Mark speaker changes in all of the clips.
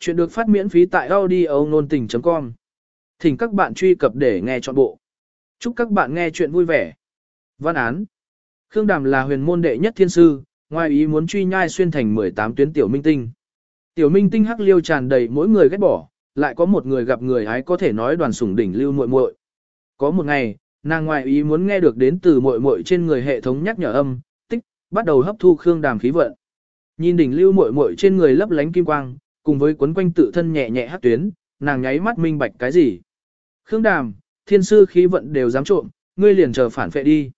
Speaker 1: Chuyện được phát miễn phí tại audio nôn tình.com. Thỉnh các bạn truy cập để nghe trọn bộ. Chúc các bạn nghe chuyện vui vẻ. Văn án. Khương Đàm là huyền môn đệ nhất thiên sư, ngoài ý muốn truy nhai xuyên thành 18 tuyến tiểu minh tinh. Tiểu minh tinh hắc liêu tràn đầy mỗi người ghét bỏ, lại có một người gặp người ái có thể nói đoàn sủng đỉnh lưu muội muội. Có một ngày, nàng ngoài ý muốn nghe được đến từ muội muội trên người hệ thống nhắc nhở âm, tích, bắt đầu hấp thu Khương Đàm khí vận. Nhìn đỉnh lưu muội muội trên người lấp lánh kim quang, cùng với quấn quanh tự thân nhẹ nhẹ hát tuyến, nàng nháy mắt minh bạch cái gì. Khương Đàm, thiên sư khí vận đều dám trộm, ngươi liền chờ phản phệ đi.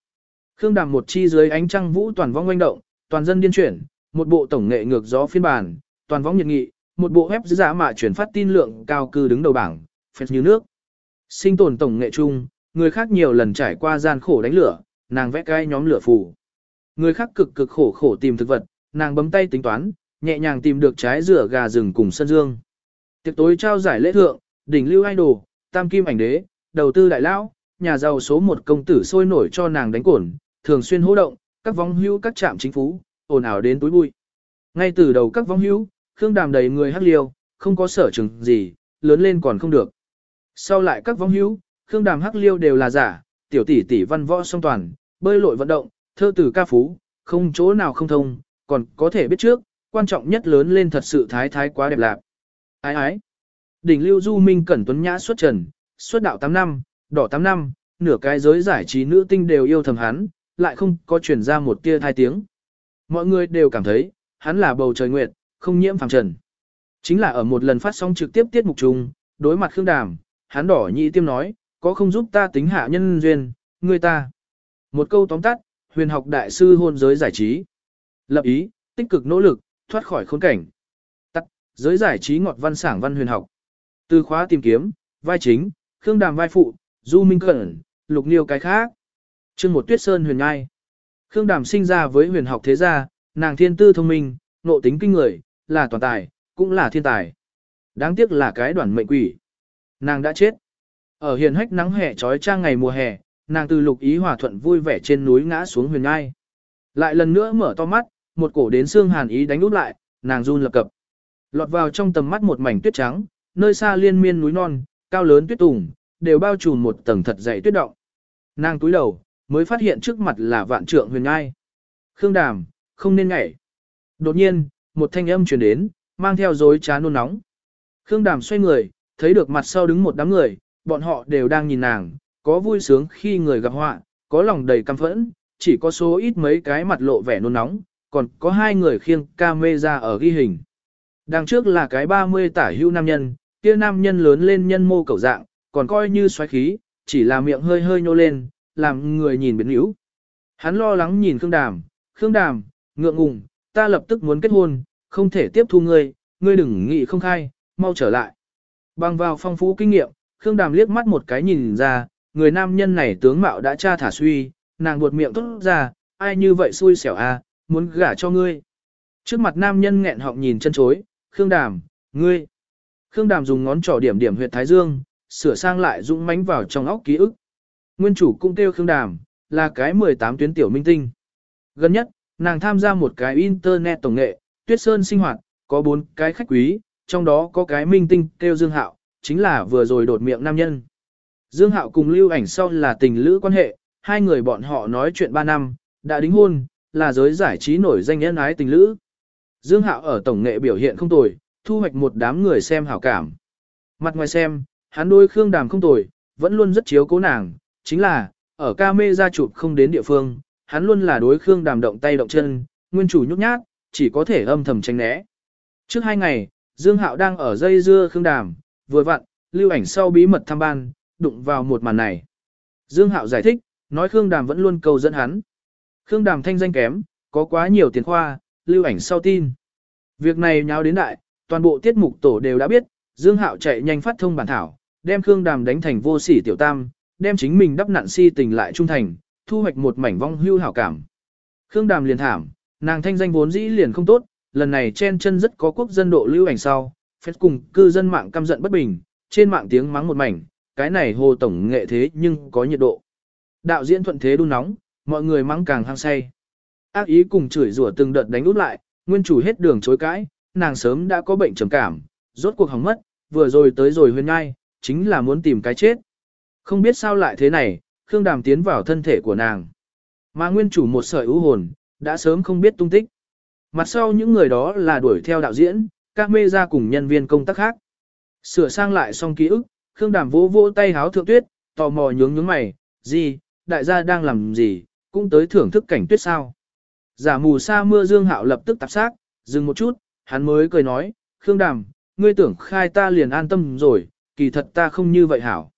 Speaker 1: Khương Đàm một chi dưới ánh trăng vũ toàn vong oanh động, toàn dân điên chuyển, một bộ tổng nghệ ngược gió phiên bản, toàn vong nhiệt nghị, một bộ web giả mạ chuyển phát tin lượng cao cư đứng đầu bảng, phết như nước. Sinh tồn tổng nghệ chung, người khác nhiều lần trải qua gian khổ đánh lửa, nàng vẽ cái nhóm lửa phù. Người khác cực cực khổ khổ tìm thực vật, nàng bấm tay tính toán, nhẹ nhàng tìm được trái rửa gà rừng cùng sân dương. Tiệc tối trao giải lễ thượng, đỉnh lưu idol, tam kim ảnh đế, đầu tư đại lão, nhà giàu số một công tử sôi nổi cho nàng đánh cổn, thường xuyên hô động, các vong hữu các trạm chính phủ, ồn ào đến túi bụi. Ngay từ đầu các vong hữu, Khương Đàm đầy người hắc liêu, không có sở trường gì, lớn lên còn không được. Sau lại các vong hữu, Khương Đàm hắc liêu đều là giả, tiểu tỷ tỷ văn võ song toàn, bơi lội vận động, thơ tử ca phú, không chỗ nào không thông, còn có thể biết trước, quan trọng nhất lớn lên thật sự thái thái quá đẹp lạp. Ái ái. Đỉnh lưu du minh cẩn tuấn nhã xuất trần, xuất đạo 8 năm, đỏ 8 năm, nửa cái giới giải trí nữ tinh đều yêu thầm hắn, lại không có truyền ra một tia thai tiếng. Mọi người đều cảm thấy, hắn là bầu trời nguyệt, không nhiễm phàm trần. Chính là ở một lần phát sóng trực tiếp tiết mục chung, đối mặt Khương Đàm, hắn đỏ nhị tiêm nói, có không giúp ta tính hạ nhân duyên, người ta. Một câu tóm tắt, huyền học đại sư hôn giới giải trí. Lập ý, tích cực nỗ lực, thoát khỏi khốn cảnh. Tắt, giới giải trí ngọt văn sảng văn huyền học. Từ khóa tìm kiếm, vai chính, Khương Đàm vai phụ, Du Minh Cẩn, Lục Niêu cái khác. chương một tuyết sơn huyền ngai. Khương Đàm sinh ra với huyền học thế gia, nàng thiên tư thông minh, nộ tính kinh người, là toàn tài, cũng là thiên tài. Đáng tiếc là cái đoàn mệnh quỷ. Nàng đã chết. Ở hiền hách nắng hè trói trang ngày mùa hè, nàng từ lục ý hòa thuận vui vẻ trên núi ngã xuống huyền ngai. Lại lần nữa mở to mắt, một cổ đến xương hàn ý đánh úp lại, nàng run lập cập. Lọt vào trong tầm mắt một mảnh tuyết trắng, nơi xa liên miên núi non, cao lớn tuyết tùng, đều bao trùm một tầng thật dày tuyết động. Nàng túi đầu, mới phát hiện trước mặt là vạn trượng huyền ngai. Khương đàm, không nên ngảy. Đột nhiên, một thanh âm truyền đến, mang theo dối trá nôn nóng. Khương đàm xoay người, thấy được mặt sau đứng một đám người, bọn họ đều đang nhìn nàng, có vui sướng khi người gặp họa, có lòng đầy căm phẫn, chỉ có số ít mấy cái mặt lộ vẻ nôn nóng, còn có hai người khiêng camera ở ghi hình. Đằng trước là cái 30 tả hưu nam nhân, kia nam nhân lớn lên nhân mô cầu dạng, còn coi như xoáy khí, chỉ là miệng hơi hơi nhô lên, làm người nhìn biến yếu. Hắn lo lắng nhìn Khương Đàm, Khương Đàm, ngượng ngùng, ta lập tức muốn kết hôn, không thể tiếp thu ngươi, ngươi đừng nghĩ không khai, mau trở lại. Bằng vào phong phú kinh nghiệm, Khương Đàm liếc mắt một cái nhìn ra, người nam nhân này tướng mạo đã tra thả suy, nàng buột miệng tốt ra, ai như vậy xui xẻo à, muốn gả cho ngươi. Trước mặt nam nhân nghẹn họng nhìn chân chối, Khương Đàm, ngươi. Khương Đàm dùng ngón trỏ điểm điểm huyệt thái dương, sửa sang lại dũng mãnh vào trong óc ký ức. Nguyên chủ cũng kêu Khương Đàm, là cái 18 tuyến tiểu minh tinh. Gần nhất, nàng tham gia một cái internet tổng nghệ, Tuyết Sơn sinh hoạt, có bốn cái khách quý, trong đó có cái minh tinh kêu Dương Hạo, chính là vừa rồi đột miệng nam nhân. Dương Hạo cùng lưu ảnh sau là tình lữ quan hệ, hai người bọn họ nói chuyện 3 năm, đã đính hôn, là giới giải trí nổi danh nhân ái tình lữ. Dương Hạo ở tổng nghệ biểu hiện không tồi, thu hoạch một đám người xem hảo cảm. Mặt ngoài xem, hắn đôi Khương Đàm không tồi, vẫn luôn rất chiếu cố nàng, chính là, ở ca mê ra chụp không đến địa phương, hắn luôn là đối Khương Đàm động tay động chân, nguyên chủ nhút nhát, chỉ có thể âm thầm tránh né. Trước hai ngày, Dương Hạo đang ở dây dưa Khương Đàm, vừa vặn, lưu ảnh sau bí mật thăm ban, đụng vào một màn này. Dương Hạo giải thích, nói Khương Đàm vẫn luôn cầu dẫn hắn. Khương Đàm thanh danh kém, có quá nhiều tiền khoa, lưu ảnh sau tin. Việc này nháo đến đại, toàn bộ tiết mục tổ đều đã biết, Dương Hạo chạy nhanh phát thông bản thảo, đem Khương Đàm đánh thành vô sỉ tiểu tam, đem chính mình đắp nặn si tình lại trung thành, thu hoạch một mảnh vong hưu hảo cảm. Khương Đàm liền thảm, nàng thanh danh vốn dĩ liền không tốt, lần này chen chân rất có quốc dân độ lưu ảnh sau, phép cùng cư dân mạng căm giận bất bình, trên mạng tiếng mắng một mảnh, cái này hồ tổng nghệ thế nhưng có nhiệt độ. Đạo diễn thuận thế đun nóng, mọi người mắng càng hăng say. Ác ý cùng chửi rủa từng đợt đánh út lại, nguyên chủ hết đường chối cãi, nàng sớm đã có bệnh trầm cảm, rốt cuộc hỏng mất, vừa rồi tới rồi huyên ngai, chính là muốn tìm cái chết. Không biết sao lại thế này, Khương Đàm tiến vào thân thể của nàng. Mà nguyên chủ một sợi ưu hồn, đã sớm không biết tung tích. Mặt sau những người đó là đuổi theo đạo diễn, các mê ra cùng nhân viên công tác khác. Sửa sang lại xong ký ức, Khương Đàm vỗ vỗ tay háo thượng tuyết, tò mò nhướng nhướng mày, gì, đại gia đang làm gì, cũng tới thưởng thức cảnh tuyết sao. Giả mù sa mưa Dương Hạo lập tức tạp xác, dừng một chút, hắn mới cười nói, Khương Đàm, ngươi tưởng khai ta liền an tâm rồi, kỳ thật ta không như vậy hảo.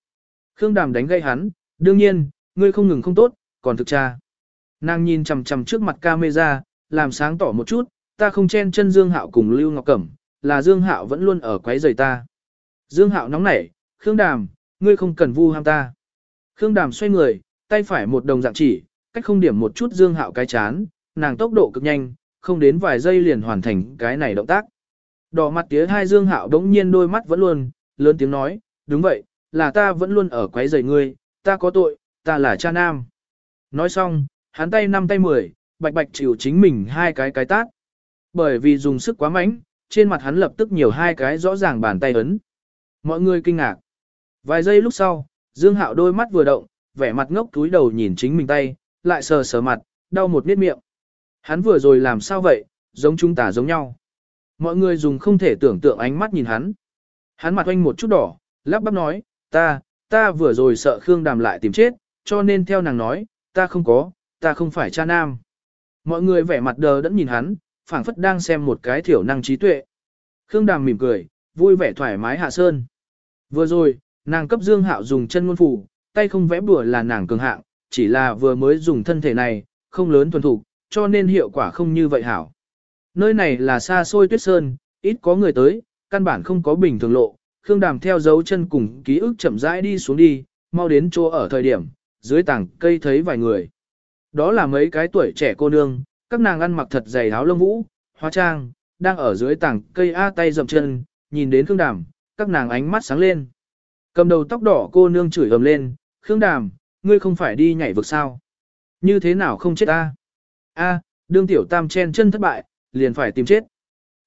Speaker 1: Khương Đàm đánh gây hắn, đương nhiên, ngươi không ngừng không tốt, còn thực tra. Nàng nhìn chằm chằm trước mặt camera, làm sáng tỏ một chút, ta không chen chân Dương Hạo cùng Lưu Ngọc Cẩm, là Dương Hạo vẫn luôn ở quấy rầy ta. Dương Hạo nóng nảy, Khương Đàm, ngươi không cần vu ham ta. Khương Đàm xoay người, tay phải một đồng dạng chỉ, cách không điểm một chút Dương Hạo cái chán, nàng tốc độ cực nhanh, không đến vài giây liền hoàn thành cái này động tác. Đỏ mặt tía hai Dương Hạo đống nhiên đôi mắt vẫn luôn, lớn tiếng nói, đúng vậy, là ta vẫn luôn ở quấy rầy ngươi, ta có tội, ta là cha nam. Nói xong, hắn tay năm tay mười, bạch bạch chịu chính mình hai cái cái tát. Bởi vì dùng sức quá mạnh, trên mặt hắn lập tức nhiều hai cái rõ ràng bàn tay ấn. Mọi người kinh ngạc. Vài giây lúc sau, Dương Hạo đôi mắt vừa động, vẻ mặt ngốc túi đầu nhìn chính mình tay, lại sờ sờ mặt, đau một miết miệng. Hắn vừa rồi làm sao vậy, giống chúng ta giống nhau. Mọi người dùng không thể tưởng tượng ánh mắt nhìn hắn. Hắn mặt oanh một chút đỏ, lắp bắp nói, ta, ta vừa rồi sợ Khương Đàm lại tìm chết, cho nên theo nàng nói, ta không có, ta không phải cha nam. Mọi người vẻ mặt đờ đẫn nhìn hắn, phảng phất đang xem một cái thiểu năng trí tuệ. Khương Đàm mỉm cười, vui vẻ thoải mái hạ sơn. Vừa rồi, nàng cấp Dương Hạo dùng chân ngôn phủ, tay không vẽ bùa là nàng cường hạng, chỉ là vừa mới dùng thân thể này, không lớn thuần thục cho nên hiệu quả không như vậy hảo. Nơi này là xa xôi tuyết sơn, ít có người tới, căn bản không có bình thường lộ, Khương Đàm theo dấu chân cùng ký ức chậm rãi đi xuống đi, mau đến chỗ ở thời điểm, dưới tảng cây thấy vài người. Đó là mấy cái tuổi trẻ cô nương, các nàng ăn mặc thật dày áo lông vũ, hóa trang, đang ở dưới tảng cây A tay dậm chân, nhìn đến Khương Đàm, các nàng ánh mắt sáng lên. Cầm đầu tóc đỏ cô nương chửi ầm lên, Khương Đàm, ngươi không phải đi nhảy vực sao? Như thế nào không chết ta? A, đương tiểu tam chen chân thất bại, liền phải tìm chết.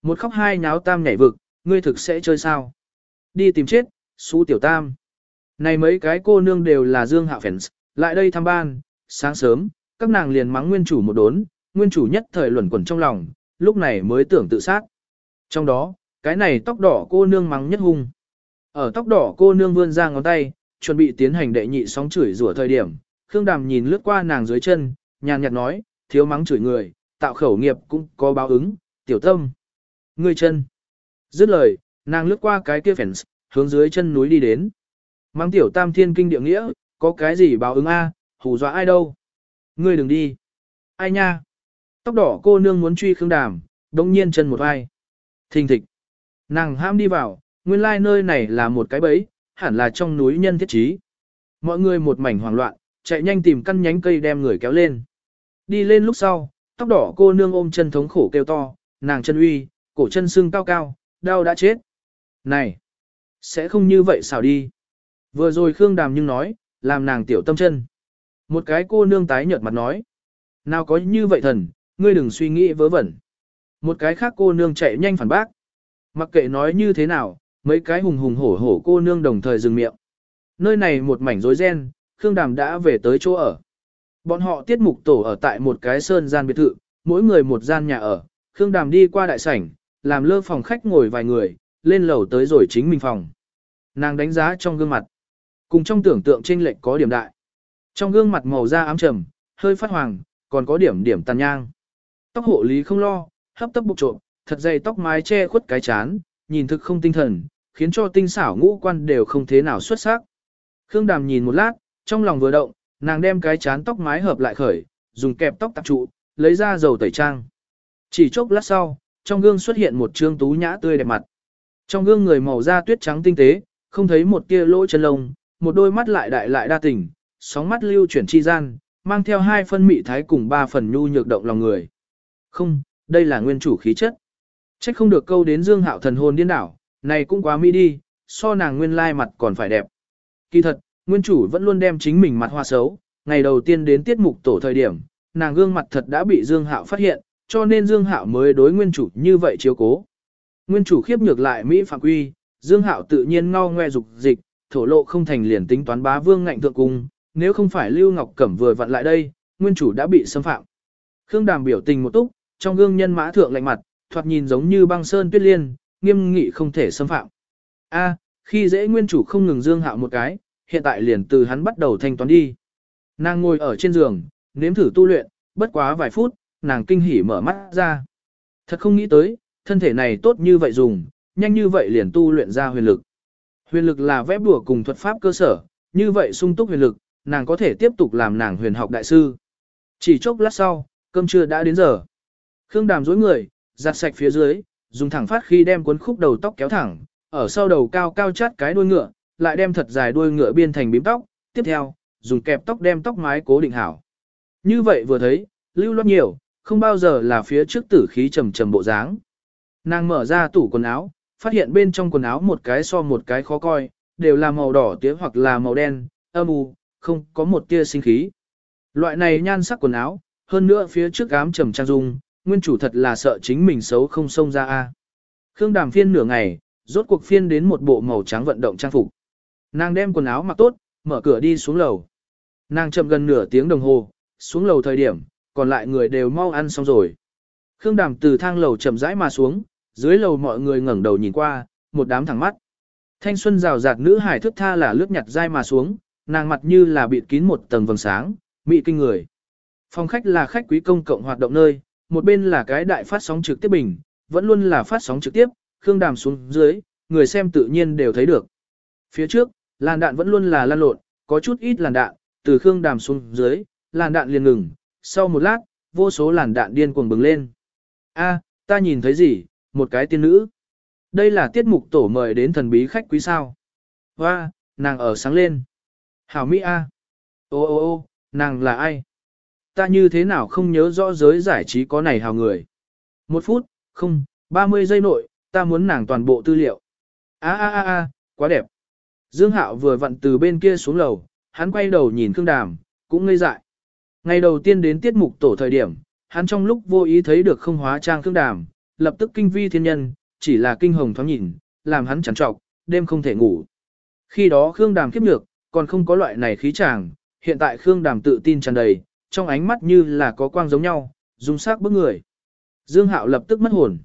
Speaker 1: Một khóc hai nháo tam nhảy vực, ngươi thực sẽ chơi sao? Đi tìm chết, xú tiểu tam. Này mấy cái cô nương đều là Dương Hạ Phèn, lại đây thăm ban, sáng sớm, các nàng liền mắng nguyên chủ một đốn, nguyên chủ nhất thời luẩn quẩn trong lòng, lúc này mới tưởng tự sát. Trong đó, cái này tóc đỏ cô nương mắng nhất hung. Ở tóc đỏ cô nương vươn ra ngón tay, chuẩn bị tiến hành đệ nhị sóng chửi rủa thời điểm, Khương Đàm nhìn lướt qua nàng dưới chân, nhàn nhạt nói, thiếu mắng chửi người, tạo khẩu nghiệp cũng có báo ứng, tiểu tâm. Ngươi chân. Dứt lời, nàng lướt qua cái kia fence, hướng dưới chân núi đi đến. Mắng tiểu tam thiên kinh địa nghĩa, có cái gì báo ứng a, hù dọa ai đâu. Ngươi đừng đi. Ai nha. Tóc đỏ cô nương muốn truy Khương Đàm, đồng nhiên chân một ai. Thình thịch. Nàng ham đi vào, nguyên lai nơi này là một cái bẫy, hẳn là trong núi nhân thiết trí. Mọi người một mảnh hoảng loạn, chạy nhanh tìm căn nhánh cây đem người kéo lên. Đi lên lúc sau, tóc đỏ cô nương ôm chân thống khổ kêu to, nàng chân uy, cổ chân sưng cao cao, đau đã chết. Này, sẽ không như vậy sao đi. Vừa rồi Khương Đàm nhưng nói, làm nàng tiểu tâm chân. Một cái cô nương tái nhợt mặt nói, nào có như vậy thần, ngươi đừng suy nghĩ vớ vẩn. Một cái khác cô nương chạy nhanh phản bác. Mặc kệ nói như thế nào, mấy cái hùng hùng hổ hổ cô nương đồng thời dừng miệng. Nơi này một mảnh rối ren, Khương Đàm đã về tới chỗ ở. Bọn họ tiết mục tổ ở tại một cái sơn gian biệt thự, mỗi người một gian nhà ở. Khương Đàm đi qua đại sảnh, làm lơ phòng khách ngồi vài người, lên lầu tới rồi chính mình phòng. Nàng đánh giá trong gương mặt. Cùng trong tưởng tượng trên lệch có điểm đại. Trong gương mặt màu da ám trầm, hơi phát hoàng, còn có điểm điểm tàn nhang. Tóc hộ lý không lo, hấp tấp bục trộm, thật dày tóc mái che khuất cái chán, nhìn thực không tinh thần, khiến cho tinh xảo ngũ quan đều không thế nào xuất sắc. Khương Đàm nhìn một lát, trong lòng vừa động, nàng đem cái chán tóc mái hợp lại khởi, dùng kẹp tóc tạp trụ, lấy ra dầu tẩy trang. Chỉ chốc lát sau, trong gương xuất hiện một trương tú nhã tươi đẹp mặt. Trong gương người màu da tuyết trắng tinh tế, không thấy một tia lỗ chân lông, một đôi mắt lại đại lại đa tình, sóng mắt lưu chuyển chi gian, mang theo hai phân mị thái cùng ba phần nhu nhược động lòng người. Không, đây là nguyên chủ khí chất. Trách không được câu đến Dương Hạo thần hồn điên đảo, này cũng quá mỹ đi, so nàng nguyên lai mặt còn phải đẹp. Kỳ thật, nguyên chủ vẫn luôn đem chính mình mặt hoa xấu, ngày đầu tiên đến tiết mục tổ thời điểm, nàng gương mặt thật đã bị Dương Hạo phát hiện, cho nên Dương Hạo mới đối nguyên chủ như vậy chiếu cố. Nguyên chủ khiếp nhược lại Mỹ phạm quy, Dương Hạo tự nhiên ngao ngoe dục dịch, thổ lộ không thành liền tính toán bá vương ngạnh thượng cung, nếu không phải Lưu Ngọc Cẩm vừa vặn lại đây, nguyên chủ đã bị xâm phạm. Khương Đàm biểu tình một túc, trong gương nhân mã thượng lạnh mặt, thoạt nhìn giống như băng sơn tuyết liên, nghiêm nghị không thể xâm phạm. A, khi dễ nguyên chủ không ngừng Dương Hạo một cái, hiện tại liền từ hắn bắt đầu thanh toán đi. Nàng ngồi ở trên giường, nếm thử tu luyện, bất quá vài phút, nàng kinh hỉ mở mắt ra. Thật không nghĩ tới, thân thể này tốt như vậy dùng, nhanh như vậy liền tu luyện ra huyền lực. Huyền lực là vẽ bùa cùng thuật pháp cơ sở, như vậy sung túc huyền lực, nàng có thể tiếp tục làm nàng huyền học đại sư. Chỉ chốc lát sau, cơm trưa đã đến giờ. Khương Đàm dối người, giặt sạch phía dưới, dùng thẳng phát khi đem cuốn khúc đầu tóc kéo thẳng, ở sau đầu cao cao chát cái đuôi ngựa, lại đem thật dài đuôi ngựa biên thành bím tóc, tiếp theo, dùng kẹp tóc đem tóc mái cố định hảo. Như vậy vừa thấy, lưu loát nhiều, không bao giờ là phía trước tử khí trầm trầm bộ dáng. Nàng mở ra tủ quần áo, phát hiện bên trong quần áo một cái so một cái khó coi, đều là màu đỏ tía hoặc là màu đen, âm u, không có một tia sinh khí. Loại này nhan sắc quần áo, hơn nữa phía trước ám trầm trang dung, nguyên chủ thật là sợ chính mình xấu không xông ra a. Khương Đàm phiên nửa ngày, rốt cuộc phiên đến một bộ màu trắng vận động trang phục. Nàng đem quần áo mặc tốt, mở cửa đi xuống lầu. Nàng chậm gần nửa tiếng đồng hồ, xuống lầu thời điểm, còn lại người đều mau ăn xong rồi. Khương Đàm từ thang lầu chậm rãi mà xuống, dưới lầu mọi người ngẩng đầu nhìn qua, một đám thẳng mắt. Thanh xuân rào rạt nữ hải thức tha là lướt nhặt dai mà xuống, nàng mặt như là bịt kín một tầng vầng sáng, mị kinh người. Phòng khách là khách quý công cộng hoạt động nơi, một bên là cái đại phát sóng trực tiếp bình, vẫn luôn là phát sóng trực tiếp, Khương Đàm xuống dưới, người xem tự nhiên đều thấy được. Phía trước, làn đạn vẫn luôn là lan lộn, có chút ít làn đạn, từ Khương Đàm xuống dưới, làn đạn liền ngừng, sau một lát, vô số làn đạn điên cuồng bừng lên. A, ta nhìn thấy gì, một cái tiên nữ. Đây là tiết mục tổ mời đến thần bí khách quý sao. Hoa, nàng ở sáng lên. Hảo Mỹ A. Ô ô ô, nàng là ai? Ta như thế nào không nhớ rõ giới giải trí có này hào người. Một phút, không, 30 giây nội, ta muốn nàng toàn bộ tư liệu. A a a a, quá đẹp. Dương Hạo vừa vặn từ bên kia xuống lầu, hắn quay đầu nhìn Khương Đàm, cũng ngây dại. Ngày đầu tiên đến tiết mục tổ thời điểm, hắn trong lúc vô ý thấy được không hóa trang Khương Đàm, lập tức kinh vi thiên nhân, chỉ là kinh hồng thoáng nhìn, làm hắn chán trọc, đêm không thể ngủ. Khi đó Khương Đàm kiếp nhược, còn không có loại này khí chàng, hiện tại Khương Đàm tự tin tràn đầy, trong ánh mắt như là có quang giống nhau, dung sắc bức người. Dương Hạo lập tức mất hồn.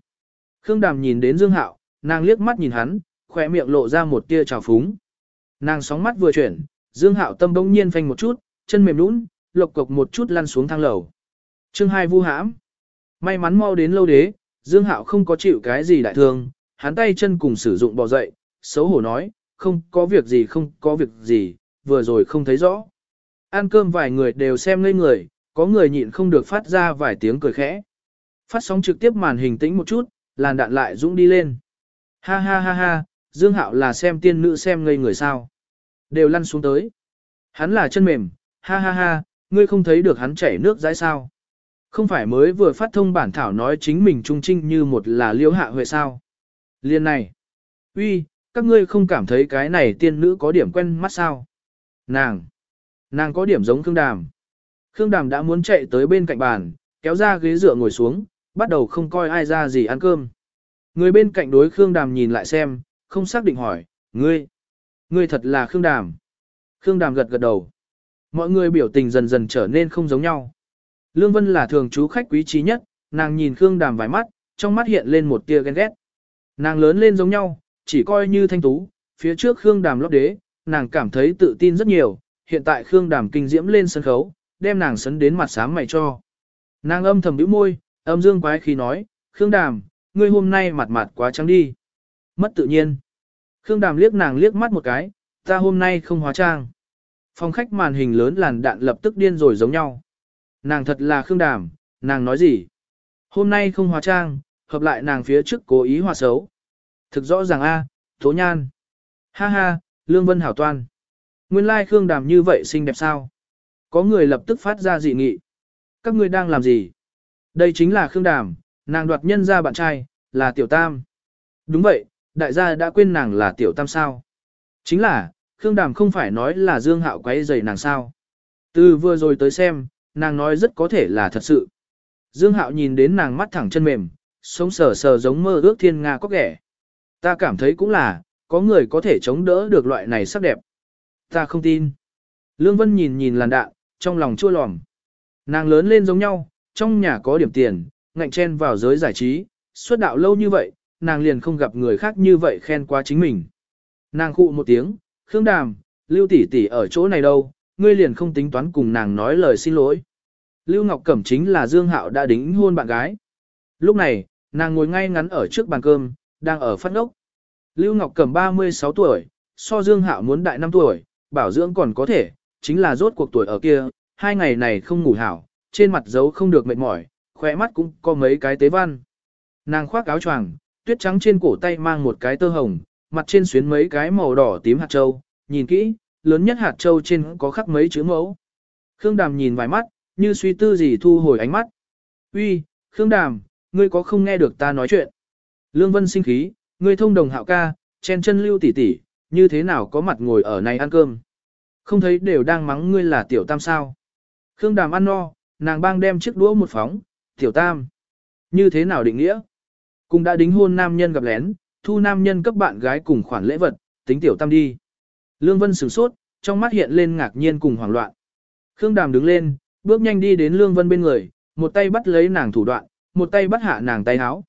Speaker 1: Khương Đàm nhìn đến Dương Hạo, nàng liếc mắt nhìn hắn, khỏe miệng lộ ra một tia trào phúng. Nàng sóng mắt vừa chuyển, Dương Hạo tâm bỗng nhiên phanh một chút, chân mềm nhũn, lộc cộc một chút lăn xuống thang lầu. Chương hai vu hãm. May mắn mau đến lâu đế, Dương Hạo không có chịu cái gì đại thương, hắn tay chân cùng sử dụng bò dậy, xấu hổ nói, không có việc gì không có việc gì, vừa rồi không thấy rõ. Ăn cơm vài người đều xem ngây người, có người nhịn không được phát ra vài tiếng cười khẽ. Phát sóng trực tiếp màn hình tĩnh một chút, làn đạn lại dũng đi lên. Ha ha ha ha, Dương Hạo là xem tiên nữ xem ngây người sao. Đều lăn xuống tới. Hắn là chân mềm, ha ha ha, ngươi không thấy được hắn chảy nước dãi sao. Không phải mới vừa phát thông bản thảo nói chính mình trung trinh như một là liêu hạ huệ sao. Liên này. uy, các ngươi không cảm thấy cái này tiên nữ có điểm quen mắt sao. Nàng. Nàng có điểm giống Khương Đàm. Khương Đàm đã muốn chạy tới bên cạnh bàn, kéo ra ghế dựa ngồi xuống, bắt đầu không coi ai ra gì ăn cơm. Người bên cạnh đối Khương Đàm nhìn lại xem, không xác định hỏi, ngươi, ngươi thật là Khương Đàm. Khương Đàm gật gật đầu. Mọi người biểu tình dần dần trở nên không giống nhau. Lương Vân là thường chú khách quý trí nhất, nàng nhìn Khương Đàm vài mắt, trong mắt hiện lên một tia ghen ghét. Nàng lớn lên giống nhau, chỉ coi như thanh tú, phía trước Khương Đàm lót đế, nàng cảm thấy tự tin rất nhiều, hiện tại Khương Đàm kinh diễm lên sân khấu, đem nàng sấn đến mặt sáng mày cho. Nàng âm thầm bĩu môi, âm dương quái khi nói, Khương Đàm, ngươi hôm nay mặt mặt quá trắng đi. Mất tự nhiên. Khương Đàm liếc nàng liếc mắt một cái, ta hôm nay không hóa trang. Phòng khách màn hình lớn làn đạn lập tức điên rồi giống nhau. Nàng thật là Khương Đàm, nàng nói gì? Hôm nay không hóa trang, hợp lại nàng phía trước cố ý hòa xấu. Thực rõ ràng a, Tố Nhan. Ha ha, Lương Vân hảo toan. Nguyên lai Khương Đàm như vậy xinh đẹp sao? Có người lập tức phát ra dị nghị. Các ngươi đang làm gì? Đây chính là Khương Đàm, nàng đoạt nhân ra bạn trai, là Tiểu Tam. Đúng vậy, đại gia đã quên nàng là Tiểu Tam sao? Chính là, Khương Đàm không phải nói là Dương Hạo quấy rầy nàng sao? Từ vừa rồi tới xem, nàng nói rất có thể là thật sự. Dương Hạo nhìn đến nàng mắt thẳng chân mềm, Sống sờ sờ giống mơ ước thiên Nga có ghẻ. Ta cảm thấy cũng là, có người có thể chống đỡ được loại này sắc đẹp. Ta không tin. Lương Vân nhìn nhìn làn đạn, trong lòng chua lòm. Nàng lớn lên giống nhau, trong nhà có điểm tiền, ngạnh chen vào giới giải trí, xuất đạo lâu như vậy, nàng liền không gặp người khác như vậy khen qua chính mình. Nàng khụ một tiếng, Khương Đàm, Lưu tỷ tỷ ở chỗ này đâu, ngươi liền không tính toán cùng nàng nói lời xin lỗi. Lưu Ngọc Cẩm chính là Dương Hạo đã đính hôn bạn gái. Lúc này, nàng ngồi ngay ngắn ở trước bàn cơm, đang ở phát ngốc. Lưu Ngọc Cẩm 36 tuổi, so Dương Hạo muốn đại 5 tuổi, bảo dưỡng còn có thể, chính là rốt cuộc tuổi ở kia, hai ngày này không ngủ hảo, trên mặt dấu không được mệt mỏi, khỏe mắt cũng có mấy cái tế văn. Nàng khoác áo choàng, tuyết trắng trên cổ tay mang một cái tơ hồng, mặt trên xuyến mấy cái màu đỏ tím hạt châu, nhìn kỹ, lớn nhất hạt châu trên có khắc mấy chữ mẫu. Khương Đàm nhìn vài mắt, như suy tư gì thu hồi ánh mắt. Uy, Khương Đàm, ngươi có không nghe được ta nói chuyện? Lương Vân sinh khí, ngươi thông đồng hạo ca, chen chân lưu tỷ tỷ, như thế nào có mặt ngồi ở này ăn cơm? Không thấy đều đang mắng ngươi là tiểu tam sao? Khương Đàm ăn no, nàng bang đem chiếc đũa một phóng, tiểu tam. Như thế nào định nghĩa? Cùng đã đính hôn nam nhân gặp lén, thu nam nhân cấp bạn gái cùng khoản lễ vật, tính tiểu tam đi. Lương Vân sửng sốt, trong mắt hiện lên ngạc nhiên cùng hoảng loạn. Khương Đàm đứng lên, bước nhanh đi đến Lương Vân bên người, một tay bắt lấy nàng thủ đoạn, một tay bắt hạ nàng tay áo.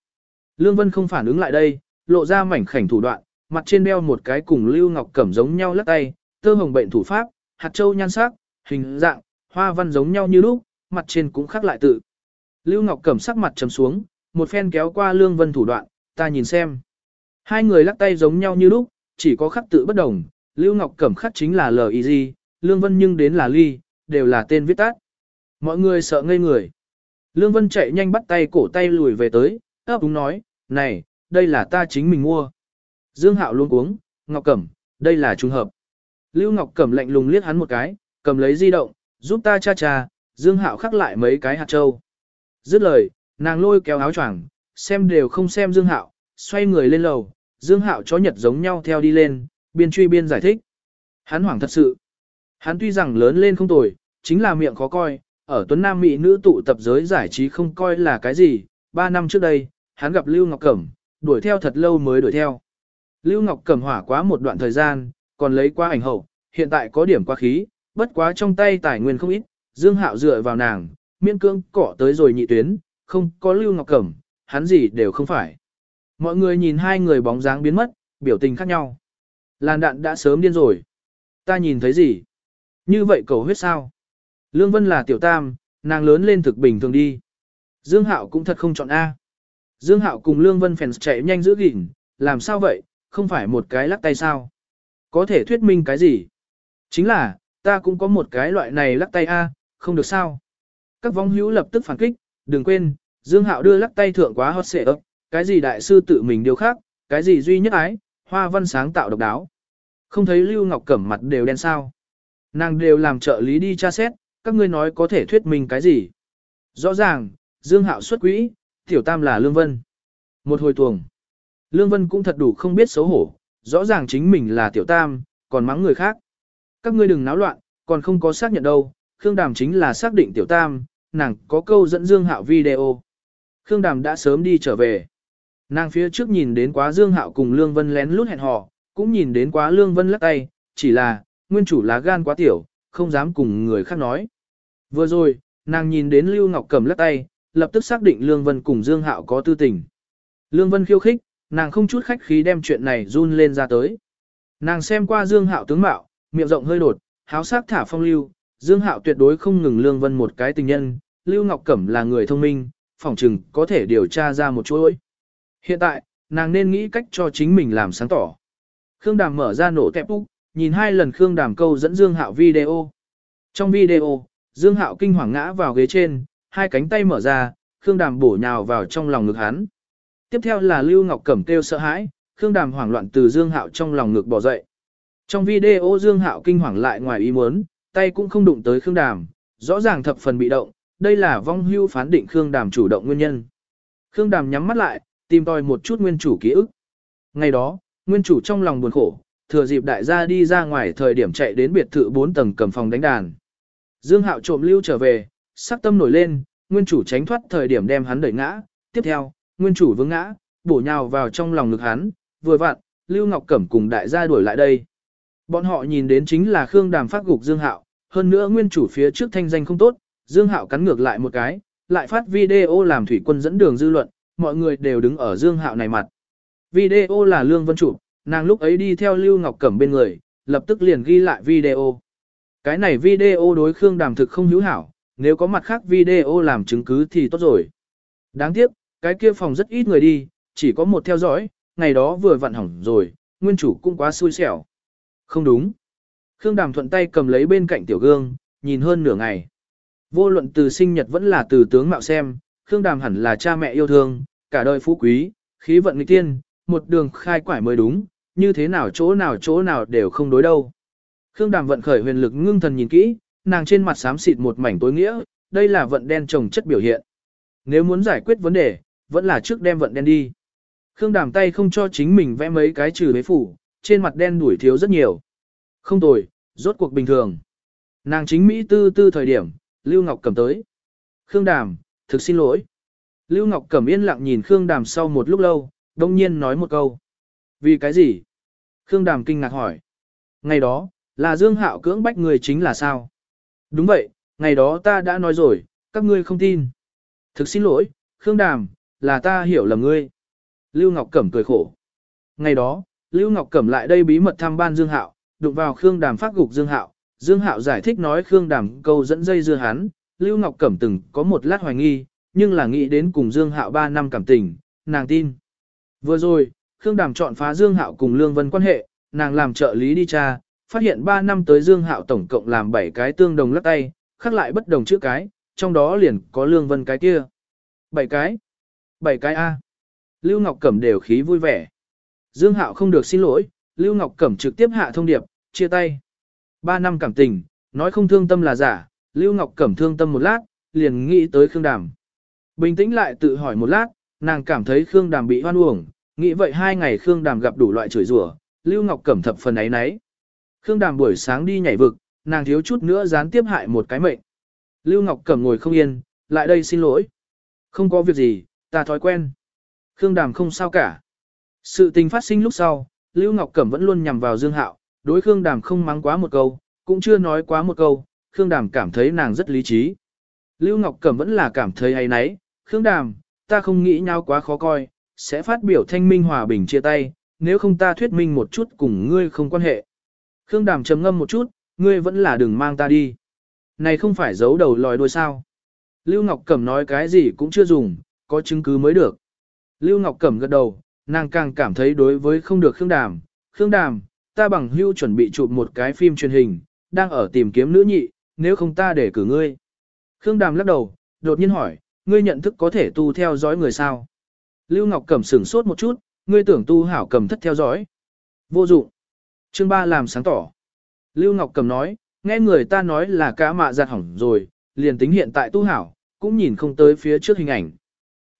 Speaker 1: Lương Vân không phản ứng lại đây, lộ ra mảnh khảnh thủ đoạn, mặt trên đeo một cái cùng Lưu Ngọc Cẩm giống nhau lắc tay, tơ hồng bệnh thủ pháp, hạt châu nhan sắc, hình dạng, hoa văn giống nhau như lúc, mặt trên cũng khắc lại tự. Lưu Ngọc Cẩm sắc mặt trầm xuống, một phen kéo qua Lương Vân thủ đoạn, ta nhìn xem. Hai người lắc tay giống nhau như lúc, chỉ có khắc tự bất đồng, Lưu Ngọc Cẩm khắc chính là L.I.G, Lương Vân nhưng đến là Ly, đều là tên viết tắt. Mọi người sợ ngây người. Lương Vân chạy nhanh bắt tay cổ tay lùi về tới, ấp úng nói, này, đây là ta chính mình mua. Dương Hạo luôn uống, Ngọc Cẩm, đây là trùng hợp. Lưu Ngọc Cẩm lạnh lùng liếc hắn một cái, cầm lấy di động, giúp ta cha cha, Dương Hạo khắc lại mấy cái hạt châu. Dứt lời, nàng lôi kéo áo choàng, xem đều không xem Dương Hạo, xoay người lên lầu, Dương Hạo chó nhật giống nhau theo đi lên, biên truy biên giải thích. Hắn hoảng thật sự. Hắn tuy rằng lớn lên không tồi, chính là miệng khó coi, ở Tuấn Nam Mỹ nữ tụ tập giới giải trí không coi là cái gì. Ba năm trước đây, hắn gặp Lưu Ngọc Cẩm, đuổi theo thật lâu mới đuổi theo. Lưu Ngọc Cẩm hỏa quá một đoạn thời gian, còn lấy qua ảnh hậu, hiện tại có điểm quá khí, bất quá trong tay tài nguyên không ít, Dương Hạo dựa vào nàng, miễn cương cỏ tới rồi nhị tuyến, không có Lưu Ngọc Cẩm, hắn gì đều không phải. Mọi người nhìn hai người bóng dáng biến mất, biểu tình khác nhau. Làn đạn đã sớm điên rồi. Ta nhìn thấy gì? Như vậy cầu huyết sao? Lương Vân là tiểu tam, nàng lớn lên thực bình thường đi. Dương Hạo cũng thật không chọn A. Dương Hạo cùng Lương Vân phèn chạy nhanh giữ gìn, làm sao vậy, không phải một cái lắc tay sao? Có thể thuyết minh cái gì? Chính là, ta cũng có một cái loại này lắc tay A, không được sao? Các vong hữu lập tức phản kích, đừng quên, Dương Hạo đưa lắc tay thượng quá hot xệ ấp, cái gì đại sư tự mình điều khác, cái gì duy nhất ái, hoa văn sáng tạo độc đáo. Không thấy Lưu Ngọc Cẩm mặt đều đen sao. Nàng đều làm trợ lý đi tra xét, các ngươi nói có thể thuyết minh cái gì. Rõ ràng, Dương Hạo xuất quỹ, Tiểu Tam là Lương Vân. Một hồi tuồng. Lương Vân cũng thật đủ không biết xấu hổ, rõ ràng chính mình là Tiểu Tam, còn mắng người khác. Các ngươi đừng náo loạn, còn không có xác nhận đâu, Khương Đàm chính là xác định Tiểu Tam, nàng có câu dẫn Dương Hạo video. Khương Đàm đã sớm đi trở về. Nàng phía trước nhìn đến quá Dương Hạo cùng Lương Vân lén lút hẹn hò, cũng nhìn đến quá Lương Vân lắc tay, chỉ là, nguyên chủ lá gan quá tiểu, không dám cùng người khác nói. Vừa rồi, nàng nhìn đến Lưu Ngọc cầm lắc tay, lập tức xác định Lương Vân cùng Dương Hạo có tư tình. Lương Vân khiêu khích, nàng không chút khách khí đem chuyện này run lên ra tới. Nàng xem qua Dương Hạo tướng mạo, miệng rộng hơi đột, háo sắc thả phong lưu, Dương Hạo tuyệt đối không ngừng Lương Vân một cái tình nhân, Lưu Ngọc Cẩm là người thông minh, phỏng chừng có thể điều tra ra một chuỗi. Hiện tại, nàng nên nghĩ cách cho chính mình làm sáng tỏ. Khương Đàm mở ra nổ tẹp úc, nhìn hai lần Khương Đàm câu dẫn Dương Hạo video. Trong video, Dương Hạo kinh hoàng ngã vào ghế trên, hai cánh tay mở ra, Khương Đàm bổ nhào vào trong lòng ngực hắn. Tiếp theo là Lưu Ngọc Cẩm kêu sợ hãi, Khương Đàm hoảng loạn từ Dương Hạo trong lòng ngực bỏ dậy. Trong video Dương Hạo kinh hoàng lại ngoài ý muốn, tay cũng không đụng tới Khương Đàm, rõ ràng thập phần bị động, đây là vong hưu phán định Khương Đàm chủ động nguyên nhân. Khương Đàm nhắm mắt lại, tìm tòi một chút nguyên chủ ký ức. Ngày đó, nguyên chủ trong lòng buồn khổ, thừa dịp đại gia đi ra ngoài thời điểm chạy đến biệt thự 4 tầng cầm phòng đánh đàn. Dương Hạo trộm lưu trở về, sắc tâm nổi lên, nguyên chủ tránh thoát thời điểm đem hắn đẩy ngã, tiếp theo, nguyên chủ vướng ngã, bổ nhào vào trong lòng ngực hắn, vừa vặn, Lưu Ngọc Cẩm cùng đại gia đuổi lại đây. Bọn họ nhìn đến chính là Khương Đàm phát gục Dương Hạo, hơn nữa nguyên chủ phía trước thanh danh không tốt, Dương Hạo cắn ngược lại một cái, lại phát video làm thủy quân dẫn đường dư luận, mọi người đều đứng ở Dương Hạo này mặt. Video là Lương Vân chủ, nàng lúc ấy đi theo Lưu Ngọc Cẩm bên người, lập tức liền ghi lại video. Cái này video đối Khương Đàm thực không hữu hảo, nếu có mặt khác video làm chứng cứ thì tốt rồi. Đáng tiếc, cái kia phòng rất ít người đi, chỉ có một theo dõi, ngày đó vừa vặn hỏng rồi, nguyên chủ cũng quá xui xẻo. Không đúng. Khương Đàm thuận tay cầm lấy bên cạnh tiểu gương, nhìn hơn nửa ngày. Vô luận từ sinh nhật vẫn là từ tướng mạo xem, Khương Đàm hẳn là cha mẹ yêu thương, cả đời phú quý, khí vận nghịch tiên, một đường khai quải mới đúng, như thế nào chỗ nào chỗ nào đều không đối đâu. Khương Đàm vận khởi huyền lực ngưng thần nhìn kỹ, nàng trên mặt xám xịt một mảnh tối nghĩa, đây là vận đen trồng chất biểu hiện. Nếu muốn giải quyết vấn đề, vẫn là trước đem vận đen đi. Khương Đàm tay không cho chính mình vẽ mấy cái trừ bế phủ, trên mặt đen đuổi thiếu rất nhiều. Không tồi, rốt cuộc bình thường. Nàng chính Mỹ tư tư thời điểm, Lưu Ngọc cầm tới. Khương Đàm, thực xin lỗi. Lưu Ngọc cầm yên lặng nhìn Khương Đàm sau một lúc lâu, đông nhiên nói một câu. Vì cái gì? Khương Đàm kinh ngạc hỏi. Ngày đó, là Dương Hạo cưỡng bách người chính là sao? Đúng vậy, ngày đó ta đã nói rồi, các ngươi không tin. Thực xin lỗi, Khương Đàm, là ta hiểu lầm ngươi. Lưu Ngọc Cẩm cười khổ. Ngày đó, Lưu Ngọc Cẩm lại đây bí mật thăm ban Dương Hạo, đụng vào Khương Đàm phát gục Dương Hạo. Dương Hạo giải thích nói Khương Đàm câu dẫn dây dưa hắn, Lưu Ngọc Cẩm từng có một lát hoài nghi, nhưng là nghĩ đến cùng Dương Hạo 3 năm cảm tình, nàng tin. Vừa rồi, Khương Đàm chọn phá Dương Hạo cùng Lương Vân quan hệ, nàng làm trợ lý đi tra, phát hiện 3 năm tới Dương Hạo tổng cộng làm 7 cái tương đồng lắc tay, khác lại bất đồng chữ cái, trong đó liền có Lương Vân cái kia. 7 cái bảy cái A. Lưu Ngọc Cẩm đều khí vui vẻ. Dương Hạo không được xin lỗi, Lưu Ngọc Cẩm trực tiếp hạ thông điệp, chia tay. 3 năm cảm tình, nói không thương tâm là giả, Lưu Ngọc Cẩm thương tâm một lát, liền nghĩ tới Khương Đàm. Bình tĩnh lại tự hỏi một lát, nàng cảm thấy Khương Đàm bị hoan uổng, nghĩ vậy hai ngày Khương Đàm gặp đủ loại chửi rủa, Lưu Ngọc Cẩm thập phần ấy nấy. Khương Đàm buổi sáng đi nhảy vực, nàng thiếu chút nữa gián tiếp hại một cái mệnh. Lưu Ngọc Cẩm ngồi không yên, lại đây xin lỗi. Không có việc gì, ta thói quen. Khương Đàm không sao cả. Sự tình phát sinh lúc sau, Lưu Ngọc Cẩm vẫn luôn nhằm vào Dương Hạo, đối Khương Đàm không mắng quá một câu, cũng chưa nói quá một câu, Khương Đàm cảm thấy nàng rất lý trí. Lưu Ngọc Cẩm vẫn là cảm thấy hay nấy, Khương Đàm, ta không nghĩ nhau quá khó coi, sẽ phát biểu thanh minh hòa bình chia tay, nếu không ta thuyết minh một chút cùng ngươi không quan hệ. Khương Đàm trầm ngâm một chút, ngươi vẫn là đừng mang ta đi. Này không phải giấu đầu lòi đuôi sao. Lưu Ngọc Cẩm nói cái gì cũng chưa dùng, có chứng cứ mới được. Lưu Ngọc Cẩm gật đầu, nàng càng cảm thấy đối với không được Khương Đàm. Khương Đàm, ta bằng hưu chuẩn bị chụp một cái phim truyền hình, đang ở tìm kiếm nữ nhị, nếu không ta để cử ngươi. Khương Đàm lắc đầu, đột nhiên hỏi, ngươi nhận thức có thể tu theo dõi người sao? Lưu Ngọc Cẩm sửng sốt một chút, ngươi tưởng tu hảo cầm thất theo dõi. Vô dụng. Chương 3 làm sáng tỏ. Lưu Ngọc Cẩm nói, nghe người ta nói là cá mạ giặt hỏng rồi, liền tính hiện tại tu hảo, cũng nhìn không tới phía trước hình ảnh.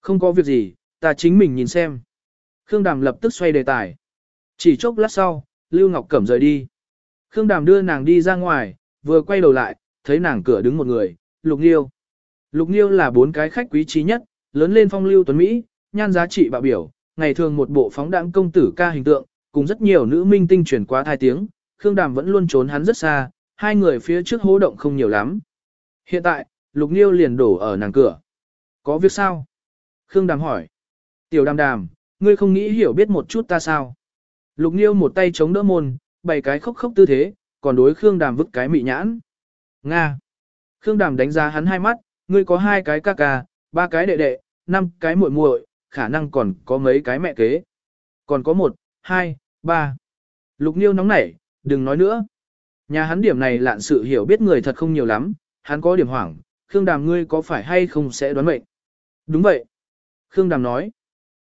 Speaker 1: Không có việc gì, ta chính mình nhìn xem. Khương Đàm lập tức xoay đề tài. Chỉ chốc lát sau, Lưu Ngọc Cẩm rời đi. Khương Đàm đưa nàng đi ra ngoài, vừa quay đầu lại, thấy nàng cửa đứng một người, Lục Nghiêu. Lục Nghiêu là bốn cái khách quý trí nhất, lớn lên phong lưu tuấn Mỹ, nhan giá trị bạo biểu, ngày thường một bộ phóng đãng công tử ca hình tượng, cùng rất nhiều nữ minh tinh chuyển qua thai tiếng, Khương Đàm vẫn luôn trốn hắn rất xa, hai người phía trước hố động không nhiều lắm. Hiện tại, Lục Nghiêu liền đổ ở nàng cửa. Có việc sao? Khương Đàm hỏi. Tiểu Đàm Đàm, ngươi không nghĩ hiểu biết một chút ta sao? Lục Niêu một tay chống đỡ môn, bày cái khóc khóc tư thế, còn đối Khương Đàm vứt cái mị nhãn. Nga. Khương Đàm đánh giá hắn hai mắt, ngươi có hai cái ca ca, ba cái đệ đệ, năm cái muội muội, khả năng còn có mấy cái mẹ kế. Còn có một, hai, ba. Lục Niêu nóng nảy, đừng nói nữa. Nhà hắn điểm này lạn sự hiểu biết người thật không nhiều lắm, hắn có điểm hoảng, Khương Đàm ngươi có phải hay không sẽ đoán mệnh. Đúng vậy. Khương Đàm nói.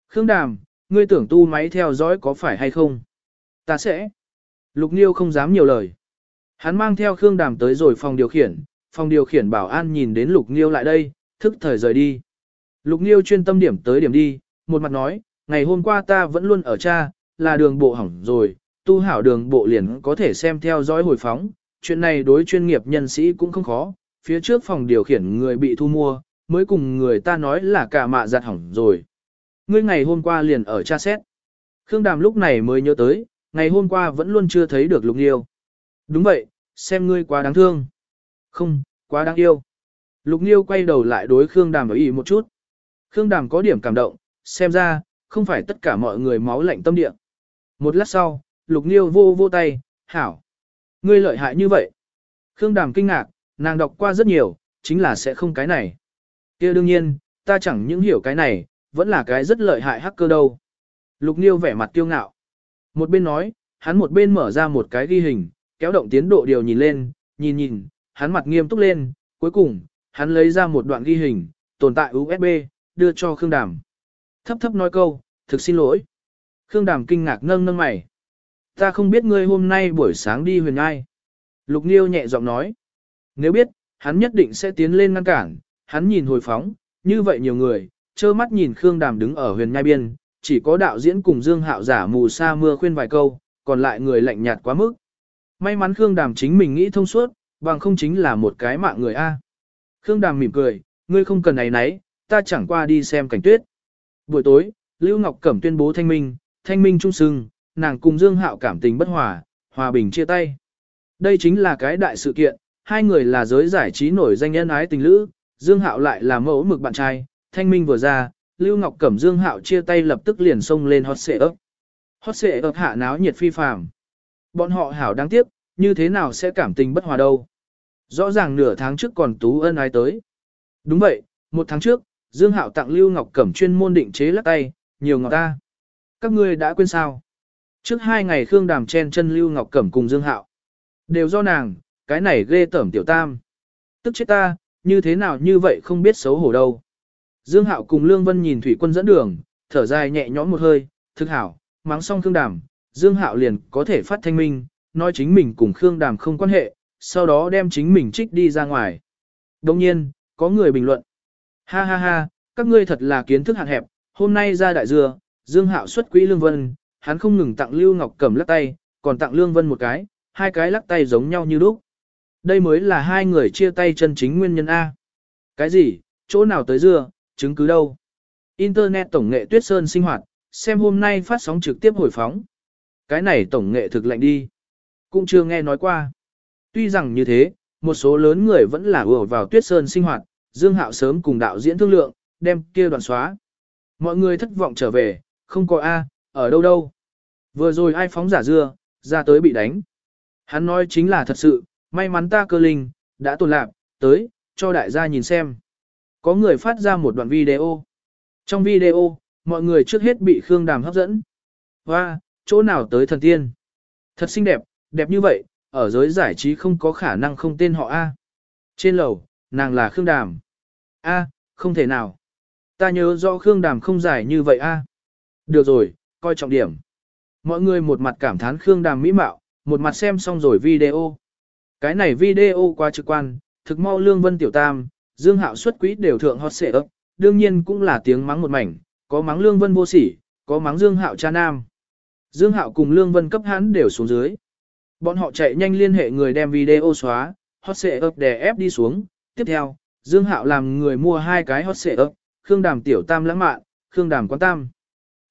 Speaker 1: Khương Đàm, ngươi tưởng tu máy theo dõi có phải hay không? Ta sẽ. Lục Niêu không dám nhiều lời. Hắn mang theo Khương Đàm tới rồi phòng điều khiển, phòng điều khiển bảo an nhìn đến Lục Niêu lại đây, thức thời rời đi. Lục Niêu chuyên tâm điểm tới điểm đi, một mặt nói, ngày hôm qua ta vẫn luôn ở cha, là đường bộ hỏng rồi, tu hảo đường bộ liền có thể xem theo dõi hồi phóng, chuyện này đối chuyên nghiệp nhân sĩ cũng không khó, phía trước phòng điều khiển người bị thu mua, mới cùng người ta nói là cả mạ giặt hỏng rồi. Ngươi ngày hôm qua liền ở cha xét. Khương Đàm lúc này mới nhớ tới, ngày hôm qua vẫn luôn chưa thấy được Lục Nghiêu. Đúng vậy, xem ngươi quá đáng thương. Không, quá đáng yêu. Lục Nghiêu quay đầu lại đối Khương Đàm ở ý một chút. Khương Đàm có điểm cảm động, xem ra, không phải tất cả mọi người máu lạnh tâm địa. Một lát sau, Lục Nghiêu vô vô tay, hảo. Ngươi lợi hại như vậy. Khương Đàm kinh ngạc, nàng đọc qua rất nhiều, chính là sẽ không cái này kia đương nhiên, ta chẳng những hiểu cái này, vẫn là cái rất lợi hại hacker đâu. Lục Niêu vẻ mặt kiêu ngạo. Một bên nói, hắn một bên mở ra một cái ghi hình, kéo động tiến độ điều nhìn lên, nhìn nhìn, hắn mặt nghiêm túc lên, cuối cùng, hắn lấy ra một đoạn ghi hình, tồn tại USB, đưa cho Khương Đàm. Thấp thấp nói câu, thực xin lỗi. Khương Đàm kinh ngạc nâng nâng mày. Ta không biết ngươi hôm nay buổi sáng đi huyền ai. Lục Niêu nhẹ giọng nói. Nếu biết, hắn nhất định sẽ tiến lên ngăn cản, hắn nhìn hồi phóng, như vậy nhiều người, trơ mắt nhìn Khương Đàm đứng ở huyền nhai biên, chỉ có đạo diễn cùng Dương Hạo giả mù sa mưa khuyên vài câu, còn lại người lạnh nhạt quá mức. May mắn Khương Đàm chính mình nghĩ thông suốt, bằng không chính là một cái mạng người A. Khương Đàm mỉm cười, ngươi không cần này nấy, ta chẳng qua đi xem cảnh tuyết. Buổi tối, Lưu Ngọc Cẩm tuyên bố thanh minh, thanh minh trung sưng, nàng cùng Dương Hạo cảm tình bất hòa, hòa bình chia tay. Đây chính là cái đại sự kiện, hai người là giới giải trí nổi danh nhân ái tình lữ, Dương Hạo lại là mẫu mực bạn trai, thanh minh vừa ra, Lưu Ngọc Cẩm Dương Hạo chia tay lập tức liền xông lên hot xệ ấp. Hot xệ ấp hạ náo nhiệt phi phàm. Bọn họ hảo đáng tiếc, như thế nào sẽ cảm tình bất hòa đâu. Rõ ràng nửa tháng trước còn tú ân ái tới. Đúng vậy, một tháng trước, Dương Hạo tặng Lưu Ngọc Cẩm chuyên môn định chế lắc tay, nhiều ngọc ta. Các ngươi đã quên sao? Trước hai ngày Khương Đàm chen chân Lưu Ngọc Cẩm cùng Dương Hạo. Đều do nàng, cái này ghê tởm tiểu tam. Tức chết ta, như thế nào như vậy không biết xấu hổ đâu. Dương Hạo cùng Lương Vân nhìn Thủy Quân dẫn đường, thở dài nhẹ nhõm một hơi, thực hảo, mắng xong Khương Đàm, Dương Hạo liền có thể phát thanh minh, nói chính mình cùng Khương Đàm không quan hệ, sau đó đem chính mình trích đi ra ngoài. Đồng nhiên, có người bình luận. Ha ha ha, các ngươi thật là kiến thức hạn hẹp, hôm nay ra đại dừa, Dương Hạo xuất quỹ Lương Vân, hắn không ngừng tặng Lưu Ngọc cầm lắc tay, còn tặng Lương Vân một cái, hai cái lắc tay giống nhau như lúc. Đây mới là hai người chia tay chân chính nguyên nhân A. Cái gì, chỗ nào tới dưa, chứng cứ đâu? Internet tổng nghệ Tuyết Sơn sinh hoạt, xem hôm nay phát sóng trực tiếp hồi phóng. Cái này tổng nghệ thực lệnh đi. Cũng chưa nghe nói qua. Tuy rằng như thế, một số lớn người vẫn là ùa vào Tuyết Sơn sinh hoạt, Dương Hạo sớm cùng đạo diễn thương lượng, đem kia đoạn xóa. Mọi người thất vọng trở về, không có A, ở đâu đâu. Vừa rồi ai phóng giả dưa, ra tới bị đánh. Hắn nói chính là thật sự, may mắn ta cơ linh, đã tồn lạc, tới, cho đại gia nhìn xem. Có người phát ra một đoạn video. Trong video, mọi người trước hết bị Khương Đàm hấp dẫn. Và, chỗ nào tới thần tiên? Thật xinh đẹp, đẹp như vậy, ở giới giải trí không có khả năng không tên họ A. Trên lầu, nàng là Khương Đàm. A, không thể nào. Ta nhớ rõ Khương Đàm không giải như vậy A. Được rồi, coi trọng điểm. Mọi người một mặt cảm thán Khương Đàm mỹ mạo, một mặt xem xong rồi video. Cái này video quá trực quan, thực mau Lương Vân Tiểu Tam, Dương Hạo xuất quỹ đều thượng hot xệ ấp, đương nhiên cũng là tiếng mắng một mảnh, có mắng Lương Vân vô sỉ, có mắng Dương Hạo cha nam. Dương Hạo cùng Lương Vân cấp hắn đều xuống dưới. Bọn họ chạy nhanh liên hệ người đem video xóa, hot xệ ấp đè ép đi xuống. Tiếp theo, Dương Hạo làm người mua hai cái hot xệ ấp, Khương Đàm Tiểu Tam lãng mạn, Khương Đàm Quán Tam.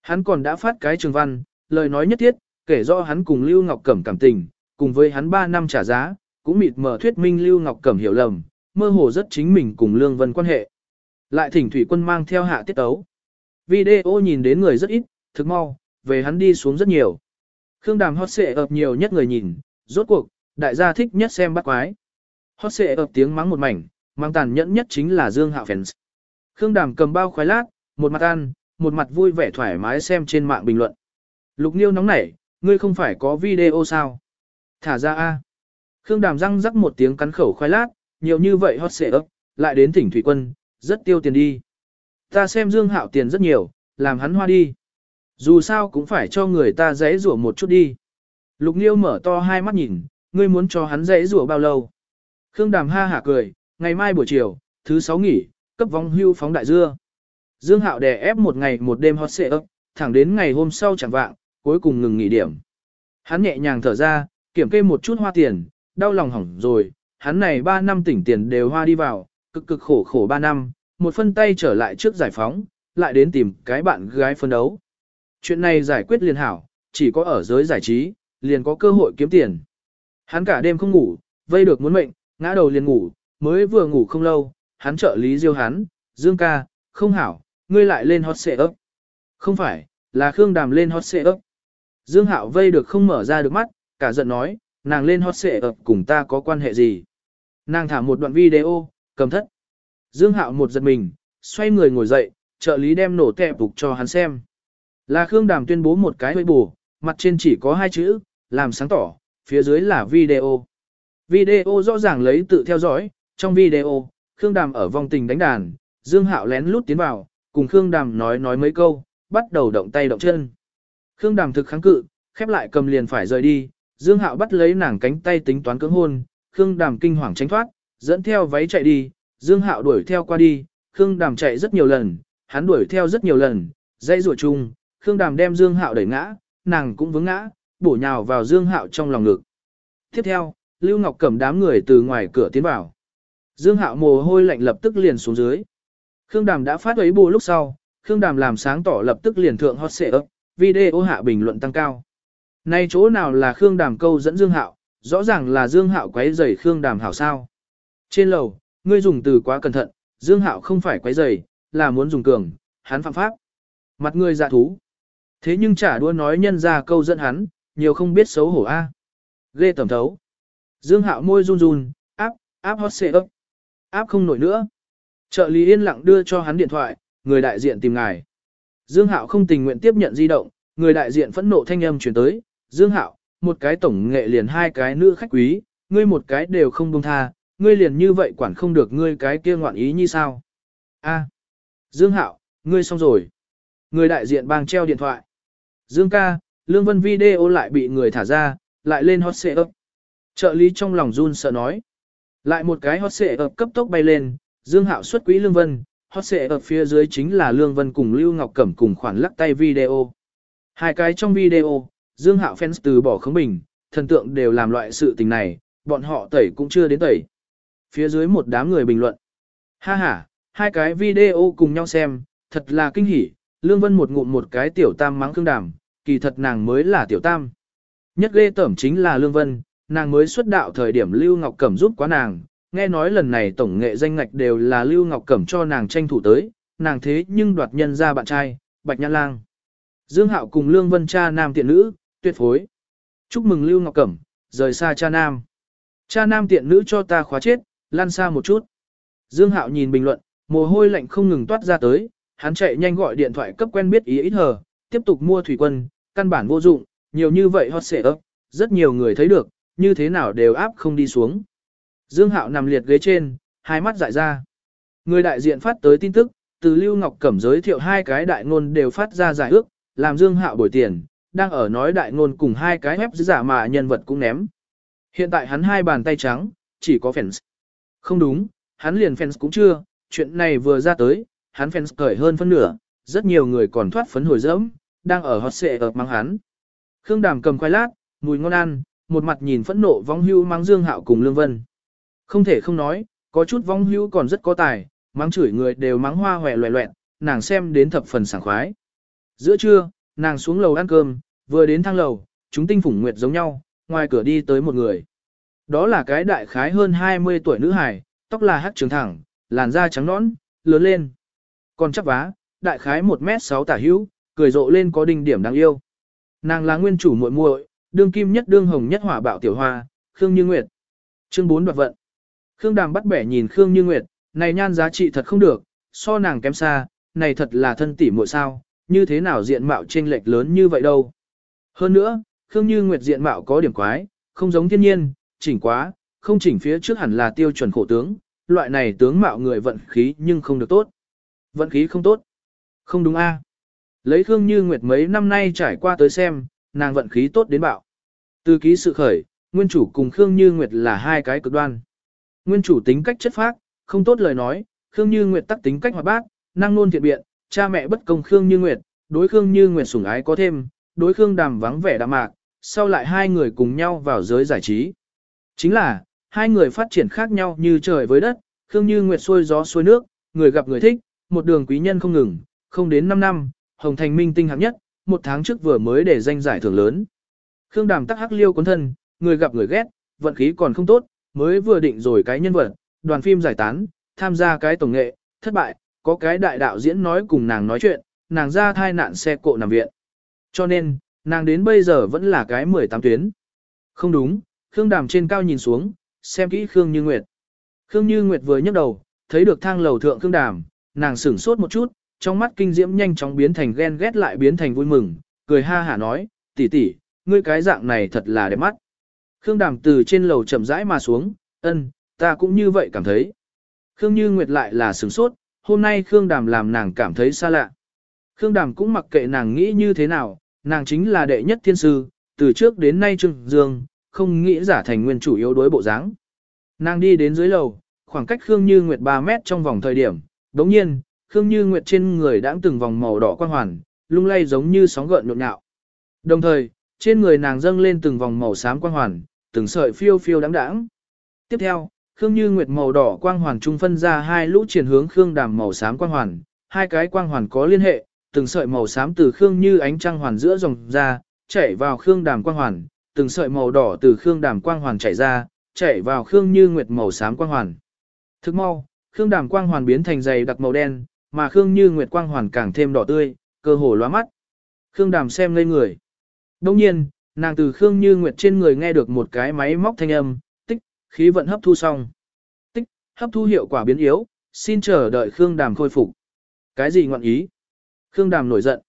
Speaker 1: Hắn còn đã phát cái trường văn, lời nói nhất thiết, kể rõ hắn cùng Lưu Ngọc Cẩm cảm tình, cùng với hắn 3 năm trả giá, cũng mịt mờ thuyết minh Lưu Ngọc Cẩm hiểu lầm, mơ hồ rất chính mình cùng Lương Vân quan hệ. Lại thỉnh thủy quân mang theo hạ tiết tấu. Video nhìn đến người rất ít, thực mau, về hắn đi xuống rất nhiều. Khương Đàm hot xệ ập nhiều nhất người nhìn, rốt cuộc, đại gia thích nhất xem bắt quái. Hot xệ ập tiếng mắng một mảnh, mang tàn nhẫn nhất chính là Dương Hạo Phèn. Khương Đàm cầm bao khoái lát, một mặt ăn, một mặt vui vẻ thoải mái xem trên mạng bình luận. Lục Niêu nóng nảy, ngươi không phải có video sao? Thả ra a. Khương Đàm răng rắc một tiếng cắn khẩu khoai lát, nhiều như vậy hot xệ ấp, lại đến thỉnh thủy quân, rất tiêu tiền đi. Ta xem Dương Hạo tiền rất nhiều, làm hắn hoa đi. Dù sao cũng phải cho người ta giấy rủa một chút đi. Lục Niêu mở to hai mắt nhìn, ngươi muốn cho hắn giấy rủa bao lâu? Khương Đàm ha hả cười, ngày mai buổi chiều, thứ sáu nghỉ, cấp vong hưu phóng đại dưa. Dương Hạo đè ép một ngày một đêm hot xệ ấp, thẳng đến ngày hôm sau chẳng vạng, cuối cùng ngừng nghỉ điểm. Hắn nhẹ nhàng thở ra, kiểm kê một chút hoa tiền, đau lòng hỏng rồi, hắn này 3 năm tỉnh tiền đều hoa đi vào, cực cực khổ khổ 3 năm, một phân tay trở lại trước giải phóng, lại đến tìm cái bạn gái phân đấu. Chuyện này giải quyết liền hảo, chỉ có ở giới giải trí, liền có cơ hội kiếm tiền. Hắn cả đêm không ngủ, vây được muốn mệnh, ngã đầu liền ngủ, mới vừa ngủ không lâu, hắn trợ lý diêu hắn, Dương ca, không hảo, ngươi lại lên hot xệ ấp. Không phải, là Khương Đàm lên hot xệ ấp. Dương Hạo vây được không mở ra được mắt, cả giận nói, nàng lên hot xệ ập cùng ta có quan hệ gì. Nàng thả một đoạn video, cầm thất. Dương Hạo một giật mình, xoay người ngồi dậy, trợ lý đem nổ tẹp phục cho hắn xem. Là Khương Đàm tuyên bố một cái hơi bù, mặt trên chỉ có hai chữ, làm sáng tỏ, phía dưới là video. Video rõ ràng lấy tự theo dõi, trong video, Khương Đàm ở vòng tình đánh đàn, Dương Hạo lén lút tiến vào, cùng Khương Đàm nói nói mấy câu, bắt đầu động tay động chân. Khương Đàm thực kháng cự, khép lại cầm liền phải rời đi, Dương Hạo bắt lấy nàng cánh tay tính toán cưỡng hôn, Khương Đàm kinh hoàng tránh thoát, dẫn theo váy chạy đi, Dương Hạo đuổi theo qua đi, Khương Đàm chạy rất nhiều lần, hắn đuổi theo rất nhiều lần, dây rùa chung, Khương Đàm đem Dương Hạo đẩy ngã, nàng cũng vướng ngã, bổ nhào vào Dương Hạo trong lòng ngực. Tiếp theo, Lưu Ngọc Cẩm đám người từ ngoài cửa tiến vào. Dương Hạo mồ hôi lạnh lập tức liền xuống dưới. Khương Đàm đã phát ấy bù lúc sau, Khương Đàm làm sáng tỏ lập tức liền thượng hot ấp, video hạ bình luận tăng cao. Nay chỗ nào là Khương Đàm câu dẫn Dương Hạo, rõ ràng là Dương Hạo quấy rầy Khương Đàm hảo sao. Trên lầu, ngươi dùng từ quá cẩn thận, Dương Hạo không phải quấy rầy, là muốn dùng cường, hắn phạm pháp. Mặt ngươi dạ thú. Thế nhưng trả đua nói nhân ra câu dẫn hắn, nhiều không biết xấu hổ a. À. Ghê tầm thấu. Dương Hạo môi run run, áp, áp hot ấp. Áp không nổi nữa. Trợ lý yên lặng đưa cho hắn điện thoại, người đại diện tìm ngài. Dương Hạo không tình nguyện tiếp nhận di động, người đại diện phẫn nộ thanh âm chuyển tới, Dương Hạo, một cái tổng nghệ liền hai cái nữ khách quý, ngươi một cái đều không buông tha, ngươi liền như vậy quản không được ngươi cái kia ngoạn ý như sao? A, Dương Hạo, ngươi xong rồi. Người đại diện bang treo điện thoại. Dương ca, Lương Vân video lại bị người thả ra, lại lên hot xệ ấp. Trợ lý trong lòng run sợ nói. Lại một cái hot xệ ấp cấp tốc bay lên, Dương Hạo xuất quỹ Lương Vân, hot xệ ấp phía dưới chính là Lương Vân cùng Lưu Ngọc Cẩm cùng khoản lắc tay video. Hai cái trong video, Dương Hạo fans từ bỏ khống bình, thần tượng đều làm loại sự tình này, bọn họ tẩy cũng chưa đến tẩy. Phía dưới một đám người bình luận. Ha ha, hai cái video cùng nhau xem, thật là kinh hỉ, Lương Vân một ngụm một cái tiểu tam mắng Khương Đàm, kỳ thật nàng mới là tiểu tam. Nhất ghê tởm chính là Lương Vân, nàng mới xuất đạo thời điểm Lưu Ngọc Cẩm giúp quá nàng, nghe nói lần này tổng nghệ danh ngạch đều là Lưu Ngọc Cẩm cho nàng tranh thủ tới, nàng thế nhưng đoạt nhân ra bạn trai, Bạch Nhã Lang. Dương Hạo cùng Lương Vân cha nam tiện nữ, tuyệt phối. Chúc mừng Lưu Ngọc Cẩm, rời xa cha nam. Cha nam tiện nữ cho ta khóa chết, lan xa một chút. Dương Hạo nhìn bình luận, mồ hôi lạnh không ngừng toát ra tới, hắn chạy nhanh gọi điện thoại cấp quen biết ý ít hờ, tiếp tục mua thủy quân, căn bản vô dụng, nhiều như vậy hot sẽ ấp, rất nhiều người thấy được, như thế nào đều áp không đi xuống. Dương Hạo nằm liệt ghế trên, hai mắt dại ra. Người đại diện phát tới tin tức, từ Lưu Ngọc Cẩm giới thiệu hai cái đại ngôn đều phát ra giải ước, làm Dương Hạo bồi tiền, đang ở nói đại ngôn cùng hai cái ép giả mà nhân vật cũng ném. Hiện tại hắn hai bàn tay trắng, chỉ có fans. Không đúng, hắn liền fans cũng chưa, chuyện này vừa ra tới, hắn fans cởi hơn phân nửa, rất nhiều người còn thoát phấn hồi dẫm, đang ở hot xệ ở mang hắn. Khương Đàm cầm khoai lát, mùi ngon ăn, một mặt nhìn phẫn nộ vong hưu mang Dương Hạo cùng Lương Vân. Không thể không nói, có chút vong hưu còn rất có tài, mang chửi người đều mắng hoa hòe loẹ loẹn, nàng xem đến thập phần sảng khoái. Giữa trưa, nàng xuống lầu ăn cơm, vừa đến thang lầu, chúng tinh phủng nguyệt giống nhau, ngoài cửa đi tới một người. Đó là cái đại khái hơn 20 tuổi nữ hài, tóc là hắc trường thẳng, làn da trắng nõn, lớn lên. Còn chắc vá, đại khái 1m6 tả hữu, cười rộ lên có đinh điểm đáng yêu. Nàng là nguyên chủ muội muội, đương kim nhất đương hồng nhất hỏa bạo tiểu hoa, Khương Như Nguyệt. Chương 4 đoạt vận. Khương Đàm bắt bẻ nhìn Khương Như Nguyệt, này nhan giá trị thật không được, so nàng kém xa, này thật là thân tỷ muội sao, như thế nào diện mạo chênh lệch lớn như vậy đâu. Hơn nữa, Khương Như Nguyệt diện mạo có điểm quái, không giống thiên nhiên, chỉnh quá, không chỉnh phía trước hẳn là tiêu chuẩn khổ tướng, loại này tướng mạo người vận khí nhưng không được tốt. Vận khí không tốt. Không đúng a? Lấy Khương Như Nguyệt mấy năm nay trải qua tới xem, nàng vận khí tốt đến bạo. Từ ký sự khởi, nguyên chủ cùng Khương Như Nguyệt là hai cái cực đoan. Nguyên chủ tính cách chất phác, không tốt lời nói, Khương Như Nguyệt tắc tính cách hoạt bát, năng luôn thiện biện, cha mẹ bất công Khương Như Nguyệt, đối Khương Như Nguyệt sủng ái có thêm, đối Khương Đàm vắng vẻ đạm mạc, sau lại hai người cùng nhau vào giới giải trí. Chính là, hai người phát triển khác nhau như trời với đất, Khương Như Nguyệt xuôi gió xuôi nước, người gặp người thích, một đường quý nhân không ngừng, không đến 5 năm, Hồng Thành minh tinh hạng nhất, một tháng trước vừa mới để danh giải thưởng lớn. Khương Đàm tắc hắc liêu cuốn thân, người gặp người ghét, vận khí còn không tốt, mới vừa định rồi cái nhân vật, đoàn phim giải tán, tham gia cái tổng nghệ, thất bại, có cái đại đạo diễn nói cùng nàng nói chuyện, nàng ra thai nạn xe cộ nằm viện. Cho nên, nàng đến bây giờ vẫn là cái 18 tuyến. Không đúng, Khương Đàm trên cao nhìn xuống, xem kỹ Khương Như Nguyệt. Khương Như Nguyệt vừa nhấc đầu, thấy được thang lầu thượng Khương Đàm, nàng sửng sốt một chút, trong mắt kinh diễm nhanh chóng biến thành ghen ghét lại biến thành vui mừng, cười ha hả nói, tỷ tỷ, ngươi cái dạng này thật là đẹp mắt. Khương Đàm từ trên lầu chậm rãi mà xuống, ân, ta cũng như vậy cảm thấy. Khương Như Nguyệt lại là sửng sốt, hôm nay Khương Đàm làm nàng cảm thấy xa lạ. Khương Đàm cũng mặc kệ nàng nghĩ như thế nào, nàng chính là đệ nhất thiên sư, từ trước đến nay trưng dương, không nghĩ giả thành nguyên chủ yếu đối bộ dáng. Nàng đi đến dưới lầu, khoảng cách Khương Như Nguyệt 3 mét trong vòng thời điểm, đống nhiên, Khương Như Nguyệt trên người đã từng vòng màu đỏ quang hoàn, lung lay giống như sóng gợn nhộn nhạo. Đồng thời, trên người nàng dâng lên từng vòng màu xám quang hoàn, từng sợi phiêu phiêu đáng đáng. Tiếp theo, Khương Như Nguyệt màu đỏ quang hoàn trung phân ra hai lũ triển hướng Khương Đàm màu xám quang hoàn, hai cái quang hoàn có liên hệ, từng sợi màu xám từ Khương Như ánh trăng hoàn giữa dòng ra, chảy vào Khương Đàm quang hoàn, từng sợi màu đỏ từ Khương Đàm quang hoàn chảy ra, chảy vào Khương Như Nguyệt màu xám quang hoàn. Thức mau, Khương Đàm quang hoàn biến thành dày đặc màu đen, mà Khương Như Nguyệt quang hoàn càng thêm đỏ tươi, cơ hồ lóa mắt. Khương Đàm xem lên người. Đồng nhiên, nàng từ Khương Như Nguyệt trên người nghe được một cái máy móc thanh âm, khí vận hấp thu xong. Tích, hấp thu hiệu quả biến yếu, xin chờ đợi Khương Đàm khôi phục. Cái gì ngọn ý? Khương Đàm nổi giận.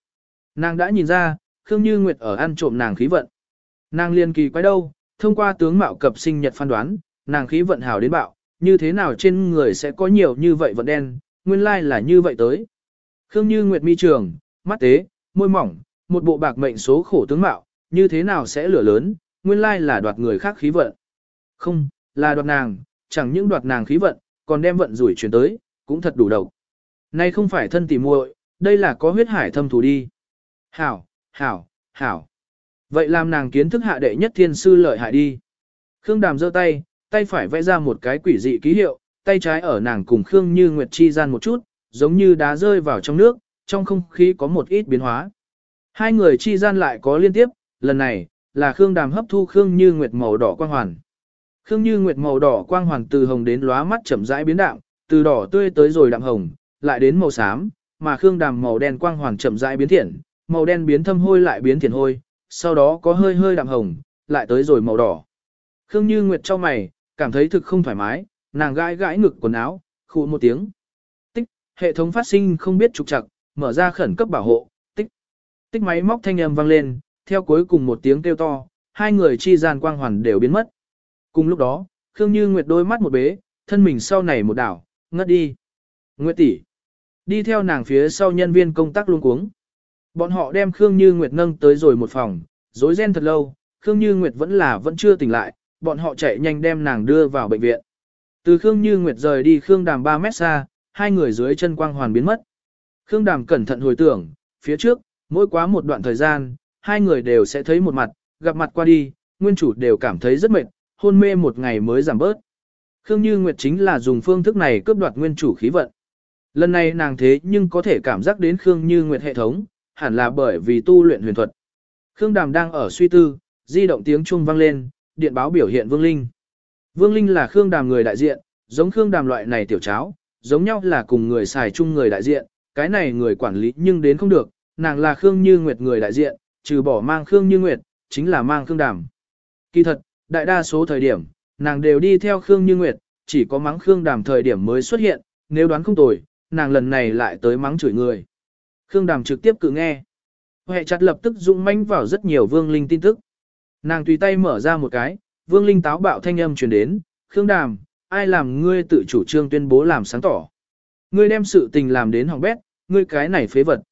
Speaker 1: Nàng đã nhìn ra, Khương Như Nguyệt ở ăn trộm nàng khí vận. Nàng liên kỳ quái đâu, thông qua tướng mạo cập sinh nhật phán đoán, nàng khí vận hảo đến bạo, như thế nào trên người sẽ có nhiều như vậy vận đen, nguyên lai là như vậy tới. Khương Như Nguyệt mi trường, mắt tế, môi mỏng, một bộ bạc mệnh số khổ tướng mạo, như thế nào sẽ lửa lớn, nguyên lai là đoạt người khác khí vận. Không, là đoạt nàng, chẳng những đoạt nàng khí vận, còn đem vận rủi chuyển tới, cũng thật đủ đầu. Nay không phải thân tỉ muội, đây là có huyết hải thâm thù đi. Hảo, hảo, hảo. Vậy làm nàng kiến thức hạ đệ nhất thiên sư lợi hại đi. Khương Đàm giơ tay, tay phải vẽ ra một cái quỷ dị ký hiệu, tay trái ở nàng cùng Khương Như Nguyệt chi gian một chút, giống như đá rơi vào trong nước, trong không khí có một ít biến hóa. Hai người chi gian lại có liên tiếp, lần này, là Khương Đàm hấp thu Khương Như Nguyệt màu đỏ quang hoàn. Khương Như Nguyệt màu đỏ quang hoàn từ hồng đến lóa mắt chậm rãi biến đạm, từ đỏ tươi tới rồi đạm hồng, lại đến màu xám, mà Khương Đàm màu đen quang hoàn chậm rãi biến thiện, màu đen biến thâm hôi lại biến thiện hôi, sau đó có hơi hơi đạm hồng, lại tới rồi màu đỏ. Khương Như Nguyệt cho mày, cảm thấy thực không thoải mái, nàng gãi gãi ngực quần áo, khụ một tiếng. Tích, hệ thống phát sinh không biết trục trặc, mở ra khẩn cấp bảo hộ, tích. Tích máy móc thanh âm vang lên, theo cuối cùng một tiếng kêu to, hai người chi gian quang hoàn đều biến mất. Cùng lúc đó, Khương Như Nguyệt đôi mắt một bế, thân mình sau này một đảo, ngất đi. Nguyệt tỷ, đi theo nàng phía sau nhân viên công tác luôn cuống. Bọn họ đem Khương Như Nguyệt nâng tới rồi một phòng, rối ren thật lâu, Khương Như Nguyệt vẫn là vẫn chưa tỉnh lại, bọn họ chạy nhanh đem nàng đưa vào bệnh viện. Từ Khương Như Nguyệt rời đi Khương Đàm 3 mét xa, hai người dưới chân quang hoàn biến mất. Khương Đàm cẩn thận hồi tưởng, phía trước, mỗi quá một đoạn thời gian, hai người đều sẽ thấy một mặt, gặp mặt qua đi, nguyên chủ đều cảm thấy rất mệt, hôn mê một ngày mới giảm bớt. Khương Như Nguyệt chính là dùng phương thức này cướp đoạt nguyên chủ khí vận. Lần này nàng thế nhưng có thể cảm giác đến Khương Như Nguyệt hệ thống, hẳn là bởi vì tu luyện huyền thuật. Khương Đàm đang ở suy tư, di động tiếng chuông vang lên, điện báo biểu hiện Vương Linh. Vương Linh là Khương Đàm người đại diện, giống Khương Đàm loại này tiểu cháo, giống nhau là cùng người xài chung người đại diện, cái này người quản lý nhưng đến không được, nàng là Khương Như Nguyệt người đại diện, trừ bỏ mang Khương Như Nguyệt, chính là mang Khương Đàm. Kỳ thật, đại đa số thời điểm, nàng đều đi theo Khương Như Nguyệt, chỉ có mắng Khương Đàm thời điểm mới xuất hiện, nếu đoán không tồi, nàng lần này lại tới mắng chửi người. Khương Đàm trực tiếp cự nghe. Hệ chặt lập tức dũng manh vào rất nhiều vương linh tin tức. Nàng tùy tay mở ra một cái, vương linh táo bạo thanh âm truyền đến, Khương Đàm, ai làm ngươi tự chủ trương tuyên bố làm sáng tỏ. Ngươi đem sự tình làm đến hỏng bét, ngươi cái này phế vật.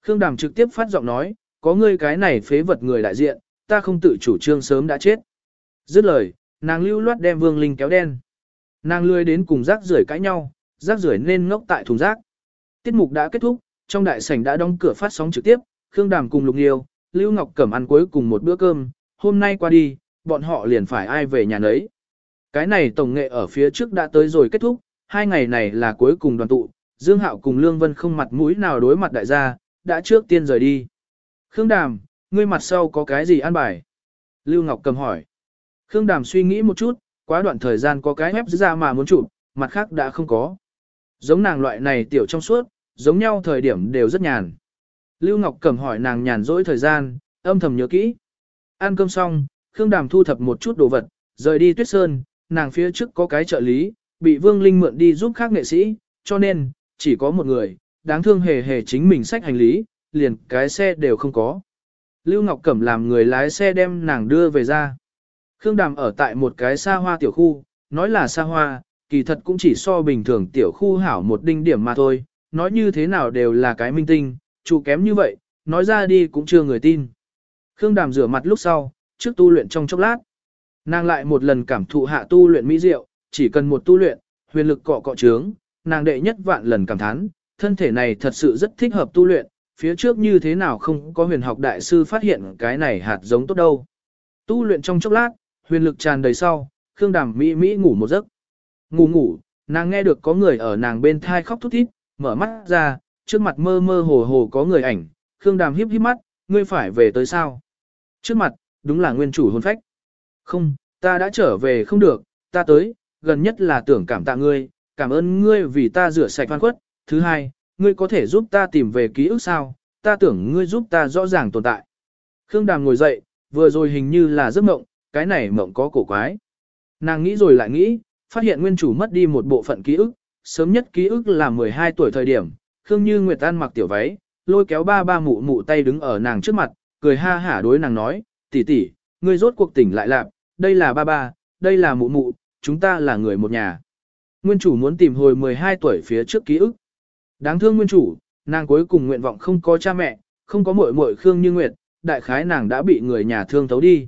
Speaker 1: Khương Đàm trực tiếp phát giọng nói, có ngươi cái này phế vật người đại diện, ta không tự chủ trương sớm đã chết. Dứt lời, nàng lưu loát đem vương linh kéo đen. Nàng lươi đến cùng rác rưởi cãi nhau, rác rưởi nên ngốc tại thùng rác. Tiết mục đã kết thúc, trong đại sảnh đã đóng cửa phát sóng trực tiếp, Khương Đàm cùng Lục Nghiêu, Lưu Ngọc Cẩm ăn cuối cùng một bữa cơm, hôm nay qua đi, bọn họ liền phải ai về nhà nấy. Cái này tổng nghệ ở phía trước đã tới rồi kết thúc, hai ngày này là cuối cùng đoàn tụ, Dương Hạo cùng Lương Vân không mặt mũi nào đối mặt đại gia, đã trước tiên rời đi. Khương Đàm, ngươi mặt sau có cái gì ăn bài? Lưu Ngọc cầm hỏi. Khương Đàm suy nghĩ một chút, quá đoạn thời gian có cái web ra mà muốn chụp, mặt khác đã không có. Giống nàng loại này tiểu trong suốt, giống nhau thời điểm đều rất nhàn. Lưu Ngọc cầm hỏi nàng nhàn rỗi thời gian, âm thầm nhớ kỹ. Ăn cơm xong, Khương Đàm thu thập một chút đồ vật, rời đi Tuyết Sơn, nàng phía trước có cái trợ lý, bị Vương Linh mượn đi giúp khác nghệ sĩ, cho nên, chỉ có một người, đáng thương hề hề chính mình sách hành lý, liền cái xe đều không có. Lưu Ngọc Cẩm làm người lái xe đem nàng đưa về ra. Khương Đàm ở tại một cái xa hoa tiểu khu, nói là xa hoa, kỳ thật cũng chỉ so bình thường tiểu khu hảo một đinh điểm mà thôi, nói như thế nào đều là cái minh tinh, chủ kém như vậy, nói ra đi cũng chưa người tin. Khương Đàm rửa mặt lúc sau, trước tu luyện trong chốc lát. Nàng lại một lần cảm thụ hạ tu luyện mỹ diệu, chỉ cần một tu luyện, huyền lực cọ cọ trướng, nàng đệ nhất vạn lần cảm thán, thân thể này thật sự rất thích hợp tu luyện, phía trước như thế nào không có huyền học đại sư phát hiện cái này hạt giống tốt đâu. Tu luyện trong chốc lát, huyền lực tràn đầy sau, Khương Đàm mỹ mỹ ngủ một giấc. Ngủ ngủ, nàng nghe được có người ở nàng bên thai khóc thút thít, mở mắt ra, trước mặt mơ mơ hồ hồ có người ảnh, Khương Đàm híp híp mắt, ngươi phải về tới sao? Trước mặt, đúng là nguyên chủ hồn phách. Không, ta đã trở về không được, ta tới, gần nhất là tưởng cảm tạ ngươi, cảm ơn ngươi vì ta rửa sạch oan khuất. Thứ hai, ngươi có thể giúp ta tìm về ký ức sao, ta tưởng ngươi giúp ta rõ ràng tồn tại. Khương Đàm ngồi dậy, vừa rồi hình như là giấc mộng, cái này mộng có cổ quái. Nàng nghĩ rồi lại nghĩ, phát hiện nguyên chủ mất đi một bộ phận ký ức, sớm nhất ký ức là 12 tuổi thời điểm, Khương Như Nguyệt An mặc tiểu váy, lôi kéo ba ba mụ mụ tay đứng ở nàng trước mặt, cười ha hả đối nàng nói, tỷ tỷ, ngươi rốt cuộc tỉnh lại lạc, đây là ba ba, đây là mụ mụ, chúng ta là người một nhà. Nguyên chủ muốn tìm hồi 12 tuổi phía trước ký ức. Đáng thương nguyên chủ, nàng cuối cùng nguyện vọng không có cha mẹ, không có muội muội Khương Như Nguyệt, đại khái nàng đã bị người nhà thương thấu đi.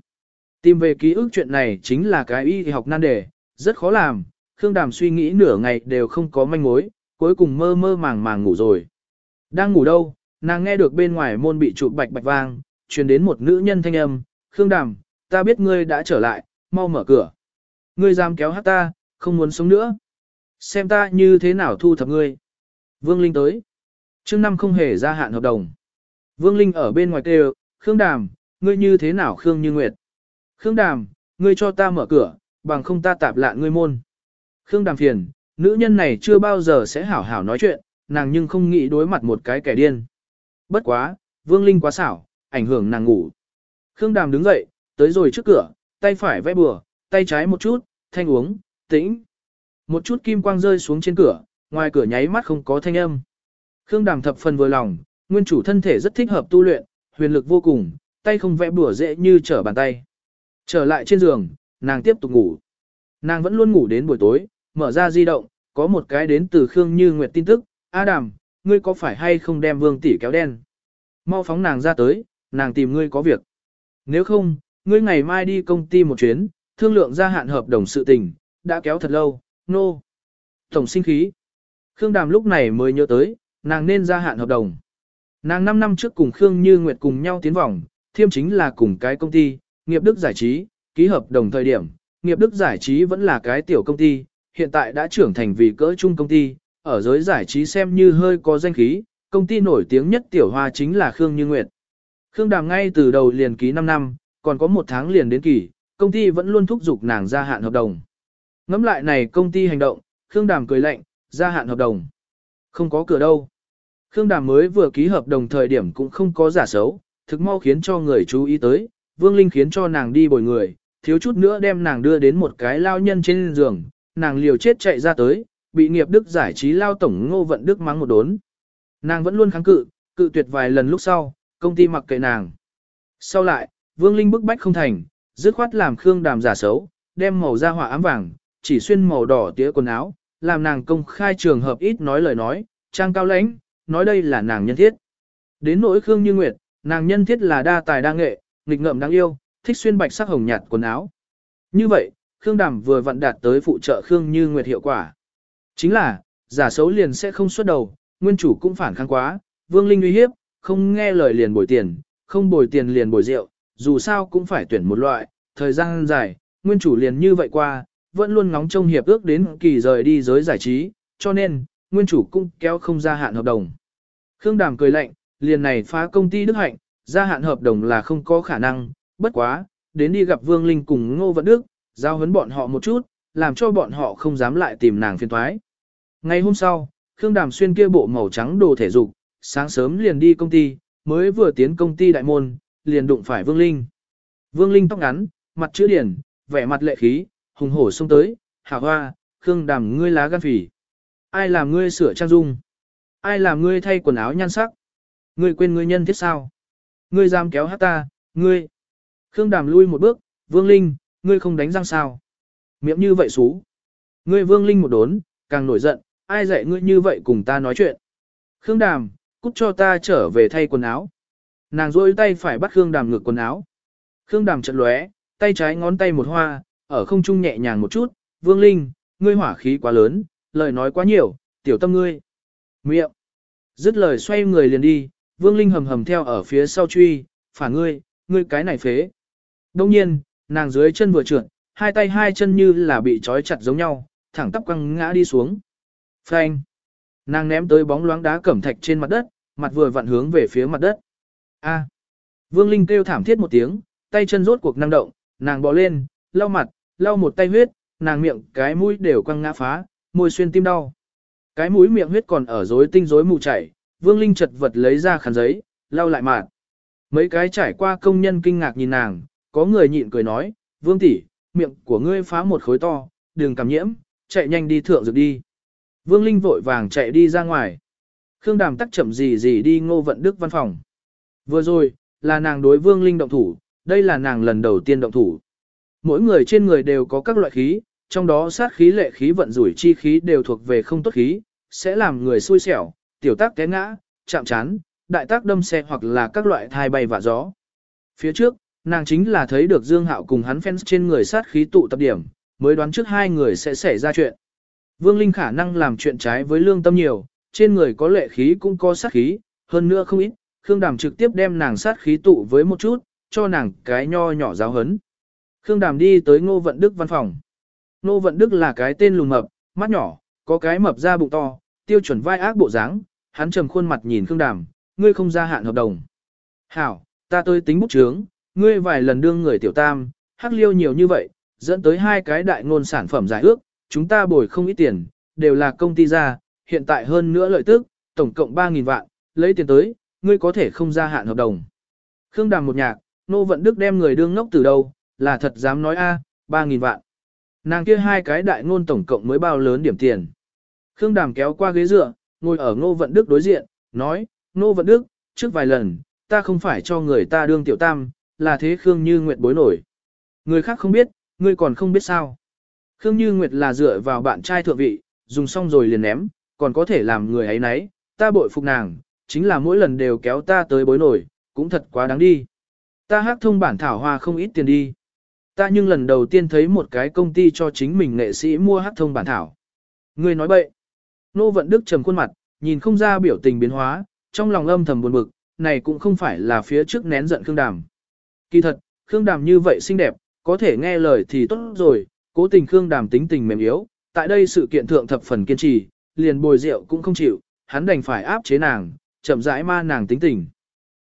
Speaker 1: Tìm về ký ức chuyện này chính là cái y học nan đề, rất khó làm, Khương Đàm suy nghĩ nửa ngày đều không có manh mối, cuối cùng mơ mơ màng màng ngủ rồi. Đang ngủ đâu, nàng nghe được bên ngoài môn bị trụ bạch bạch vang, truyền đến một nữ nhân thanh âm, Khương Đàm, ta biết ngươi đã trở lại, mau mở cửa. Ngươi dám kéo hát ta, không muốn sống nữa. Xem ta như thế nào thu thập ngươi. Vương Linh tới. Trước năm không hề gia hạn hợp đồng. Vương Linh ở bên ngoài kêu, Khương Đàm, ngươi như thế nào Khương Như Nguyệt. Khương Đàm, ngươi cho ta mở cửa, bằng không ta tạp lạ ngươi môn. Khương Đàm phiền, nữ nhân này chưa bao giờ sẽ hảo hảo nói chuyện, nàng nhưng không nghĩ đối mặt một cái kẻ điên. Bất quá, Vương Linh quá xảo, ảnh hưởng nàng ngủ. Khương Đàm đứng dậy, tới rồi trước cửa, tay phải vẽ bừa, tay trái một chút, thanh uống, tĩnh. Một chút kim quang rơi xuống trên cửa, ngoài cửa nháy mắt không có thanh âm. Khương Đàm thập phần vừa lòng, nguyên chủ thân thể rất thích hợp tu luyện, huyền lực vô cùng, tay không vẽ bừa dễ như trở bàn tay. Trở lại trên giường, nàng tiếp tục ngủ. Nàng vẫn luôn ngủ đến buổi tối, mở ra di động, có một cái đến từ Khương Như Nguyệt tin tức, A Đàm, ngươi có phải hay không đem vương tỷ kéo đen? Mau phóng nàng ra tới, nàng tìm ngươi có việc. Nếu không, ngươi ngày mai đi công ty một chuyến, thương lượng gia hạn hợp đồng sự tình, đã kéo thật lâu, nô. No. Tổng sinh khí. Khương Đàm lúc này mới nhớ tới, nàng nên gia hạn hợp đồng. Nàng 5 năm trước cùng Khương Như Nguyệt cùng nhau tiến vòng, thiêm chính là cùng cái công ty, nghiệp đức giải trí, ký hợp đồng thời điểm, nghiệp đức giải trí vẫn là cái tiểu công ty, hiện tại đã trưởng thành vì cỡ chung công ty, ở giới giải trí xem như hơi có danh khí, công ty nổi tiếng nhất tiểu hoa chính là Khương Như Nguyệt. Khương Đàm ngay từ đầu liền ký 5 năm, còn có một tháng liền đến kỳ, công ty vẫn luôn thúc giục nàng gia hạn hợp đồng. Ngắm lại này công ty hành động, Khương Đàm cười lạnh, gia hạn hợp đồng. Không có cửa đâu. Khương Đàm mới vừa ký hợp đồng thời điểm cũng không có giả xấu, thực mau khiến cho người chú ý tới, Vương Linh khiến cho nàng đi bồi người, thiếu chút nữa đem nàng đưa đến một cái lao nhân trên giường, nàng liều chết chạy ra tới, bị nghiệp đức giải trí lao tổng ngô vận đức mắng một đốn. Nàng vẫn luôn kháng cự, cự tuyệt vài lần lúc sau, công ty mặc kệ nàng. Sau lại, Vương Linh bức bách không thành, dứt khoát làm Khương Đàm giả xấu, đem màu da hỏa ám vàng, chỉ xuyên màu đỏ tía quần áo, làm nàng công khai trường hợp ít nói lời nói, trang cao lãnh, nói đây là nàng nhân thiết. Đến nỗi Khương Như Nguyệt, nàng nhân thiết là đa tài đa nghệ, nghịch ngợm đáng yêu, thích xuyên bạch sắc hồng nhạt quần áo. Như vậy, Khương Đàm vừa vặn đạt tới phụ trợ Khương Như Nguyệt hiệu quả. Chính là, giả xấu liền sẽ không xuất đầu, nguyên chủ cũng phản kháng quá, Vương Linh uy hiếp, không nghe lời liền bồi tiền, không bồi tiền liền bồi rượu, dù sao cũng phải tuyển một loại, thời gian dài, nguyên chủ liền như vậy qua, vẫn luôn ngóng trông hiệp ước đến kỳ rời đi giới giải trí, cho nên, nguyên chủ cũng kéo không gia hạn hợp đồng. Khương Đàm cười lạnh, liền này phá công ty Đức Hạnh, gia hạn hợp đồng là không có khả năng, bất quá, đến đi gặp Vương Linh cùng Ngô Vận Đức, giao huấn bọn họ một chút, làm cho bọn họ không dám lại tìm nàng phiền toái. Ngày hôm sau, Khương Đàm xuyên kia bộ màu trắng đồ thể dục, sáng sớm liền đi công ty, mới vừa tiến công ty đại môn, liền đụng phải Vương Linh. Vương Linh tóc ngắn, mặt chữ điển, vẻ mặt lệ khí, hùng hổ xông tới, hạ hoa, Khương Đàm ngươi lá gan phỉ. Ai làm ngươi sửa trang dung? Ai làm ngươi thay quần áo nhan sắc? Ngươi quên ngươi nhân thiết sao? Ngươi dám kéo hát ta, ngươi. Khương Đàm lui một bước, Vương Linh, ngươi không đánh răng sao? Miệng như vậy xú. Ngươi Vương Linh một đốn, càng nổi giận, ai dạy ngươi như vậy cùng ta nói chuyện? Khương Đàm, cút cho ta trở về thay quần áo. Nàng rôi tay phải bắt Khương Đàm ngược quần áo. Khương Đàm chợt lóe, tay trái ngón tay một hoa, ở không trung nhẹ nhàng một chút, Vương Linh, ngươi hỏa khí quá lớn, lời nói quá nhiều, tiểu tâm ngươi. Miệng. Dứt lời xoay người liền đi, Vương Linh hầm hầm theo ở phía sau truy, phả ngươi, ngươi cái này phế. Đông nhiên, nàng dưới chân vừa trượt, hai tay hai chân như là bị trói chặt giống nhau, thẳng tắp quăng ngã đi xuống. Phanh. Nàng ném tới bóng loáng đá cẩm thạch trên mặt đất, mặt vừa vặn hướng về phía mặt đất. A. Vương Linh kêu thảm thiết một tiếng, tay chân rốt cuộc năng động, nàng bò lên, lau mặt, lau một tay huyết, nàng miệng cái mũi đều quăng ngã phá, môi xuyên tim đau. Cái mũi miệng huyết còn ở rối tinh rối mù chảy, Vương Linh chật vật lấy ra khăn giấy, lau lại mặt. Mấy cái trải qua công nhân kinh ngạc nhìn nàng, có người nhịn cười nói, Vương tỷ, miệng của ngươi phá một khối to, đừng cảm nhiễm, chạy nhanh đi thượng dược đi. Vương Linh vội vàng chạy đi ra ngoài. Khương Đàm tắc chậm gì gì đi ngô vận đức văn phòng. Vừa rồi, là nàng đối Vương Linh động thủ, đây là nàng lần đầu tiên động thủ. Mỗi người trên người đều có các loại khí, trong đó sát khí lệ khí vận rủi chi khí đều thuộc về không tốt khí, sẽ làm người xui xẻo, tiểu tác té ngã, chạm chán, đại tác đâm xe hoặc là các loại thai bay vạ gió. Phía trước, nàng chính là thấy được Dương Hạo cùng hắn fans trên người sát khí tụ tập điểm, mới đoán trước hai người sẽ xảy ra chuyện. Vương Linh khả năng làm chuyện trái với lương tâm nhiều, trên người có lệ khí cũng có sát khí, hơn nữa không ít, Khương Đàm trực tiếp đem nàng sát khí tụ với một chút, cho nàng cái nho nhỏ giáo hấn. Khương Đàm đi tới Ngô Vận Đức văn phòng. Ngô Vận Đức là cái tên lùn mập, mắt nhỏ, có cái mập da bụng to, tiêu chuẩn vai ác bộ dáng, hắn trầm khuôn mặt nhìn Khương Đàm, ngươi không gia hạn hợp đồng. Hảo, ta tôi tính bút chướng, ngươi vài lần đương người tiểu tam, hắc liêu nhiều như vậy, dẫn tới hai cái đại ngôn sản phẩm giải ước, chúng ta bồi không ít tiền, đều là công ty ra, hiện tại hơn nữa lợi tức, tổng cộng 3.000 vạn, lấy tiền tới, ngươi có thể không gia hạn hợp đồng. Khương Đàm một nhạc, Nô Vận Đức đem người đương ngốc từ đâu, là thật dám nói a, à, 3.000 vạn. Nàng kia hai cái đại ngôn tổng cộng mới bao lớn điểm tiền. Khương Đàm kéo qua ghế dựa, ngồi ở Ngô Vận Đức đối diện, nói, Ngô Vận Đức, trước vài lần, ta không phải cho người ta đương tiểu tam, là thế Khương Như Nguyệt bối nổi. Người khác không biết, ngươi còn không biết sao. Khương Như Nguyệt là dựa vào bạn trai thượng vị, dùng xong rồi liền ném, còn có thể làm người ấy nấy, ta bội phục nàng, chính là mỗi lần đều kéo ta tới bối nổi, cũng thật quá đáng đi. Ta hát thông bản thảo hoa không ít tiền đi. Ta nhưng lần đầu tiên thấy một cái công ty cho chính mình nghệ sĩ mua hát thông bản thảo. Ngươi nói bậy. Nô Vận Đức trầm khuôn mặt, nhìn không ra biểu tình biến hóa, trong lòng âm thầm buồn bực, này cũng không phải là phía trước nén giận Khương Đàm. Kỳ thật, Khương Đàm như vậy xinh đẹp, có thể nghe lời thì tốt rồi, cố tình Khương Đàm tính tình mềm yếu, tại đây sự kiện thượng thập phần kiên trì, liền bồi rượu cũng không chịu, hắn đành phải áp chế nàng, chậm rãi ma nàng tính tình.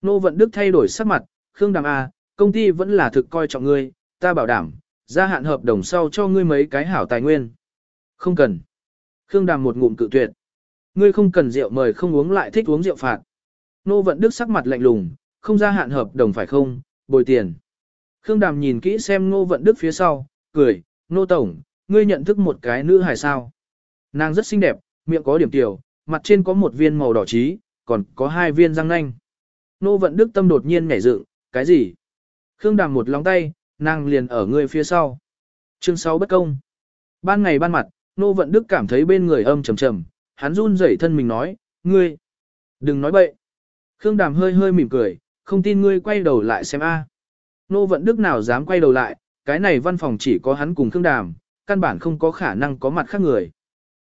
Speaker 1: Nô Vận Đức thay đổi sắc mặt, Khương Đàm A, công ty vẫn là thực coi trọng ngươi, ta bảo đảm, gia hạn hợp đồng sau cho ngươi mấy cái hảo tài nguyên. Không cần. Khương Đàm một ngụm cự tuyệt. Ngươi không cần rượu mời không uống lại thích uống rượu phạt. Nô Vận Đức sắc mặt lạnh lùng, không ra hạn hợp đồng phải không, bồi tiền. Khương Đàm nhìn kỹ xem Nô Vận Đức phía sau, cười, Nô Tổng, ngươi nhận thức một cái nữ hài sao. Nàng rất xinh đẹp, miệng có điểm tiểu, mặt trên có một viên màu đỏ trí, còn có hai viên răng nanh. Nô Vận Đức tâm đột nhiên nhảy dựng, cái gì? Khương Đàm một lòng tay, nàng liền ở ngươi phía sau. Chương 6 bất công. Ban ngày ban mặt, Nô Vận Đức cảm thấy bên người âm trầm trầm, hắn run rẩy thân mình nói, ngươi, đừng nói bậy. Khương Đàm hơi hơi mỉm cười, không tin ngươi quay đầu lại xem a. Nô Vận Đức nào dám quay đầu lại, cái này văn phòng chỉ có hắn cùng Khương Đàm, căn bản không có khả năng có mặt khác người.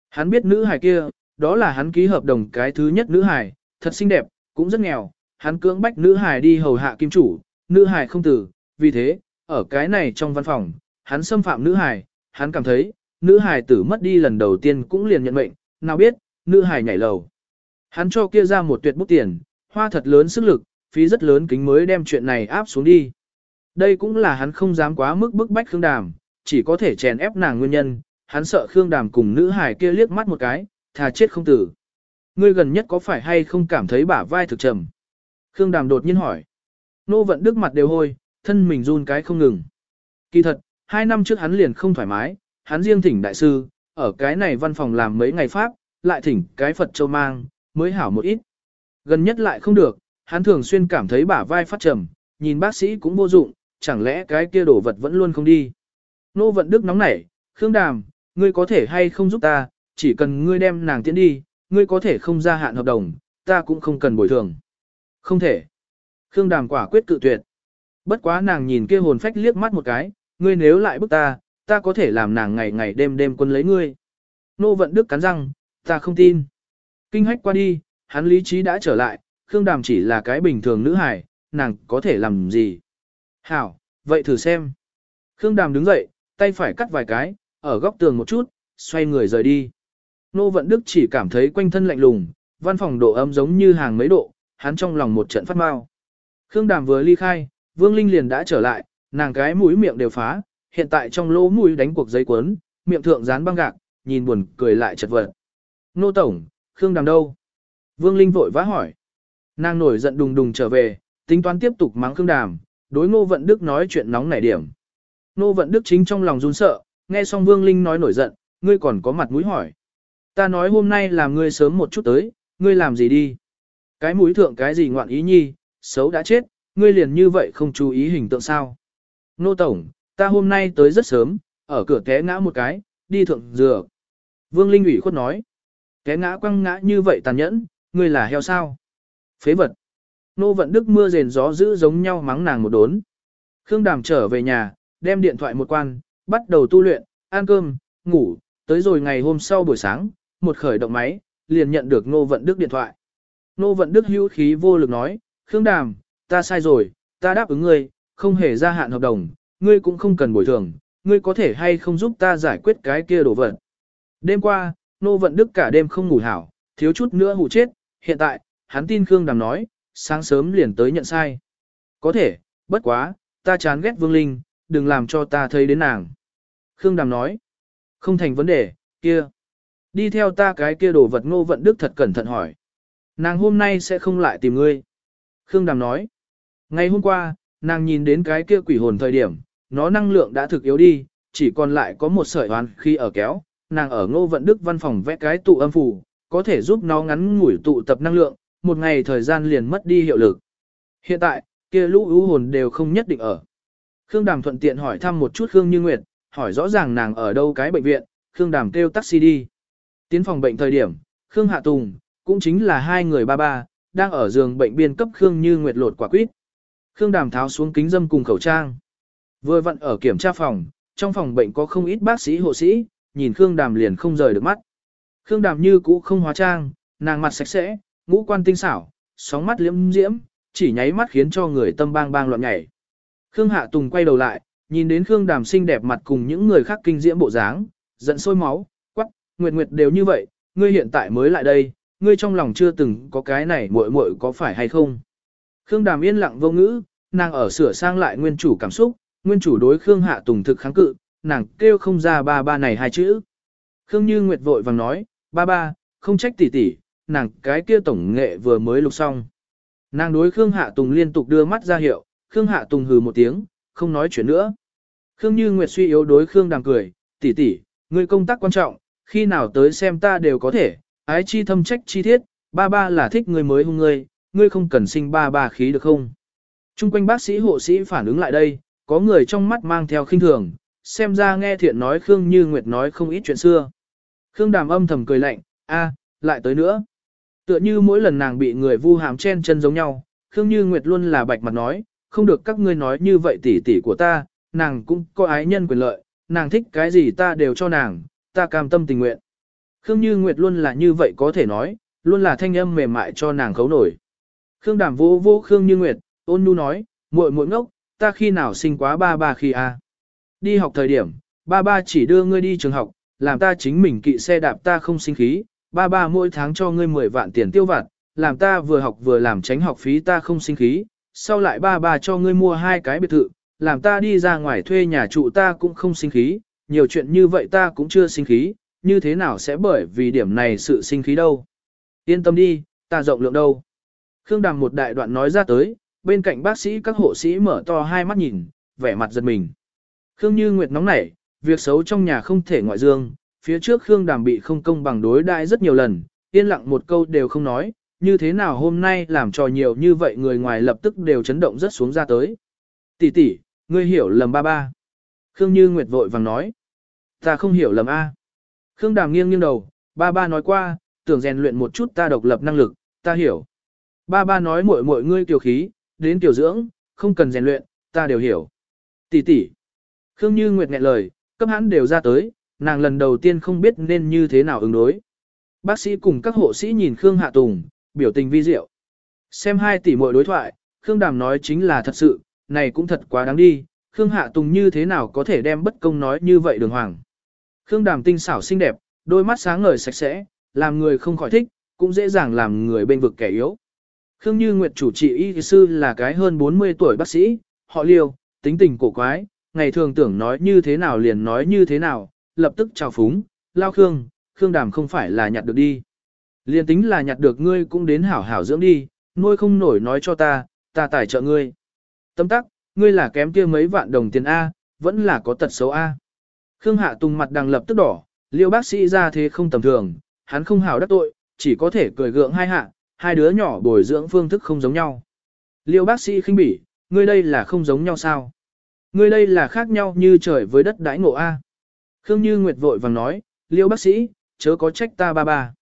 Speaker 1: Hắn biết nữ hài kia, đó là hắn ký hợp đồng cái thứ nhất nữ hài, thật xinh đẹp, cũng rất nghèo, hắn cưỡng bách nữ hài đi hầu hạ kim chủ, nữ hài không tử, vì thế, ở cái này trong văn phòng, hắn xâm phạm nữ hài, hắn cảm thấy, nữ hài tử mất đi lần đầu tiên cũng liền nhận mệnh, nào biết, nữ hài nhảy lầu. Hắn cho kia ra một tuyệt bút tiền, hoa thật lớn sức lực, phí rất lớn kính mới đem chuyện này áp xuống đi. Đây cũng là hắn không dám quá mức bức bách Khương Đàm, chỉ có thể chèn ép nàng nguyên nhân, hắn sợ Khương Đàm cùng nữ hài kia liếc mắt một cái, thà chết không tử. Ngươi gần nhất có phải hay không cảm thấy bả vai thực trầm? Khương Đàm đột nhiên hỏi. Nô vận đức mặt đều hôi, thân mình run cái không ngừng. Kỳ thật, hai năm trước hắn liền không thoải mái, hắn riêng thỉnh đại sư, ở cái này văn phòng làm mấy ngày Pháp, lại thỉnh cái Phật châu mang, mới hảo một ít. Gần nhất lại không được, hắn thường xuyên cảm thấy bả vai phát trầm, nhìn bác sĩ cũng vô dụng, chẳng lẽ cái kia đổ vật vẫn luôn không đi. Nô vận đức nóng nảy, Khương Đàm, ngươi có thể hay không giúp ta, chỉ cần ngươi đem nàng tiễn đi, ngươi có thể không gia hạn hợp đồng, ta cũng không cần bồi thường. Không thể. Khương Đàm quả quyết cự tuyệt. Bất quá nàng nhìn kia hồn phách liếc mắt một cái, ngươi nếu lại bức ta, ta có thể làm nàng ngày ngày đêm đêm quân lấy ngươi. Nô vận đức cắn răng, ta không tin. Kinh hách qua đi, hắn lý trí đã trở lại, Khương Đàm chỉ là cái bình thường nữ hài, nàng có thể làm gì. Hảo, vậy thử xem. Khương Đàm đứng dậy, tay phải cắt vài cái, ở góc tường một chút, xoay người rời đi. Nô Vận Đức chỉ cảm thấy quanh thân lạnh lùng, văn phòng độ ấm giống như hàng mấy độ, hắn trong lòng một trận phát mau. Khương Đàm vừa ly khai, Vương Linh liền đã trở lại, nàng cái mũi miệng đều phá, hiện tại trong lỗ mũi đánh cuộc giấy cuốn, miệng thượng dán băng gạc, nhìn buồn cười lại chật vật. Nô Tổng, Khương Đàm đâu? Vương Linh vội vã hỏi. Nàng nổi giận đùng đùng trở về, tính toán tiếp tục mắng Khương Đàm, đối Ngô Vận Đức nói chuyện nóng nảy điểm. Ngô Vận Đức chính trong lòng run sợ, nghe xong Vương Linh nói nổi giận, ngươi còn có mặt mũi hỏi. Ta nói hôm nay làm ngươi sớm một chút tới, ngươi làm gì đi? Cái mũi thượng cái gì ngoạn ý nhi, xấu đã chết, ngươi liền như vậy không chú ý hình tượng sao? Nô Tổng, ta hôm nay tới rất sớm, ở cửa té ngã một cái, đi thượng dừa. Vương Linh ủy khuất nói. Té ngã quăng ngã như vậy tàn nhẫn, ngươi là heo sao? Phế vật. Nô vận đức mưa rền gió giữ giống nhau mắng nàng một đốn. Khương Đàm trở về nhà, đem điện thoại một quan, bắt đầu tu luyện, ăn cơm, ngủ, tới rồi ngày hôm sau buổi sáng, một khởi động máy, liền nhận được Nô Vận Đức điện thoại. Nô Vận Đức hữu khí vô lực nói, Khương Đàm, ta sai rồi, ta đáp ứng ngươi, không hề gia hạn hợp đồng, ngươi cũng không cần bồi thường, ngươi có thể hay không giúp ta giải quyết cái kia đồ vật. Đêm qua, Nô Vận Đức cả đêm không ngủ hảo, thiếu chút nữa hụ chết, hiện tại, hắn tin Khương Đàm nói, sáng sớm liền tới nhận sai. Có thể, bất quá, ta chán ghét Vương Linh, đừng làm cho ta thấy đến nàng. Khương Đàm nói, không thành vấn đề, kia. Đi theo ta cái kia đồ vật ngô vận đức thật cẩn thận hỏi. Nàng hôm nay sẽ không lại tìm ngươi. Khương Đàm nói, ngày hôm qua, nàng nhìn đến cái kia quỷ hồn thời điểm, nó năng lượng đã thực yếu đi, chỉ còn lại có một sợi hoàn khi ở kéo, nàng ở ngô vận đức văn phòng vẽ cái tụ âm phủ, có thể giúp nó ngắn ngủi tụ tập năng lượng, một ngày thời gian liền mất đi hiệu lực. Hiện tại, kia lũ ưu hồn đều không nhất định ở. Khương Đàm thuận tiện hỏi thăm một chút Khương Như Nguyệt, hỏi rõ ràng nàng ở đâu cái bệnh viện, Khương Đàm kêu taxi đi. Tiến phòng bệnh thời điểm, Khương Hạ Tùng, cũng chính là hai người ba ba, đang ở giường bệnh biên cấp Khương Như Nguyệt lột quả quýt. Khương Đàm tháo xuống kính dâm cùng khẩu trang. Vừa vặn ở kiểm tra phòng, trong phòng bệnh có không ít bác sĩ hộ sĩ, nhìn Khương Đàm liền không rời được mắt. Khương Đàm như cũ không hóa trang, nàng mặt sạch sẽ, ngũ quan tinh xảo, sóng mắt liễm diễm, chỉ nháy mắt khiến cho người tâm bang bang loạn nhảy. Khương Hạ Tùng quay đầu lại, nhìn đến Khương Đàm xinh đẹp mặt cùng những người khác kinh diễm bộ dáng, giận sôi máu, quắc, nguyệt nguyệt đều như vậy, ngươi hiện tại mới lại đây, ngươi trong lòng chưa từng có cái này muội muội có phải hay không. Khương Đàm yên lặng vô ngữ, nàng ở sửa sang lại nguyên chủ cảm xúc, nguyên chủ đối Khương Hạ Tùng thực kháng cự, nàng kêu không ra ba ba này hai chữ. Khương Như Nguyệt vội vàng nói, ba ba, không trách tỷ tỷ, nàng cái kia tổng nghệ vừa mới lục xong. Nàng đối Khương Hạ Tùng liên tục đưa mắt ra hiệu, Khương Hạ Tùng hừ một tiếng, không nói chuyện nữa. Khương Như Nguyệt suy yếu đối Khương Đàm cười, tỷ tỷ, ngươi công tác quan trọng, khi nào tới xem ta đều có thể, ái chi thâm trách chi thiết, ba ba là thích ngươi mới hung ngươi, ngươi không cần sinh ba ba khí được không? Trung quanh bác sĩ hộ sĩ phản ứng lại đây, có người trong mắt mang theo khinh thường, xem ra nghe thiện nói Khương Như Nguyệt nói không ít chuyện xưa. Khương Đàm âm thầm cười lạnh, a, lại tới nữa. Tựa như mỗi lần nàng bị người vu hàm chen chân giống nhau, Khương Như Nguyệt luôn là bạch mặt nói, không được các ngươi nói như vậy tỷ tỷ của ta, nàng cũng có ái nhân quyền lợi, nàng thích cái gì ta đều cho nàng, ta cam tâm tình nguyện. Khương Như Nguyệt luôn là như vậy có thể nói, luôn là thanh âm mềm mại cho nàng khấu nổi. Khương Đàm vô vô Khương Như Nguyệt, ôn nhu nói, muội muội ngốc, ta khi nào sinh quá ba ba khi a? Đi học thời điểm, ba ba chỉ đưa ngươi đi trường học, làm ta chính mình kỵ xe đạp ta không sinh khí, ba ba mỗi tháng cho ngươi 10 vạn tiền tiêu vặt, làm ta vừa học vừa làm tránh học phí ta không sinh khí, sau lại ba ba cho ngươi mua hai cái biệt thự, làm ta đi ra ngoài thuê nhà trụ ta cũng không sinh khí, nhiều chuyện như vậy ta cũng chưa sinh khí, như thế nào sẽ bởi vì điểm này sự sinh khí đâu. Yên tâm đi, ta rộng lượng đâu. Khương Đàm một đại đoạn nói ra tới, bên cạnh bác sĩ các hộ sĩ mở to hai mắt nhìn, vẻ mặt giật mình. Khương Như Nguyệt nóng nảy, việc xấu trong nhà không thể ngoại dương, phía trước Khương Đàm bị không công bằng đối đãi rất nhiều lần, yên lặng một câu đều không nói, như thế nào hôm nay làm trò nhiều như vậy người ngoài lập tức đều chấn động rất xuống ra tới. Tỷ tỷ, ngươi hiểu lầm ba ba. Khương Như Nguyệt vội vàng nói. Ta không hiểu lầm A. Khương Đàm nghiêng nghiêng đầu, ba ba nói qua, tưởng rèn luyện một chút ta độc lập năng lực, ta hiểu. Ba ba nói muội muội ngươi tiểu khí, đến tiểu dưỡng, không cần rèn luyện, ta đều hiểu. Tỷ tỷ. Khương Như Nguyệt nghẹn lời, cấp hắn đều ra tới, nàng lần đầu tiên không biết nên như thế nào ứng đối. Bác sĩ cùng các hộ sĩ nhìn Khương Hạ Tùng, biểu tình vi diệu. Xem hai tỷ muội đối thoại, Khương Đàm nói chính là thật sự, này cũng thật quá đáng đi, Khương Hạ Tùng như thế nào có thể đem bất công nói như vậy đường hoàng. Khương Đàm tinh xảo xinh đẹp, đôi mắt sáng ngời sạch sẽ, làm người không khỏi thích, cũng dễ dàng làm người bên vực kẻ yếu. Khương Như Nguyệt chủ trị y sư là cái hơn 40 tuổi bác sĩ, họ liêu, tính tình cổ quái, ngày thường tưởng nói như thế nào liền nói như thế nào, lập tức chào phúng, lao Khương, Khương Đàm không phải là nhặt được đi. Liền tính là nhặt được ngươi cũng đến hảo hảo dưỡng đi, nuôi không nổi nói cho ta, ta tài trợ ngươi. Tâm tắc, ngươi là kém kia mấy vạn đồng tiền A, vẫn là có tật xấu A. Khương Hạ Tùng mặt đằng lập tức đỏ, liêu bác sĩ ra thế không tầm thường, hắn không hảo đắc tội, chỉ có thể cười gượng hai hạ, hai đứa nhỏ bồi dưỡng phương thức không giống nhau. Liêu bác sĩ khinh bỉ, ngươi đây là không giống nhau sao? Ngươi đây là khác nhau như trời với đất đãi ngộ A. Khương Như Nguyệt vội vàng nói, liêu bác sĩ, chớ có trách ta ba ba.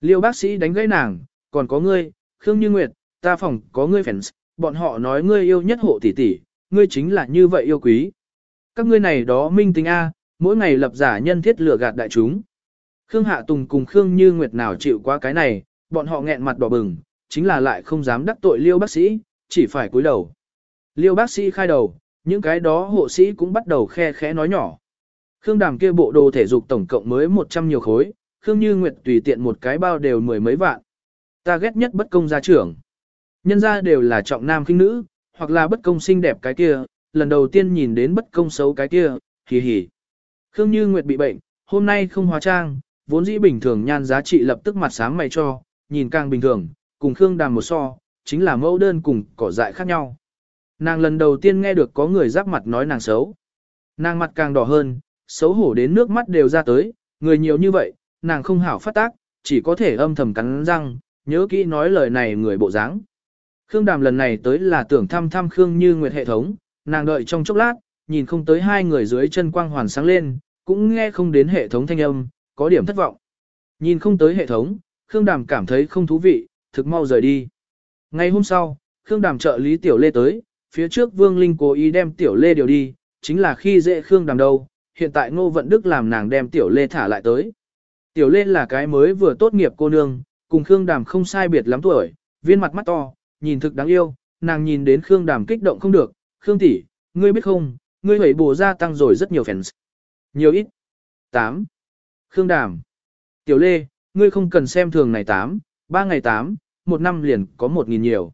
Speaker 1: Liêu bác sĩ đánh gãy nàng, còn có ngươi, Khương Như Nguyệt, ta phòng có ngươi fans, bọn họ nói ngươi yêu nhất hộ tỷ tỷ, ngươi chính là như vậy yêu quý. Các ngươi này đó minh tính A, mỗi ngày lập giả nhân thiết lừa gạt đại chúng. Khương Hạ Tùng cùng Khương Như Nguyệt nào chịu qua cái này, bọn họ nghẹn mặt đỏ bừng, chính là lại không dám đắc tội liêu bác sĩ, chỉ phải cúi đầu. Liêu bác sĩ khai đầu, những cái đó hộ sĩ cũng bắt đầu khe khẽ nói nhỏ. Khương Đàm kia bộ đồ thể dục tổng cộng mới 100 nhiều khối, Khương Như Nguyệt tùy tiện một cái bao đều mười mấy vạn. Ta ghét nhất bất công gia trưởng. Nhân gia đều là trọng nam khinh nữ, hoặc là bất công xinh đẹp cái kia, lần đầu tiên nhìn đến bất công xấu cái kia, hì hì. Khương Như Nguyệt bị bệnh, hôm nay không hóa trang, vốn dĩ bình thường nhan giá trị lập tức mặt sáng mày cho, nhìn càng bình thường, cùng Khương Đàm một so, chính là mẫu đơn cùng cỏ dại khác nhau. Nàng lần đầu tiên nghe được có người giáp mặt nói nàng xấu. Nàng mặt càng đỏ hơn, xấu hổ đến nước mắt đều ra tới, người nhiều như vậy, nàng không hảo phát tác, chỉ có thể âm thầm cắn răng, nhớ kỹ nói lời này người bộ dáng. Khương Đàm lần này tới là tưởng thăm thăm Khương Như Nguyệt hệ thống, nàng đợi trong chốc lát, nhìn không tới hai người dưới chân quang hoàn sáng lên, cũng nghe không đến hệ thống thanh âm, có điểm thất vọng. Nhìn không tới hệ thống, Khương Đàm cảm thấy không thú vị, thực mau rời đi. Ngày hôm sau, Khương Đàm trợ lý Tiểu Lê tới, phía trước Vương Linh cố ý đem Tiểu Lê điều đi, chính là khi dễ Khương Đàm đâu, hiện tại Ngô Vận Đức làm nàng đem Tiểu Lê thả lại tới. Tiểu Lê là cái mới vừa tốt nghiệp cô nương, cùng Khương Đàm không sai biệt lắm tuổi, viên mặt mắt to, nhìn thực đáng yêu, nàng nhìn đến Khương Đàm kích động không được, Khương tỷ, ngươi biết không, ngươi hủy bổ ra tăng rồi rất nhiều fans. Nhiều ít. 8. Khương Đàm. Tiểu Lê, ngươi không cần xem thường này 8, 3 ngày 8, một năm liền có 1.000 nhiều.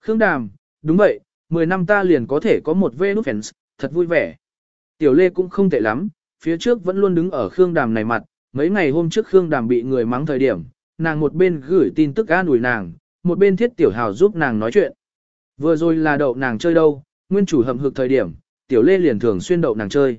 Speaker 1: Khương Đàm, đúng vậy, 10 năm ta liền có thể có một V nút fans, thật vui vẻ. Tiểu Lê cũng không tệ lắm, phía trước vẫn luôn đứng ở Khương Đàm này mặt, mấy ngày hôm trước Khương Đàm bị người mắng thời điểm, nàng một bên gửi tin tức an ủi nàng, một bên thiết tiểu hào giúp nàng nói chuyện. Vừa rồi là đậu nàng chơi đâu, nguyên chủ hầm hực thời điểm, tiểu lê liền thường xuyên đậu nàng chơi.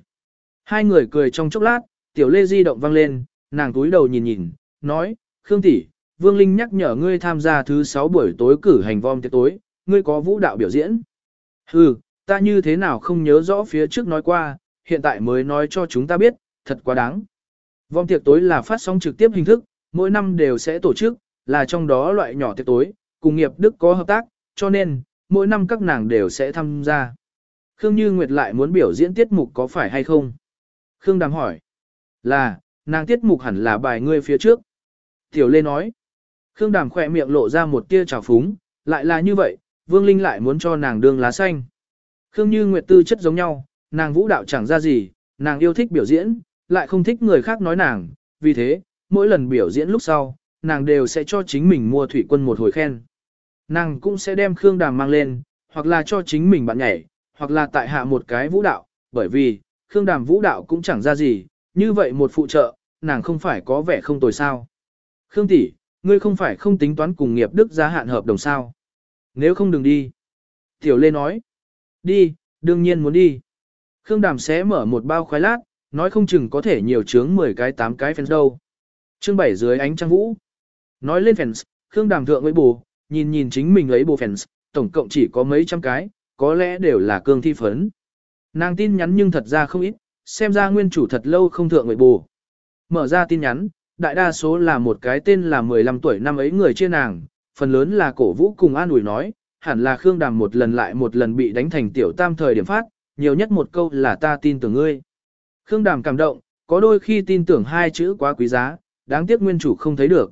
Speaker 1: Hai người cười trong chốc lát, tiểu lê di động vang lên, nàng túi đầu nhìn nhìn, nói, Khương tỷ, Vương Linh nhắc nhở ngươi tham gia thứ sáu buổi tối cử hành vom tiệc tối, ngươi có vũ đạo biểu diễn. Hừ, ta như thế nào không nhớ rõ phía trước nói qua, hiện tại mới nói cho chúng ta biết, thật quá đáng. Vom tiệc tối là phát sóng trực tiếp hình thức, mỗi năm đều sẽ tổ chức, là trong đó loại nhỏ tiệc tối, cùng nghiệp Đức có hợp tác, cho nên, mỗi năm các nàng đều sẽ tham gia. Khương Như Nguyệt lại muốn biểu diễn tiết mục có phải hay không? Khương Đàm hỏi. Là, nàng tiết mục hẳn là bài ngươi phía trước. Tiểu Lê nói. Khương Đàm khỏe miệng lộ ra một tia trào phúng, lại là như vậy, Vương Linh lại muốn cho nàng đương lá xanh. Khương Như Nguyệt tư chất giống nhau, nàng vũ đạo chẳng ra gì, nàng yêu thích biểu diễn, lại không thích người khác nói nàng, vì thế, mỗi lần biểu diễn lúc sau, nàng đều sẽ cho chính mình mua thủy quân một hồi khen. Nàng cũng sẽ đem Khương Đàm mang lên, hoặc là cho chính mình bạn nhảy, hoặc là tại hạ một cái vũ đạo, bởi vì, Khương Đàm vũ đạo cũng chẳng ra gì, như vậy một phụ trợ, nàng không phải có vẻ không tồi sao. Khương tỷ, ngươi không phải không tính toán cùng nghiệp đức gia hạn hợp đồng sao. Nếu không đừng đi. Tiểu Lê nói. Đi, đương nhiên muốn đi. Khương Đàm sẽ mở một bao khoái lát, nói không chừng có thể nhiều chướng 10 cái 8 cái fans đâu. Chương 7 dưới ánh trăng vũ. Nói lên fans, Khương Đàm thượng với bù, nhìn nhìn chính mình lấy bù fans, tổng cộng chỉ có mấy trăm cái, có lẽ đều là cương thi phấn. Nàng tin nhắn nhưng thật ra không ít, xem ra nguyên chủ thật lâu không thượng với bù. Mở ra tin nhắn, đại đa số là một cái tên là 15 tuổi năm ấy người chia nàng, phần lớn là cổ vũ cùng an ủi nói, hẳn là Khương Đàm một lần lại một lần bị đánh thành tiểu tam thời điểm phát, nhiều nhất một câu là ta tin tưởng ngươi. Khương Đàm cảm động, có đôi khi tin tưởng hai chữ quá quý giá, đáng tiếc nguyên chủ không thấy được.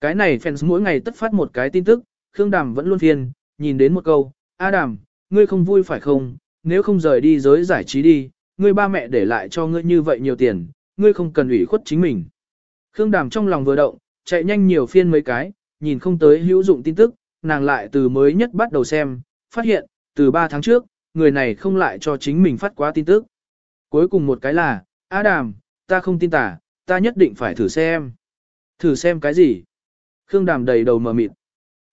Speaker 1: Cái này fans mỗi ngày tất phát một cái tin tức, Khương Đàm vẫn luôn phiền, nhìn đến một câu, A Đàm, ngươi không vui phải không, nếu không rời đi giới giải trí đi, ngươi ba mẹ để lại cho ngươi như vậy nhiều tiền, ngươi không cần ủy khuất chính mình. Khương Đàm trong lòng vừa động, chạy nhanh nhiều phiên mấy cái, nhìn không tới hữu dụng tin tức, nàng lại từ mới nhất bắt đầu xem, phát hiện, từ 3 tháng trước, người này không lại cho chính mình phát quá tin tức. Cuối cùng một cái là, A Đàm, ta không tin tả, ta nhất định phải thử xem. Thử xem cái gì? Khương Đàm đầy đầu mờ mịt.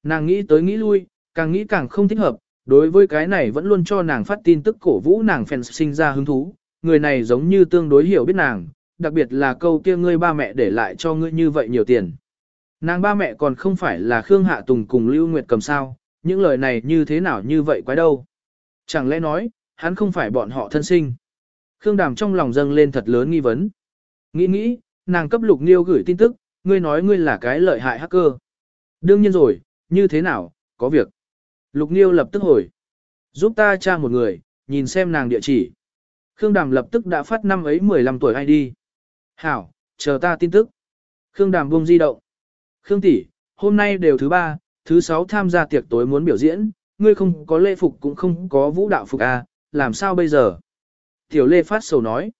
Speaker 1: Nàng nghĩ tới nghĩ lui, càng nghĩ càng không thích hợp, đối với cái này vẫn luôn cho nàng phát tin tức cổ vũ nàng phèn sinh ra hứng thú, người này giống như tương đối hiểu biết nàng, đặc biệt là câu kia ngươi ba mẹ để lại cho ngươi như vậy nhiều tiền. Nàng ba mẹ còn không phải là Khương Hạ Tùng cùng Lưu Nguyệt cầm sao, những lời này như thế nào như vậy quái đâu. Chẳng lẽ nói, hắn không phải bọn họ thân sinh. Khương Đàm trong lòng dâng lên thật lớn nghi vấn. Nghĩ nghĩ, nàng cấp Lục Niêu gửi tin tức, ngươi nói ngươi là cái lợi hại hacker. Đương nhiên rồi, như thế nào, có việc. Lục Niêu lập tức hồi. Giúp ta tra một người, nhìn xem nàng địa chỉ. Khương Đàm lập tức đã phát năm ấy 15 tuổi ID. Hảo, chờ ta tin tức. Khương Đàm buông di động. Khương tỷ, hôm nay đều thứ ba, thứ sáu tham gia tiệc tối muốn biểu diễn, ngươi không có lễ phục cũng không có vũ đạo phục à, làm sao bây giờ? Tiểu Lê phát sầu nói.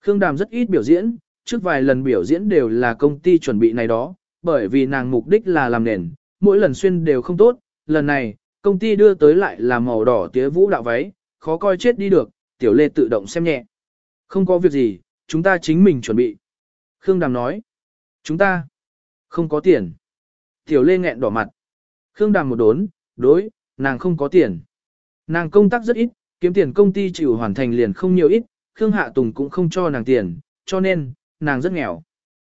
Speaker 1: Khương Đàm rất ít biểu diễn, trước vài lần biểu diễn đều là công ty chuẩn bị này đó, bởi vì nàng mục đích là làm nền, mỗi lần xuyên đều không tốt, lần này, công ty đưa tới lại là màu đỏ tía vũ đạo váy, khó coi chết đi được, Tiểu Lê tự động xem nhẹ. Không có việc gì, chúng ta chính mình chuẩn bị. Khương Đàm nói. Chúng ta không có tiền. Tiểu Lê nghẹn đỏ mặt. Khương Đàm một đốn, đối, nàng không có tiền. Nàng công tác rất ít, kiếm tiền công ty chịu hoàn thành liền không nhiều ít, Khương Hạ Tùng cũng không cho nàng tiền, cho nên, nàng rất nghèo.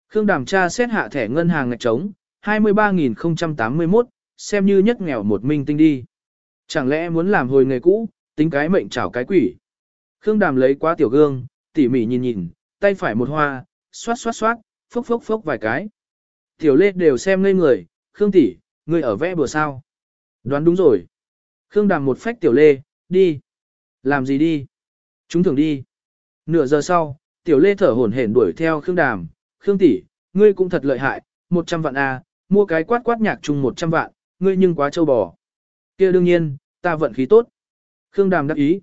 Speaker 1: Khương Đàm tra xét hạ thẻ ngân hàng ngạch trống, 23.081, xem như nhất nghèo một minh tinh đi. Chẳng lẽ muốn làm hồi nghề cũ, tính cái mệnh chảo cái quỷ. Khương Đàm lấy quá tiểu gương, tỉ mỉ nhìn nhìn, tay phải một hoa, xoát xoát xoát, phốc phốc phốc vài cái. Tiểu Lê đều xem ngây người, Khương tỷ, ngươi ở vẽ bừa sao? Đoán đúng rồi. Khương Đàm một phách Tiểu Lê, đi. Làm gì đi? Chúng thường đi. Nửa giờ sau, Tiểu Lê thở hổn hển đuổi theo Khương Đàm, Khương tỷ, ngươi cũng thật lợi hại, 100 vạn a, à, mua cái quát quát nhạc chung 100 vạn, ngươi nhưng quá trâu bò. Kia đương nhiên, ta vận khí tốt. Khương Đàm đáp ý.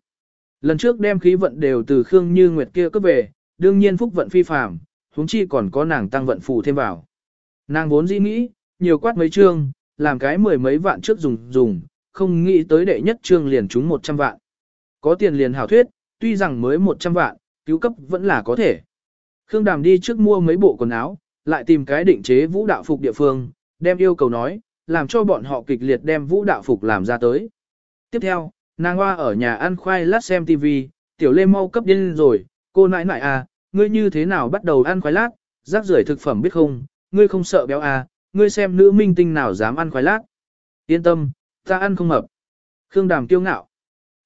Speaker 1: Lần trước đem khí vận đều từ Khương Như Nguyệt kia cướp về, đương nhiên phúc vận phi phàm, huống chi còn có nàng tăng vận phù thêm vào. Nàng vốn dĩ nghĩ, nhiều quát mấy chương, làm cái mười mấy vạn trước dùng dùng, không nghĩ tới đệ nhất chương liền trúng 100 vạn. Có tiền liền hảo thuyết, tuy rằng mới 100 vạn, cứu cấp vẫn là có thể. Khương Đàm đi trước mua mấy bộ quần áo, lại tìm cái định chế vũ đạo phục địa phương, đem yêu cầu nói, làm cho bọn họ kịch liệt đem vũ đạo phục làm ra tới. Tiếp theo, nàng hoa ở nhà ăn khoai lát xem TV, tiểu lê mau cấp điên rồi, cô nãi nãi à, ngươi như thế nào bắt đầu ăn khoai lát, rác rưởi thực phẩm biết không, ngươi không sợ béo à, ngươi xem nữ minh tinh nào dám ăn khoai lát. Yên tâm, ta ăn không mập. Khương Đàm kiêu ngạo.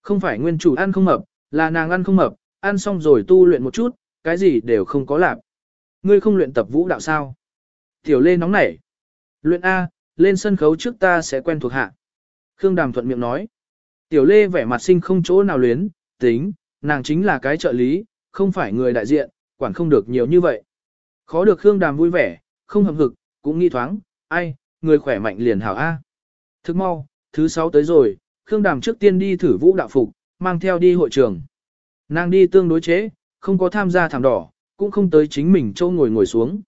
Speaker 1: Không phải nguyên chủ ăn không mập, là nàng ăn không mập, ăn xong rồi tu luyện một chút, cái gì đều không có làm. Ngươi không luyện tập vũ đạo sao? Tiểu Lê nóng nảy. Luyện A, lên sân khấu trước ta sẽ quen thuộc hạ. Khương Đàm thuận miệng nói. Tiểu Lê vẻ mặt sinh không chỗ nào luyến, tính, nàng chính là cái trợ lý, không phải người đại diện, quản không được nhiều như vậy. Khó được Khương Đàm vui vẻ, không hầm hực, cũng nghi thoáng, ai, người khỏe mạnh liền hảo A. Thức mau, thứ sáu tới rồi, Khương Đàm trước tiên đi thử vũ đạo phục, mang theo đi hội trường. Nàng đi tương đối chế, không có tham gia thảm đỏ, cũng không tới chính mình châu ngồi ngồi xuống.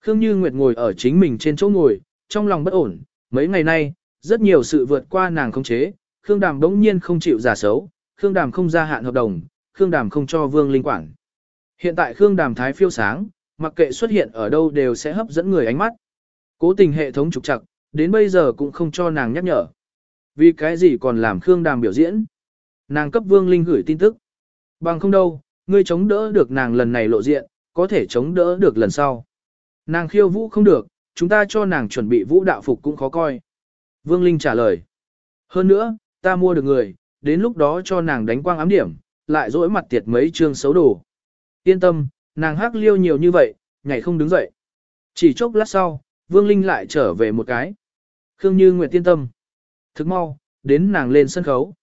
Speaker 1: Khương Như Nguyệt ngồi ở chính mình trên chỗ ngồi, trong lòng bất ổn, mấy ngày nay, rất nhiều sự vượt qua nàng không chế, Khương Đàm đống nhiên không chịu giả xấu, Khương Đàm không gia hạn hợp đồng, Khương Đàm không cho Vương Linh quản. Hiện tại Khương Đàm thái phiêu sáng, mặc kệ xuất hiện ở đâu đều sẽ hấp dẫn người ánh mắt. Cố tình hệ thống trục trặc, đến bây giờ cũng không cho nàng nhắc nhở. Vì cái gì còn làm Khương Đàm biểu diễn? Nàng cấp Vương Linh gửi tin tức. Bằng không đâu, ngươi chống đỡ được nàng lần này lộ diện, có thể chống đỡ được lần sau. Nàng khiêu vũ không được, chúng ta cho nàng chuẩn bị vũ đạo phục cũng khó coi. Vương Linh trả lời. Hơn nữa, ta mua được người, đến lúc đó cho nàng đánh quang ám điểm, lại dỗi mặt tiệt mấy chương xấu đồ. Yên tâm, nàng hắc liêu nhiều như vậy, nhảy không đứng dậy. Chỉ chốc lát sau, Vương Linh lại trở về một cái. Khương Như Nguyệt tiên tâm. Thức mau, đến nàng lên sân khấu.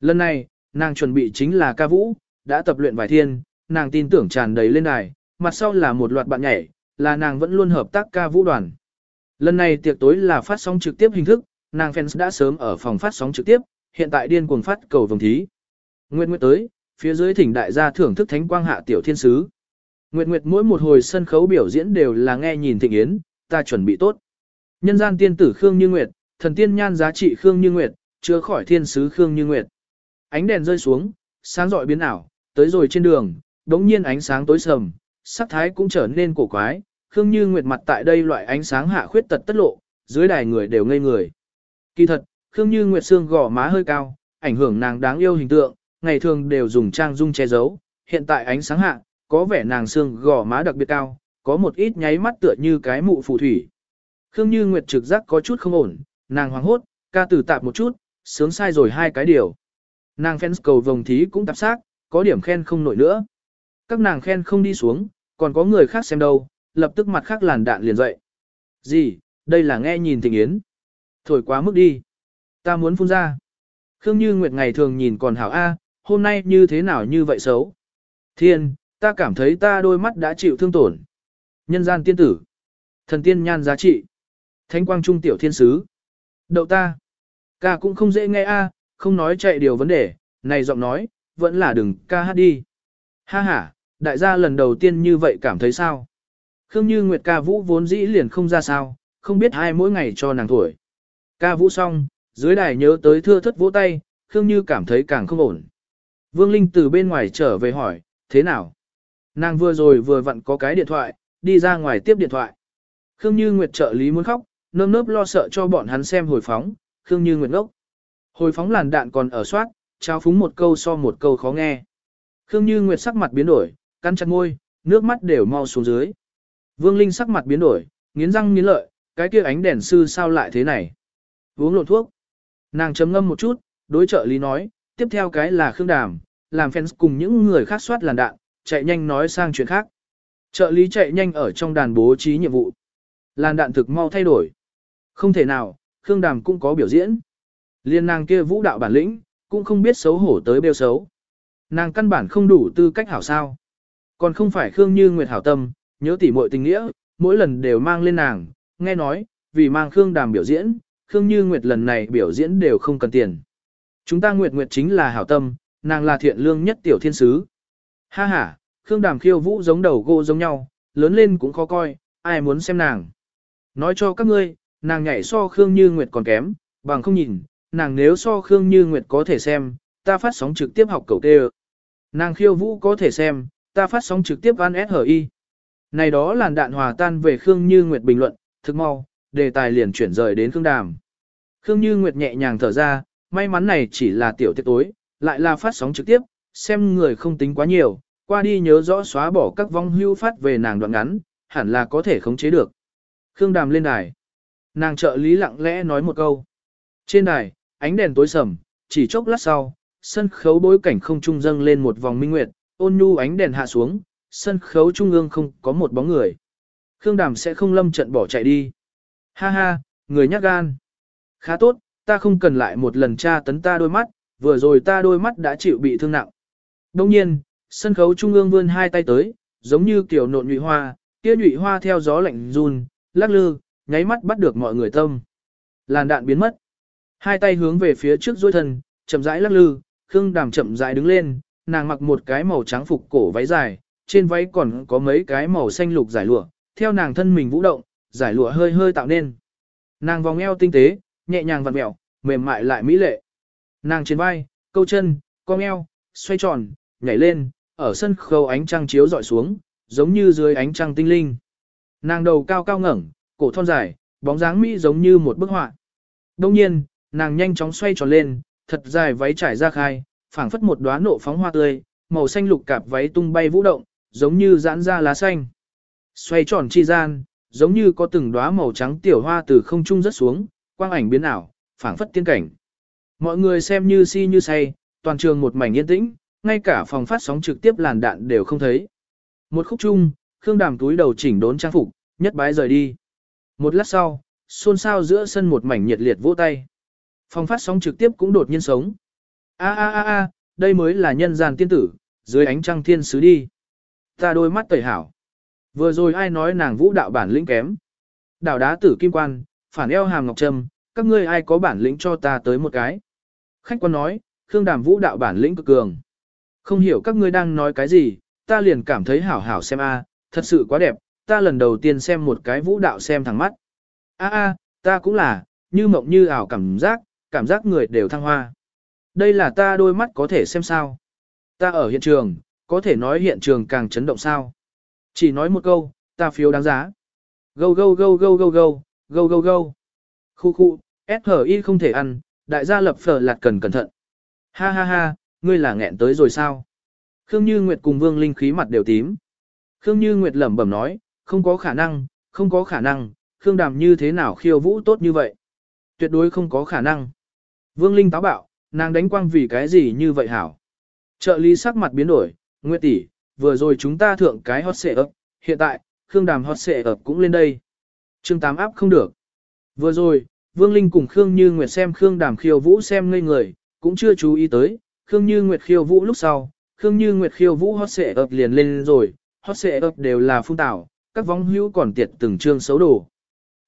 Speaker 1: Lần này, nàng chuẩn bị chính là ca vũ, đã tập luyện vài thiên, nàng tin tưởng tràn đầy lên đài, mặt sau là một loạt bạn nhảy, là nàng vẫn luôn hợp tác ca vũ đoàn. Lần này tiệc tối là phát sóng trực tiếp hình thức, nàng fans đã sớm ở phòng phát sóng trực tiếp, hiện tại điên cuồng phát cầu vòng thí. Nguyệt Nguyệt tới, phía dưới thỉnh đại gia thưởng thức thánh quang hạ tiểu thiên sứ. Nguyệt Nguyệt mỗi một hồi sân khấu biểu diễn đều là nghe nhìn thịnh yến, ta chuẩn bị tốt. Nhân gian tiên tử Khương Như Nguyệt, thần tiên nhan giá trị Khương Như Nguyệt, chứa khỏi thiên sứ Khương Như Nguyệt. Ánh đèn rơi xuống, sáng rọi biến ảo, tới rồi trên đường, đống nhiên ánh sáng tối sầm, sắc thái cũng trở nên cổ quái, Khương Như Nguyệt mặt tại đây loại ánh sáng hạ khuyết tật tất lộ, dưới đài người đều ngây người. Kỳ thật, Khương Như Nguyệt xương gò má hơi cao, ảnh hưởng nàng đáng yêu hình tượng, ngày thường đều dùng trang dung che giấu, hiện tại ánh sáng hạ, có vẻ nàng xương gò má đặc biệt cao, có một ít nháy mắt tựa như cái mụ phù thủy. Khương Như Nguyệt trực giác có chút không ổn, nàng hoảng hốt, ca từ tạp một chút, sướng sai rồi hai cái điều. Nàng fans cầu vòng thí cũng tạp xác, có điểm khen không nổi nữa. Các nàng khen không đi xuống, còn có người khác xem đâu, lập tức mặt khác làn đạn liền dậy. Gì, đây là nghe nhìn tình yến. Thổi quá mức đi. Ta muốn phun ra. Khương Như Nguyệt ngày thường nhìn còn hảo A, hôm nay như thế nào như vậy xấu. Thiên, ta cảm thấy ta đôi mắt đã chịu thương tổn. Nhân gian tiên tử. Thần tiên nhan giá trị. Thánh quang trung tiểu thiên sứ. Đậu ta. Ca cũng không dễ nghe A, à, không nói chạy điều vấn đề, này giọng nói, vẫn là đừng ca hát đi. Ha ha, đại gia lần đầu tiên như vậy cảm thấy sao? Khương Như Nguyệt ca vũ vốn dĩ liền không ra sao, không biết ai mỗi ngày cho nàng thổi. Ca vũ xong, dưới đài nhớ tới thưa thất vỗ tay, Khương Như cảm thấy càng không ổn. Vương Linh từ bên ngoài trở về hỏi, thế nào? Nàng vừa rồi vừa vặn có cái điện thoại, đi ra ngoài tiếp điện thoại. Khương Như Nguyệt trợ lý muốn khóc, nơm nớp lo sợ cho bọn hắn xem hồi phóng, Khương Như Nguyệt ngốc. Hồi phóng làn đạn còn ở soát, trao phúng một câu so một câu khó nghe. Khương Như Nguyệt sắc mặt biến đổi, cắn chặt môi, nước mắt đều mau xuống dưới. Vương Linh sắc mặt biến đổi, nghiến răng nghiến lợi, cái kia ánh đèn sư sao lại thế này? Uống lộn thuốc. Nàng chấm ngâm một chút, đối trợ lý nói, tiếp theo cái là Khương Đàm, làm fans cùng những người khác soát làn đạn, chạy nhanh nói sang chuyện khác. Trợ lý chạy nhanh ở trong đàn bố trí nhiệm vụ. Làn đạn thực mau thay đổi. Không thể nào, Khương Đàm cũng có biểu diễn. Liên nàng kia vũ đạo bản lĩnh, cũng không biết xấu hổ tới bêu xấu. Nàng căn bản không đủ tư cách hảo sao. Còn không phải Khương Như Nguyệt hảo tâm, nhớ tỉ muội tình nghĩa, mỗi lần đều mang lên nàng, nghe nói, vì mang Khương Đàm biểu diễn, Khương Như Nguyệt lần này biểu diễn đều không cần tiền. Chúng ta Nguyệt Nguyệt chính là hảo tâm, nàng là thiện lương nhất tiểu thiên sứ. Ha ha, Khương Đàm khiêu vũ giống đầu gỗ giống nhau, lớn lên cũng khó coi, ai muốn xem nàng. Nói cho các ngươi, nàng nhảy so Khương Như Nguyệt còn kém, bằng không nhìn, nàng nếu so Khương Như Nguyệt có thể xem, ta phát sóng trực tiếp học cầu tê Nàng khiêu vũ có thể xem, ta phát sóng trực tiếp ăn SHI. Này đó làn đạn hòa tan về Khương Như Nguyệt bình luận, thực mau, đề tài liền chuyển rời đến Khương Đàm. Khương Như Nguyệt nhẹ nhàng thở ra, may mắn này chỉ là tiểu tiết tối, lại là phát sóng trực tiếp, xem người không tính quá nhiều, qua đi nhớ rõ xóa bỏ các vong hưu phát về nàng đoạn ngắn, hẳn là có thể khống chế được. Khương Đàm lên đài. Nàng trợ lý lặng lẽ nói một câu. Trên đài, ánh đèn tối sầm, chỉ chốc lát sau, sân khấu bối cảnh không trung dâng lên một vòng minh nguyệt, ôn nhu ánh đèn hạ xuống, sân khấu trung ương không có một bóng người. Khương Đàm sẽ không lâm trận bỏ chạy đi. Ha ha, người nhát gan. Khá tốt, ta không cần lại một lần tra tấn ta đôi mắt, vừa rồi ta đôi mắt đã chịu bị thương nặng. Đông nhiên, sân khấu trung ương vươn hai tay tới, giống như kiểu nộn nhụy hoa, kia nhụy hoa theo gió lạnh run, lắc lư, nháy mắt bắt được mọi người tâm. Làn đạn biến mất. Hai tay hướng về phía trước duỗi thân, chậm rãi lắc lư, Khương Đàm chậm rãi đứng lên, nàng mặc một cái màu trắng phục cổ váy dài, trên váy còn có mấy cái màu xanh lục dài lụa, theo nàng thân mình vũ động, giải lụa hơi hơi tạo nên. Nàng vòng eo tinh tế, nhẹ nhàng vặn mẹo, mềm mại lại mỹ lệ. Nàng trên vai, câu chân, cong eo, xoay tròn, nhảy lên, ở sân khấu ánh trăng chiếu dọi xuống, giống như dưới ánh trăng tinh linh. Nàng đầu cao cao ngẩng, cổ thon dài, bóng dáng mỹ giống như một bức họa. Đông nhiên, nàng nhanh chóng xoay tròn lên, thật dài váy trải ra khai, phảng phất một đóa nộ phóng hoa tươi, màu xanh lục cạp váy tung bay vũ động, giống như giãn ra lá xanh. Xoay tròn chi gian, giống như có từng đóa màu trắng tiểu hoa từ không trung rớt xuống, quang ảnh biến ảo, phảng phất tiên cảnh. Mọi người xem như si như say, toàn trường một mảnh yên tĩnh, ngay cả phòng phát sóng trực tiếp làn đạn đều không thấy. Một khúc chung, Khương Đàm túi đầu chỉnh đốn trang phục, nhất bái rời đi. Một lát sau, xôn xao giữa sân một mảnh nhiệt liệt vỗ tay. Phòng phát sóng trực tiếp cũng đột nhiên sống. A a a a, đây mới là nhân gian tiên tử, dưới ánh trăng thiên sứ đi. Ta đôi mắt tẩy hảo. Vừa rồi ai nói nàng vũ đạo bản lĩnh kém. Đảo đá tử kim quan, phản eo hàm ngọc trâm, các ngươi ai có bản lĩnh cho ta tới một cái. Khách quan nói, Khương Đàm vũ đạo bản lĩnh cực cường. Không hiểu các ngươi đang nói cái gì, ta liền cảm thấy hảo hảo xem a, thật sự quá đẹp, ta lần đầu tiên xem một cái vũ đạo xem thẳng mắt. A a, ta cũng là, như mộng như ảo cảm giác, cảm giác người đều thăng hoa. Đây là ta đôi mắt có thể xem sao. Ta ở hiện trường, có thể nói hiện trường càng chấn động sao. Chỉ nói một câu, ta phiếu đáng giá. Go go go go go go, go go go. Khu khu, SHI không thể ăn, đại gia lập phở lạt cần cẩn thận. Ha ha ha, ngươi là nghẹn tới rồi sao? Khương Như Nguyệt cùng Vương Linh khí mặt đều tím. Khương Như Nguyệt lẩm bẩm nói, không có khả năng, không có khả năng, Khương Đàm như thế nào khiêu vũ tốt như vậy? Tuyệt đối không có khả năng. Vương Linh táo bạo, nàng đánh quang vì cái gì như vậy hảo? Trợ lý sắc mặt biến đổi, Nguyệt tỷ, vừa rồi chúng ta thượng cái hot xệ ấp, hiện tại, Khương Đàm hot xệ ấp cũng lên đây. chương 8 áp không được. Vừa rồi, Vương Linh cùng Khương Như Nguyệt xem Khương Đàm khiêu vũ xem ngây người, cũng chưa chú ý tới, Khương Như Nguyệt khiêu vũ lúc sau, Khương Như Nguyệt khiêu vũ hot xệ ập liền lên rồi, hot xệ ập đều là phun tảo, các vong hữu còn tiệt từng chương xấu đồ.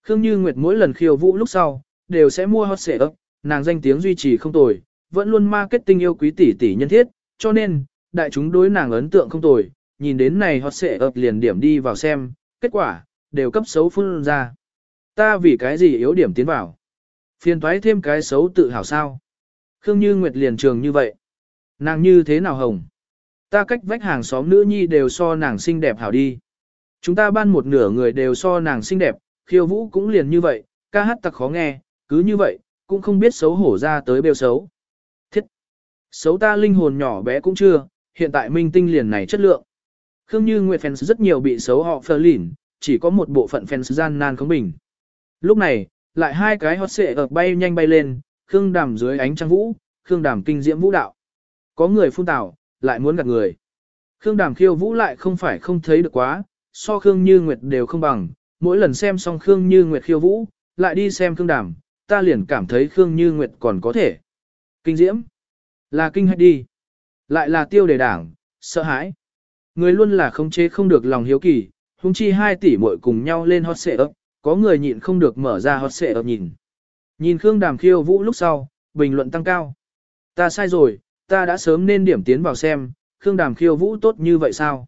Speaker 1: Khương Như Nguyệt mỗi lần khiêu vũ lúc sau, đều sẽ mua hot xệ ập, nàng danh tiếng duy trì không tồi, vẫn luôn marketing yêu quý tỷ tỷ nhân thiết, cho nên, đại chúng đối nàng ấn tượng không tồi, nhìn đến này hot xệ ập liền điểm đi vào xem, kết quả, đều cấp xấu phun ra. Ta vì cái gì yếu điểm tiến vào? Phiền toái thêm cái xấu tự hào sao? Khương Như Nguyệt liền trường như vậy. Nàng như thế nào hồng? Ta cách vách hàng xóm nữ nhi đều so nàng xinh đẹp hảo đi. Chúng ta ban một nửa người đều so nàng xinh đẹp, khiêu vũ cũng liền như vậy, ca hát tặc khó nghe, cứ như vậy, cũng không biết xấu hổ ra tới bêu xấu. Thiết! Xấu ta linh hồn nhỏ bé cũng chưa, hiện tại minh tinh liền này chất lượng. Khương Như Nguyệt fans rất nhiều bị xấu họ phơ lỉn, chỉ có một bộ phận fans gian nan không bình. Lúc này, lại hai cái hot xệ ở bay nhanh bay lên, Khương Đàm dưới ánh trăng vũ, Khương Đàm kinh diễm vũ đạo. Có người phun tảo, lại muốn gạt người. Khương Đàm khiêu vũ lại không phải không thấy được quá, so Khương Như Nguyệt đều không bằng, mỗi lần xem xong Khương Như Nguyệt khiêu vũ, lại đi xem Khương Đàm, ta liền cảm thấy Khương Như Nguyệt còn có thể. Kinh diễm, là kinh hay đi, lại là tiêu đề đảng, sợ hãi. Người luôn là không chế không được lòng hiếu kỳ, hung chi hai tỷ muội cùng nhau lên hot xệ ấp, có người nhịn không được mở ra hot xệ ấp nhìn. Nhìn Khương Đàm khiêu vũ lúc sau, bình luận tăng cao. Ta sai rồi, ta đã sớm nên điểm tiến vào xem, Khương Đàm khiêu vũ tốt như vậy sao?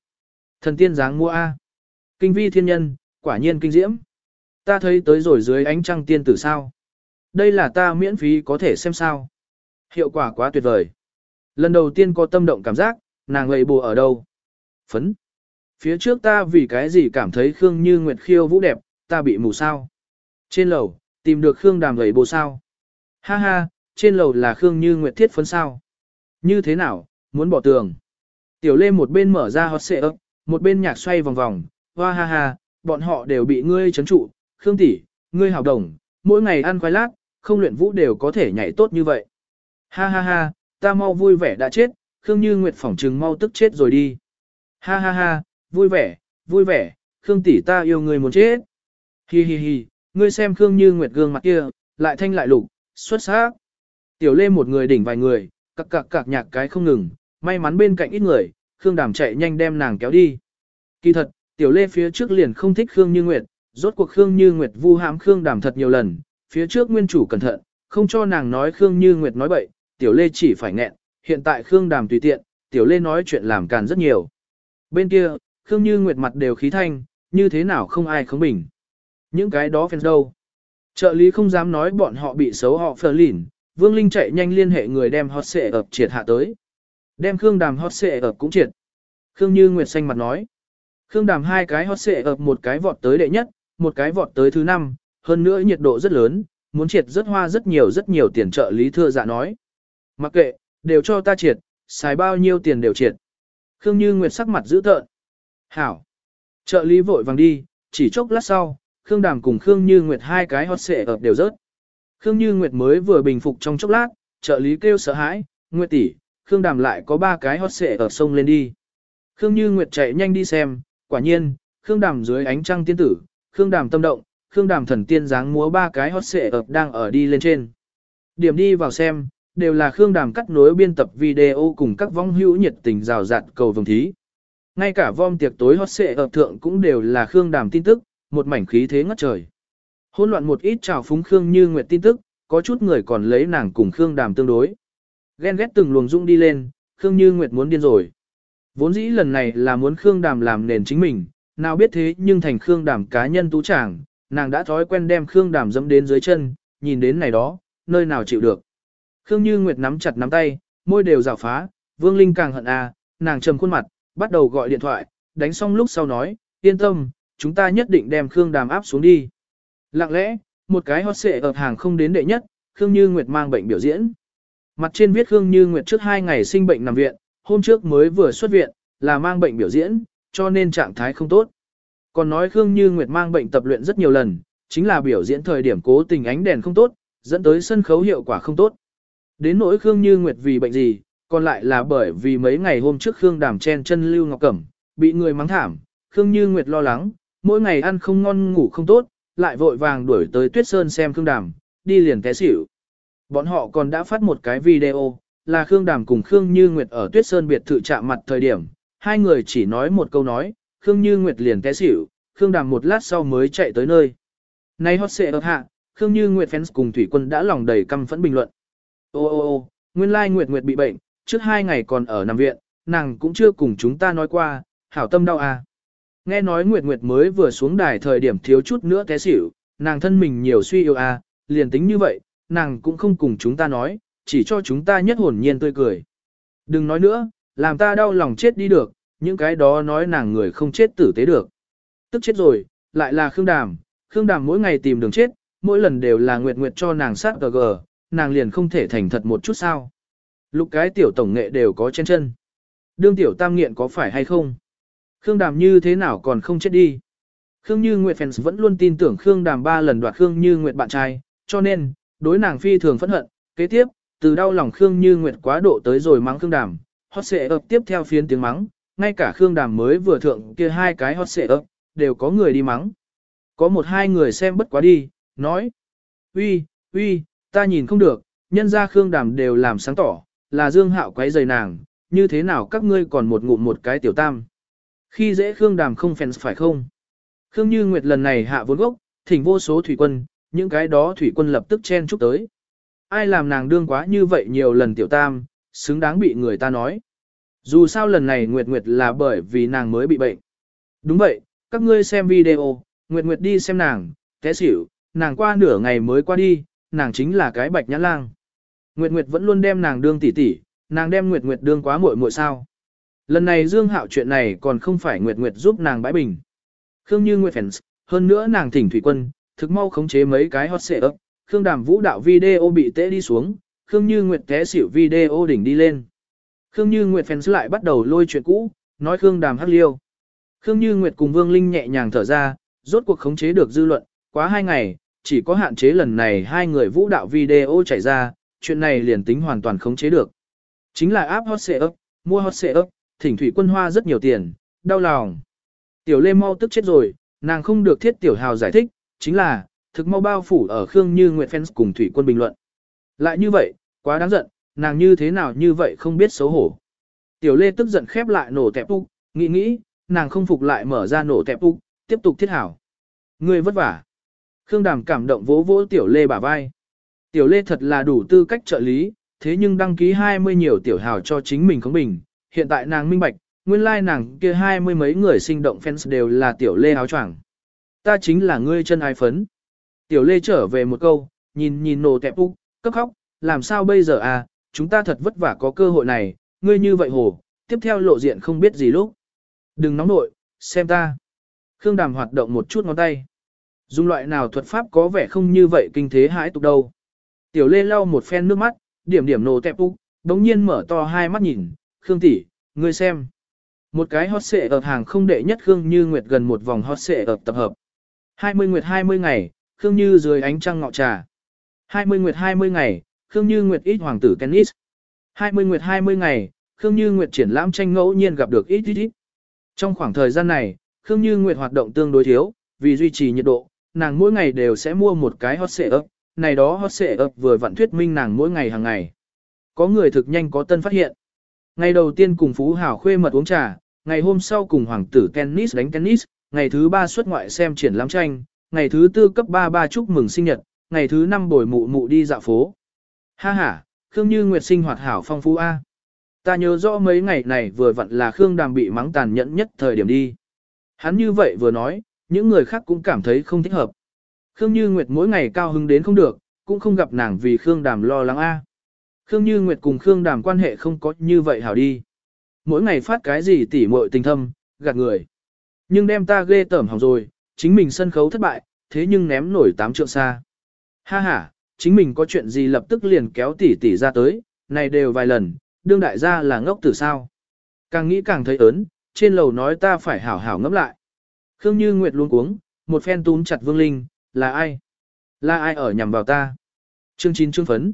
Speaker 1: Thần tiên dáng mua A. Kinh vi thiên nhân, quả nhiên kinh diễm. Ta thấy tới rồi dưới ánh trăng tiên tử sao. Đây là ta miễn phí có thể xem sao. Hiệu quả quá tuyệt vời. Lần đầu tiên có tâm động cảm giác, nàng gầy bùa ở đâu? Phấn. Phía trước ta vì cái gì cảm thấy Khương Như Nguyệt khiêu vũ đẹp, ta bị mù sao. Trên lầu, tìm được Khương Đàm gầy bồ sao. Ha ha, trên lầu là Khương Như Nguyệt thiết phấn sao. Như thế nào, muốn bỏ tường. Tiểu Lê một bên mở ra hot xệ ấp, một bên nhạc xoay vòng vòng, hoa ha ha, bọn họ đều bị ngươi chấn trụ, Khương tỷ, ngươi hào đồng, mỗi ngày ăn khoai lát, không luyện vũ đều có thể nhảy tốt như vậy. Ha ha ha, ta mau vui vẻ đã chết, Khương Như Nguyệt phỏng trừng mau tức chết rồi đi. Ha ha ha, vui vẻ, vui vẻ, Khương tỷ ta yêu người muốn chết. Hi hi hi, ngươi xem Khương Như Nguyệt gương mặt kia, lại thanh lại lục, xuất sắc. Tiểu Lê một người đỉnh vài người, cặc cặc cặc nhạc cái không ngừng, may mắn bên cạnh ít người, Khương Đàm chạy nhanh đem nàng kéo đi. Kỳ thật, Tiểu Lê phía trước liền không thích Khương Như Nguyệt, rốt cuộc Khương Như Nguyệt vu hãm Khương Đàm thật nhiều lần, phía trước nguyên chủ cẩn thận, không cho nàng nói Khương Như Nguyệt nói bậy, Tiểu Lê chỉ phải nghẹn, hiện tại Khương Đàm tùy tiện, Tiểu Lê nói chuyện làm càn rất nhiều. Bên kia, Khương Như Nguyệt mặt đều khí thanh, như thế nào không ai không bình. Những cái đó fans đâu. Trợ lý không dám nói bọn họ bị xấu họ phờ lỉn, Vương Linh chạy nhanh liên hệ người đem hot xệ ập triệt hạ tới. Đem Khương Đàm hot xệ ập cũng triệt. Khương Như Nguyệt xanh mặt nói. Khương Đàm hai cái hot xệ ập một cái vọt tới đệ nhất, một cái vọt tới thứ năm, hơn nữa nhiệt độ rất lớn, muốn triệt rất hoa rất nhiều rất nhiều tiền trợ lý thưa dạ nói. Mặc kệ, đều cho ta triệt, xài bao nhiêu tiền đều triệt. Khương Như Nguyệt sắc mặt giữ tợn. Hảo. Trợ lý vội vàng đi, chỉ chốc lát sau, Khương Đàm cùng Khương Như Nguyệt hai cái hot xệ ập đều rớt. Khương Như Nguyệt mới vừa bình phục trong chốc lát, trợ lý kêu sợ hãi, Nguyệt tỷ, Khương Đàm lại có ba cái hot xệ ở sông lên đi. Khương Như Nguyệt chạy nhanh đi xem, quả nhiên, Khương Đàm dưới ánh trăng tiên tử, Khương Đàm tâm động, Khương Đàm thần tiên dáng múa ba cái hot xệ ập đang ở đi lên trên. Điểm đi vào xem, đều là Khương Đàm cắt nối biên tập video cùng các vong hữu nhiệt tình rào rạt cầu vồng thí. Ngay cả vom tiệc tối hot xệ ập thượng cũng đều là Khương Đàm tin tức, một mảnh khí thế ngất trời. Hôn loạn một ít trào phúng Khương Như Nguyệt tin tức, có chút người còn lấy nàng cùng Khương Đàm tương đối. Ghen ghét từng luồng dung đi lên, Khương Như Nguyệt muốn điên rồi. Vốn dĩ lần này là muốn Khương Đàm làm nền chính mình, nào biết thế nhưng thành Khương Đàm cá nhân tú chàng, nàng đã thói quen đem Khương Đàm dẫm đến dưới chân, nhìn đến này đó, nơi nào chịu được. Khương Như Nguyệt nắm chặt nắm tay, môi đều rào phá, Vương Linh càng hận à, nàng trầm khuôn mặt, bắt đầu gọi điện thoại, đánh xong lúc sau nói, yên tâm, chúng ta nhất định đem Khương Đàm áp xuống đi. Lặng lẽ, một cái hot xệ ở hàng không đến đệ nhất, Khương Như Nguyệt mang bệnh biểu diễn. Mặt trên viết Khương Như Nguyệt trước hai ngày sinh bệnh nằm viện, hôm trước mới vừa xuất viện, là mang bệnh biểu diễn, cho nên trạng thái không tốt. Còn nói Khương Như Nguyệt mang bệnh tập luyện rất nhiều lần, chính là biểu diễn thời điểm cố tình ánh đèn không tốt, dẫn tới sân khấu hiệu quả không tốt. Đến nỗi Khương Như Nguyệt vì bệnh gì, còn lại là bởi vì mấy ngày hôm trước Khương Đàm chen chân Lưu Ngọc Cẩm, bị người mắng thảm, Khương Như Nguyệt lo lắng, mỗi ngày ăn không ngon ngủ không tốt, lại vội vàng đuổi tới Tuyết Sơn xem Khương Đàm, đi liền té xỉu. Bọn họ còn đã phát một cái video, là Khương Đàm cùng Khương Như Nguyệt ở Tuyết Sơn biệt thự chạm mặt thời điểm, hai người chỉ nói một câu nói, Khương Như Nguyệt liền té xỉu, Khương Đàm một lát sau mới chạy tới nơi. Nay hot xệ ập hạ, Khương Như Nguyệt fans cùng Thủy Quân đã lòng đầy căm phẫn bình luận. Ô ô ô, nguyên lai Nguyệt Nguyệt bị bệnh, trước hai ngày còn ở nằm viện, nàng cũng chưa cùng chúng ta nói qua, hảo tâm đau à. Nghe nói Nguyệt Nguyệt mới vừa xuống đài thời điểm thiếu chút nữa té xỉu, nàng thân mình nhiều suy yếu à, liền tính như vậy, nàng cũng không cùng chúng ta nói, chỉ cho chúng ta nhất hồn nhiên tươi cười. Đừng nói nữa, làm ta đau lòng chết đi được, những cái đó nói nàng người không chết tử tế được. Tức chết rồi, lại là Khương Đàm, Khương Đàm mỗi ngày tìm đường chết, mỗi lần đều là Nguyệt Nguyệt cho nàng sát gờ gờ, nàng liền không thể thành thật một chút sao. Lục cái tiểu tổng nghệ đều có trên chân. Đương tiểu tam nghiện có phải hay không? Khương Đàm như thế nào còn không chết đi? Khương Như Nguyệt fans vẫn luôn tin tưởng Khương Đàm ba lần đoạt Khương Như Nguyệt bạn trai, cho nên, đối nàng phi thường phẫn hận. Kế tiếp, từ đau lòng Khương Như Nguyệt quá độ tới rồi mắng Khương Đàm, hot xệ ập tiếp theo phiến tiếng mắng, ngay cả Khương Đàm mới vừa thượng kia hai cái hot xệ ập, đều có người đi mắng. Có một hai người xem bất quá đi, nói, uy, uy, ta nhìn không được, nhân ra Khương Đàm đều làm sáng tỏ, là Dương Hạo quấy rầy nàng, như thế nào các ngươi còn một ngụm một cái tiểu tam. Khi dễ Khương Đàm không fans phải không? Khương Như Nguyệt lần này hạ vốn gốc, thỉnh vô số thủy quân, những cái đó thủy quân lập tức chen chúc tới. Ai làm nàng đương quá như vậy nhiều lần tiểu tam, xứng đáng bị người ta nói. Dù sao lần này Nguyệt Nguyệt là bởi vì nàng mới bị bệnh. Đúng vậy, các ngươi xem video, Nguyệt Nguyệt đi xem nàng, té xỉu, nàng qua nửa ngày mới qua đi, nàng chính là cái bạch nhãn lang. Nguyệt Nguyệt vẫn luôn đem nàng đương tỷ tỷ, nàng đem Nguyệt Nguyệt đương quá muội muội sao. Lần này Dương Hạo chuyện này còn không phải Nguyệt Nguyệt giúp nàng bãi bình. Khương Như Nguyệt fans, hơn nữa nàng thỉnh thủy quân, thực mau khống chế mấy cái hot xệ ấp, Khương Đàm vũ đạo video bị tễ đi xuống, Khương Như Nguyệt té xỉu video đỉnh đi lên. Khương Như Nguyệt fans lại bắt đầu lôi chuyện cũ, nói Khương Đàm hắc liêu. Khương Như Nguyệt cùng Vương Linh nhẹ nhàng thở ra, rốt cuộc khống chế được dư luận, quá hai ngày, chỉ có hạn chế lần này hai người vũ đạo video chảy ra, chuyện này liền tính hoàn toàn khống chế được. Chính là áp hot xệ ấp, mua hot xệ ấp, thỉnh thủy quân hoa rất nhiều tiền, đau lòng. Tiểu Lê mau tức chết rồi, nàng không được thiết tiểu hào giải thích, chính là, thực mau bao phủ ở Khương Như Nguyệt fans cùng thủy quân bình luận. Lại như vậy, quá đáng giận, nàng như thế nào như vậy không biết xấu hổ. Tiểu Lê tức giận khép lại nổ tẹp úc, nghĩ nghĩ, nàng không phục lại mở ra nổ tẹp úc, tiếp tục thiết hảo. Người vất vả. Khương Đàm cảm động vỗ vỗ Tiểu Lê bả vai. Tiểu Lê thật là đủ tư cách trợ lý, thế nhưng đăng ký 20 nhiều tiểu hào cho chính mình không bình, hiện tại nàng minh bạch, nguyên lai like nàng kia hai mươi mấy người sinh động fans đều là tiểu lê áo choàng. Ta chính là ngươi chân ai phấn. Tiểu lê trở về một câu, nhìn nhìn nổ tẹp úc, cấp khóc, làm sao bây giờ à, chúng ta thật vất vả có cơ hội này, ngươi như vậy hồ, tiếp theo lộ diện không biết gì lúc. Đừng nóng nội, xem ta. Khương Đàm hoạt động một chút ngón tay. Dùng loại nào thuật pháp có vẻ không như vậy kinh thế hãi tục đâu. Tiểu Lê lau một phen nước mắt, điểm điểm nổ tẹp úc, đống nhiên mở to hai mắt nhìn, Khương tỷ, ngươi xem. Một cái hot xệ ở hàng không đệ nhất Khương Như Nguyệt gần một vòng hot xệ ở tập hợp. 20 Nguyệt 20 ngày, Khương Như dưới ánh trăng ngọ trà. 20 Nguyệt 20 ngày, Khương Như Nguyệt ít hoàng tử tennis. 20 Nguyệt 20 ngày, Khương Như Nguyệt triển lãm tranh ngẫu nhiên gặp được ít ít ít. Trong khoảng thời gian này, Khương Như Nguyệt hoạt động tương đối thiếu, vì duy trì nhiệt độ, nàng mỗi ngày đều sẽ mua một cái hot xệ ấp, này đó hot xệ ấp vừa vặn thuyết minh nàng mỗi ngày hàng ngày. Có người thực nhanh có tân phát hiện. Ngày đầu tiên cùng Phú Hảo khuê mật uống trà, ngày hôm sau cùng hoàng tử tennis đánh tennis, ngày thứ ba xuất ngoại xem triển lãm tranh, ngày thứ tư cấp ba ba chúc mừng sinh nhật, ngày thứ năm bồi mụ mụ đi dạo phố. Ha ha, Khương Như Nguyệt sinh hoạt hảo phong phú A. Ta nhớ rõ mấy ngày này vừa vặn là Khương Đàm bị mắng tàn nhẫn nhất thời điểm đi. Hắn như vậy vừa nói, những người khác cũng cảm thấy không thích hợp. Khương Như Nguyệt mỗi ngày cao hứng đến không được, cũng không gặp nàng vì Khương Đàm lo lắng A. Khương Như Nguyệt cùng Khương Đàm quan hệ không có như vậy hảo đi. Mỗi ngày phát cái gì tỉ muội tình thâm, gạt người. Nhưng đem ta ghê tởm hỏng rồi, chính mình sân khấu thất bại, thế nhưng ném nổi tám trượng xa. Ha ha, chính mình có chuyện gì lập tức liền kéo tỷ tỷ ra tới, này đều vài lần, đương đại gia là ngốc tử sao. Càng nghĩ càng thấy ớn, trên lầu nói ta phải hảo hảo ngẫm lại. Khương Như Nguyệt luôn cuống, một phen túm chặt Vương Linh, là ai? Là ai ở nhằm vào ta? Chương 9 chương phấn.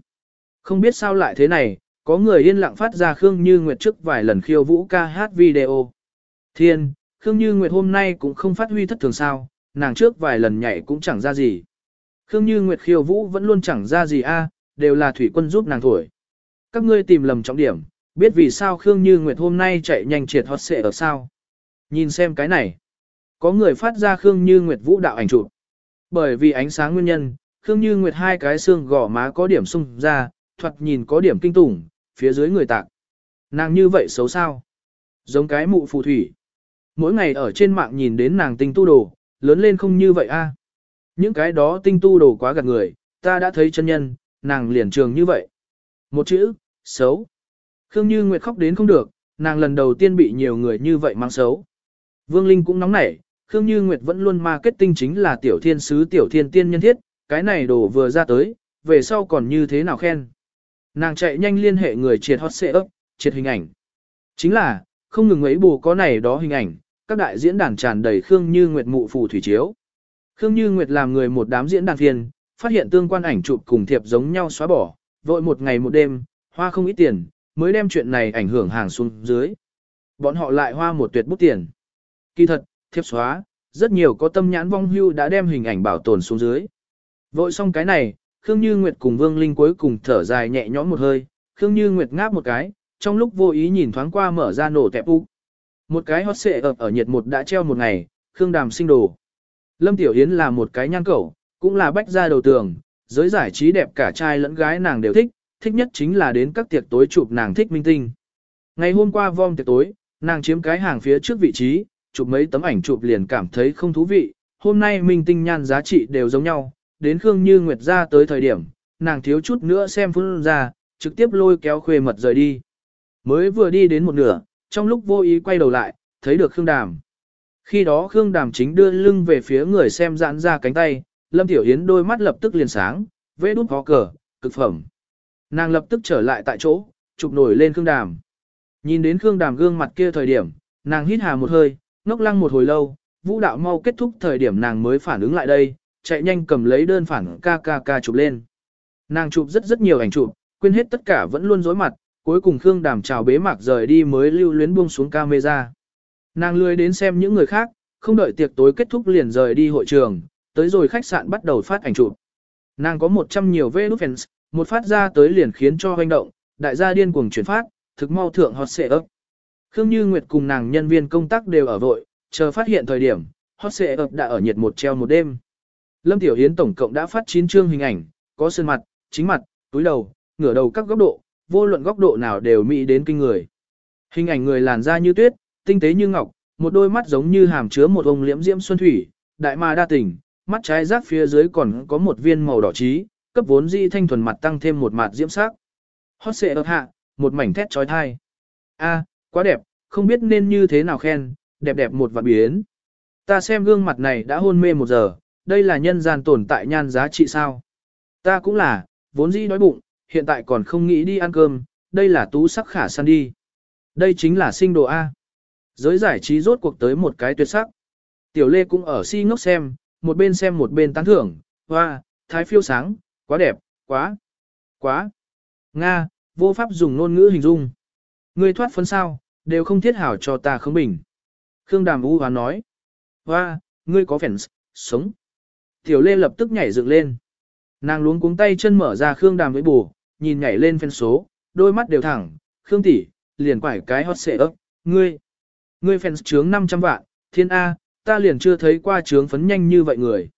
Speaker 1: Không biết sao lại thế này, có người yên lặng phát ra Khương Như Nguyệt trước vài lần khiêu vũ ca hát video. Thiên, Khương Như Nguyệt hôm nay cũng không phát huy thất thường sao, nàng trước vài lần nhảy cũng chẳng ra gì. Khương Như Nguyệt khiêu vũ vẫn luôn chẳng ra gì a, đều là thủy quân giúp nàng thổi. Các ngươi tìm lầm trọng điểm, biết vì sao Khương Như Nguyệt hôm nay chạy nhanh triệt hot xệ ở sao. Nhìn xem cái này. Có người phát ra Khương Như Nguyệt vũ đạo ảnh chụp. Bởi vì ánh sáng nguyên nhân, Khương Như Nguyệt hai cái xương gò má có điểm sung ra, thoạt nhìn có điểm kinh tủng, phía dưới người tạc. Nàng như vậy xấu sao? Giống cái mụ phù thủy. Mỗi ngày ở trên mạng nhìn đến nàng tinh tu đồ, lớn lên không như vậy a. Những cái đó tinh tu đồ quá gạt người, ta đã thấy chân nhân, nàng liền trường như vậy. Một chữ, xấu. Khương Như Nguyệt khóc đến không được, nàng lần đầu tiên bị nhiều người như vậy mang xấu. Vương Linh cũng nóng nảy, Khương Như Nguyệt vẫn luôn marketing chính là tiểu thiên sứ tiểu thiên tiên nhân thiết, cái này đồ vừa ra tới, về sau còn như thế nào khen. Nàng chạy nhanh liên hệ người triệt hot xệ ấp, triệt hình ảnh. Chính là, không ngừng ấy bù có này đó hình ảnh, các đại diễn đàn tràn đầy Khương Như Nguyệt mụ phù thủy chiếu. Khương Như Nguyệt làm người một đám diễn đàn phiền, phát hiện tương quan ảnh chụp cùng thiệp giống nhau xóa bỏ, vội một ngày một đêm, hoa không ít tiền, mới đem chuyện này ảnh hưởng hàng xuống dưới. Bọn họ lại hoa một tuyệt bút tiền. Kỳ thật, thiệp xóa, rất nhiều có tâm nhãn vong hưu đã đem hình ảnh bảo tồn xuống dưới. Vội xong cái này, Khương Như Nguyệt cùng Vương Linh cuối cùng thở dài nhẹ nhõm một hơi, Khương Như Nguyệt ngáp một cái, trong lúc vô ý nhìn thoáng qua mở ra nổ tẹp úc. Một cái hot xệ ập ở nhiệt một đã treo một ngày, Khương Đàm sinh đồ. Lâm Tiểu Yến là một cái nhan cẩu, cũng là bách gia đầu tường, giới giải trí đẹp cả trai lẫn gái nàng đều thích, thích nhất chính là đến các tiệc tối chụp nàng thích minh tinh. Ngày hôm qua vom tiệc tối, nàng chiếm cái hàng phía trước vị trí, chụp mấy tấm ảnh chụp liền cảm thấy không thú vị, hôm nay minh tinh nhan giá trị đều giống nhau, đến Khương Như Nguyệt ra tới thời điểm, nàng thiếu chút nữa xem phun ra, trực tiếp lôi kéo khuê mật rời đi. Mới vừa đi đến một nửa, trong lúc vô ý quay đầu lại, thấy được Khương Đàm. Khi đó Khương Đàm chính đưa lưng về phía người xem giãn ra cánh tay, Lâm Tiểu Yến đôi mắt lập tức liền sáng, vẽ đút có cờ, cực phẩm. Nàng lập tức trở lại tại chỗ, chụp nổi lên Khương Đàm. Nhìn đến Khương Đàm gương mặt kia thời điểm, nàng hít hà một hơi, ngốc lăng một hồi lâu, vũ đạo mau kết thúc thời điểm nàng mới phản ứng lại đây, chạy nhanh cầm lấy đơn phản KKK chụp lên. Nàng chụp rất rất nhiều ảnh chụp, quên hết tất cả vẫn luôn dối mặt, cuối cùng Khương Đàm chào bế mạc rời đi mới lưu luyến buông xuống camera. Nàng lười đến xem những người khác, không đợi tiệc tối kết thúc liền rời đi hội trường, tới rồi khách sạn bắt đầu phát ảnh chụp. Nàng có 100 nhiều vê nút fans, một phát ra tới liền khiến cho hoành động, đại gia điên cuồng chuyển phát, thực mau thượng hot xệ ấp. Khương Như Nguyệt cùng nàng nhân viên công tác đều ở vội, chờ phát hiện thời điểm, hot xệ ấp đã ở nhiệt một treo một đêm. Lâm Tiểu Hiến tổng cộng đã phát 9 chương hình ảnh, có sơn mặt, chính mặt, túi đầu, ngửa đầu các góc độ, vô luận góc độ nào đều mỹ đến kinh người. Hình ảnh người làn da như tuyết, tinh tế như ngọc, một đôi mắt giống như hàm chứa một ông liễm diễm xuân thủy, đại ma đa tình, mắt trái rác phía dưới còn có một viên màu đỏ trí, cấp vốn di thanh thuần mặt tăng thêm một mặt diễm sắc. Hót xệ ớt hạ, một mảnh thét trói thai. A, quá đẹp, không biết nên như thế nào khen, đẹp đẹp một vạn biến. Ta xem gương mặt này đã hôn mê một giờ, đây là nhân gian tồn tại nhan giá trị sao? Ta cũng là, vốn dĩ đói bụng, hiện tại còn không nghĩ đi ăn cơm, đây là tú sắc khả săn đi. Đây chính là sinh đồ A. Giới giải trí rốt cuộc tới một cái tuyệt sắc. Tiểu Lê cũng ở si ngốc xem, một bên xem một bên tán thưởng, hoa, thái phiêu sáng, quá đẹp, quá, quá. Nga, vô pháp dùng ngôn ngữ hình dung. Ngươi thoát phấn sao, đều không thiết hảo cho ta không bình. Khương Đàm U hoán nói, hoa, ngươi có phèn sống. Tiểu Lê lập tức nhảy dựng lên. Nàng luống cuống tay chân mở ra Khương Đàm với bù, nhìn nhảy lên phen số, đôi mắt đều thẳng, Khương tỷ, liền quải cái hot xệ ấp, ngươi, ngươi fans trướng 500 vạn, thiên A, ta liền chưa thấy qua trướng phấn nhanh như vậy người.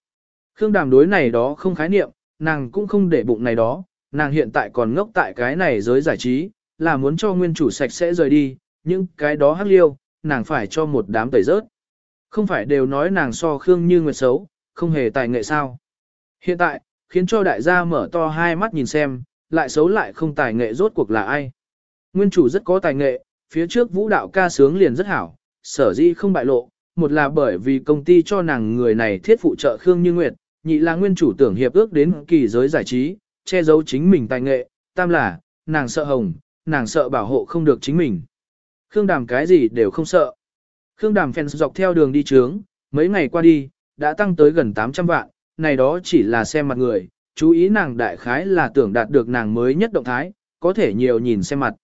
Speaker 1: Khương Đàm đối này đó không khái niệm, nàng cũng không để bụng này đó, nàng hiện tại còn ngốc tại cái này giới giải trí, là muốn cho nguyên chủ sạch sẽ rời đi, nhưng cái đó hắc liêu, nàng phải cho một đám tẩy rớt. Không phải đều nói nàng so Khương như nguyệt xấu, không hề tài nghệ sao. Hiện tại, khiến cho đại gia mở to hai mắt nhìn xem, lại xấu lại không tài nghệ rốt cuộc là ai. Nguyên chủ rất có tài nghệ, phía trước vũ đạo ca sướng liền rất hảo, sở dĩ không bại lộ, một là bởi vì công ty cho nàng người này thiết phụ trợ Khương Như Nguyệt, nhị là nguyên chủ tưởng hiệp ước đến kỳ giới giải trí, che giấu chính mình tài nghệ, tam là, nàng sợ hồng, nàng sợ bảo hộ không được chính mình. Khương Đàm cái gì đều không sợ. Khương Đàm phèn dọc theo đường đi trướng, mấy ngày qua đi, đã tăng tới gần 800 vạn, này đó chỉ là xem mặt người, chú ý nàng đại khái là tưởng đạt được nàng mới nhất động thái, có thể nhiều nhìn xem mặt.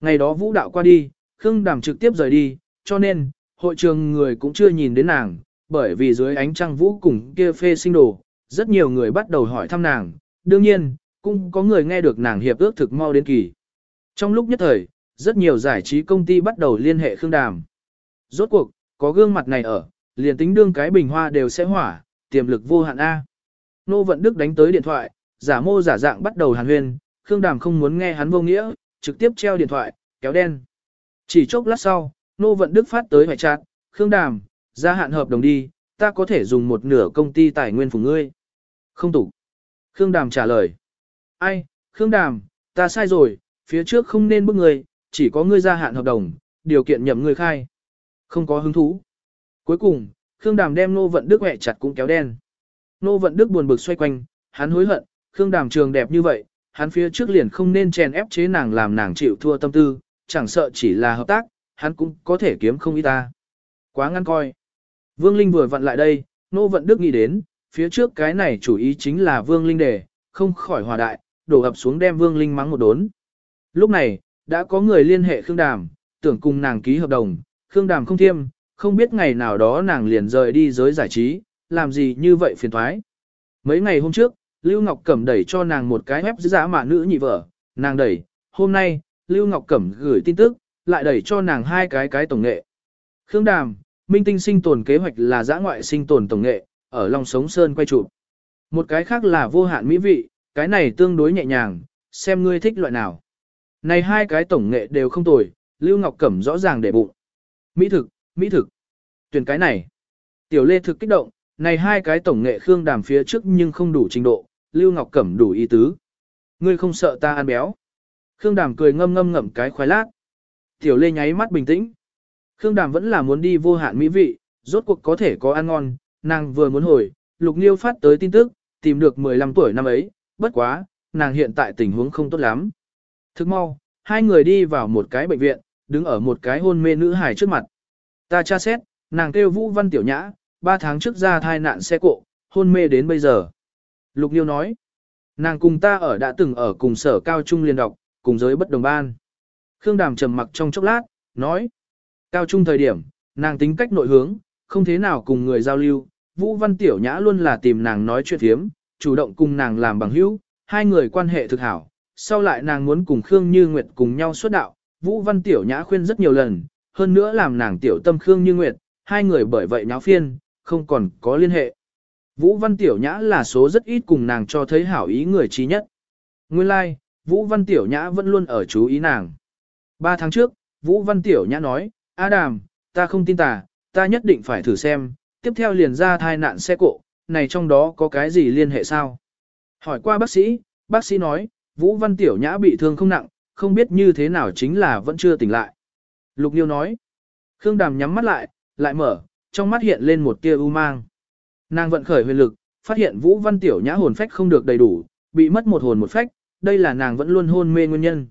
Speaker 1: Ngày đó vũ đạo qua đi, Khương Đàm trực tiếp rời đi, cho nên, hội trường người cũng chưa nhìn đến nàng, bởi vì dưới ánh trăng vũ cùng kia phê sinh đồ, rất nhiều người bắt đầu hỏi thăm nàng, đương nhiên, cũng có người nghe được nàng hiệp ước thực mau đến kỳ. Trong lúc nhất thời, rất nhiều giải trí công ty bắt đầu liên hệ Khương Đàm. Rốt cuộc, có gương mặt này ở, liền tính đương cái bình hoa đều sẽ hỏa, tiềm lực vô hạn A. Nô Vận Đức đánh tới điện thoại, giả mô giả dạng bắt đầu hàn huyên, Khương Đàm không muốn nghe hắn vô nghĩa, trực tiếp treo điện thoại, kéo đen. Chỉ chốc lát sau, Nô Vận Đức phát tới hoài chát, Khương Đàm, gia hạn hợp đồng đi, ta có thể dùng một nửa công ty tài nguyên của ngươi. Không tủ. Khương Đàm trả lời. Ai, Khương Đàm, ta sai rồi, phía trước không nên bức ngươi, chỉ có ngươi gia hạn hợp đồng, điều kiện nhậm ngươi khai. Không có hứng thú. Cuối cùng, Khương Đàm đem Nô Vận Đức hẹ chặt cũng kéo đen. Nô Vận Đức buồn bực xoay quanh, hắn hối hận, Khương Đàm trường đẹp như vậy, hắn phía trước liền không nên chèn ép chế nàng làm nàng chịu thua tâm tư, chẳng sợ chỉ là hợp tác, hắn cũng có thể kiếm không ít ta. Quá ngăn coi. Vương Linh vừa vặn lại đây, Nô Vận Đức nghĩ đến, phía trước cái này chủ ý chính là Vương Linh đề, không khỏi hòa đại, đổ ập xuống đem Vương Linh mắng một đốn. Lúc này, đã có người liên hệ Khương Đàm, tưởng cùng nàng ký hợp đồng, Khương Đàm không thiêm, không biết ngày nào đó nàng liền rời đi giới giải trí, làm gì như vậy phiền thoái. Mấy ngày hôm trước, Lưu Ngọc Cẩm đẩy cho nàng một cái ép giả mạ nữ nhị vợ, nàng đẩy, hôm nay, Lưu Ngọc Cẩm gửi tin tức, lại đẩy cho nàng hai cái cái tổng nghệ. Khương Đàm, Minh Tinh sinh tồn kế hoạch là giã ngoại sinh tồn tổng nghệ, ở Long Sống Sơn quay chụp. Một cái khác là vô hạn mỹ vị, cái này tương đối nhẹ nhàng, xem ngươi thích loại nào. Này hai cái tổng nghệ đều không tồi, Lưu Ngọc Cẩm rõ ràng để bụng. Mỹ thực, Mỹ thực. Tuyển cái này. Tiểu Lê thực kích động, này hai cái tổng nghệ Khương Đàm phía trước nhưng không đủ trình độ, Lưu Ngọc Cẩm đủ ý tứ. Ngươi không sợ ta ăn béo. Khương Đàm cười ngâm ngâm ngậm cái khoái lát. Tiểu Lê nháy mắt bình tĩnh. Khương Đàm vẫn là muốn đi vô hạn mỹ vị, rốt cuộc có thể có ăn ngon, nàng vừa muốn hồi, Lục Niêu phát tới tin tức, tìm được 15 tuổi năm ấy, bất quá, nàng hiện tại tình huống không tốt lắm. Thức mau, hai người đi vào một cái bệnh viện, đứng ở một cái hôn mê nữ hài trước mặt. Ta tra xét, nàng kêu Vũ Văn Tiểu Nhã, ba tháng trước ra thai nạn xe cộ, hôn mê đến bây giờ. Lục Liêu nói, nàng cùng ta ở đã từng ở cùng sở cao trung liên đọc, cùng giới bất đồng ban. Khương Đàm trầm mặc trong chốc lát, nói, cao trung thời điểm, nàng tính cách nội hướng, không thế nào cùng người giao lưu, Vũ Văn Tiểu Nhã luôn là tìm nàng nói chuyện thiếm, chủ động cùng nàng làm bằng hữu, hai người quan hệ thực hảo. Sau lại nàng muốn cùng Khương Như Nguyệt cùng nhau xuất đạo, Vũ Văn Tiểu Nhã khuyên rất nhiều lần, hơn nữa làm nàng tiểu tâm Khương Như Nguyệt, hai người bởi vậy nháo phiên, không còn có liên hệ. Vũ Văn Tiểu Nhã là số rất ít cùng nàng cho thấy hảo ý người trí nhất. Nguyên lai, like, Vũ Văn Tiểu Nhã vẫn luôn ở chú ý nàng. Ba tháng trước, Vũ Văn Tiểu Nhã nói, Adam, ta không tin tà, ta nhất định phải thử xem, tiếp theo liền ra thai nạn xe cộ, này trong đó có cái gì liên hệ sao? Hỏi qua bác sĩ, bác sĩ nói, Vũ Văn Tiểu Nhã bị thương không nặng, không biết như thế nào chính là vẫn chưa tỉnh lại. Lục Nhiêu nói, Khương Đàm nhắm mắt lại, lại mở, trong mắt hiện lên một tia u mang. Nàng vận khởi huyền lực, phát hiện Vũ Văn Tiểu Nhã hồn phách không được đầy đủ, bị mất một hồn một phách, đây là nàng vẫn luôn hôn mê nguyên nhân.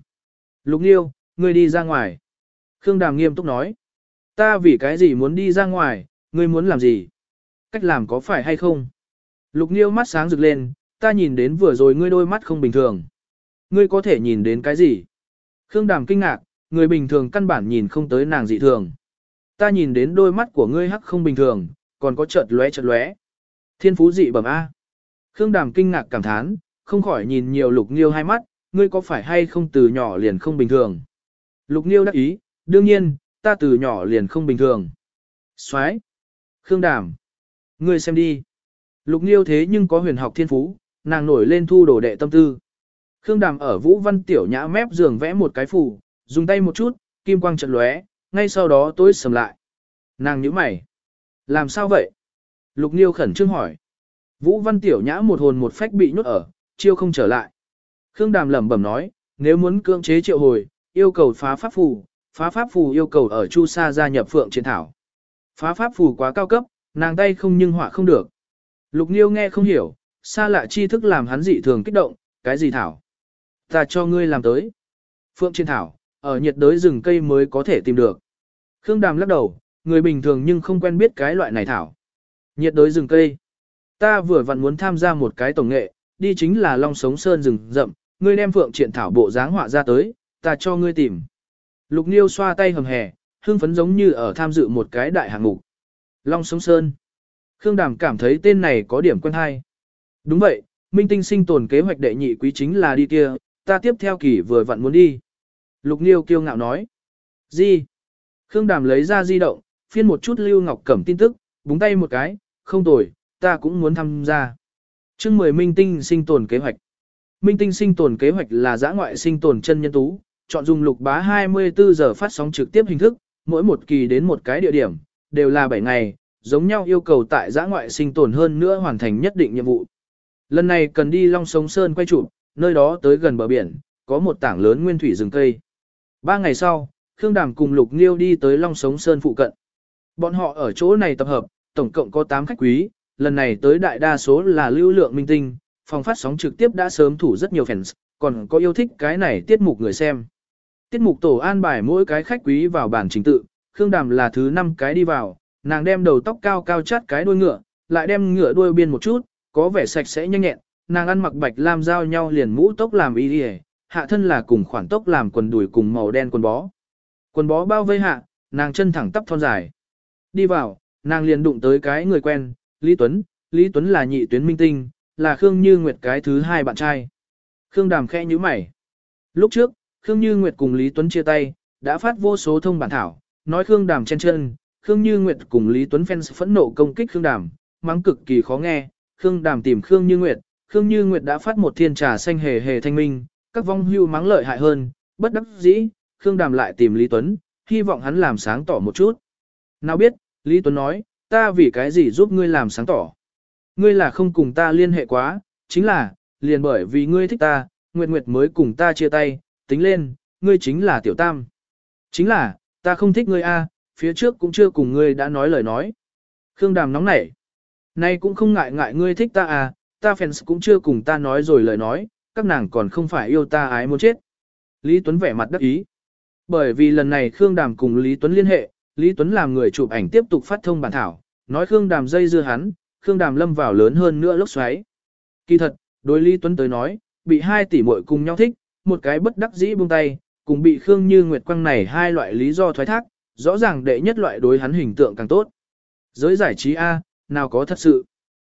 Speaker 1: Lục Nhiêu, ngươi đi ra ngoài. Khương Đàm nghiêm túc nói, ta vì cái gì muốn đi ra ngoài, ngươi muốn làm gì? Cách làm có phải hay không? Lục Nhiêu mắt sáng rực lên, ta nhìn đến vừa rồi ngươi đôi mắt không bình thường. Ngươi có thể nhìn đến cái gì? Khương Đàm kinh ngạc, người bình thường căn bản nhìn không tới nàng dị thường. Ta nhìn đến đôi mắt của ngươi hắc không bình thường, còn có chợt lóe chợt lóe. Thiên phú dị bẩm A. Khương Đàm kinh ngạc cảm thán, không khỏi nhìn nhiều Lục Niêu hai mắt, ngươi có phải hay không từ nhỏ liền không bình thường. Lục Niêu đắc ý, đương nhiên, ta từ nhỏ liền không bình thường. Soái, Khương Đàm. Ngươi xem đi. Lục Niêu thế nhưng có huyền học thiên phú, nàng nổi lên thu đồ đệ tâm tư. Khương Đàm ở Vũ Văn Tiểu Nhã mép giường vẽ một cái phủ, dùng tay một chút, kim quang chợt lóe, ngay sau đó tối sầm lại. Nàng nhíu mày. Làm sao vậy? Lục Niêu khẩn trương hỏi. Vũ Văn Tiểu Nhã một hồn một phách bị nhốt ở, chiêu không trở lại. Khương Đàm lẩm bẩm nói, nếu muốn cưỡng chế triệu hồi, yêu cầu phá pháp phù, phá pháp phù yêu cầu ở Chu Sa gia nhập Phượng Chiến Thảo. Phá pháp phù quá cao cấp, nàng tay không nhưng họa không được. Lục Niêu nghe không hiểu, xa lạ chi thức làm hắn dị thường kích động, cái gì thảo? Ta cho ngươi làm tới. Phượng Chiến Thảo, ở nhiệt đới rừng cây mới có thể tìm được. Khương Đàm lắc đầu, người bình thường nhưng không quen biết cái loại này thảo. Nhiệt đới rừng cây. Ta vừa vặn muốn tham gia một cái tổng nghệ, đi chính là Long Sống Sơn rừng rậm, ngươi đem Phượng Triện Thảo bộ dáng họa ra tới, ta cho ngươi tìm. Lục Niêu xoa tay hầm hè, Hương phấn giống như ở tham dự một cái đại hạng mục. Long Sống Sơn. Khương Đàm cảm thấy tên này có điểm quen hay. Đúng vậy, Minh Tinh sinh tồn kế hoạch đệ nhị quý chính là đi kia, ta tiếp theo kỳ vừa vặn muốn đi. Lục Niêu kiêu ngạo nói. Gì? Khương Đàm lấy ra di động, phiên một chút Lưu Ngọc Cẩm tin tức, búng tay một cái, không tồi, ta cũng muốn tham gia. chương 10 Minh Tinh sinh tồn kế hoạch. Minh Tinh sinh tồn kế hoạch là giã ngoại sinh tồn chân nhân tú, chọn dùng lục bá 24 giờ phát sóng trực tiếp hình thức, mỗi một kỳ đến một cái địa điểm, đều là 7 ngày, giống nhau yêu cầu tại giã ngoại sinh tồn hơn nữa hoàn thành nhất định nhiệm vụ. Lần này cần đi Long Sống Sơn quay chụp, nơi đó tới gần bờ biển, có một tảng lớn nguyên thủy rừng cây. Ba ngày sau, Khương Đàm cùng Lục Nghiêu đi tới Long Sống Sơn phụ cận. Bọn họ ở chỗ này tập hợp, tổng cộng có 8 khách quý, lần này tới đại đa số là lưu lượng minh tinh, phòng phát sóng trực tiếp đã sớm thủ rất nhiều fans, còn có yêu thích cái này tiết mục người xem. Tiết mục tổ an bài mỗi cái khách quý vào bản trình tự, Khương Đàm là thứ 5 cái đi vào, nàng đem đầu tóc cao cao chát cái đuôi ngựa, lại đem ngựa đuôi biên một chút, có vẻ sạch sẽ nhanh nhẹn, nàng ăn mặc bạch lam giao nhau liền mũ tóc làm y đi hạ thân là cùng khoản tóc làm quần đùi cùng màu đen quần bó. Quần bó bao vây hạ, nàng chân thẳng tắp thon dài. Đi vào, nàng liền đụng tới cái người quen, Lý Tuấn, Lý Tuấn là nhị tuyến minh tinh, là Khương Như Nguyệt cái thứ hai bạn trai. Khương Đàm khẽ như mày. Lúc trước, Khương Như Nguyệt cùng Lý Tuấn chia tay, đã phát vô số thông bản thảo, nói Khương Đàm chen chân, Khương Như Nguyệt cùng Lý Tuấn fans phẫn nộ công kích Khương Đàm, mắng cực kỳ khó nghe, Khương Đàm tìm Khương Như Nguyệt, Khương Như Nguyệt đã phát một thiên trà xanh hề hề thanh minh, các vong hưu mắng lợi hại hơn, bất đắc dĩ, Khương Đàm lại tìm Lý Tuấn, hy vọng hắn làm sáng tỏ một chút. Nào biết, Lý Tuấn nói, ta vì cái gì giúp ngươi làm sáng tỏ. Ngươi là không cùng ta liên hệ quá, chính là, liền bởi vì ngươi thích ta, Nguyệt Nguyệt mới cùng ta chia tay, tính lên, ngươi chính là tiểu tam. Chính là, ta không thích ngươi a, phía trước cũng chưa cùng ngươi đã nói lời nói. Khương Đàm nóng nảy. Nay cũng không ngại ngại ngươi thích ta à, ta fans cũng chưa cùng ta nói rồi lời nói, các nàng còn không phải yêu ta ái muốn chết. Lý Tuấn vẻ mặt đắc ý. Bởi vì lần này Khương Đàm cùng Lý Tuấn liên hệ, Lý Tuấn làm người chụp ảnh tiếp tục phát thông bản thảo, nói Khương Đàm dây dưa hắn, Khương Đàm lâm vào lớn hơn nữa lốc xoáy. Kỳ thật, đối Lý Tuấn tới nói, bị hai tỷ muội cùng nhau thích, một cái bất đắc dĩ buông tay, cùng bị Khương Như Nguyệt quăng này hai loại lý do thoái thác, rõ ràng đệ nhất loại đối hắn hình tượng càng tốt. Giới giải trí A, nào có thật sự.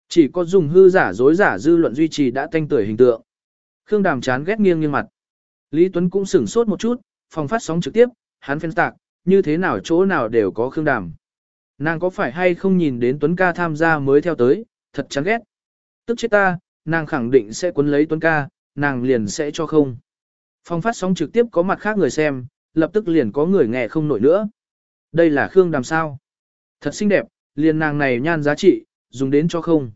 Speaker 1: Chỉ có dùng hư giả dối giả dư luận duy trì đã thanh tuổi hình tượng. Khương Đàm chán ghét nghiêng nghiêng mặt. Lý Tuấn cũng sửng sốt một chút, phòng phát sóng trực tiếp, hắn phên tạc, như thế nào chỗ nào đều có Khương Đàm. Nàng có phải hay không nhìn đến Tuấn ca tham gia mới theo tới, thật chán ghét. Tức chết ta, nàng khẳng định sẽ cuốn lấy Tuấn ca, nàng liền sẽ cho không. Phòng phát sóng trực tiếp có mặt khác người xem, lập tức liền có người nghe không nổi nữa. Đây là Khương Đàm sao? Thật xinh đẹp, liền nàng này nhan giá trị, dùng đến cho không.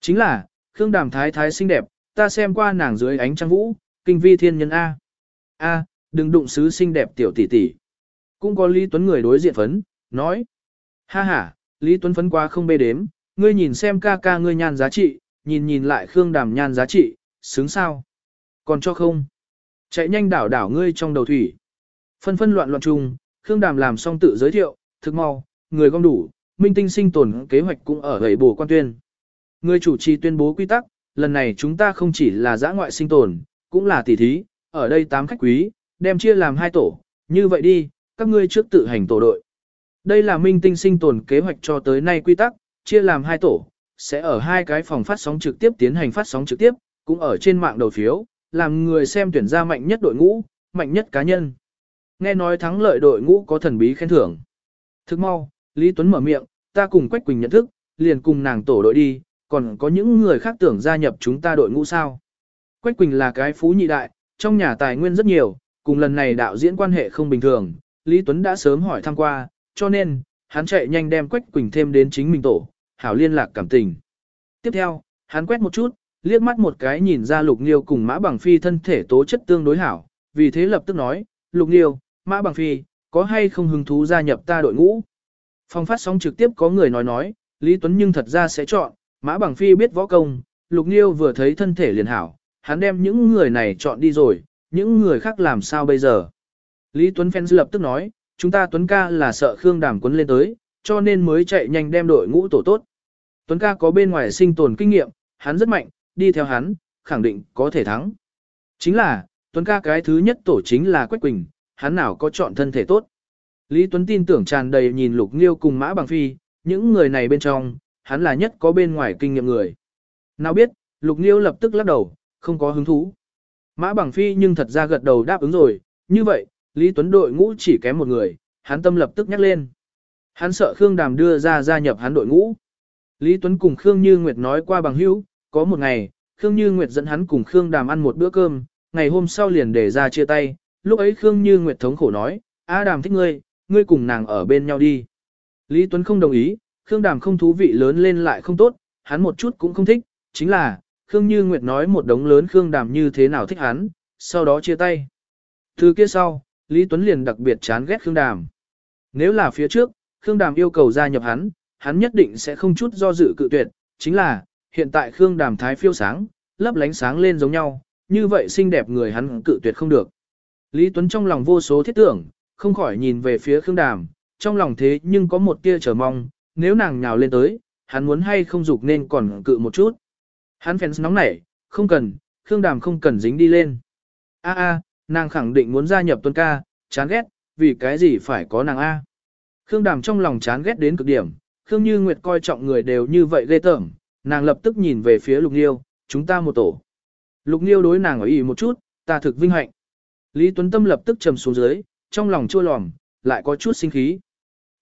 Speaker 1: Chính là, Khương Đàm thái thái xinh đẹp, ta xem qua nàng dưới ánh trăng vũ, kinh vi thiên nhân A. A, đừng đụng sứ xinh đẹp tiểu tỷ tỷ. Cũng có Lý Tuấn người đối diện phấn, nói. Ha ha, Lý Tuấn phấn quá không bê đếm, ngươi nhìn xem ca ca ngươi nhan giá trị, nhìn nhìn lại Khương Đàm nhan giá trị, xứng sao. Còn cho không? Chạy nhanh đảo đảo ngươi trong đầu thủy. Phân phân loạn loạn chung, Khương Đàm làm xong tự giới thiệu, thực mau, người gom đủ, minh tinh sinh tồn kế hoạch cũng ở gầy bổ quan tuyên. Người chủ trì tuyên bố quy tắc, lần này chúng ta không chỉ là giã ngoại sinh tồn, cũng là tỷ thí, ở đây 8 khách quý, đem chia làm hai tổ, như vậy đi, các ngươi trước tự hành tổ đội. Đây là minh tinh sinh tồn kế hoạch cho tới nay quy tắc, chia làm hai tổ, sẽ ở hai cái phòng phát sóng trực tiếp tiến hành phát sóng trực tiếp, cũng ở trên mạng đầu phiếu, làm người xem tuyển ra mạnh nhất đội ngũ, mạnh nhất cá nhân. Nghe nói thắng lợi đội ngũ có thần bí khen thưởng. Thức mau, Lý Tuấn mở miệng, ta cùng Quách Quỳnh nhận thức, liền cùng nàng tổ đội đi, còn có những người khác tưởng gia nhập chúng ta đội ngũ sao. Quách Quỳnh là cái phú nhị đại, trong nhà tài nguyên rất nhiều, cùng lần này đạo diễn quan hệ không bình thường, Lý Tuấn đã sớm hỏi thăm qua, cho nên, hắn chạy nhanh đem Quách Quỳnh thêm đến chính mình tổ, hảo liên lạc cảm tình. Tiếp theo, hắn quét một chút, liếc mắt một cái nhìn ra Lục Nghiêu cùng Mã Bằng Phi thân thể tố chất tương đối hảo, vì thế lập tức nói, Lục Nghiêu, Mã Bằng Phi, có hay không hứng thú gia nhập ta đội ngũ? Phong phát sóng trực tiếp có người nói nói, Lý Tuấn nhưng thật ra sẽ chọn, Mã Bằng Phi biết võ công, Lục Niêu vừa thấy thân thể liền hảo, hắn đem những người này chọn đi rồi, những người khác làm sao bây giờ? Lý Tuấn Phen lập tức nói, chúng ta Tuấn ca là sợ Khương Đàm quấn lên tới, cho nên mới chạy nhanh đem đội ngũ tổ tốt. Tuấn ca có bên ngoài sinh tồn kinh nghiệm, hắn rất mạnh, đi theo hắn, khẳng định có thể thắng. Chính là, Tuấn ca cái thứ nhất tổ chính là Quách Quỳnh, hắn nào có chọn thân thể tốt. Lý Tuấn tin tưởng tràn đầy nhìn Lục Nghiêu cùng Mã Bằng Phi, những người này bên trong, hắn là nhất có bên ngoài kinh nghiệm người. Nào biết, Lục Nghiêu lập tức lắc đầu, không có hứng thú. Mã Bằng Phi nhưng thật ra gật đầu đáp ứng rồi, như vậy, Lý Tuấn đội ngũ chỉ kém một người, hắn tâm lập tức nhắc lên. Hắn sợ Khương Đàm đưa ra gia nhập hắn đội ngũ. Lý Tuấn cùng Khương Như Nguyệt nói qua bằng hữu, có một ngày, Khương Như Nguyệt dẫn hắn cùng Khương Đàm ăn một bữa cơm, ngày hôm sau liền để ra chia tay, lúc ấy Khương Như Nguyệt thống khổ nói, A Đàm thích ngươi, ngươi cùng nàng ở bên nhau đi. Lý Tuấn không đồng ý, Khương Đàm không thú vị lớn lên lại không tốt, hắn một chút cũng không thích, chính là, Khương Như Nguyệt nói một đống lớn Khương Đàm như thế nào thích hắn, sau đó chia tay. Từ kia sau, Lý Tuấn liền đặc biệt chán ghét Khương Đàm. Nếu là phía trước, Khương Đàm yêu cầu gia nhập hắn, hắn nhất định sẽ không chút do dự cự tuyệt, chính là, hiện tại Khương Đàm thái phiêu sáng, lấp lánh sáng lên giống nhau, như vậy xinh đẹp người hắn cự tuyệt không được. Lý Tuấn trong lòng vô số thiết tưởng, không khỏi nhìn về phía Khương Đàm, trong lòng thế nhưng có một tia chờ mong, nếu nàng nhào lên tới, hắn muốn hay không dục nên còn cự một chút. Hắn phèn nóng nảy, không cần, Khương Đàm không cần dính đi lên. A a, nàng khẳng định muốn gia nhập tuân ca, chán ghét, vì cái gì phải có nàng A. Khương Đàm trong lòng chán ghét đến cực điểm, Khương Như Nguyệt coi trọng người đều như vậy ghê tởm, nàng lập tức nhìn về phía Lục Nghiêu, chúng ta một tổ. Lục Nghiêu đối nàng ở ý một chút, ta thực vinh hạnh. Lý Tuấn Tâm lập tức trầm xuống dưới, trong lòng chua lòm, lại có chút sinh khí.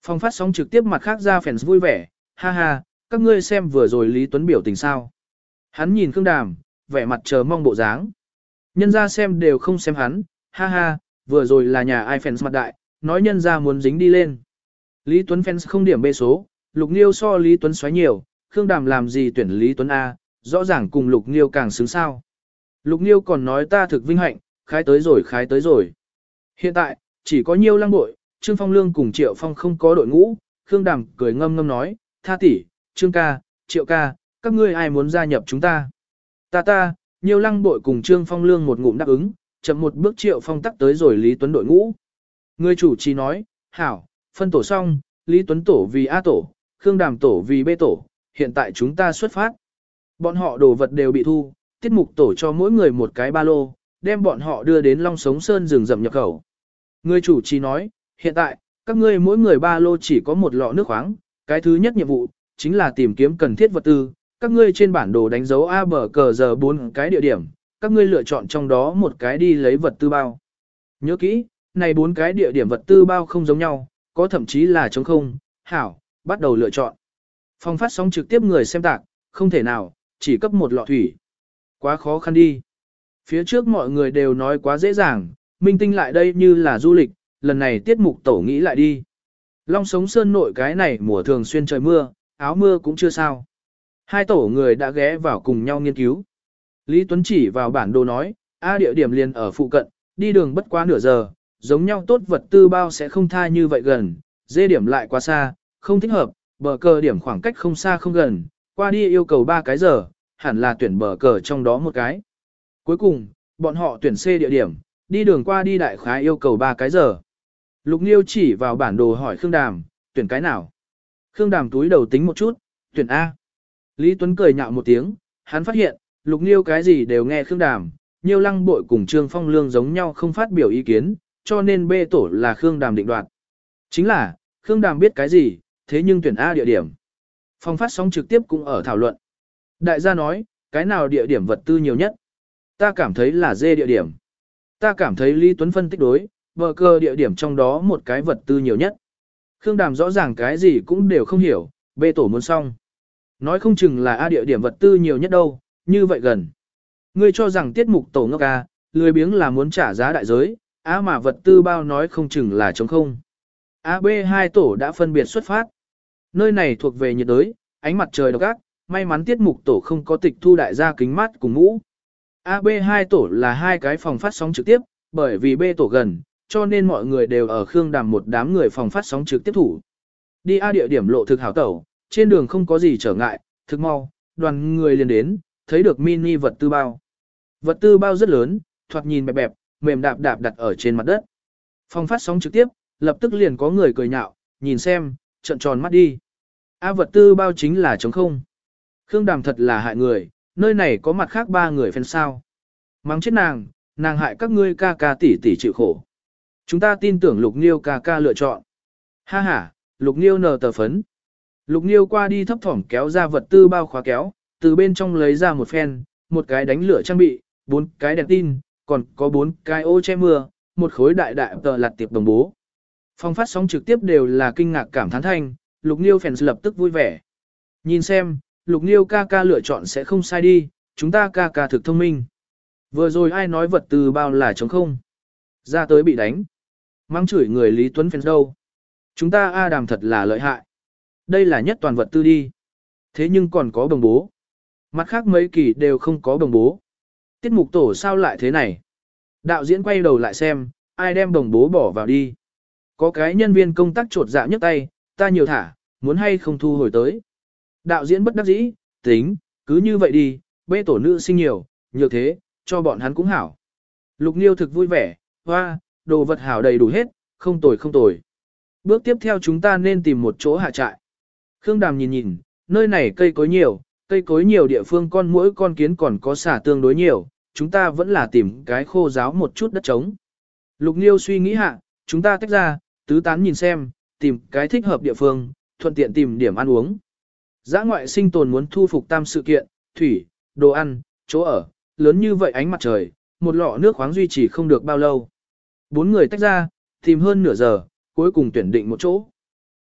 Speaker 1: Phong phát sóng trực tiếp mặt khác ra fans vui vẻ, ha ha, các ngươi xem vừa rồi Lý Tuấn biểu tình sao. Hắn nhìn Khương Đàm, vẻ mặt chờ mong bộ dáng. Nhân ra xem đều không xem hắn, ha ha, vừa rồi là nhà ai fans mặt đại, nói nhân ra muốn dính đi lên. Lý Tuấn fans không điểm bê số, Lục Niêu so Lý Tuấn xoáy nhiều, Khương Đàm làm gì tuyển Lý Tuấn A, rõ ràng cùng Lục Niêu càng xứng sao. Lục Niêu còn nói ta thực vinh hạnh, khái tới rồi khái tới rồi. Hiện tại, chỉ có nhiêu lăng bội, Trương Phong Lương cùng Triệu Phong không có đội ngũ, Khương Đàm cười ngâm ngâm nói, tha tỷ, Trương ca, Triệu ca, các ngươi ai muốn gia nhập chúng ta. Ta ta, nhiều lăng bội cùng Trương Phong Lương một ngụm đáp ứng, chậm một bước Triệu Phong tắc tới rồi Lý Tuấn đội ngũ. Người chủ trì nói, hảo, phân tổ xong, Lý Tuấn tổ vì A tổ, Khương Đàm tổ vì B tổ, hiện tại chúng ta xuất phát. Bọn họ đồ vật đều bị thu, tiết mục tổ cho mỗi người một cái ba lô, đem bọn họ đưa đến Long Sống Sơn rừng rậm nhập khẩu. Người chủ trì nói, hiện tại, các ngươi mỗi người ba lô chỉ có một lọ nước khoáng, cái thứ nhất nhiệm vụ, chính là tìm kiếm cần thiết vật tư. Các ngươi trên bản đồ đánh dấu A bờ cờ giờ bốn cái địa điểm, các ngươi lựa chọn trong đó một cái đi lấy vật tư bao. Nhớ kỹ, này bốn cái địa điểm vật tư bao không giống nhau, có thậm chí là trống không, hảo, bắt đầu lựa chọn. Phong phát sóng trực tiếp người xem tạc, không thể nào, chỉ cấp một lọ thủy. Quá khó khăn đi. Phía trước mọi người đều nói quá dễ dàng, minh tinh lại đây như là du lịch, lần này tiết mục tổ nghĩ lại đi. Long sống sơn nội cái này mùa thường xuyên trời mưa, áo mưa cũng chưa sao. Hai tổ người đã ghé vào cùng nhau nghiên cứu. Lý Tuấn chỉ vào bản đồ nói, A địa điểm liền ở phụ cận, đi đường bất quá nửa giờ, giống nhau tốt vật tư bao sẽ không tha như vậy gần, dê điểm lại quá xa, không thích hợp, bờ cờ điểm khoảng cách không xa không gần, qua đi yêu cầu 3 cái giờ, hẳn là tuyển bờ cờ trong đó một cái. Cuối cùng, bọn họ tuyển C địa điểm, đi đường qua đi đại khái yêu cầu 3 cái giờ. Lục Niêu chỉ vào bản đồ hỏi Khương Đàm, tuyển cái nào? Khương Đàm túi đầu tính một chút, tuyển A. Lý Tuấn cười nhạo một tiếng, hắn phát hiện, Lục Niêu cái gì đều nghe Khương Đàm, Nhiêu Lăng Bội cùng Trương Phong Lương giống nhau không phát biểu ý kiến, cho nên B tổ là Khương Đàm định đoạt. Chính là, Khương Đàm biết cái gì, thế nhưng tuyển A địa điểm. Phòng phát sóng trực tiếp cũng ở thảo luận. Đại gia nói, cái nào địa điểm vật tư nhiều nhất? Ta cảm thấy là D địa điểm. Ta cảm thấy Lý Tuấn phân tích đối, bờ cơ địa điểm trong đó một cái vật tư nhiều nhất. Khương Đàm rõ ràng cái gì cũng đều không hiểu, B tổ muốn xong. Nói không chừng là A địa điểm vật tư nhiều nhất đâu, như vậy gần. Ngươi cho rằng tiết mục tổ ngốc A, lười biếng là muốn trả giá đại giới, A mà vật tư bao nói không chừng là chống không. A B hai tổ đã phân biệt xuất phát. Nơi này thuộc về nhiệt đới, ánh mặt trời độc ác, may mắn tiết mục tổ không có tịch thu đại gia kính mắt cùng mũ. A B hai tổ là hai cái phòng phát sóng trực tiếp, bởi vì B tổ gần, cho nên mọi người đều ở Khương Đàm một đám người phòng phát sóng trực tiếp thủ. Đi A địa điểm lộ thực hảo tẩu, trên đường không có gì trở ngại, thực mau, đoàn người liền đến, thấy được mini vật tư bao. Vật tư bao rất lớn, thoạt nhìn bẹp bẹp, mềm đạp đạp đặt ở trên mặt đất. Phòng phát sóng trực tiếp, lập tức liền có người cười nhạo, nhìn xem, trận tròn mắt đi. A vật tư bao chính là trống không. Khương Đàm thật là hại người, nơi này có mặt khác ba người fan sao. Mắng chết nàng, nàng hại các ngươi ca ca tỷ tỷ chịu khổ. Chúng ta tin tưởng Lục Niêu ca ca lựa chọn. Ha ha, Lục Niêu nờ tờ phấn. Lục Niêu qua đi thấp thỏm kéo ra vật tư bao khóa kéo, từ bên trong lấy ra một phen, một cái đánh lửa trang bị, bốn cái đèn tin, còn có bốn cái ô che mưa, một khối đại đại tờ lặt tiệp đồng bố. Phong phát sóng trực tiếp đều là kinh ngạc cảm thán thanh, Lục Niêu fans lập tức vui vẻ. Nhìn xem, Lục Niêu ca ca lựa chọn sẽ không sai đi, chúng ta ca ca thực thông minh. Vừa rồi ai nói vật tư bao là trống không? Ra tới bị đánh. Mang chửi người Lý Tuấn fans đâu? Chúng ta A đàm thật là lợi hại. Đây là nhất toàn vật tư đi. Thế nhưng còn có đồng bố. Mặt khác mấy kỳ đều không có đồng bố. Tiết mục tổ sao lại thế này? Đạo diễn quay đầu lại xem, ai đem đồng bố bỏ vào đi. Có cái nhân viên công tác trột dạ nhấc tay, ta nhiều thả, muốn hay không thu hồi tới. Đạo diễn bất đắc dĩ, tính, cứ như vậy đi, bê tổ nữ sinh nhiều, nhiều thế, cho bọn hắn cũng hảo. Lục Niêu thực vui vẻ, hoa, đồ vật hảo đầy đủ hết, không tồi không tồi. Bước tiếp theo chúng ta nên tìm một chỗ hạ trại. Khương Đàm nhìn nhìn, nơi này cây cối nhiều, cây cối nhiều địa phương con mỗi con kiến còn có xả tương đối nhiều, chúng ta vẫn là tìm cái khô giáo một chút đất trống. Lục Niêu suy nghĩ hạ, chúng ta tách ra, tứ tán nhìn xem, tìm cái thích hợp địa phương, thuận tiện tìm điểm ăn uống. Giã ngoại sinh tồn muốn thu phục tam sự kiện, thủy, đồ ăn, chỗ ở, lớn như vậy ánh mặt trời, một lọ nước khoáng duy trì không được bao lâu. Bốn người tách ra, tìm hơn nửa giờ, cuối cùng tuyển định một chỗ.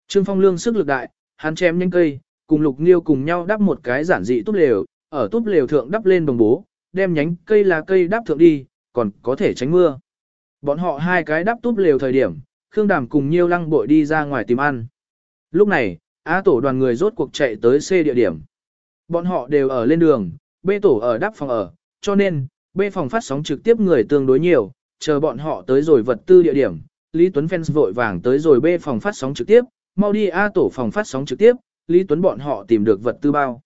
Speaker 1: Trương Phong Lương sức lực đại, hắn chém nhanh cây, cùng Lục Nghiêu cùng nhau đắp một cái giản dị túp lều, ở túp lều thượng đắp lên đồng bố, đem nhánh cây là cây đắp thượng đi, còn có thể tránh mưa. Bọn họ hai cái đắp túp lều thời điểm, Khương Đàm cùng Nhiêu Lăng bội đi ra ngoài tìm ăn. Lúc này, A tổ đoàn người rốt cuộc chạy tới C địa điểm. Bọn họ đều ở lên đường, B tổ ở đắp phòng ở, cho nên, B phòng phát sóng trực tiếp người tương đối nhiều, chờ bọn họ tới rồi vật tư địa điểm. Lý Tuấn fans vội vàng tới rồi B phòng phát sóng trực tiếp, mau đi A tổ phòng phát sóng trực tiếp, Lý Tuấn bọn họ tìm được vật tư bao.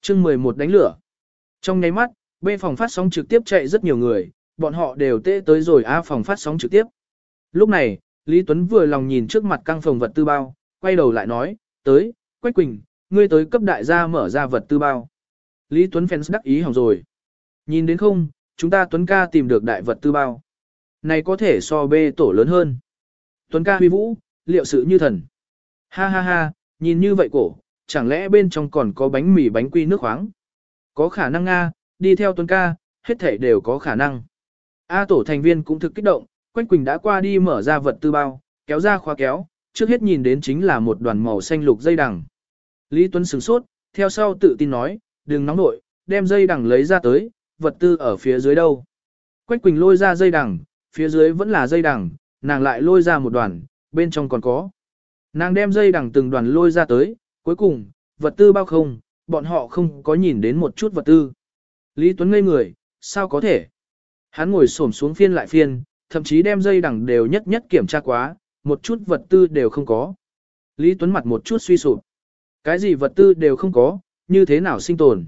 Speaker 1: chương 11 đánh lửa. Trong nháy mắt, B phòng phát sóng trực tiếp chạy rất nhiều người, bọn họ đều tê tới rồi A phòng phát sóng trực tiếp. Lúc này, Lý Tuấn vừa lòng nhìn trước mặt căng phòng vật tư bao, quay đầu lại nói, tới, Quách Quỳnh, ngươi tới cấp đại gia mở ra vật tư bao. Lý Tuấn fans đắc ý hỏng rồi. Nhìn đến không, chúng ta Tuấn ca tìm được đại vật tư bao. Này có thể so bê tổ lớn hơn. Tuấn ca huy vũ, liệu sự như thần. Ha ha ha, nhìn như vậy cổ, chẳng lẽ bên trong còn có bánh mì bánh quy nước khoáng? Có khả năng Nga, đi theo Tuấn ca, hết thể đều có khả năng. A tổ thành viên cũng thực kích động, Quách Quỳnh đã qua đi mở ra vật tư bao, kéo ra khóa kéo, trước hết nhìn đến chính là một đoàn màu xanh lục dây đằng. Lý Tuấn sửng sốt, theo sau tự tin nói, đừng nóng nội, đem dây đằng lấy ra tới, vật tư ở phía dưới đâu. Quách Quỳnh lôi ra dây đằng, phía dưới vẫn là dây đằng, nàng lại lôi ra một đoàn, bên trong còn có. Nàng đem dây đằng từng đoàn lôi ra tới, cuối cùng, vật tư bao không, bọn họ không có nhìn đến một chút vật tư. Lý Tuấn ngây người, sao có thể? Hắn ngồi xổm xuống phiên lại phiên, thậm chí đem dây đằng đều nhất nhất kiểm tra quá, một chút vật tư đều không có. Lý Tuấn mặt một chút suy sụp. Cái gì vật tư đều không có, như thế nào sinh tồn?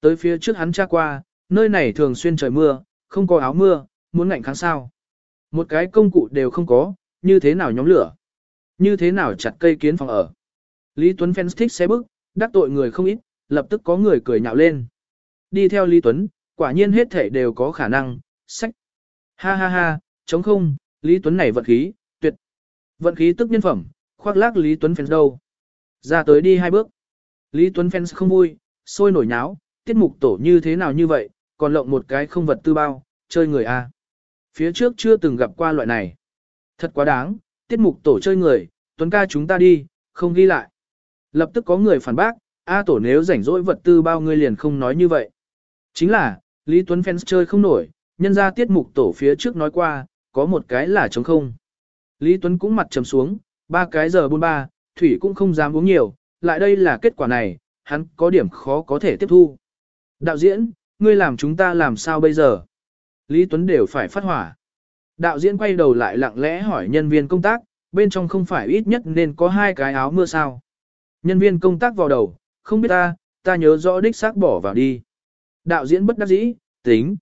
Speaker 1: Tới phía trước hắn tra qua, nơi này thường xuyên trời mưa, không có áo mưa, muốn ngạnh kháng sao. Một cái công cụ đều không có, như thế nào nhóm lửa? Như thế nào chặt cây kiến phòng ở? Lý Tuấn fans thích xe bức, đắc tội người không ít, lập tức có người cười nhạo lên. Đi theo Lý Tuấn, quả nhiên hết thể đều có khả năng, sách. Ha ha ha, chống không, Lý Tuấn này vận khí, tuyệt. Vận khí tức nhân phẩm, khoác lác Lý Tuấn phèn đâu. Ra tới đi hai bước. Lý Tuấn fans không vui, sôi nổi nháo, tiết mục tổ như thế nào như vậy, còn lộng một cái không vật tư bao, chơi người à. Phía trước chưa từng gặp qua loại này. Thật quá đáng, tiết mục tổ chơi người, Tuấn ca chúng ta đi, không ghi lại. Lập tức có người phản bác, A tổ nếu rảnh rỗi vật tư bao người liền không nói như vậy. Chính là, Lý Tuấn fans chơi không nổi, nhân ra tiết mục tổ phía trước nói qua, có một cái là trống không. Lý Tuấn cũng mặt trầm xuống, ba cái giờ buôn ba, Thủy cũng không dám uống nhiều, lại đây là kết quả này, hắn có điểm khó có thể tiếp thu. Đạo diễn, ngươi làm chúng ta làm sao bây giờ? Lý Tuấn đều phải phát hỏa. Đạo diễn quay đầu lại lặng lẽ hỏi nhân viên công tác, bên trong không phải ít nhất nên có hai cái áo mưa sao. Nhân viên công tác vào đầu, không biết ta, ta nhớ rõ đích xác bỏ vào đi. Đạo diễn bất đắc dĩ, tính.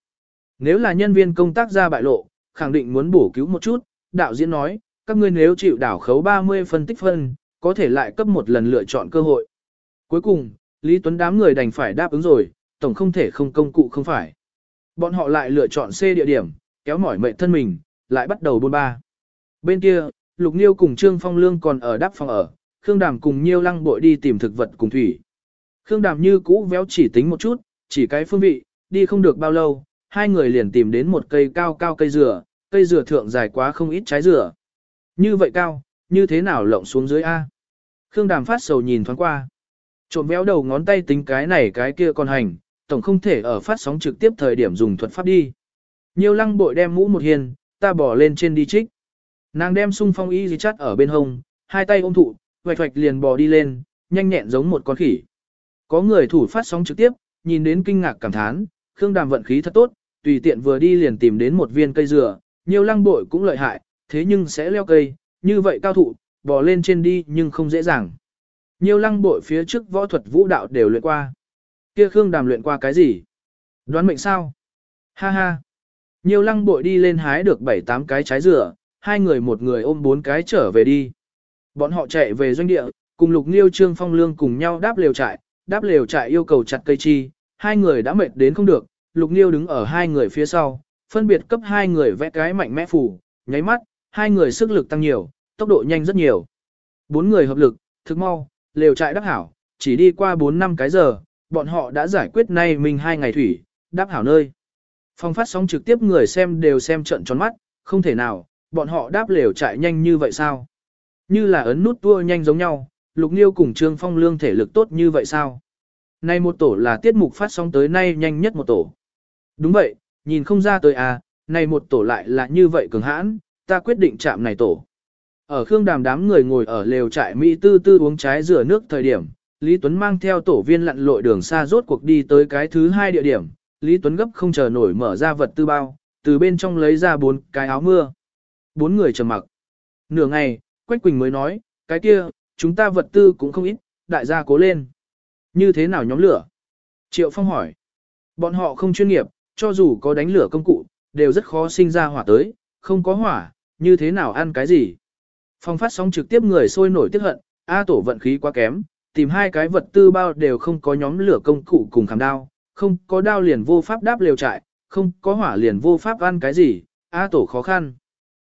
Speaker 1: Nếu là nhân viên công tác ra bại lộ, khẳng định muốn bổ cứu một chút, đạo diễn nói, các ngươi nếu chịu đảo khấu 30 phân tích phân, có thể lại cấp một lần lựa chọn cơ hội. Cuối cùng, Lý Tuấn đám người đành phải đáp ứng rồi, tổng không thể không công cụ không phải. Bọn họ lại lựa chọn C địa điểm, kéo mỏi mệnh thân mình, lại bắt đầu buôn ba. Bên kia, Lục Niêu cùng Trương Phong Lương còn ở đắp phòng ở, Khương Đàm cùng Nhiêu Lăng bội đi tìm thực vật cùng thủy. Khương Đàm như cũ véo chỉ tính một chút, chỉ cái phương vị, đi không được bao lâu, hai người liền tìm đến một cây cao cao cây dừa, cây dừa thượng dài quá không ít trái dừa. Như vậy cao, như thế nào lộng xuống dưới A? Khương Đàm phát sầu nhìn thoáng qua. Trộm véo đầu ngón tay tính cái này cái kia còn hành, tổng không thể ở phát sóng trực tiếp thời điểm dùng thuật pháp đi. Nhiều lăng bội đem mũ một hiền, ta bỏ lên trên đi trích. Nàng đem sung phong y gì chắt ở bên hông, hai tay ôm thụ, hoạch hoạch liền bò đi lên, nhanh nhẹn giống một con khỉ. Có người thủ phát sóng trực tiếp, nhìn đến kinh ngạc cảm thán, Khương Đàm vận khí thật tốt, tùy tiện vừa đi liền tìm đến một viên cây dừa, nhiều lăng bội cũng lợi hại, thế nhưng sẽ leo cây, như vậy cao thủ, bò lên trên đi nhưng không dễ dàng. Nhiều lăng bội phía trước võ thuật vũ đạo đều luyện qua. Kia Khương Đàm luyện qua cái gì? Đoán mệnh sao? Ha ha. Nhiều lăng bội đi lên hái được 7-8 cái trái dừa, hai người một người ôm bốn cái trở về đi. Bọn họ chạy về doanh địa, cùng Lục Nghiêu Trương Phong Lương cùng nhau đáp lều trại, đáp lều trại yêu cầu chặt cây chi, hai người đã mệt đến không được, Lục Nghiêu đứng ở hai người phía sau, phân biệt cấp hai người vẽ cái mạnh mẽ phủ, nháy mắt, hai người sức lực tăng nhiều, tốc độ nhanh rất nhiều. Bốn người hợp lực, thực mau, lều trại đắc hảo, chỉ đi qua 4 năm cái giờ, bọn họ đã giải quyết nay mình hai ngày thủy, đáp hảo nơi. Phong phát sóng trực tiếp người xem đều xem trận tròn mắt, không thể nào, bọn họ đáp lều trại nhanh như vậy sao? Như là ấn nút tua nhanh giống nhau, Lục Niêu cùng Trương Phong lương thể lực tốt như vậy sao? Nay một tổ là tiết mục phát sóng tới nay nhanh nhất một tổ. Đúng vậy, nhìn không ra tới à, này một tổ lại là như vậy cường hãn, ta quyết định chạm này tổ. Ở Khương Đàm đám người ngồi ở lều trại Mỹ tư tư uống trái rửa nước thời điểm, Lý Tuấn mang theo tổ viên lặn lội đường xa rốt cuộc đi tới cái thứ hai địa điểm, Lý Tuấn gấp không chờ nổi mở ra vật tư bao, từ bên trong lấy ra bốn cái áo mưa. Bốn người trầm mặc. Nửa ngày, Quách Quỳnh mới nói, cái kia, chúng ta vật tư cũng không ít, đại gia cố lên. Như thế nào nhóm lửa? Triệu Phong hỏi. Bọn họ không chuyên nghiệp, cho dù có đánh lửa công cụ, đều rất khó sinh ra hỏa tới, không có hỏa, như thế nào ăn cái gì? Phong phát sóng trực tiếp người sôi nổi tiếc hận, A tổ vận khí quá kém, tìm hai cái vật tư bao đều không có nhóm lửa công cụ cùng khảm đao, không có đao liền vô pháp đáp liều trại, không có hỏa liền vô pháp ăn cái gì, A tổ khó khăn.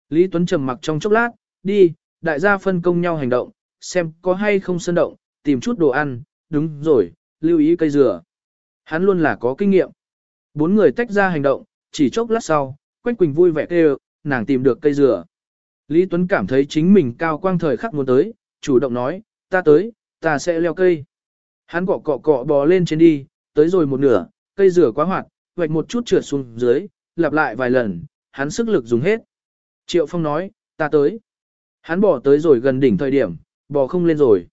Speaker 1: Lý Tuấn trầm mặc trong chốc lát, đi, đại gia phân công nhau hành động, xem có hay không sơn động, tìm chút đồ ăn, đúng rồi, lưu ý cây dừa. Hắn luôn là có kinh nghiệm. Bốn người tách ra hành động, chỉ chốc lát sau, Quách Quỳnh vui vẻ kêu, nàng tìm được cây dừa. Lý Tuấn cảm thấy chính mình cao quang thời khắc muốn tới, chủ động nói, ta tới, ta sẽ leo cây. Hắn cọ cọ cọ bò lên trên đi, tới rồi một nửa, cây rửa quá hoạt, vạch một chút trượt xuống dưới, lặp lại vài lần, hắn sức lực dùng hết. Triệu Phong nói, ta tới. Hắn bỏ tới rồi gần đỉnh thời điểm, bò không lên rồi.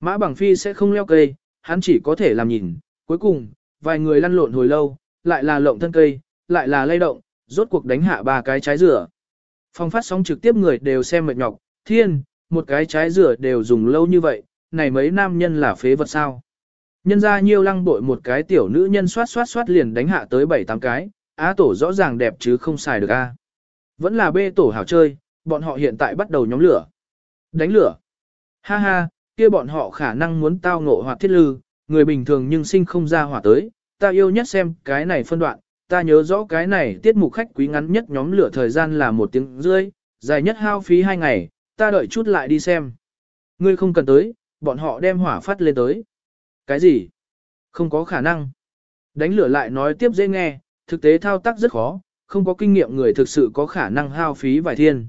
Speaker 1: Mã bằng phi sẽ không leo cây, hắn chỉ có thể làm nhìn. Cuối cùng, vài người lăn lộn hồi lâu, lại là lộng thân cây, lại là lay động, rốt cuộc đánh hạ ba cái trái rửa. Phong phát sóng trực tiếp người đều xem mệt nhọc, thiên, một cái trái rửa đều dùng lâu như vậy, này mấy nam nhân là phế vật sao. Nhân ra nhiêu lăng bội một cái tiểu nữ nhân xoát xoát xoát liền đánh hạ tới 7-8 cái, á tổ rõ ràng đẹp chứ không xài được a. Vẫn là bê tổ hảo chơi, bọn họ hiện tại bắt đầu nhóm lửa. Đánh lửa. Ha ha, kia bọn họ khả năng muốn tao ngộ hoạt thiết lư, người bình thường nhưng sinh không ra hỏa tới, ta yêu nhất xem cái này phân đoạn, ta nhớ rõ cái này tiết mục khách quý ngắn nhất nhóm lửa thời gian là một tiếng rưỡi, dài nhất hao phí hai ngày, ta đợi chút lại đi xem. Ngươi không cần tới, bọn họ đem hỏa phát lên tới. Cái gì? Không có khả năng. Đánh lửa lại nói tiếp dễ nghe, thực tế thao tác rất khó, không có kinh nghiệm người thực sự có khả năng hao phí vài thiên.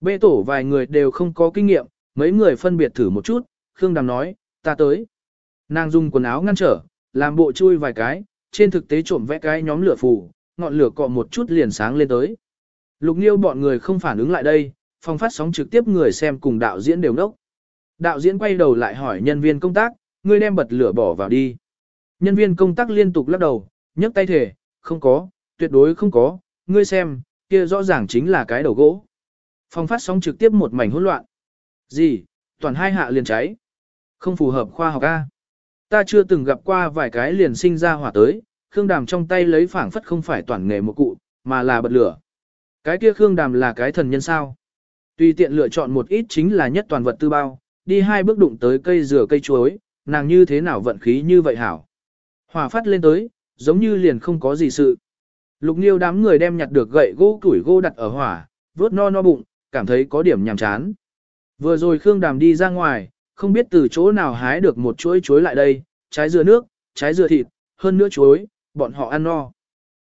Speaker 1: Bê tổ vài người đều không có kinh nghiệm, mấy người phân biệt thử một chút, Khương Đàm nói, ta tới. Nàng dùng quần áo ngăn trở, làm bộ chui vài cái, trên thực tế trộm vẽ cái nhóm lửa phủ ngọn lửa cọ một chút liền sáng lên tới. Lục Niêu bọn người không phản ứng lại đây, phòng phát sóng trực tiếp người xem cùng đạo diễn đều đốc. Đạo diễn quay đầu lại hỏi nhân viên công tác, ngươi đem bật lửa bỏ vào đi. Nhân viên công tác liên tục lắc đầu, nhấc tay thể, không có, tuyệt đối không có, ngươi xem, kia rõ ràng chính là cái đầu gỗ. Phòng phát sóng trực tiếp một mảnh hỗn loạn. Gì, toàn hai hạ liền cháy. Không phù hợp khoa học A. Ta chưa từng gặp qua vài cái liền sinh ra hỏa tới, Khương Đàm trong tay lấy phảng phất không phải toàn nghề một cụ, mà là bật lửa. Cái kia Khương Đàm là cái thần nhân sao. Tùy tiện lựa chọn một ít chính là nhất toàn vật tư bao, đi hai bước đụng tới cây dừa cây chuối, nàng như thế nào vận khí như vậy hảo. Hỏa phát lên tới, giống như liền không có gì sự. Lục Niêu đám người đem nhặt được gậy gỗ củi gỗ đặt ở hỏa, vớt no no bụng, cảm thấy có điểm nhàm chán. Vừa rồi Khương Đàm đi ra ngoài, không biết từ chỗ nào hái được một chuỗi chuối lại đây, trái dừa nước, trái dừa thịt, hơn nữa chuối, bọn họ ăn no.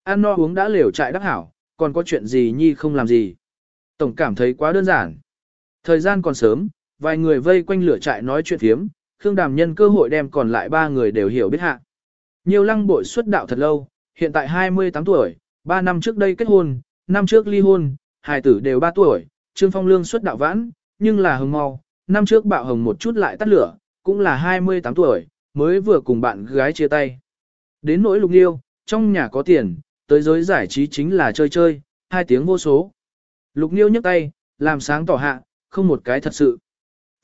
Speaker 1: Ăn no uống đã liều trại đắc hảo, còn có chuyện gì nhi không làm gì. Tổng cảm thấy quá đơn giản. Thời gian còn sớm, vài người vây quanh lửa trại nói chuyện thiếm, Khương Đàm nhân cơ hội đem còn lại ba người đều hiểu biết hạ. Nhiều lăng bội xuất đạo thật lâu, hiện tại 28 tuổi, 3 năm trước đây kết hôn, năm trước ly hôn, hài tử đều 3 tuổi, Trương Phong Lương xuất đạo vãn, nhưng là hồng mau, năm trước bạo hồng một chút lại tắt lửa, cũng là 28 tuổi, mới vừa cùng bạn gái chia tay. Đến nỗi lục liêu, trong nhà có tiền, tới giới giải trí chính là chơi chơi, hai tiếng vô số. Lục Niêu nhấc tay, làm sáng tỏ hạ, không một cái thật sự.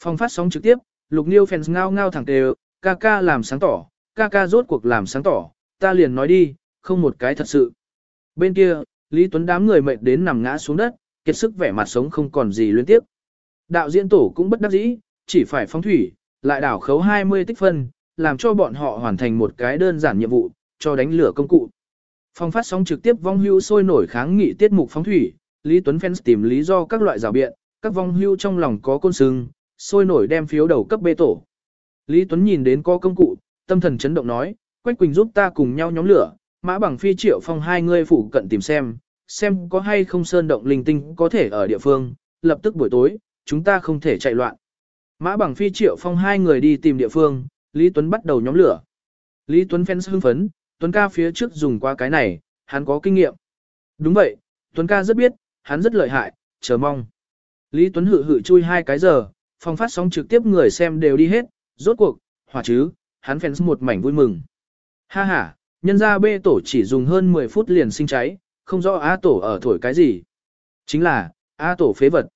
Speaker 1: Phòng phát sóng trực tiếp, Lục Niêu fans ngao ngao thẳng tề, ca ca làm sáng tỏ, ca ca rốt cuộc làm sáng tỏ, ta liền nói đi, không một cái thật sự. Bên kia, Lý Tuấn đám người mệt đến nằm ngã xuống đất, kiệt sức vẻ mặt sống không còn gì liên tiếp. Đạo diễn tổ cũng bất đắc dĩ, chỉ phải phóng thủy, lại đảo khấu 20 tích phân, làm cho bọn họ hoàn thành một cái đơn giản nhiệm vụ, cho đánh lửa công cụ. Phòng phát sóng trực tiếp vong hưu sôi nổi kháng nghị tiết mục phóng thủy, Lý Tuấn fans tìm lý do các loại rào biện, các vong hưu trong lòng có côn sưng, sôi nổi đem phiếu đầu cấp bê tổ. Lý Tuấn nhìn đến có công cụ, tâm thần chấn động nói, Quách Quỳnh giúp ta cùng nhau nhóm lửa, mã bằng phi triệu phong hai người phụ cận tìm xem, xem có hay không sơn động linh tinh có thể ở địa phương, lập tức buổi tối, chúng ta không thể chạy loạn. Mã bằng phi triệu phong hai người đi tìm địa phương, Lý Tuấn bắt đầu nhóm lửa. Lý Tuấn phen hưng phấn, Tuấn ca phía trước dùng qua cái này, hắn có kinh nghiệm. Đúng vậy, Tuấn ca rất biết, hắn rất lợi hại, chờ mong. Lý Tuấn hự hự chui hai cái giờ, phòng phát sóng trực tiếp người xem đều đi hết, rốt cuộc, hỏa chứ, hắn fans một mảnh vui mừng. Ha ha, nhân ra bê tổ chỉ dùng hơn 10 phút liền sinh cháy, không rõ A tổ ở thổi cái gì. Chính là, A tổ phế vật.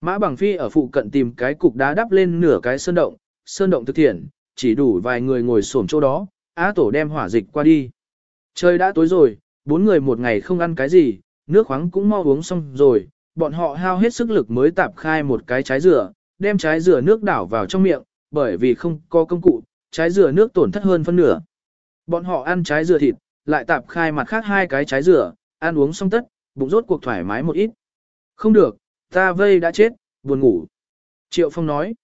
Speaker 1: Mã bằng phi ở phụ cận tìm cái cục đá đắp lên nửa cái sơn động, sơn động thực thiện, chỉ đủ vài người ngồi xổm chỗ đó, A tổ đem hỏa dịch qua đi. Trời đã tối rồi, bốn người một ngày không ăn cái gì, nước khoáng cũng mau uống xong rồi, bọn họ hao hết sức lực mới tạp khai một cái trái dừa, đem trái dừa nước đảo vào trong miệng, bởi vì không có công cụ, trái dừa nước tổn thất hơn phân nửa. Bọn họ ăn trái dừa thịt, lại tạp khai mặt khác hai cái trái dừa, ăn uống xong tất, bụng rốt cuộc thoải mái một ít. Không được, ta vây đã chết, buồn ngủ. Triệu Phong nói,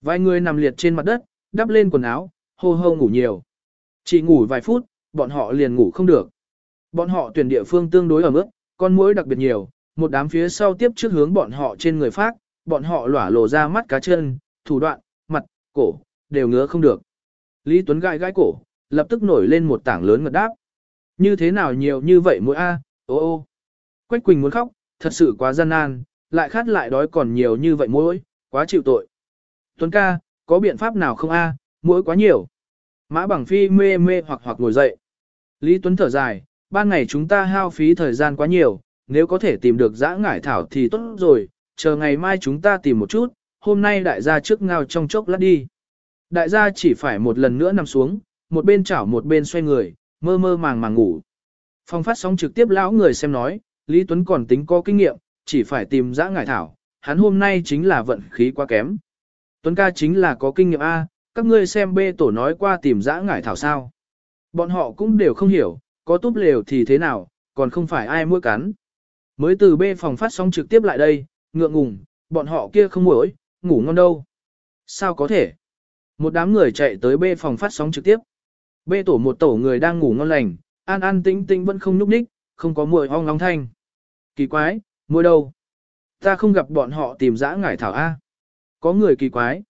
Speaker 1: vài người nằm liệt trên mặt đất, đắp lên quần áo, hô hô ngủ nhiều. Chỉ ngủ vài phút, bọn họ liền ngủ không được. Bọn họ tuyển địa phương tương đối ở mức, con muỗi đặc biệt nhiều, một đám phía sau tiếp trước hướng bọn họ trên người phát, bọn họ lỏa lộ ra mắt cá chân, thủ đoạn, mặt, cổ, đều ngứa không được. Lý Tuấn gãi gãi cổ, lập tức nổi lên một tảng lớn ngật đáp. Như thế nào nhiều như vậy mỗi a, ô ô. Quách Quỳnh muốn khóc, thật sự quá gian nan, lại khát lại đói còn nhiều như vậy mỗi, quá chịu tội. Tuấn ca, có biện pháp nào không a? Mỗi quá nhiều. Mã bằng phi mê mê hoặc hoặc ngồi dậy. Lý Tuấn thở dài, ban ngày chúng ta hao phí thời gian quá nhiều, nếu có thể tìm được dã ngải thảo thì tốt rồi, chờ ngày mai chúng ta tìm một chút, hôm nay đại gia trước ngao trong chốc lát đi. Đại gia chỉ phải một lần nữa nằm xuống, một bên chảo một bên xoay người, mơ mơ màng màng ngủ. Phong phát sóng trực tiếp lão người xem nói, Lý Tuấn còn tính có kinh nghiệm, chỉ phải tìm dã ngải thảo, hắn hôm nay chính là vận khí quá kém. Tuấn ca chính là có kinh nghiệm A, các ngươi xem bê tổ nói qua tìm dã ngải thảo sao. Bọn họ cũng đều không hiểu, có túp lều thì thế nào, còn không phải ai mua cắn. Mới từ bê phòng phát sóng trực tiếp lại đây, ngượng ngùng, bọn họ kia không muỗi, ngủ ngon đâu. Sao có thể? Một đám người chạy tới bê phòng phát sóng trực tiếp. Bê tổ một tổ người đang ngủ ngon lành, an an tĩnh tĩnh vẫn không nhúc nhích, không có mùi ong long thanh. Kỳ quái, mùi đâu? Ta không gặp bọn họ tìm dã ngải thảo A. Có người kỳ quái.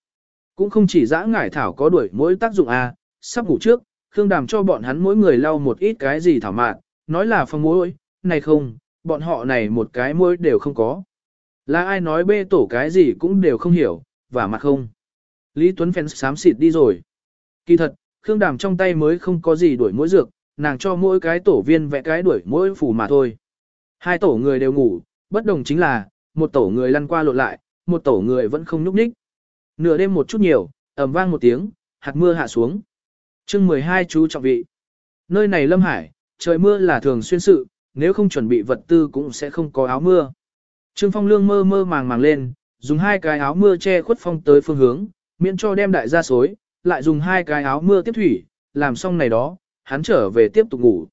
Speaker 1: Cũng không chỉ dã ngải thảo có đuổi mỗi tác dụng A, sắp ngủ trước, Khương Đàm cho bọn hắn mỗi người lau một ít cái gì thảo mạn, nói là phòng mối, này không, bọn họ này một cái mối đều không có. Là ai nói bê tổ cái gì cũng đều không hiểu, và mặt không. Lý Tuấn Phèn xám xịt đi rồi. Kỳ thật, Khương Đàm trong tay mới không có gì đuổi mỗi dược, nàng cho mỗi cái tổ viên vẽ cái đuổi mỗi phủ mà thôi. Hai tổ người đều ngủ, bất đồng chính là, một tổ người lăn qua lộn lại, một tổ người vẫn không nhúc nhích. Nửa đêm một chút nhiều, ầm vang một tiếng, hạt mưa hạ xuống. chương 12 chú trọng vị. Nơi này lâm hải, trời mưa là thường xuyên sự, nếu không chuẩn bị vật tư cũng sẽ không có áo mưa. Trương Phong Lương mơ mơ màng màng lên, dùng hai cái áo mưa che khuất phong tới phương hướng, miễn cho đem đại gia xối, lại dùng hai cái áo mưa tiếp thủy, làm xong này đó, hắn trở về tiếp tục ngủ.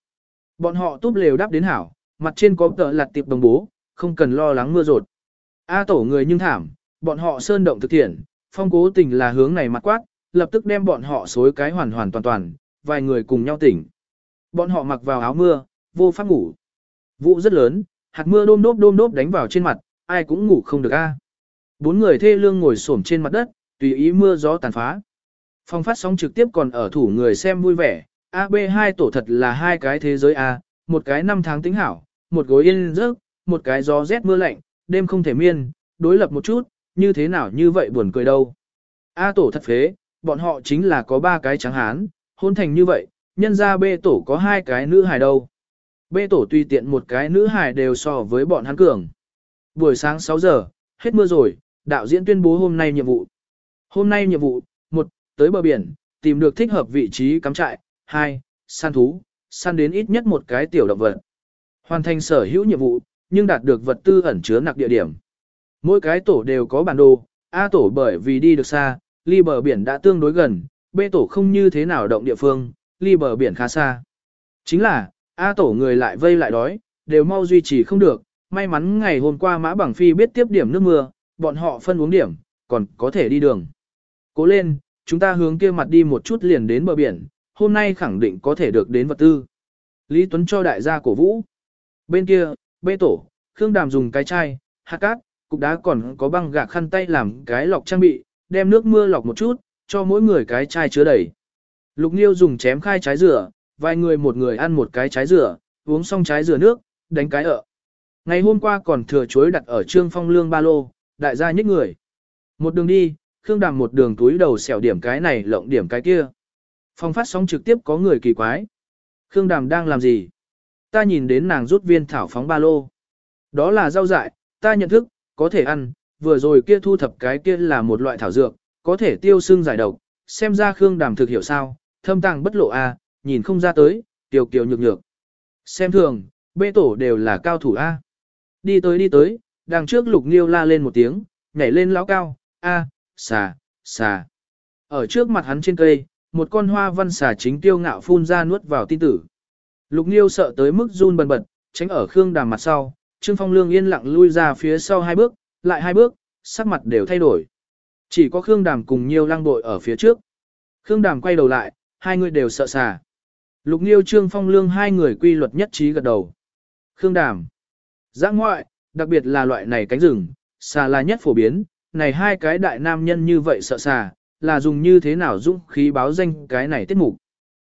Speaker 1: Bọn họ túp lều đáp đến hảo, mặt trên có tờ lặt tiệp đồng bố, không cần lo lắng mưa rột. A tổ người nhưng thảm, bọn họ sơn động thực thiện, phong cố tình là hướng này mặt quát, lập tức đem bọn họ xối cái hoàn hoàn toàn toàn, vài người cùng nhau tỉnh. Bọn họ mặc vào áo mưa, vô pháp ngủ. Vụ rất lớn, hạt mưa đôm đốp đôm đốp đánh vào trên mặt, ai cũng ngủ không được a. Bốn người thê lương ngồi xổm trên mặt đất, tùy ý mưa gió tàn phá. Phong phát sóng trực tiếp còn ở thủ người xem vui vẻ, AB2 tổ thật là hai cái thế giới A, một cái năm tháng tính hảo, một gối yên giấc, một cái gió rét mưa lạnh, đêm không thể miên, đối lập một chút, như thế nào như vậy buồn cười đâu. A tổ thật phế, bọn họ chính là có ba cái trắng hán, hôn thành như vậy, nhân ra B tổ có hai cái nữ hài đâu. Bê tổ tùy tiện một cái nữ hài đều so với bọn hắn cường. Buổi sáng 6 giờ, hết mưa rồi, đạo diễn tuyên bố hôm nay nhiệm vụ. Hôm nay nhiệm vụ, một, tới bờ biển, tìm được thích hợp vị trí cắm trại, hai, săn thú, săn đến ít nhất một cái tiểu động vật. Hoàn thành sở hữu nhiệm vụ, nhưng đạt được vật tư ẩn chứa nặc địa điểm. Mỗi cái tổ đều có bản đồ, A tổ bởi vì đi được xa, ly bờ biển đã tương đối gần, B tổ không như thế nào động địa phương, ly bờ biển khá xa. Chính là, A tổ người lại vây lại đói, đều mau duy trì không được, may mắn ngày hôm qua Mã Bằng Phi biết tiếp điểm nước mưa, bọn họ phân uống điểm, còn có thể đi đường. Cố lên, chúng ta hướng kia mặt đi một chút liền đến bờ biển, hôm nay khẳng định có thể được đến vật tư. Lý Tuấn cho đại gia cổ vũ. Bên kia, bê tổ, Khương Đàm dùng cái chai, hạt cát, cục đá còn có băng gạc khăn tay làm cái lọc trang bị, đem nước mưa lọc một chút, cho mỗi người cái chai chứa đầy. Lục Niêu dùng chém khai trái rửa vài người một người ăn một cái trái dừa, uống xong trái dừa nước, đánh cái ợ. Ngày hôm qua còn thừa chuối đặt ở trương phong lương ba lô, đại gia nhích người. Một đường đi, Khương Đàm một đường túi đầu xẻo điểm cái này lộng điểm cái kia. Phong phát sóng trực tiếp có người kỳ quái. Khương Đàm đang làm gì? Ta nhìn đến nàng rút viên thảo phóng ba lô. Đó là rau dại, ta nhận thức, có thể ăn, vừa rồi kia thu thập cái kia là một loại thảo dược, có thể tiêu xương giải độc, xem ra Khương Đàm thực hiểu sao, thâm tàng bất lộ a, nhìn không ra tới, tiểu kiều nhược nhược. Xem thường, bê tổ đều là cao thủ a. Đi tới đi tới, đằng trước lục nghiêu la lên một tiếng, nhảy lên lão cao, a, xà, xà. Ở trước mặt hắn trên cây, một con hoa văn xà chính tiêu ngạo phun ra nuốt vào tin tử. Lục nghiêu sợ tới mức run bần bật, tránh ở khương đàm mặt sau, Trương Phong Lương yên lặng lui ra phía sau hai bước, lại hai bước, sắc mặt đều thay đổi. Chỉ có Khương Đàm cùng nhiều lang Bội ở phía trước. Khương Đàm quay đầu lại, hai người đều sợ xà. Lục Nhiêu Trương Phong Lương hai người quy luật nhất trí gật đầu. Khương Đàm. Giã ngoại, đặc biệt là loại này cánh rừng, xà là nhất phổ biến, này hai cái đại nam nhân như vậy sợ xà, là dùng như thế nào dũng khí báo danh cái này tiết mục.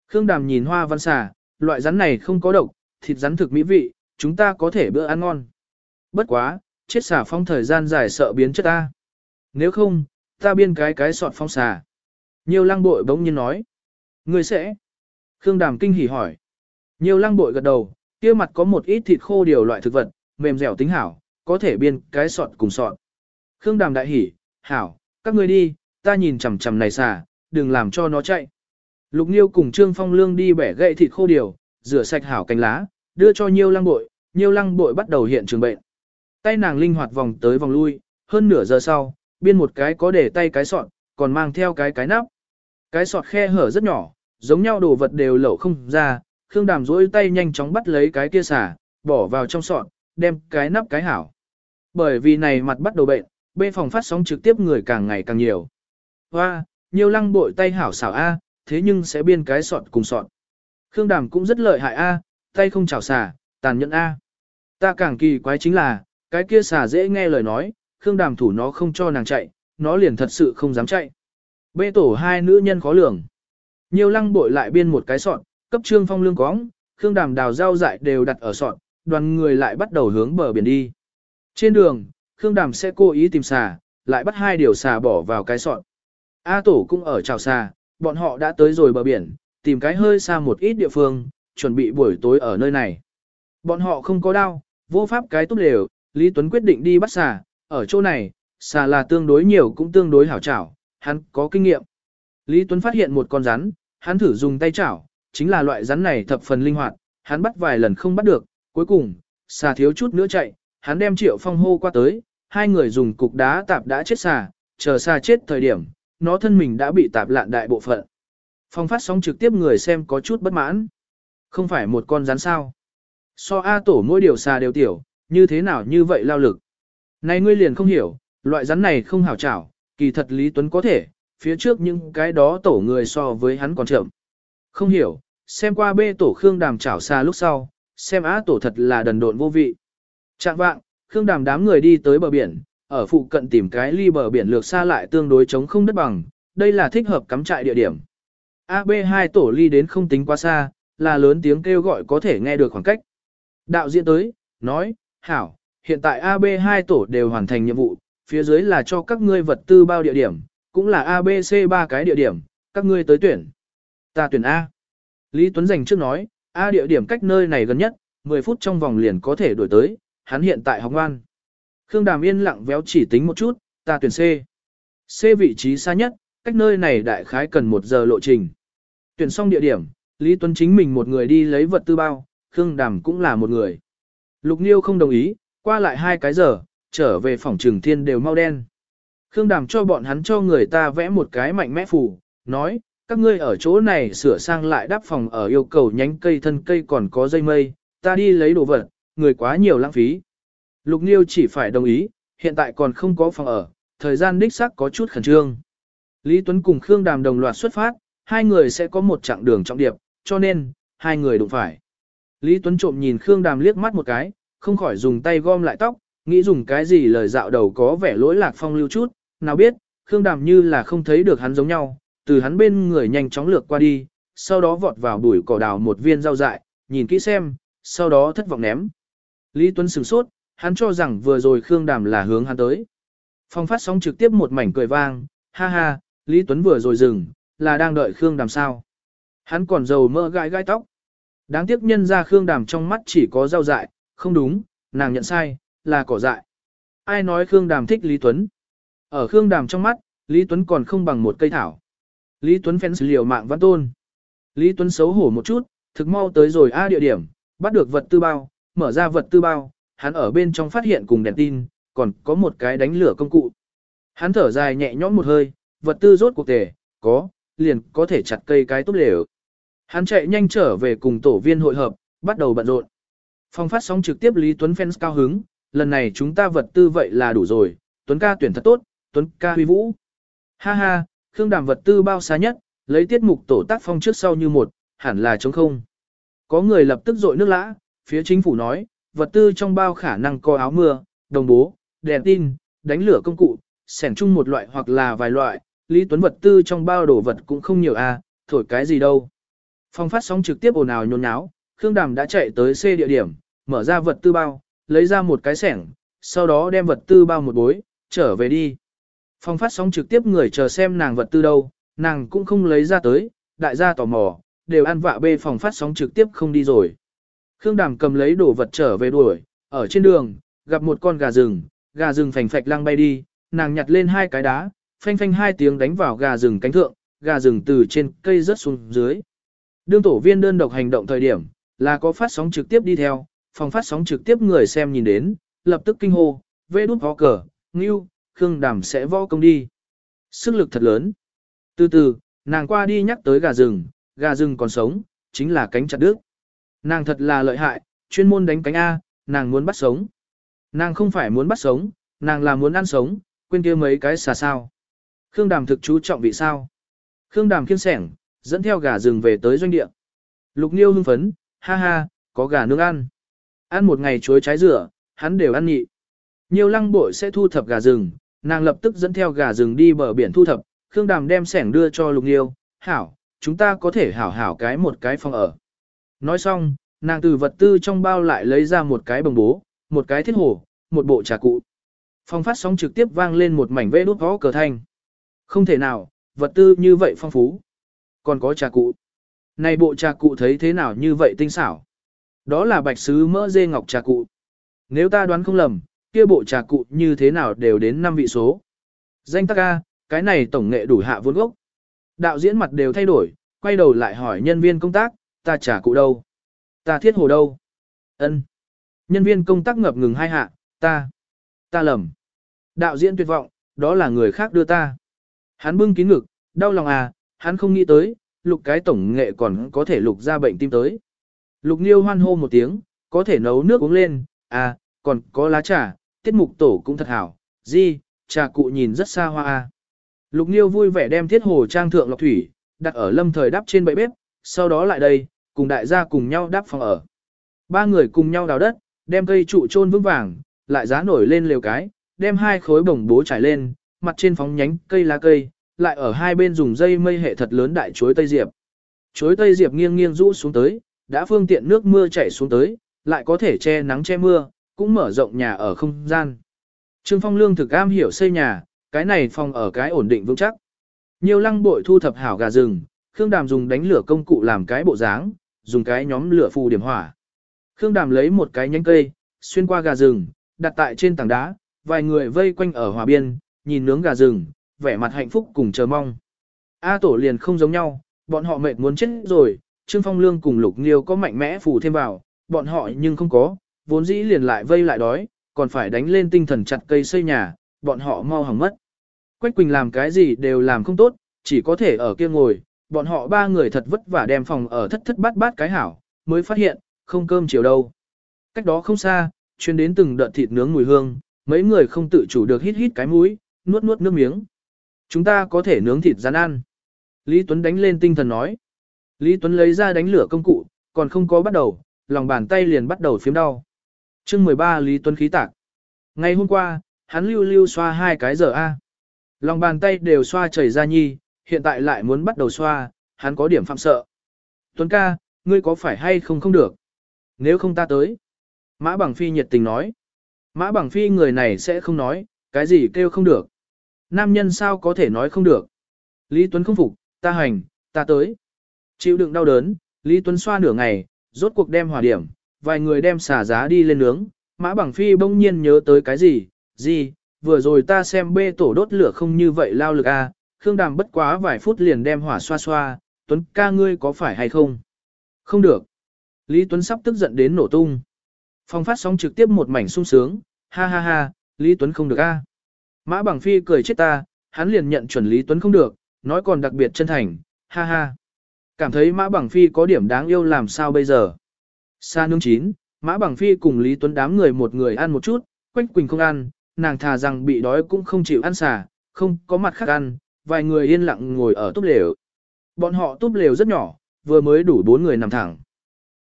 Speaker 1: Khương Đàm nhìn hoa văn xà, loại rắn này không có độc, thịt rắn thực mỹ vị, chúng ta có thể bữa ăn ngon. Bất quá, chết xà phong thời gian dài sợ biến chất ta. Nếu không, Ta biên cái cái sọt phong xà. Nhiều lăng bội bỗng nhiên nói. người sẽ? Khương Đàm kinh hỉ hỏi. Nhiều lăng bội gật đầu, kia mặt có một ít thịt khô điều loại thực vật, mềm dẻo tính hảo, có thể biên cái sọt cùng sọt. Khương Đàm đại hỉ, hảo, các ngươi đi, ta nhìn chằm chằm này xà, đừng làm cho nó chạy. Lục Nhiêu cùng Trương Phong Lương đi bẻ gậy thịt khô điều, rửa sạch hảo cánh lá, đưa cho Nhiêu lăng bội, Nhiêu lăng bội bắt đầu hiện trường bệnh. Tay nàng linh hoạt vòng tới vòng lui, hơn nửa giờ sau, biên một cái có để tay cái sọt, còn mang theo cái cái nắp. Cái sọt khe hở rất nhỏ, giống nhau đồ vật đều lẩu không ra, Khương Đàm duỗi tay nhanh chóng bắt lấy cái kia xả, bỏ vào trong sọt, đem cái nắp cái hảo. Bởi vì này mặt bắt đầu bệnh, bê phòng phát sóng trực tiếp người càng ngày càng nhiều. Hoa, nhiều lăng bội tay hảo xảo A, thế nhưng sẽ biên cái sọt cùng sọt. Khương Đàm cũng rất lợi hại A, tay không chảo xả, tàn nhẫn A. Ta càng kỳ quái chính là, cái kia xả dễ nghe lời nói, Khương Đàm thủ nó không cho nàng chạy, nó liền thật sự không dám chạy. Bê tổ hai nữ nhân khó lường. Nhiều lăng bội lại biên một cái sọt, cấp trương phong lương cóng, Khương Đàm đào rau dại đều đặt ở sọt, đoàn người lại bắt đầu hướng bờ biển đi. Trên đường, Khương Đàm sẽ cố ý tìm xà, lại bắt hai điều xà bỏ vào cái sọt. A tổ cũng ở chào xà, bọn họ đã tới rồi bờ biển, tìm cái hơi xa một ít địa phương, chuẩn bị buổi tối ở nơi này. Bọn họ không có đao, vô pháp cái tốt đều, Lý Tuấn quyết định đi bắt xà, ở chỗ này, xà là tương đối nhiều cũng tương đối hảo chảo, hắn có kinh nghiệm. Lý Tuấn phát hiện một con rắn, hắn thử dùng tay chảo, chính là loại rắn này thập phần linh hoạt, hắn bắt vài lần không bắt được, cuối cùng, xà thiếu chút nữa chạy, hắn đem triệu phong hô qua tới, hai người dùng cục đá tạp đã chết xà, chờ xà chết thời điểm, nó thân mình đã bị tạp lạn đại bộ phận. Phong phát sóng trực tiếp người xem có chút bất mãn. Không phải một con rắn sao. So A tổ mỗi điều xà đều tiểu, như thế nào như vậy lao lực. Này ngươi liền không hiểu, loại rắn này không hảo chảo, kỳ thật Lý Tuấn có thể, phía trước những cái đó tổ người so với hắn còn chậm. Không hiểu, xem qua bê tổ Khương Đàm chảo xa lúc sau, xem á tổ thật là đần độn vô vị. Trạng vạng, Khương Đàm đám người đi tới bờ biển, ở phụ cận tìm cái ly bờ biển lược xa lại tương đối chống không đất bằng, đây là thích hợp cắm trại địa điểm. AB2 tổ ly đến không tính quá xa, là lớn tiếng kêu gọi có thể nghe được khoảng cách. Đạo diễn tới, nói, hảo, hiện tại AB2 tổ đều hoàn thành nhiệm vụ, phía dưới là cho các ngươi vật tư bao địa điểm, cũng là ABC ba cái địa điểm, các ngươi tới tuyển. Ta tuyển A. Lý Tuấn Dành trước nói, A địa điểm cách nơi này gần nhất, 10 phút trong vòng liền có thể đổi tới, hắn hiện tại học ngoan. Khương Đàm yên lặng véo chỉ tính một chút, ta tuyển C. C vị trí xa nhất, cách nơi này đại khái cần một giờ lộ trình. Tuyển xong địa điểm, Lý Tuấn chính mình một người đi lấy vật tư bao, Khương Đàm cũng là một người. Lục Niêu không đồng ý, qua lại hai cái giờ, trở về phòng trường thiên đều mau đen. Khương Đàm cho bọn hắn cho người ta vẽ một cái mạnh mẽ phủ, nói, các ngươi ở chỗ này sửa sang lại đắp phòng ở yêu cầu nhánh cây thân cây còn có dây mây, ta đi lấy đồ vật, người quá nhiều lãng phí. Lục Niêu chỉ phải đồng ý, hiện tại còn không có phòng ở, thời gian đích xác có chút khẩn trương. Lý Tuấn cùng Khương Đàm đồng loạt xuất phát, hai người sẽ có một chặng đường trọng điệp, cho nên, hai người đụng phải. Lý Tuấn trộm nhìn Khương Đàm liếc mắt một cái, không khỏi dùng tay gom lại tóc, nghĩ dùng cái gì lời dạo đầu có vẻ lỗi lạc phong lưu chút, nào biết, Khương Đàm như là không thấy được hắn giống nhau, từ hắn bên người nhanh chóng lược qua đi, sau đó vọt vào bụi cỏ đào một viên rau dại, nhìn kỹ xem, sau đó thất vọng ném. Lý Tuấn sửng sốt, hắn cho rằng vừa rồi Khương Đàm là hướng hắn tới. Phong phát sóng trực tiếp một mảnh cười vang, ha ha, Lý Tuấn vừa rồi dừng, là đang đợi Khương Đàm sao. Hắn còn dầu mỡ gai gai tóc. Đáng tiếc nhân ra Khương Đàm trong mắt chỉ có rau dại, không đúng, nàng nhận sai, là cỏ dại. Ai nói Khương Đàm thích Lý Tuấn? Ở Khương Đàm trong mắt, Lý Tuấn còn không bằng một cây thảo. Lý Tuấn phén liều mạng văn tôn. Lý Tuấn xấu hổ một chút, thực mau tới rồi A địa điểm, bắt được vật tư bao, mở ra vật tư bao, hắn ở bên trong phát hiện cùng đèn tin, còn có một cái đánh lửa công cụ. Hắn thở dài nhẹ nhõm một hơi, vật tư rốt cuộc tề, có, liền có thể chặt cây cái tốt lều. Hắn chạy nhanh trở về cùng tổ viên hội hợp, bắt đầu bận rộn. Phong phát sóng trực tiếp Lý Tuấn fans cao hứng, lần này chúng ta vật tư vậy là đủ rồi, Tuấn ca tuyển thật tốt, Tuấn ca huy vũ. Ha ha, Khương Đàm vật tư bao xa nhất, lấy tiết mục tổ tác phong trước sau như một, hẳn là chống không. Có người lập tức dội nước lã, phía chính phủ nói, vật tư trong bao khả năng có áo mưa, đồng bố, đèn tin, đánh lửa công cụ, sẻn chung một loại hoặc là vài loại, Lý Tuấn vật tư trong bao đồ vật cũng không nhiều à, thổi cái gì đâu. Phong phát sóng trực tiếp ồn ào nhôn nháo, Khương Đàm đã chạy tới C địa điểm, mở ra vật tư bao, lấy ra một cái sẻng, sau đó đem vật tư bao một bối, trở về đi. Phòng phát sóng trực tiếp người chờ xem nàng vật tư đâu, nàng cũng không lấy ra tới, đại gia tò mò, đều ăn vạ bê phòng phát sóng trực tiếp không đi rồi. Khương Đàm cầm lấy đồ vật trở về đuổi, ở trên đường, gặp một con gà rừng, gà rừng phành phạch lăng bay đi, nàng nhặt lên hai cái đá, phanh phanh hai tiếng đánh vào gà rừng cánh thượng, gà rừng từ trên cây rớt xuống dưới. Đương tổ viên đơn độc hành động thời điểm, là có phát sóng trực tiếp đi theo, phòng phát sóng trực tiếp người xem nhìn đến, lập tức kinh hô, vê đút vó cờ, ngưu, Khương Đàm sẽ võ công đi. Sức lực thật lớn. Từ từ, nàng qua đi nhắc tới gà rừng, gà rừng còn sống, chính là cánh chặt đứt. Nàng thật là lợi hại, chuyên môn đánh cánh A, nàng muốn bắt sống. Nàng không phải muốn bắt sống, nàng là muốn ăn sống, quên kia mấy cái xà sao. Khương Đàm thực chú trọng vị sao. Khương Đàm kiên sẻng, dẫn theo gà rừng về tới doanh địa. Lục Niêu hưng phấn, ha ha, có gà nướng ăn. Ăn một ngày chuối trái rửa, hắn đều ăn nhị. Nhiều lăng bội sẽ thu thập gà rừng, nàng lập tức dẫn theo gà rừng đi bờ biển thu thập, Khương Đàm đem sẻng đưa cho Lục Niêu, hảo, chúng ta có thể hảo hảo cái một cái phòng ở. Nói xong, nàng từ vật tư trong bao lại lấy ra một cái bồng bố, một cái thiết hồ, một bộ trà cụ. Phòng phát sóng trực tiếp vang lên một mảnh vê đút vó cờ thanh. Không thể nào, vật tư như vậy phong phú. Còn có trà cụ. Này bộ trà cụ thấy thế nào như vậy tinh xảo. Đó là bạch sứ mỡ dê ngọc trà cụ. Nếu ta đoán không lầm, kia bộ trà cụ như thế nào đều đến 5 vị số. Danh tắc A, cái này tổng nghệ đủ hạ vốn gốc. Đạo diễn mặt đều thay đổi, quay đầu lại hỏi nhân viên công tác, ta trà cụ đâu? Ta thiết hồ đâu? ân Nhân viên công tác ngập ngừng hai hạ, ta, ta lầm. Đạo diễn tuyệt vọng, đó là người khác đưa ta. Hắn bưng kín ngực, đau lòng à, hắn không nghĩ tới, lục cái tổng nghệ còn có thể lục ra bệnh tim tới. Lục Niêu hoan hô một tiếng, có thể nấu nước uống lên, à, còn có lá trà, tiết mục tổ cũng thật hảo, di, trà cụ nhìn rất xa hoa. Lục Niêu vui vẻ đem thiết hồ trang thượng lọc thủy, đặt ở lâm thời đắp trên bậy bếp, sau đó lại đây, cùng đại gia cùng nhau đắp phòng ở. Ba người cùng nhau đào đất, đem cây trụ chôn vững vàng, lại giá nổi lên lều cái, đem hai khối bồng bố trải lên, mặt trên phóng nhánh cây lá cây, lại ở hai bên dùng dây mây hệ thật lớn đại chuối tây diệp. Chuối tây diệp nghiêng nghiêng rũ xuống tới, đã phương tiện nước mưa chảy xuống tới, lại có thể che nắng che mưa, cũng mở rộng nhà ở không gian. Trương Phong lương thực am hiểu xây nhà, cái này phòng ở cái ổn định vững chắc. Nhiều lăng bội thu thập hảo gà rừng, Khương Đàm dùng đánh lửa công cụ làm cái bộ dáng, dùng cái nhóm lửa phù điểm hỏa. Khương Đàm lấy một cái nhánh cây, xuyên qua gà rừng, đặt tại trên tảng đá, vài người vây quanh ở hòa biên, nhìn nướng gà rừng, vẻ mặt hạnh phúc cùng chờ mong. A tổ liền không giống nhau, bọn họ mệt muốn chết rồi, Trương Phong Lương cùng Lục Nghiêu có mạnh mẽ phù thêm vào, bọn họ nhưng không có, vốn dĩ liền lại vây lại đói, còn phải đánh lên tinh thần chặt cây xây nhà, bọn họ mau hỏng mất. Quách Quỳnh làm cái gì đều làm không tốt, chỉ có thể ở kia ngồi, bọn họ ba người thật vất vả đem phòng ở thất thất bát bát cái hảo, mới phát hiện, không cơm chiều đâu. Cách đó không xa, chuyên đến từng đợt thịt nướng mùi hương, mấy người không tự chủ được hít hít cái mũi, nuốt nuốt nước miếng. Chúng ta có thể nướng thịt rán ăn. Lý Tuấn đánh lên tinh thần nói. Lý Tuấn lấy ra đánh lửa công cụ, còn không có bắt đầu, lòng bàn tay liền bắt đầu phiếm đau chương 13 Lý Tuấn khí tạc. Ngày hôm qua, hắn lưu lưu xoa hai cái giờ A. Lòng bàn tay đều xoa chảy ra nhi, hiện tại lại muốn bắt đầu xoa, hắn có điểm phạm sợ. Tuấn ca, ngươi có phải hay không không được? Nếu không ta tới. Mã Bằng Phi nhiệt tình nói. Mã Bằng Phi người này sẽ không nói, cái gì kêu không được. Nam nhân sao có thể nói không được. Lý Tuấn không phục, ta hành, ta tới. Chịu đựng đau đớn, Lý Tuấn xoa nửa ngày, rốt cuộc đem hòa điểm, vài người đem xả giá đi lên nướng. Mã Bằng Phi bỗng nhiên nhớ tới cái gì, gì, vừa rồi ta xem bê tổ đốt lửa không như vậy lao lực a à. Khương Đàm bất quá vài phút liền đem hỏa xoa xoa, Tuấn ca ngươi có phải hay không? Không được. Lý Tuấn sắp tức giận đến nổ tung. Phong phát sóng trực tiếp một mảnh sung sướng, ha ha ha, Lý Tuấn không được a. Mã Bằng Phi cười chết ta, hắn liền nhận chuẩn Lý Tuấn không được, nói còn đặc biệt chân thành, ha ha. Cảm thấy Mã Bằng Phi có điểm đáng yêu làm sao bây giờ. Sa nướng chín, Mã Bằng Phi cùng Lý Tuấn đám người một người ăn một chút, Quách Quỳnh không ăn, nàng thà rằng bị đói cũng không chịu ăn xả, không có mặt khác ăn, vài người yên lặng ngồi ở túp lều. Bọn họ túp lều rất nhỏ, vừa mới đủ bốn người nằm thẳng.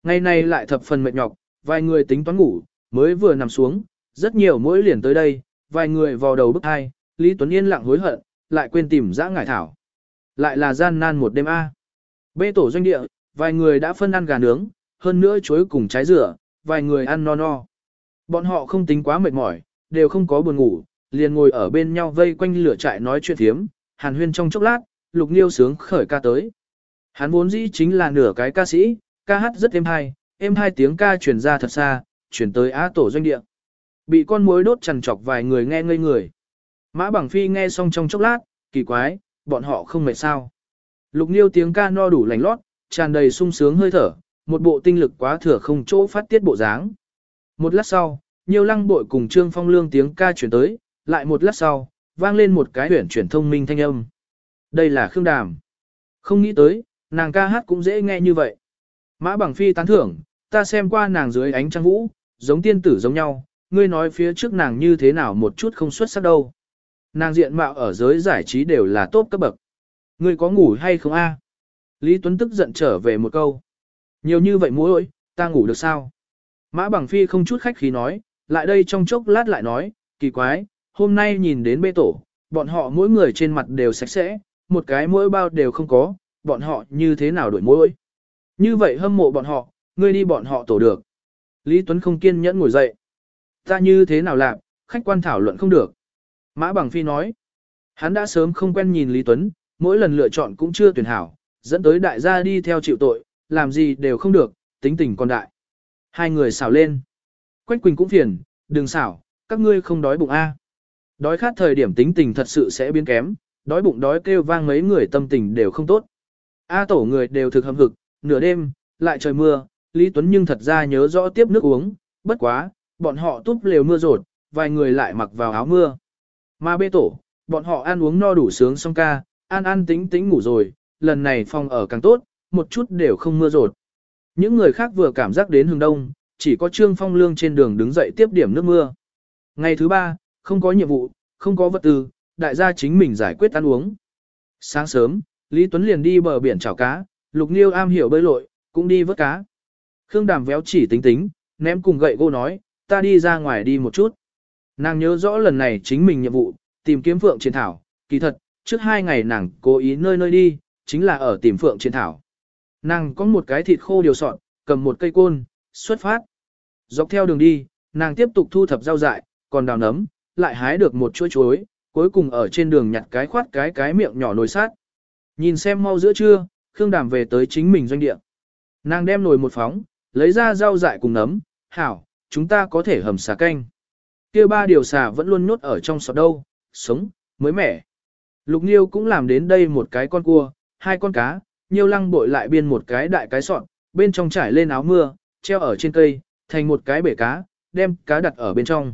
Speaker 1: Ngày nay lại thập phần mệt nhọc, vài người tính toán ngủ, mới vừa nằm xuống, rất nhiều mỗi liền tới đây, vài người vào đầu bức hai, Lý Tuấn Yên lặng hối hận, lại quên tìm dã ngải thảo. Lại là gian nan một đêm A. Bê tổ doanh địa, vài người đã phân ăn gà nướng, hơn nữa chuối cùng trái dừa vài người ăn no no. Bọn họ không tính quá mệt mỏi, đều không có buồn ngủ, liền ngồi ở bên nhau vây quanh lửa trại nói chuyện thiếm, hàn huyên trong chốc lát, lục nghiêu sướng khởi ca tới. Hắn vốn dĩ chính là nửa cái ca sĩ, ca hát rất êm hay, êm hai tiếng ca truyền ra thật xa, truyền tới á tổ doanh địa. Bị con muối đốt chằn chọc vài người nghe ngây người. Mã Bằng Phi nghe xong trong chốc lát, kỳ quái, bọn họ không mệt sao. Lục Niêu tiếng ca no đủ lành lót, tràn đầy sung sướng hơi thở, một bộ tinh lực quá thừa không chỗ phát tiết bộ dáng. Một lát sau, nhiều lăng bội cùng Trương Phong Lương tiếng ca chuyển tới, lại một lát sau, vang lên một cái huyển chuyển thông minh thanh âm. Đây là Khương Đàm. Không nghĩ tới, nàng ca hát cũng dễ nghe như vậy. Mã Bằng Phi tán thưởng, ta xem qua nàng dưới ánh trăng vũ, giống tiên tử giống nhau, ngươi nói phía trước nàng như thế nào một chút không xuất sắc đâu. Nàng diện mạo ở giới giải trí đều là tốt cấp bậc. Ngươi có ngủ hay không a? Lý Tuấn tức giận trở về một câu. Nhiều như vậy mối ta ngủ được sao? Mã Bằng Phi không chút khách khí nói, lại đây trong chốc lát lại nói, kỳ quái, hôm nay nhìn đến bê tổ, bọn họ mỗi người trên mặt đều sạch sẽ, một cái mỗi bao đều không có, bọn họ như thế nào đổi mỗi. Như vậy hâm mộ bọn họ, ngươi đi bọn họ tổ được. Lý Tuấn không kiên nhẫn ngồi dậy. Ta như thế nào làm, khách quan thảo luận không được. Mã Bằng Phi nói, hắn đã sớm không quen nhìn Lý Tuấn, mỗi lần lựa chọn cũng chưa tuyển hảo, dẫn tới đại gia đi theo chịu tội, làm gì đều không được, tính tình còn đại. Hai người xảo lên. Quách Quỳnh cũng phiền, đừng xảo, các ngươi không đói bụng A. Đói khát thời điểm tính tình thật sự sẽ biến kém, đói bụng đói kêu vang mấy người tâm tình đều không tốt. A tổ người đều thực hâm hực, nửa đêm, lại trời mưa, Lý Tuấn nhưng thật ra nhớ rõ tiếp nước uống, bất quá, bọn họ túp lều mưa rột, vài người lại mặc vào áo mưa. Mà bê tổ, bọn họ ăn uống no đủ sướng xong ca, ăn ăn tính tính ngủ rồi, lần này phòng ở càng tốt, một chút đều không mưa rột. Những người khác vừa cảm giác đến hướng đông, chỉ có Trương Phong Lương trên đường đứng dậy tiếp điểm nước mưa. Ngày thứ ba, không có nhiệm vụ, không có vật tư, đại gia chính mình giải quyết ăn uống. Sáng sớm, Lý Tuấn liền đi bờ biển chảo cá, Lục Niêu am hiểu bơi lội, cũng đi vớt cá. Khương Đàm véo chỉ tính tính, ném cùng gậy cô nói, ta đi ra ngoài đi một chút. Nàng nhớ rõ lần này chính mình nhiệm vụ, tìm kiếm Phượng Chiến Thảo, kỳ thật, trước hai ngày nàng cố ý nơi nơi đi, chính là ở tìm Phượng Chiến Thảo. Nàng có một cái thịt khô điều sọt, cầm một cây côn, xuất phát. Dọc theo đường đi, nàng tiếp tục thu thập rau dại, còn đào nấm, lại hái được một chuỗi chuối, cuối cùng ở trên đường nhặt cái khoát cái cái miệng nhỏ nồi sát. Nhìn xem mau giữa trưa, Khương Đàm về tới chính mình doanh địa. Nàng đem nồi một phóng, lấy ra rau dại cùng nấm, hảo, chúng ta có thể hầm xà canh. kia ba điều xà vẫn luôn nhốt ở trong sọt đâu, sống, mới mẻ. Lục Niêu cũng làm đến đây một cái con cua, hai con cá, Nhiêu lăng bội lại biên một cái đại cái sọt, bên trong trải lên áo mưa, treo ở trên cây, thành một cái bể cá, đem cá đặt ở bên trong.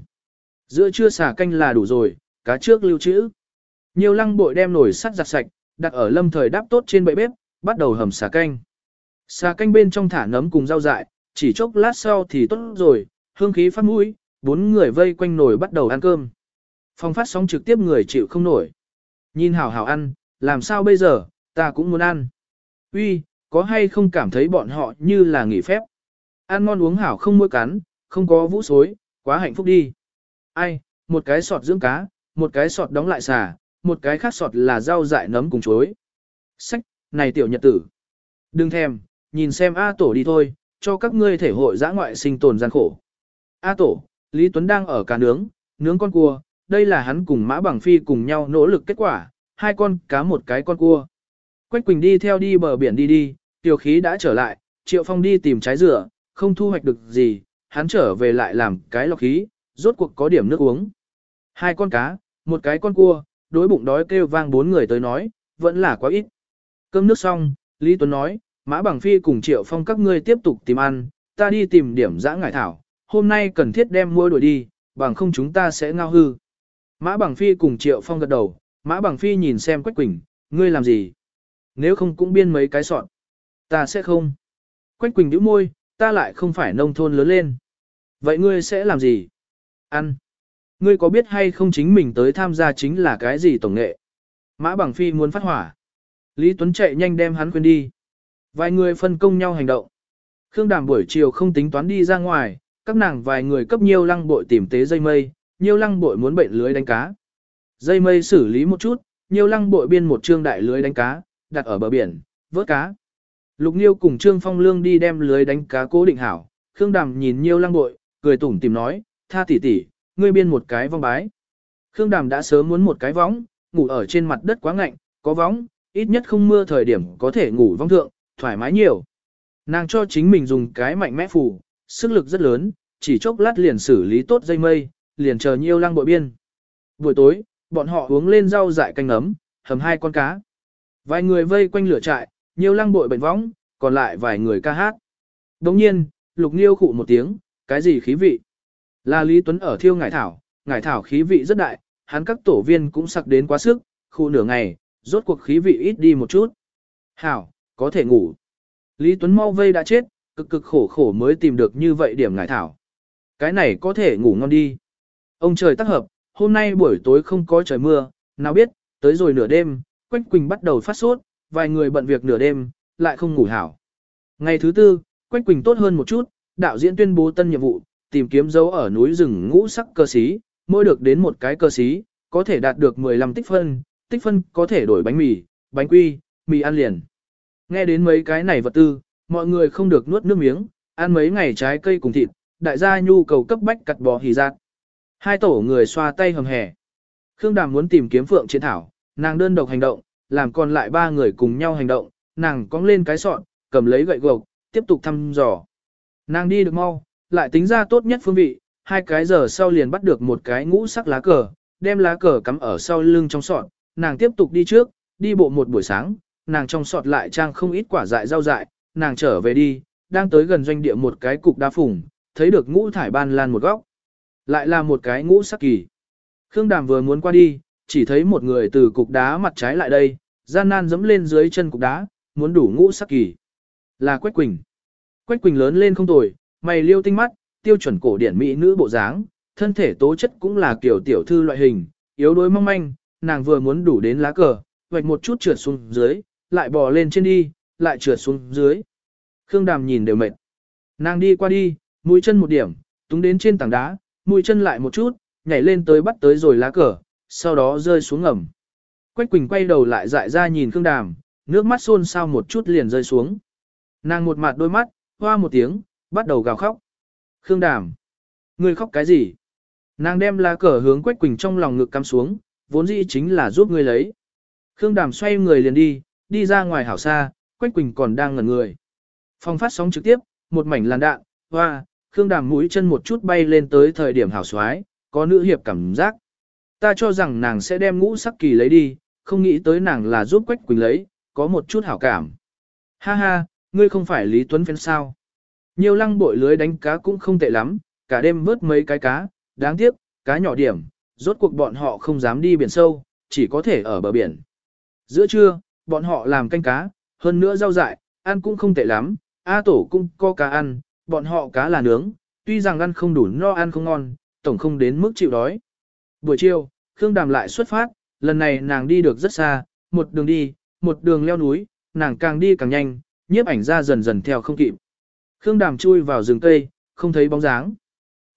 Speaker 1: Giữa trưa xả canh là đủ rồi, cá trước lưu trữ. Nhiều lăng bội đem nồi sắt giặt sạch, đặt ở lâm thời đáp tốt trên bệ bếp, bắt đầu hầm xả canh. Xà canh bên trong thả nấm cùng rau dại, chỉ chốc lát sau thì tốt rồi, hương khí phát mũi, bốn người vây quanh nồi bắt đầu ăn cơm. Phong phát sóng trực tiếp người chịu không nổi. Nhìn hảo hảo ăn, làm sao bây giờ, ta cũng muốn ăn. Uy, có hay không cảm thấy bọn họ như là nghỉ phép? Ăn ngon uống hảo không môi cắn, không có vũ xối, quá hạnh phúc đi. Ai, một cái sọt dưỡng cá, một cái sọt đóng lại xà, một cái khác sọt là rau dại nấm cùng chuối. Sách, này tiểu nhật tử. Đừng thèm, nhìn xem A tổ đi thôi, cho các ngươi thể hội giã ngoại sinh tồn gian khổ. A tổ, Lý Tuấn đang ở cá nướng, nướng con cua, đây là hắn cùng Mã Bằng Phi cùng nhau nỗ lực kết quả, hai con cá một cái con cua. Quách Quỳnh đi theo đi bờ biển đi đi, tiểu khí đã trở lại, Triệu Phong đi tìm trái dừa, không thu hoạch được gì, hắn trở về lại làm cái lọc khí, rốt cuộc có điểm nước uống. Hai con cá, một cái con cua, đối bụng đói kêu vang bốn người tới nói, vẫn là quá ít. Cơm nước xong, Lý Tuấn nói, Mã Bằng Phi cùng Triệu Phong các ngươi tiếp tục tìm ăn, ta đi tìm điểm dã ngải thảo, hôm nay cần thiết đem mua đuổi đi, bằng không chúng ta sẽ ngao hư. Mã Bằng Phi cùng Triệu Phong gật đầu, Mã Bằng Phi nhìn xem Quách Quỳnh, ngươi làm gì? Nếu không cũng biên mấy cái sọn. Ta sẽ không. Quách Quỳnh nhíu môi, ta lại không phải nông thôn lớn lên. Vậy ngươi sẽ làm gì? Ăn. Ngươi có biết hay không chính mình tới tham gia chính là cái gì tổng nghệ? Mã Bằng Phi muốn phát hỏa. Lý Tuấn chạy nhanh đem hắn quên đi. Vài người phân công nhau hành động. Khương Đàm buổi chiều không tính toán đi ra ngoài, các nàng vài người cấp nhiều lăng bội tìm tế dây mây, nhiều lăng bội muốn bệnh lưới đánh cá. Dây mây xử lý một chút, nhiều lăng bội biên một trương đại lưới đánh cá, đặt ở bờ biển, vớt cá. Lục Niêu cùng Trương Phong Lương đi đem lưới đánh cá cố định hảo, Khương Đàm nhìn Nhiêu lăng bội, cười tủm tìm nói, tha tỷ tỷ, ngươi biên một cái vong bái. Khương Đàm đã sớm muốn một cái võng, ngủ ở trên mặt đất quá ngạnh, có võng, ít nhất không mưa thời điểm có thể ngủ vong thượng, thoải mái nhiều. Nàng cho chính mình dùng cái mạnh mẽ phủ, sức lực rất lớn, chỉ chốc lát liền xử lý tốt dây mây, liền chờ nhiêu lăng bội biên. Buổi tối, bọn họ uống lên rau dại canh ấm, hầm hai con cá. Vài người vây quanh lửa trại, nhiều lăng bội bệnh võng, còn lại vài người ca hát. Đồng nhiên, lục nghiêu khụ một tiếng, cái gì khí vị? Là Lý Tuấn ở thiêu ngải thảo, ngải thảo khí vị rất đại, hắn các tổ viên cũng sặc đến quá sức, khu nửa ngày, rốt cuộc khí vị ít đi một chút. Hảo, có thể ngủ. Lý Tuấn mau vây đã chết, cực cực khổ khổ mới tìm được như vậy điểm ngải thảo. Cái này có thể ngủ ngon đi. Ông trời tác hợp, hôm nay buổi tối không có trời mưa, nào biết, tới rồi nửa đêm, Quách Quỳnh bắt đầu phát sốt, vài người bận việc nửa đêm, lại không ngủ hảo. Ngày thứ tư, Quách Quỳnh tốt hơn một chút, đạo diễn tuyên bố tân nhiệm vụ, tìm kiếm dấu ở núi rừng ngũ sắc cơ sĩ, mỗi được đến một cái cơ sĩ, có thể đạt được 15 tích phân, tích phân có thể đổi bánh mì, bánh quy, mì ăn liền. Nghe đến mấy cái này vật tư, mọi người không được nuốt nước miếng, ăn mấy ngày trái cây cùng thịt, đại gia nhu cầu cấp bách cặt bò hì giác. Hai tổ người xoa tay hầm hẻ. Khương Đàm muốn tìm kiếm Phượng Chiến Thảo, nàng đơn độc hành động, làm còn lại ba người cùng nhau hành động, nàng cong lên cái sọn, cầm lấy gậy gộc, tiếp tục thăm dò. Nàng đi được mau, lại tính ra tốt nhất phương vị, hai cái giờ sau liền bắt được một cái ngũ sắc lá cờ, đem lá cờ cắm ở sau lưng trong sọt, nàng tiếp tục đi trước, đi bộ một buổi sáng, nàng trong sọt lại trang không ít quả dại rau dại, nàng trở về đi, đang tới gần doanh địa một cái cục đa phủng, thấy được ngũ thải ban lan một góc. Lại là một cái ngũ sắc kỳ. Khương Đàm vừa muốn qua đi, chỉ thấy một người từ cục đá mặt trái lại đây, gian nan dẫm lên dưới chân cục đá, muốn đủ ngũ sắc kỳ. Là Quách Quỳnh. Quách Quỳnh lớn lên không tồi, mày liêu tinh mắt, tiêu chuẩn cổ điển mỹ nữ bộ dáng, thân thể tố chất cũng là kiểu tiểu thư loại hình, yếu đuối mong manh, nàng vừa muốn đủ đến lá cờ, vạch một chút trượt xuống dưới, lại bò lên trên đi, lại trượt xuống dưới. Khương Đàm nhìn đều mệt. Nàng đi qua đi, mũi chân một điểm, túng đến trên tảng đá, mũi chân lại một chút, nhảy lên tới bắt tới rồi lá cờ, sau đó rơi xuống ngầm. Quách Quỳnh quay đầu lại dại ra nhìn Khương Đàm, nước mắt xôn xao một chút liền rơi xuống. Nàng một mặt đôi mắt, hoa một tiếng, bắt đầu gào khóc. Khương Đàm, ngươi khóc cái gì? Nàng đem lá cờ hướng Quách Quỳnh trong lòng ngực cắm xuống, vốn dĩ chính là giúp ngươi lấy. Khương Đàm xoay người liền đi, đi ra ngoài hảo xa, Quách Quỳnh còn đang ngẩn người. Phong phát sóng trực tiếp, một mảnh làn đạn, hoa, Khương Đàm mũi chân một chút bay lên tới thời điểm hảo xoái, có nữ hiệp cảm giác. Ta cho rằng nàng sẽ đem ngũ sắc kỳ lấy đi, không nghĩ tới nàng là giúp Quách Quỳnh lấy, có một chút hảo cảm. Ha ha, ngươi không phải Lý Tuấn Phen sao. Nhiều lăng bội lưới đánh cá cũng không tệ lắm, cả đêm vớt mấy cái cá, đáng tiếc, cá nhỏ điểm, rốt cuộc bọn họ không dám đi biển sâu, chỉ có thể ở bờ biển. Giữa trưa, bọn họ làm canh cá, hơn nữa rau dại, ăn cũng không tệ lắm, A tổ cũng có cá ăn, bọn họ cá là nướng, tuy rằng ăn không đủ no ăn không ngon, tổng không đến mức chịu đói. Buổi chiều, Khương Đàm lại xuất phát, lần này nàng đi được rất xa, một đường đi, một đường leo núi, nàng càng đi càng nhanh, nhiếp ảnh ra dần dần theo không kịp. Khương Đàm chui vào rừng cây, không thấy bóng dáng.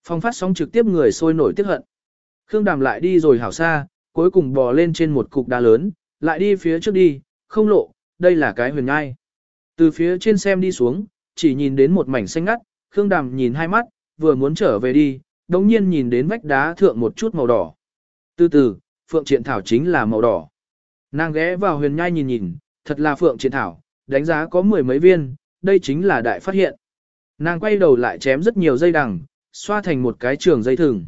Speaker 1: Phong phát sóng trực tiếp người sôi nổi tiếc hận. Khương Đàm lại đi rồi hảo xa, cuối cùng bò lên trên một cục đá lớn, lại đi phía trước đi, không lộ, đây là cái huyền ngai. Từ phía trên xem đi xuống, chỉ nhìn đến một mảnh xanh ngắt, Khương Đàm nhìn hai mắt, vừa muốn trở về đi, đồng nhiên nhìn đến vách đá thượng một chút màu đỏ. Từ từ, Phượng Triện Thảo chính là màu đỏ. Nàng ghé vào huyền nhai nhìn nhìn, thật là Phượng Triện Thảo, đánh giá có mười mấy viên, đây chính là đại phát hiện. Nàng quay đầu lại chém rất nhiều dây đằng, xoa thành một cái trường dây thừng.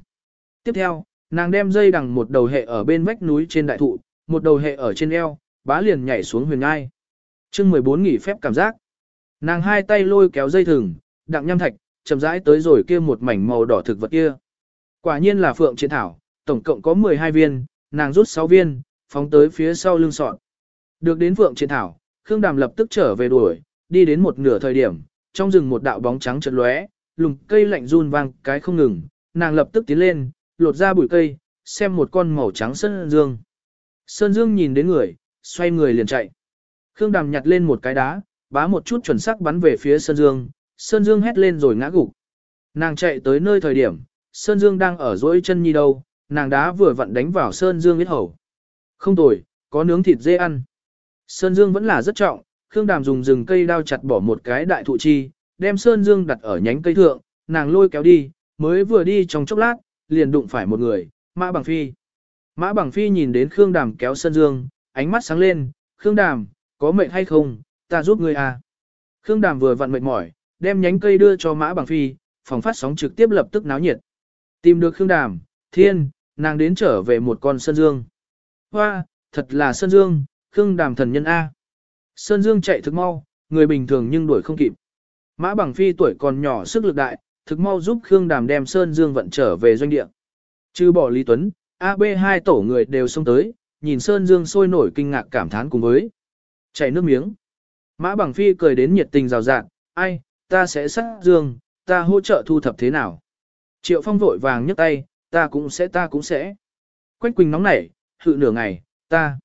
Speaker 1: Tiếp theo, nàng đem dây đằng một đầu hệ ở bên vách núi trên đại thụ, một đầu hệ ở trên eo, bá liền nhảy xuống huyền ngai. chương 14 nghỉ phép cảm giác. Nàng hai tay lôi kéo dây thừng, đặng nhâm thạch, chậm rãi tới rồi kia một mảnh màu đỏ thực vật kia. Quả nhiên là phượng chiến thảo, tổng cộng có 12 viên, nàng rút 6 viên, phóng tới phía sau lưng sọn. Được đến phượng chiến thảo, Khương Đàm lập tức trở về đuổi, đi đến một nửa thời điểm, trong rừng một đạo bóng trắng chợt lóe, lùng cây lạnh run vang cái không ngừng, nàng lập tức tiến lên, lột ra bụi cây, xem một con màu trắng sơn dương. Sơn dương nhìn đến người, xoay người liền chạy. Khương Đàm nhặt lên một cái đá, bá một chút chuẩn xác bắn về phía Sơn Dương, Sơn Dương hét lên rồi ngã gục. Nàng chạy tới nơi thời điểm, Sơn Dương đang ở dỗi chân nhi đâu, nàng đá vừa vặn đánh vào Sơn Dương biết hầu. Không tồi, có nướng thịt dê ăn. Sơn Dương vẫn là rất trọng, Khương Đàm dùng rừng cây đao chặt bỏ một cái đại thụ chi, đem Sơn Dương đặt ở nhánh cây thượng, nàng lôi kéo đi, mới vừa đi trong chốc lát, liền đụng phải một người, Mã Bằng Phi. Mã Bằng Phi nhìn đến Khương Đàm kéo Sơn Dương, ánh mắt sáng lên, Khương Đàm, có mệnh hay không, ta giúp ngươi à. Khương Đàm vừa vặn mệt mỏi, đem nhánh cây đưa cho Mã Bằng Phi, phòng phát sóng trực tiếp lập tức náo nhiệt. Tìm được Khương Đàm, thiên, nàng đến trở về một con Sơn Dương. Hoa, thật là Sơn Dương, Khương Đàm thần nhân A. Sơn Dương chạy thực mau, người bình thường nhưng đuổi không kịp. Mã Bằng Phi tuổi còn nhỏ sức lực đại, thực mau giúp Khương Đàm đem Sơn Dương vận trở về doanh địa. Trừ bỏ Lý Tuấn, AB hai tổ người đều xông tới, nhìn Sơn Dương sôi nổi kinh ngạc cảm thán cùng với. Chảy nước miếng. Mã Bằng Phi cười đến nhiệt tình rào rạt, ai, ta sẽ sát Dương, ta hỗ trợ thu thập thế nào. Triệu Phong vội vàng nhấc tay, ta cũng sẽ ta cũng sẽ. Quách Quỳnh nóng nảy, hự nửa ngày, ta,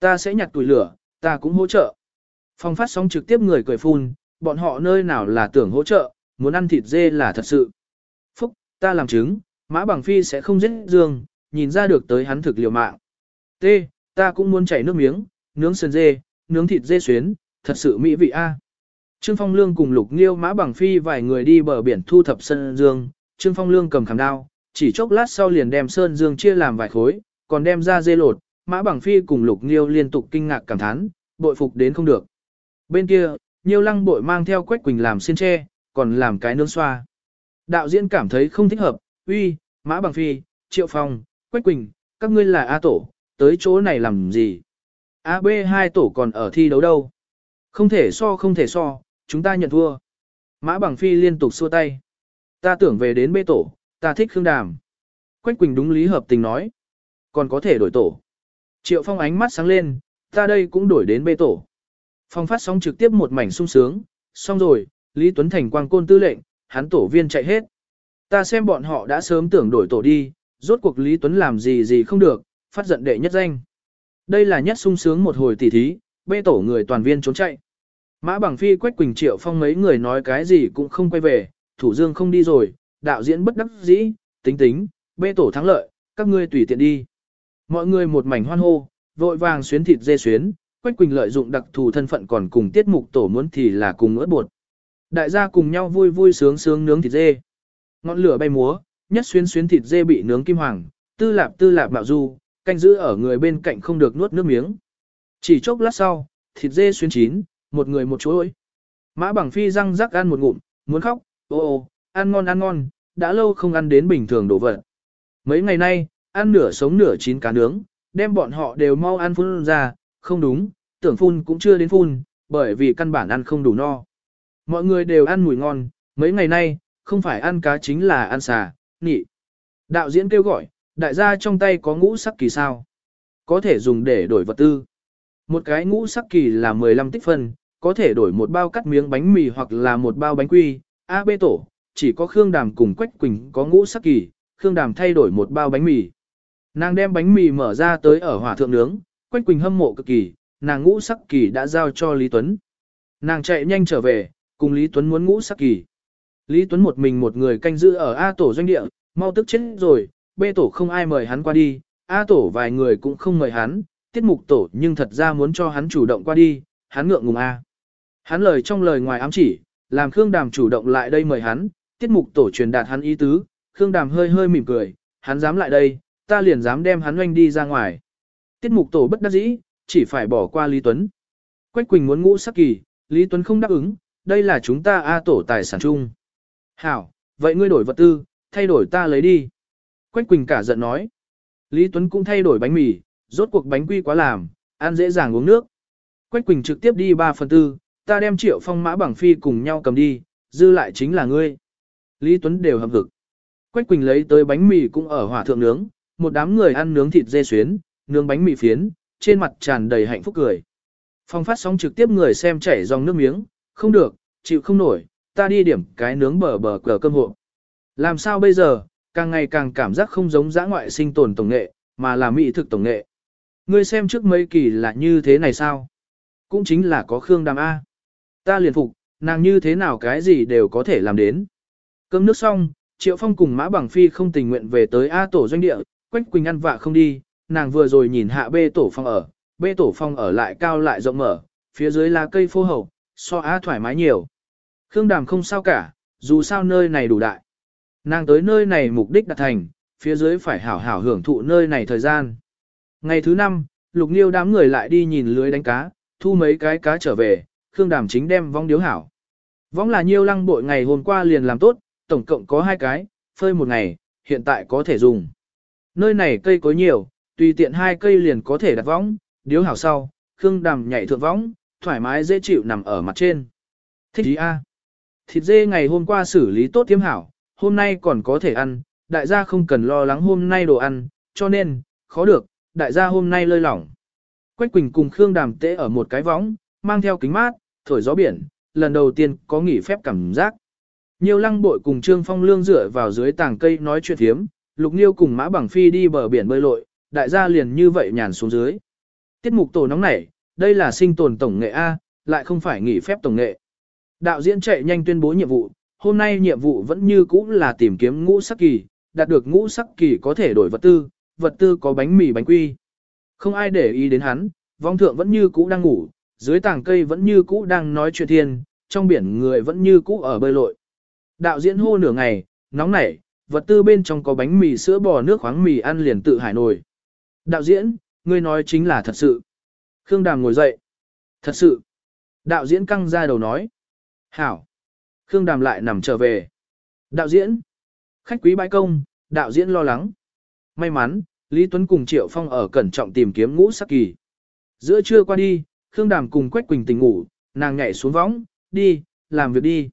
Speaker 1: ta sẽ nhặt tuổi lửa, ta cũng hỗ trợ. Phong phát sóng trực tiếp người cười phun, bọn họ nơi nào là tưởng hỗ trợ, muốn ăn thịt dê là thật sự. Phúc, ta làm chứng, Mã Bằng Phi sẽ không giết Dương, nhìn ra được tới hắn thực liều mạng. T, ta cũng muốn chảy nước miếng, nướng sườn dê, nướng thịt dê xuyến, thật sự mỹ vị a. Trương Phong Lương cùng Lục Nghiêu Mã Bằng Phi vài người đi bờ biển thu thập sơn dương, Trương Phong Lương cầm khảm đao, chỉ chốc lát sau liền đem sơn dương chia làm vài khối, còn đem ra dê lột, Mã Bằng Phi cùng Lục Nghiêu liên tục kinh ngạc cảm thán, bội phục đến không được. Bên kia, Nhiêu Lăng bội mang theo Quách Quỳnh làm xiên tre, còn làm cái nướng xoa. Đạo diễn cảm thấy không thích hợp, uy, Mã Bằng Phi, Triệu Phong, Quách Quỳnh, các ngươi là A tổ, tới chỗ này làm gì? A B hai tổ còn ở thi đấu đâu? Không thể so không thể so, chúng ta nhận thua. Mã Bằng Phi liên tục xua tay. Ta tưởng về đến bê tổ, ta thích Khương Đàm. Quách Quỳnh đúng lý hợp tình nói. Còn có thể đổi tổ. Triệu Phong ánh mắt sáng lên, ta đây cũng đổi đến bê tổ. Phong phát sóng trực tiếp một mảnh sung sướng, xong rồi, Lý Tuấn Thành quang côn tư lệnh, hắn tổ viên chạy hết. Ta xem bọn họ đã sớm tưởng đổi tổ đi, rốt cuộc Lý Tuấn làm gì gì không được, phát giận đệ nhất danh. Đây là nhất sung sướng một hồi tỉ thí, bê tổ người toàn viên trốn chạy. Mã Bằng Phi Quách Quỳnh Triệu Phong mấy người nói cái gì cũng không quay về, thủ dương không đi rồi, đạo diễn bất đắc dĩ, tính tính, bê tổ thắng lợi, các ngươi tùy tiện đi. Mọi người một mảnh hoan hô, vội vàng xuyến thịt dê xuyến, Quách Quỳnh lợi dụng đặc thù thân phận còn cùng tiết mục tổ muốn thì là cùng ớt bột. Đại gia cùng nhau vui vui sướng sướng nướng thịt dê. Ngọn lửa bay múa, nhất xuyến xuyến thịt dê bị nướng kim hoàng, tư lạp tư lạp mạo du, canh giữ ở người bên cạnh không được nuốt nước miếng. Chỉ chốc lát sau, thịt dê xuyến chín, một người một chuỗi. Mã bằng phi răng rắc ăn một ngụm, muốn khóc, ô ô, ăn ngon ăn ngon, đã lâu không ăn đến bình thường đồ vật. Mấy ngày nay, ăn nửa sống nửa chín cá nướng, đem bọn họ đều mau ăn phun ra, không đúng, tưởng phun cũng chưa đến phun, bởi vì căn bản ăn không đủ no. Mọi người đều ăn mùi ngon, mấy ngày nay, không phải ăn cá chính là ăn xà, nhị. Đạo diễn kêu gọi, đại gia trong tay có ngũ sắc kỳ sao. Có thể dùng để đổi vật tư. Một cái ngũ sắc kỳ là 15 tích phân, có thể đổi một bao cắt miếng bánh mì hoặc là một bao bánh quy. A b tổ, chỉ có Khương Đàm cùng Quách Quỳnh có ngũ sắc kỳ, Khương Đàm thay đổi một bao bánh mì. Nàng đem bánh mì mở ra tới ở hỏa thượng nướng, Quách Quỳnh hâm mộ cực kỳ, nàng ngũ sắc kỳ đã giao cho Lý Tuấn. Nàng chạy nhanh trở về, cùng Lý Tuấn muốn ngũ sắc kỳ. Lý Tuấn một mình một người canh giữ ở A tổ doanh địa, mau tức chết rồi, B tổ không ai mời hắn qua đi, A tổ vài người cũng không mời hắn, tiết mục tổ nhưng thật ra muốn cho hắn chủ động qua đi, hắn ngượng ngùng A. Hắn lời trong lời ngoài ám chỉ, làm Khương Đàm chủ động lại đây mời hắn, tiết mục tổ truyền đạt hắn ý tứ, Khương Đàm hơi hơi mỉm cười, hắn dám lại đây, ta liền dám đem hắn oanh đi ra ngoài. Tiết mục tổ bất đắc dĩ, chỉ phải bỏ qua Lý Tuấn. Quách Quỳnh muốn ngũ sắc kỳ, Lý Tuấn không đáp ứng, đây là chúng ta A tổ tài sản chung. Hảo, vậy ngươi đổi vật tư, thay đổi ta lấy đi. Quách Quỳnh cả giận nói. Lý Tuấn cũng thay đổi bánh mì, rốt cuộc bánh quy quá làm, ăn dễ dàng uống nước. Quách Quỳnh trực tiếp đi 3 phần tư, ta đem triệu phong mã bằng phi cùng nhau cầm đi, dư lại chính là ngươi. Lý Tuấn đều hầm hực. Quách Quỳnh lấy tới bánh mì cũng ở hỏa thượng nướng, một đám người ăn nướng thịt dê xuyến, nướng bánh mì phiến, trên mặt tràn đầy hạnh phúc cười. Phong phát sóng trực tiếp người xem chảy dòng nước miếng, không được, chịu không nổi, ta đi điểm cái nướng bờ bờ cờ cơm hộ. Làm sao bây giờ, càng ngày càng cảm giác không giống giã ngoại sinh tồn tổng nghệ, mà là mỹ thực tổng nghệ. Ngươi xem trước mấy kỳ là như thế này sao? Cũng chính là có Khương Đàm A. Ta liền phục, nàng như thế nào cái gì đều có thể làm đến. Cơm nước xong, Triệu Phong cùng Mã Bằng Phi không tình nguyện về tới A tổ doanh địa, Quách Quỳnh ăn vạ không đi, nàng vừa rồi nhìn hạ B tổ phong ở, B tổ phong ở lại cao lại rộng mở, phía dưới là cây phô hậu, so A thoải mái nhiều. Khương Đàm không sao cả, dù sao nơi này đủ đại. Nàng tới nơi này mục đích đạt thành, phía dưới phải hảo hảo hưởng thụ nơi này thời gian. Ngày thứ năm, Lục Niêu đám người lại đi nhìn lưới đánh cá, thu mấy cái cá trở về, Khương Đàm chính đem vong điếu hảo. Vong là nhiêu lăng bội ngày hôm qua liền làm tốt, tổng cộng có hai cái, phơi một ngày, hiện tại có thể dùng. Nơi này cây cối nhiều, tùy tiện hai cây liền có thể đặt võng, điếu hảo sau, Khương Đàm nhảy thượng võng, thoải mái dễ chịu nằm ở mặt trên. Thích ý a. Thịt dê ngày hôm qua xử lý tốt tiêm hảo, hôm nay còn có thể ăn, đại gia không cần lo lắng hôm nay đồ ăn, cho nên, khó được, đại gia hôm nay lơi lỏng. Quách Quỳnh cùng Khương Đàm tễ ở một cái võng, mang theo kính mát, thổi gió biển, lần đầu tiên có nghỉ phép cảm giác. Nhiều lăng bội cùng Trương Phong Lương dựa vào dưới tàng cây nói chuyện thiếm, Lục Niêu cùng Mã Bằng Phi đi bờ biển bơi lội, đại gia liền như vậy nhàn xuống dưới. Tiết mục tổ nóng nảy, đây là sinh tồn tổng nghệ A, lại không phải nghỉ phép tổng nghệ. Đạo diễn chạy nhanh tuyên bố nhiệm vụ, hôm nay nhiệm vụ vẫn như cũ là tìm kiếm ngũ sắc kỳ, đạt được ngũ sắc kỳ có thể đổi vật tư, vật tư có bánh mì bánh quy. Không ai để ý đến hắn, vong thượng vẫn như cũ đang ngủ, dưới tảng cây vẫn như cũ đang nói chuyện thiên, trong biển người vẫn như cũ ở bơi lội. Đạo diễn hô nửa ngày, nóng nảy, vật tư bên trong có bánh mì sữa bò nước khoáng mì ăn liền tự hải nổi. Đạo diễn, ngươi nói chính là thật sự. Khương Đàm ngồi dậy. Thật sự. Đạo diễn căng ra đầu nói. Hảo. Khương Đàm lại nằm trở về. Đạo diễn. Khách quý bãi công, đạo diễn lo lắng. May mắn, Lý Tuấn cùng Triệu Phong ở cẩn trọng tìm kiếm ngũ sắc kỳ. Giữa trưa qua đi, Khương Đàm cùng Quách Quỳnh tỉnh ngủ, nàng nhảy xuống võng, đi, làm việc đi.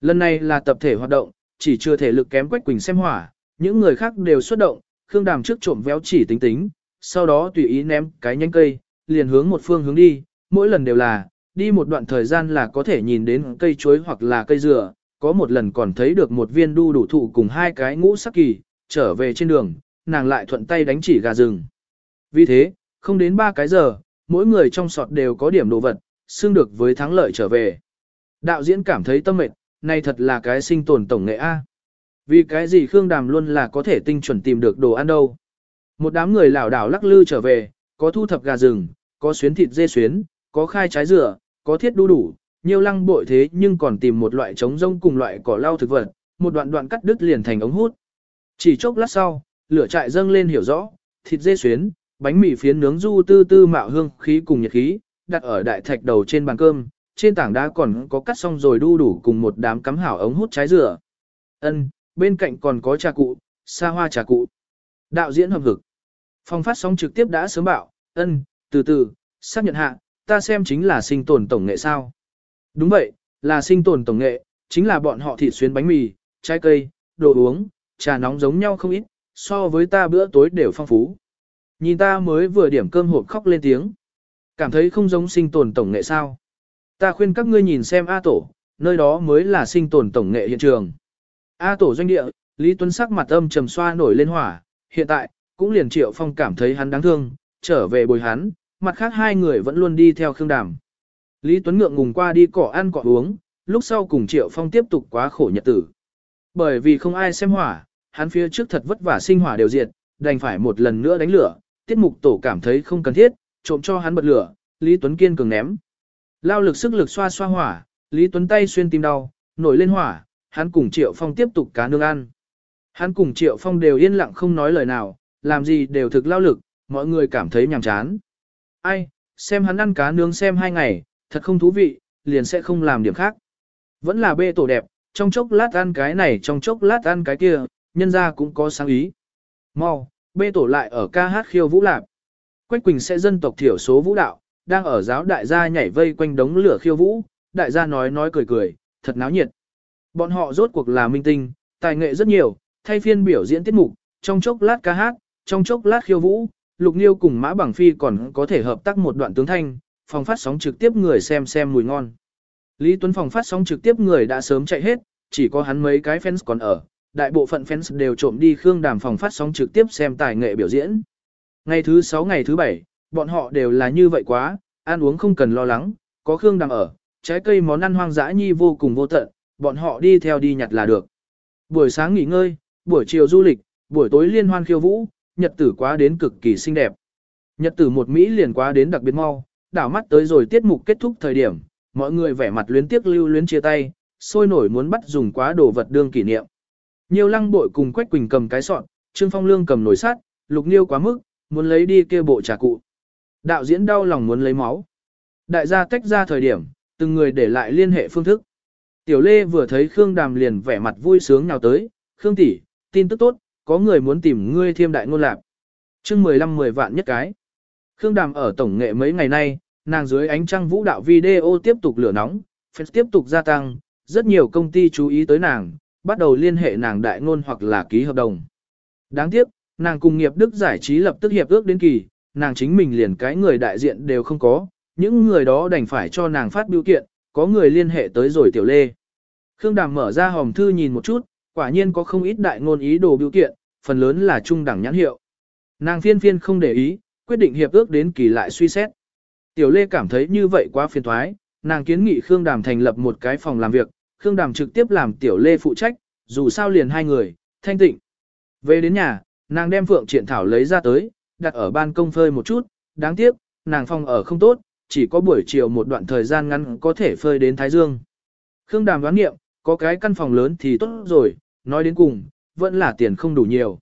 Speaker 1: Lần này là tập thể hoạt động, chỉ chưa thể lực kém Quách Quỳnh xem hỏa, những người khác đều xuất động, Khương Đàm trước trộm véo chỉ tính tính, sau đó tùy ý ném cái nhánh cây, liền hướng một phương hướng đi, mỗi lần đều là, đi một đoạn thời gian là có thể nhìn đến cây chuối hoặc là cây dừa, có một lần còn thấy được một viên đu đủ thụ cùng hai cái ngũ sắc kỳ, trở về trên đường, nàng lại thuận tay đánh chỉ gà rừng. Vì thế, không đến ba cái giờ, mỗi người trong sọt đều có điểm đồ vật, xương được với thắng lợi trở về. Đạo diễn cảm thấy tâm mệt, này thật là cái sinh tồn tổng nghệ A. Vì cái gì Khương Đàm luôn là có thể tinh chuẩn tìm được đồ ăn đâu. Một đám người lảo đảo lắc lư trở về, có thu thập gà rừng, có xuyến thịt dê xuyến, có khai trái dừa, có thiết đu đủ, nhiều lăng bội thế nhưng còn tìm một loại trống rông cùng loại cỏ lau thực vật, một đoạn đoạn cắt đứt liền thành ống hút. Chỉ chốc lát sau, lửa trại dâng lên hiểu rõ, thịt dê xuyến, bánh mì phiến nướng du tư tư mạo hương khí cùng nhiệt khí, đặt ở đại thạch đầu trên bàn cơm, trên tảng đá còn có cắt xong rồi đu đủ cùng một đám cắm hảo ống hút trái dừa. Ân, bên cạnh còn có trà cụ, xa hoa trà cụ. Đạo diễn hợp hực. Phòng phát sóng trực tiếp đã sớm bảo, ân, từ từ, xác nhận hạ, ta xem chính là sinh tồn tổng nghệ sao. Đúng vậy, là sinh tồn tổng nghệ, chính là bọn họ thịt xuyến bánh mì, trái cây, đồ uống, trà nóng giống nhau không ít, so với ta bữa tối đều phong phú. Nhìn ta mới vừa điểm cơm hộp khóc lên tiếng. Cảm thấy không giống sinh tồn tổng nghệ sao. Ta khuyên các ngươi nhìn xem A tổ, nơi đó mới là sinh tồn tổng nghệ hiện trường. A tổ doanh địa, Lý Tuấn sắc mặt âm trầm xoa nổi lên hỏa, hiện tại, cũng liền triệu phong cảm thấy hắn đáng thương, trở về bồi hắn, mặt khác hai người vẫn luôn đi theo Khương Đàm. Lý Tuấn ngượng ngùng qua đi cỏ ăn cỏ uống, lúc sau cùng Triệu Phong tiếp tục quá khổ nhật tử. Bởi vì không ai xem hỏa, hắn phía trước thật vất vả sinh hỏa đều diệt, đành phải một lần nữa đánh lửa, tiết mục tổ cảm thấy không cần thiết, trộm cho hắn bật lửa, Lý Tuấn kiên cường ném. Lao lực sức lực xoa xoa hỏa, Lý Tuấn tay xuyên tim đau, nổi lên hỏa, hắn cùng Triệu Phong tiếp tục cá nương ăn. Hắn cùng Triệu Phong đều yên lặng không nói lời nào, làm gì đều thực lao lực, mọi người cảm thấy nhàm chán. Ai, xem hắn ăn cá nướng xem hai ngày, thật không thú vị, liền sẽ không làm điểm khác. Vẫn là bê tổ đẹp, trong chốc lát ăn cái này trong chốc lát ăn cái kia, nhân ra cũng có sáng ý. Mau, bê tổ lại ở ca hát khiêu vũ lạp. Quách Quỳnh sẽ dân tộc thiểu số vũ đạo, đang ở giáo đại gia nhảy vây quanh đống lửa khiêu vũ, đại gia nói nói cười cười, thật náo nhiệt. Bọn họ rốt cuộc là minh tinh, tài nghệ rất nhiều, thay phiên biểu diễn tiết mục, trong chốc lát ca hát, trong chốc lát khiêu vũ, Lục Niêu cùng Mã Bằng Phi còn có thể hợp tác một đoạn tướng thanh, phòng phát sóng trực tiếp người xem xem mùi ngon. Lý Tuấn phòng phát sóng trực tiếp người đã sớm chạy hết, chỉ có hắn mấy cái fans còn ở, đại bộ phận fans đều trộm đi Khương Đàm phòng phát sóng trực tiếp xem tài nghệ biểu diễn. Ngày thứ 6 ngày thứ 7, bọn họ đều là như vậy quá, ăn uống không cần lo lắng, có Khương Đàm ở, trái cây món ăn hoang dã nhi vô cùng vô tận, bọn họ đi theo đi nhặt là được. Buổi sáng nghỉ ngơi, buổi chiều du lịch, buổi tối liên hoan khiêu vũ, nhật tử quá đến cực kỳ xinh đẹp. Nhật tử một Mỹ liền quá đến đặc biệt mau, đảo mắt tới rồi tiết mục kết thúc thời điểm, mọi người vẻ mặt luyến tiếc lưu luyến chia tay, sôi nổi muốn bắt dùng quá đồ vật đương kỷ niệm. Nhiều lăng bội cùng Quách Quỳnh cầm cái sọn, Trương Phong Lương cầm nồi sắt, Lục Niêu quá mức, muốn lấy đi kia bộ trà cụ. Đạo diễn đau lòng muốn lấy máu. Đại gia tách ra thời điểm, từng người để lại liên hệ phương thức. Tiểu Lê vừa thấy Khương Đàm liền vẻ mặt vui sướng nào tới, Khương tỷ, tin tức tốt, có người muốn tìm ngươi thêm đại ngôn lạc. chương 15 10 vạn nhất cái. Khương Đàm ở tổng nghệ mấy ngày nay, nàng dưới ánh trăng vũ đạo video tiếp tục lửa nóng, fans tiếp tục gia tăng, rất nhiều công ty chú ý tới nàng, bắt đầu liên hệ nàng đại ngôn hoặc là ký hợp đồng. Đáng tiếc, nàng cùng nghiệp đức giải trí lập tức hiệp ước đến kỳ, nàng chính mình liền cái người đại diện đều không có, những người đó đành phải cho nàng phát biểu kiện, có người liên hệ tới rồi tiểu lê. Khương Đàm mở ra hòm thư nhìn một chút, quả nhiên có không ít đại ngôn ý đồ biểu kiện, phần lớn là trung đẳng nhãn hiệu. Nàng phiên phiên không để ý, quyết định hiệp ước đến kỳ lại suy xét. Tiểu Lê cảm thấy như vậy quá phiền thoái, nàng kiến nghị Khương Đàm thành lập một cái phòng làm việc, Khương Đàm trực tiếp làm Tiểu Lê phụ trách, dù sao liền hai người, thanh tịnh. Về đến nhà, nàng đem Phượng Triện Thảo lấy ra tới, đặt ở ban công phơi một chút, đáng tiếc, nàng phòng ở không tốt, chỉ có buổi chiều một đoạn thời gian ngắn có thể phơi đến Thái Dương. Khương Đàm đoán nghiệm, có cái căn phòng lớn thì tốt rồi, nói đến cùng, vẫn là tiền không đủ nhiều.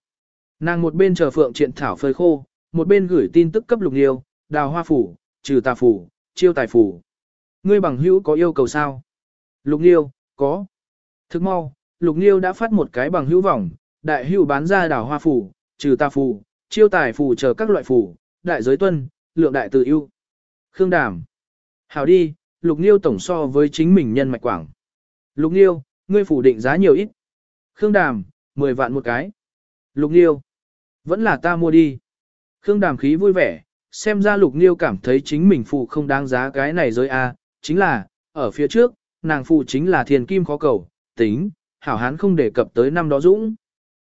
Speaker 1: Nàng một bên chờ Phượng Triện Thảo phơi khô, một bên gửi tin tức cấp Lục Nghiêu, đào hoa phủ, trừ tà phủ, chiêu tài phủ. Ngươi bằng hữu có yêu cầu sao? Lục Nghiêu, có. Thức mau, Lục Nghiêu đã phát một cái bằng hữu vọng, đại hữu bán ra đảo hoa phủ, trừ ta phủ, chiêu tài phủ chờ các loại phủ, đại giới tuân, lượng đại tự ưu. Khương Đàm. Hảo đi, Lục Nghiêu tổng so với chính mình nhân mạch quảng. Lục Nghiêu, ngươi phủ định giá nhiều ít. Khương Đàm, 10 vạn một cái. Lục Nghiêu. Vẫn là ta mua đi. Khương Đàm khí vui vẻ, xem ra Lục Nghiêu cảm thấy chính mình phụ không đáng giá cái này giới A, chính là, ở phía trước, nàng phụ chính là thiền kim khó cầu, tính, hảo hán không đề cập tới năm đó dũng.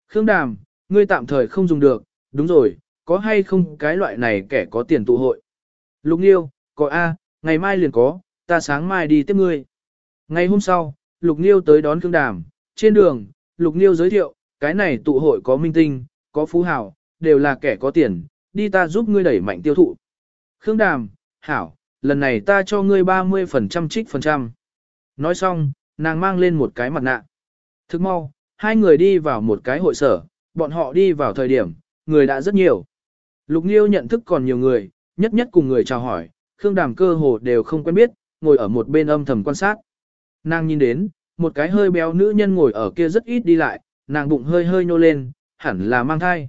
Speaker 1: Khương Đàm, ngươi tạm thời không dùng được, đúng rồi, có hay không cái loại này kẻ có tiền tụ hội. Lục Nghiêu, có A, ngày mai liền có, ta sáng mai đi tiếp ngươi. Ngày hôm sau, Lục Nghiêu tới đón Khương Đàm, trên đường, Lục Nghiêu giới thiệu, cái này tụ hội có minh tinh, có phú hảo đều là kẻ có tiền, đi ta giúp ngươi đẩy mạnh tiêu thụ. Khương Đàm, hảo, lần này ta cho ngươi 30% trích phần trăm. Nói xong, nàng mang lên một cái mặt nạ. Thức mau, hai người đi vào một cái hội sở, bọn họ đi vào thời điểm, người đã rất nhiều. Lục Nghiêu nhận thức còn nhiều người, nhất nhất cùng người chào hỏi, Khương Đàm cơ hồ đều không quen biết, ngồi ở một bên âm thầm quan sát. Nàng nhìn đến, một cái hơi béo nữ nhân ngồi ở kia rất ít đi lại, nàng bụng hơi hơi nhô lên, hẳn là mang thai.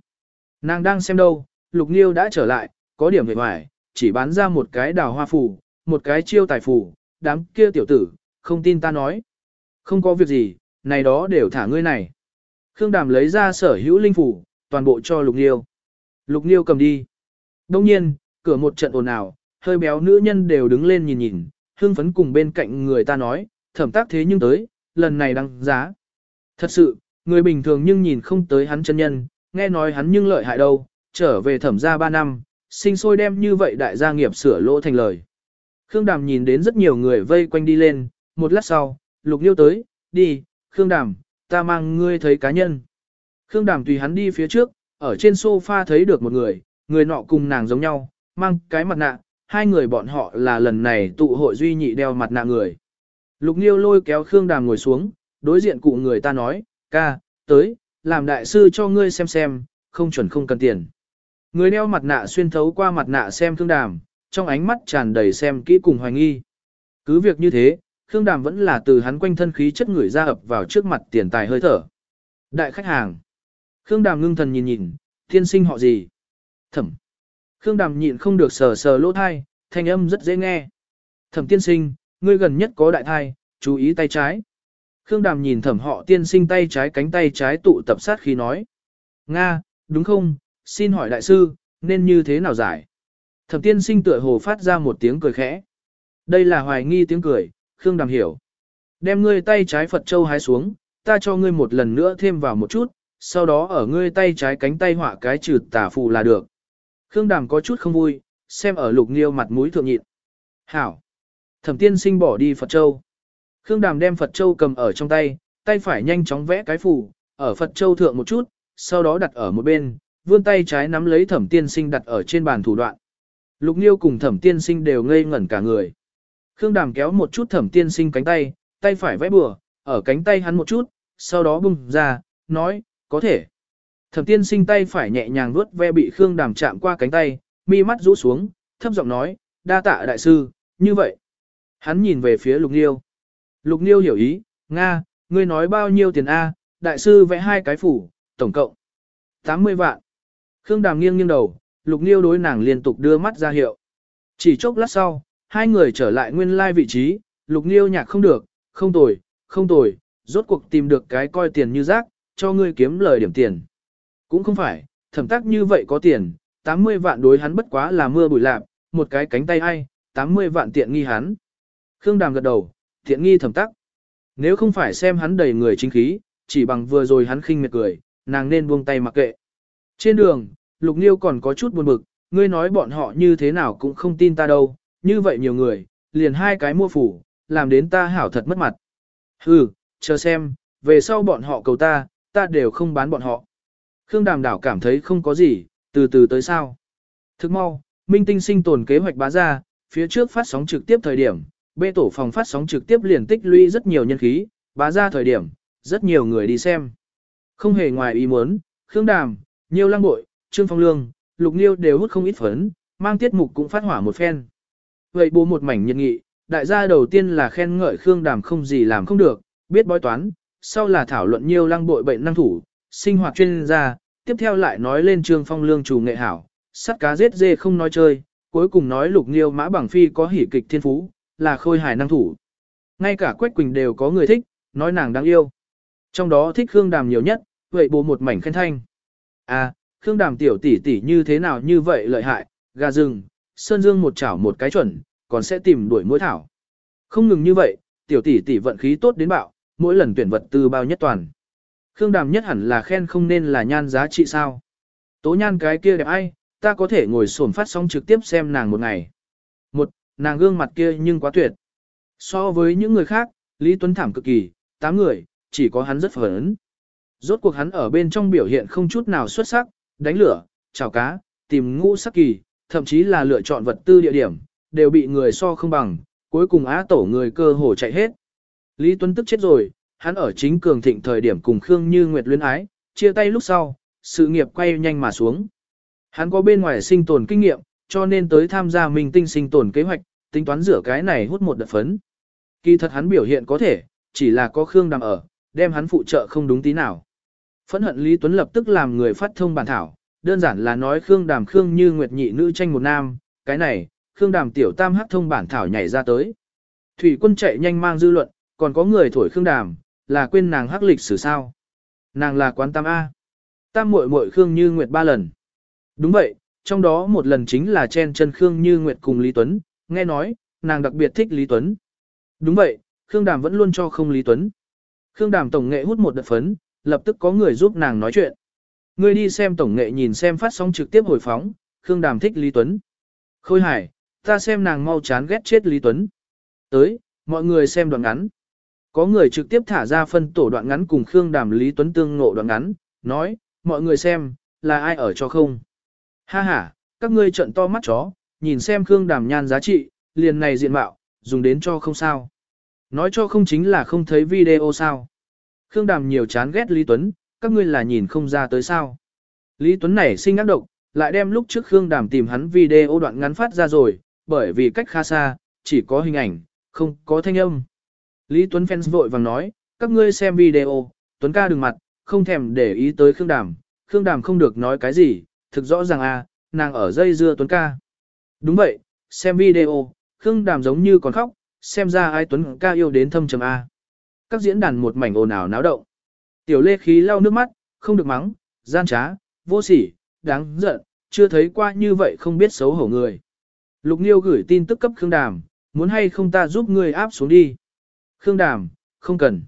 Speaker 1: Nàng đang xem đâu, Lục Nghiêu đã trở lại, có điểm về ngoài, chỉ bán ra một cái đào hoa phủ, một cái chiêu tài phủ, đám kia tiểu tử, không tin ta nói. Không có việc gì, này đó đều thả ngươi này. Khương Đàm lấy ra sở hữu linh phủ, toàn bộ cho Lục Nghiêu. Lục Nghiêu cầm đi. Đông nhiên, cửa một trận ồn ào, hơi béo nữ nhân đều đứng lên nhìn nhìn, hương phấn cùng bên cạnh người ta nói, thẩm tác thế nhưng tới, lần này đăng giá. Thật sự, người bình thường nhưng nhìn không tới hắn chân nhân, nghe nói hắn nhưng lợi hại đâu, trở về thẩm gia 3 năm, sinh sôi đem như vậy đại gia nghiệp sửa lỗ thành lời. Khương Đàm nhìn đến rất nhiều người vây quanh đi lên, một lát sau, Lục Liêu tới, đi, Khương Đàm, ta mang ngươi thấy cá nhân. Khương Đàm tùy hắn đi phía trước, ở trên sofa thấy được một người, người nọ cùng nàng giống nhau, mang cái mặt nạ, hai người bọn họ là lần này tụ hội duy nhị đeo mặt nạ người. Lục Niêu lôi kéo Khương Đàm ngồi xuống, đối diện cụ người ta nói, ca, tới, làm đại sư cho ngươi xem xem, không chuẩn không cần tiền. Người đeo mặt nạ xuyên thấu qua mặt nạ xem Khương Đàm, trong ánh mắt tràn đầy xem kỹ cùng hoài nghi. Cứ việc như thế, Khương Đàm vẫn là từ hắn quanh thân khí chất người ra ập vào trước mặt tiền tài hơi thở. Đại khách hàng. Khương Đàm ngưng thần nhìn nhìn, tiên sinh họ gì? Thẩm. Khương Đàm nhịn không được sờ sờ lỗ thai, thanh âm rất dễ nghe. Thẩm tiên sinh, ngươi gần nhất có đại thai, chú ý tay trái. Khương Đàm nhìn thẩm họ tiên sinh tay trái cánh tay trái tụ tập sát khi nói. Nga, đúng không, xin hỏi đại sư, nên như thế nào giải? Thẩm tiên sinh tựa hồ phát ra một tiếng cười khẽ. Đây là hoài nghi tiếng cười, Khương Đàm hiểu. Đem ngươi tay trái Phật Châu hái xuống, ta cho ngươi một lần nữa thêm vào một chút, sau đó ở ngươi tay trái cánh tay họa cái trừ tả phù là được. Khương Đàm có chút không vui, xem ở lục nghiêu mặt mũi thượng nhịn. Hảo. Thẩm tiên sinh bỏ đi Phật Châu. Khương Đàm đem Phật Châu cầm ở trong tay, tay phải nhanh chóng vẽ cái phù, ở Phật Châu thượng một chút, sau đó đặt ở một bên, vươn tay trái nắm lấy thẩm tiên sinh đặt ở trên bàn thủ đoạn. Lục Nghiêu cùng thẩm tiên sinh đều ngây ngẩn cả người. Khương Đàm kéo một chút thẩm tiên sinh cánh tay, tay phải vẽ bừa, ở cánh tay hắn một chút, sau đó bung ra, nói, có thể. Thẩm tiên sinh tay phải nhẹ nhàng vuốt ve bị Khương Đàm chạm qua cánh tay, mi mắt rũ xuống, thấp giọng nói, đa tạ đại sư, như vậy. Hắn nhìn về phía Lục Niêu. Lục Niêu hiểu ý, Nga, ngươi nói bao nhiêu tiền A, đại sư vẽ hai cái phủ, tổng cộng. 80 vạn. Khương Đàm nghiêng nghiêng đầu, Lục Niêu đối nàng liên tục đưa mắt ra hiệu. Chỉ chốc lát sau, hai người trở lại nguyên lai vị trí, Lục Niêu nhạc không được, không tồi, không tồi, rốt cuộc tìm được cái coi tiền như rác, cho ngươi kiếm lời điểm tiền. Cũng không phải, thẩm tác như vậy có tiền, 80 vạn đối hắn bất quá là mưa bụi lạp, một cái cánh tay ai, 80 vạn tiện nghi hắn. Khương Đàm gật đầu, tiện nghi thẩm tác, Nếu không phải xem hắn đầy người chính khí, chỉ bằng vừa rồi hắn khinh miệt cười, nàng nên buông tay mặc kệ. Trên đường, Lục Niêu còn có chút buồn bực, ngươi nói bọn họ như thế nào cũng không tin ta đâu, như vậy nhiều người, liền hai cái mua phủ, làm đến ta hảo thật mất mặt. Hừ, chờ xem, về sau bọn họ cầu ta, ta đều không bán bọn họ. Khương Đàm Đảo cảm thấy không có gì, từ từ tới sao. Thức mau, Minh Tinh sinh tồn kế hoạch bá ra, phía trước phát sóng trực tiếp thời điểm, bê tổ phòng phát sóng trực tiếp liền tích lũy rất nhiều nhân khí, bá ra thời điểm, rất nhiều người đi xem. Không hề ngoài ý muốn, Khương Đàm, Nhiêu Lăng Bội, Trương Phong Lương, Lục Nhiêu đều hút không ít phấn, mang tiết mục cũng phát hỏa một phen. Vậy bố một mảnh nhiệt nghị, đại gia đầu tiên là khen ngợi Khương Đàm không gì làm không được, biết bói toán, sau là thảo luận nhiều Lăng Bội bệnh năng thủ, sinh hoạt chuyên gia, tiếp theo lại nói lên Trương Phong Lương chủ nghệ hảo, sắt cá giết dê không nói chơi, cuối cùng nói Lục Nghiêu Mã Bằng Phi có hỉ kịch thiên phú, là khôi hài năng thủ. Ngay cả Quách Quỳnh đều có người thích, nói nàng đáng yêu. Trong đó thích Khương Đàm nhiều nhất, vậy bố một mảnh khen thanh. À, Khương Đàm tiểu tỷ tỷ như thế nào như vậy lợi hại, gà rừng, sơn dương một chảo một cái chuẩn, còn sẽ tìm đuổi mũi thảo. Không ngừng như vậy, tiểu tỷ tỷ vận khí tốt đến bạo, mỗi lần tuyển vật tư bao nhất toàn. Khương Đàm nhất hẳn là khen không nên là nhan giá trị sao. Tố nhan cái kia đẹp ai, ta có thể ngồi sổn phát sóng trực tiếp xem nàng một ngày. Một, nàng gương mặt kia nhưng quá tuyệt. So với những người khác, Lý Tuấn thảm cực kỳ, tám người, chỉ có hắn rất phấn. Rốt cuộc hắn ở bên trong biểu hiện không chút nào xuất sắc, đánh lửa, chào cá, tìm ngũ sắc kỳ, thậm chí là lựa chọn vật tư địa điểm, đều bị người so không bằng, cuối cùng á tổ người cơ hồ chạy hết. Lý Tuấn tức chết rồi, hắn ở chính cường thịnh thời điểm cùng Khương Như Nguyệt luyến ái, chia tay lúc sau, sự nghiệp quay nhanh mà xuống. Hắn có bên ngoài sinh tồn kinh nghiệm, cho nên tới tham gia minh tinh sinh tồn kế hoạch, tính toán rửa cái này hút một đợt phấn. Kỳ thật hắn biểu hiện có thể, chỉ là có Khương Đàm ở, đem hắn phụ trợ không đúng tí nào. Phẫn hận Lý Tuấn lập tức làm người phát thông bản thảo, đơn giản là nói Khương Đàm Khương như Nguyệt nhị nữ tranh một nam, cái này, Khương Đàm tiểu tam hắc thông bản thảo nhảy ra tới. Thủy quân chạy nhanh mang dư luận, còn có người thổi Khương Đàm, là quên nàng hắc lịch sử sao. Nàng là quán tam A. Tam muội muội Khương Như Nguyệt ba lần. Đúng vậy, trong đó một lần chính là chen chân Khương Như Nguyệt cùng Lý Tuấn, nghe nói, nàng đặc biệt thích Lý Tuấn. Đúng vậy, Khương Đàm vẫn luôn cho không Lý Tuấn. Khương Đàm tổng nghệ hút một đợt phấn, lập tức có người giúp nàng nói chuyện. Ngươi đi xem tổng nghệ nhìn xem phát sóng trực tiếp hồi phóng, Khương Đàm thích Lý Tuấn. Khôi hải, ta xem nàng mau chán ghét chết Lý Tuấn. Tới, mọi người xem đoạn ngắn. Có người trực tiếp thả ra phân tổ đoạn ngắn cùng Khương Đàm Lý Tuấn tương ngộ đoạn ngắn, nói, mọi người xem, là ai ở cho không. Ha ha, các ngươi trận to mắt chó, nhìn xem Khương Đàm nhan giá trị, liền này diện mạo, dùng đến cho không sao. Nói cho không chính là không thấy video sao. Khương Đàm nhiều chán ghét Lý Tuấn, các ngươi là nhìn không ra tới sao. Lý Tuấn này sinh ác độc, lại đem lúc trước Khương Đàm tìm hắn video đoạn ngắn phát ra rồi, bởi vì cách khá xa, chỉ có hình ảnh, không có thanh âm. Lý Tuấn fans vội vàng nói, các ngươi xem video, Tuấn ca đừng mặt, không thèm để ý tới Khương Đàm, Khương Đàm không được nói cái gì, thực rõ ràng à, nàng ở dây dưa Tuấn ca. Đúng vậy, xem video, Khương Đàm giống như còn khóc, xem ra ai Tuấn ca yêu đến thâm trầm A. Các diễn đàn một mảnh ồn ào náo động. Tiểu lê khí lau nước mắt, không được mắng, gian trá, vô sỉ, đáng giận, chưa thấy qua như vậy không biết xấu hổ người. Lục Nghiêu gửi tin tức cấp Khương Đàm, muốn hay không ta giúp ngươi áp xuống đi. Khương Đàm, không cần.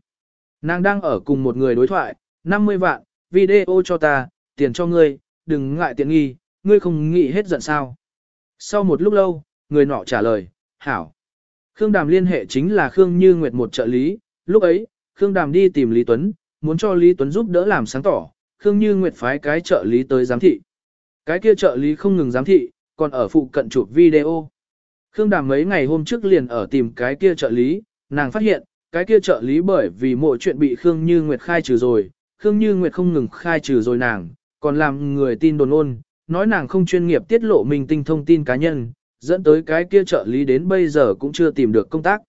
Speaker 1: Nàng đang ở cùng một người đối thoại, 50 vạn, video cho ta, tiền cho ngươi, đừng ngại tiện nghi, ngươi không nghĩ hết giận sao. Sau một lúc lâu, người nọ trả lời, hảo. Khương Đàm liên hệ chính là Khương Như Nguyệt một trợ lý, lúc ấy, Khương Đàm đi tìm Lý Tuấn, muốn cho Lý Tuấn giúp đỡ làm sáng tỏ, Khương Như Nguyệt phái cái trợ lý tới giám thị. Cái kia trợ lý không ngừng giám thị, còn ở phụ cận chụp video. Khương Đàm mấy ngày hôm trước liền ở tìm cái kia trợ lý, nàng phát hiện, cái kia trợ lý bởi vì mọi chuyện bị Khương Như Nguyệt khai trừ rồi, Khương Như Nguyệt không ngừng khai trừ rồi nàng, còn làm người tin đồn ôn, nói nàng không chuyên nghiệp tiết lộ mình tinh thông tin cá nhân, dẫn tới cái kia trợ lý đến bây giờ cũng chưa tìm được công tác.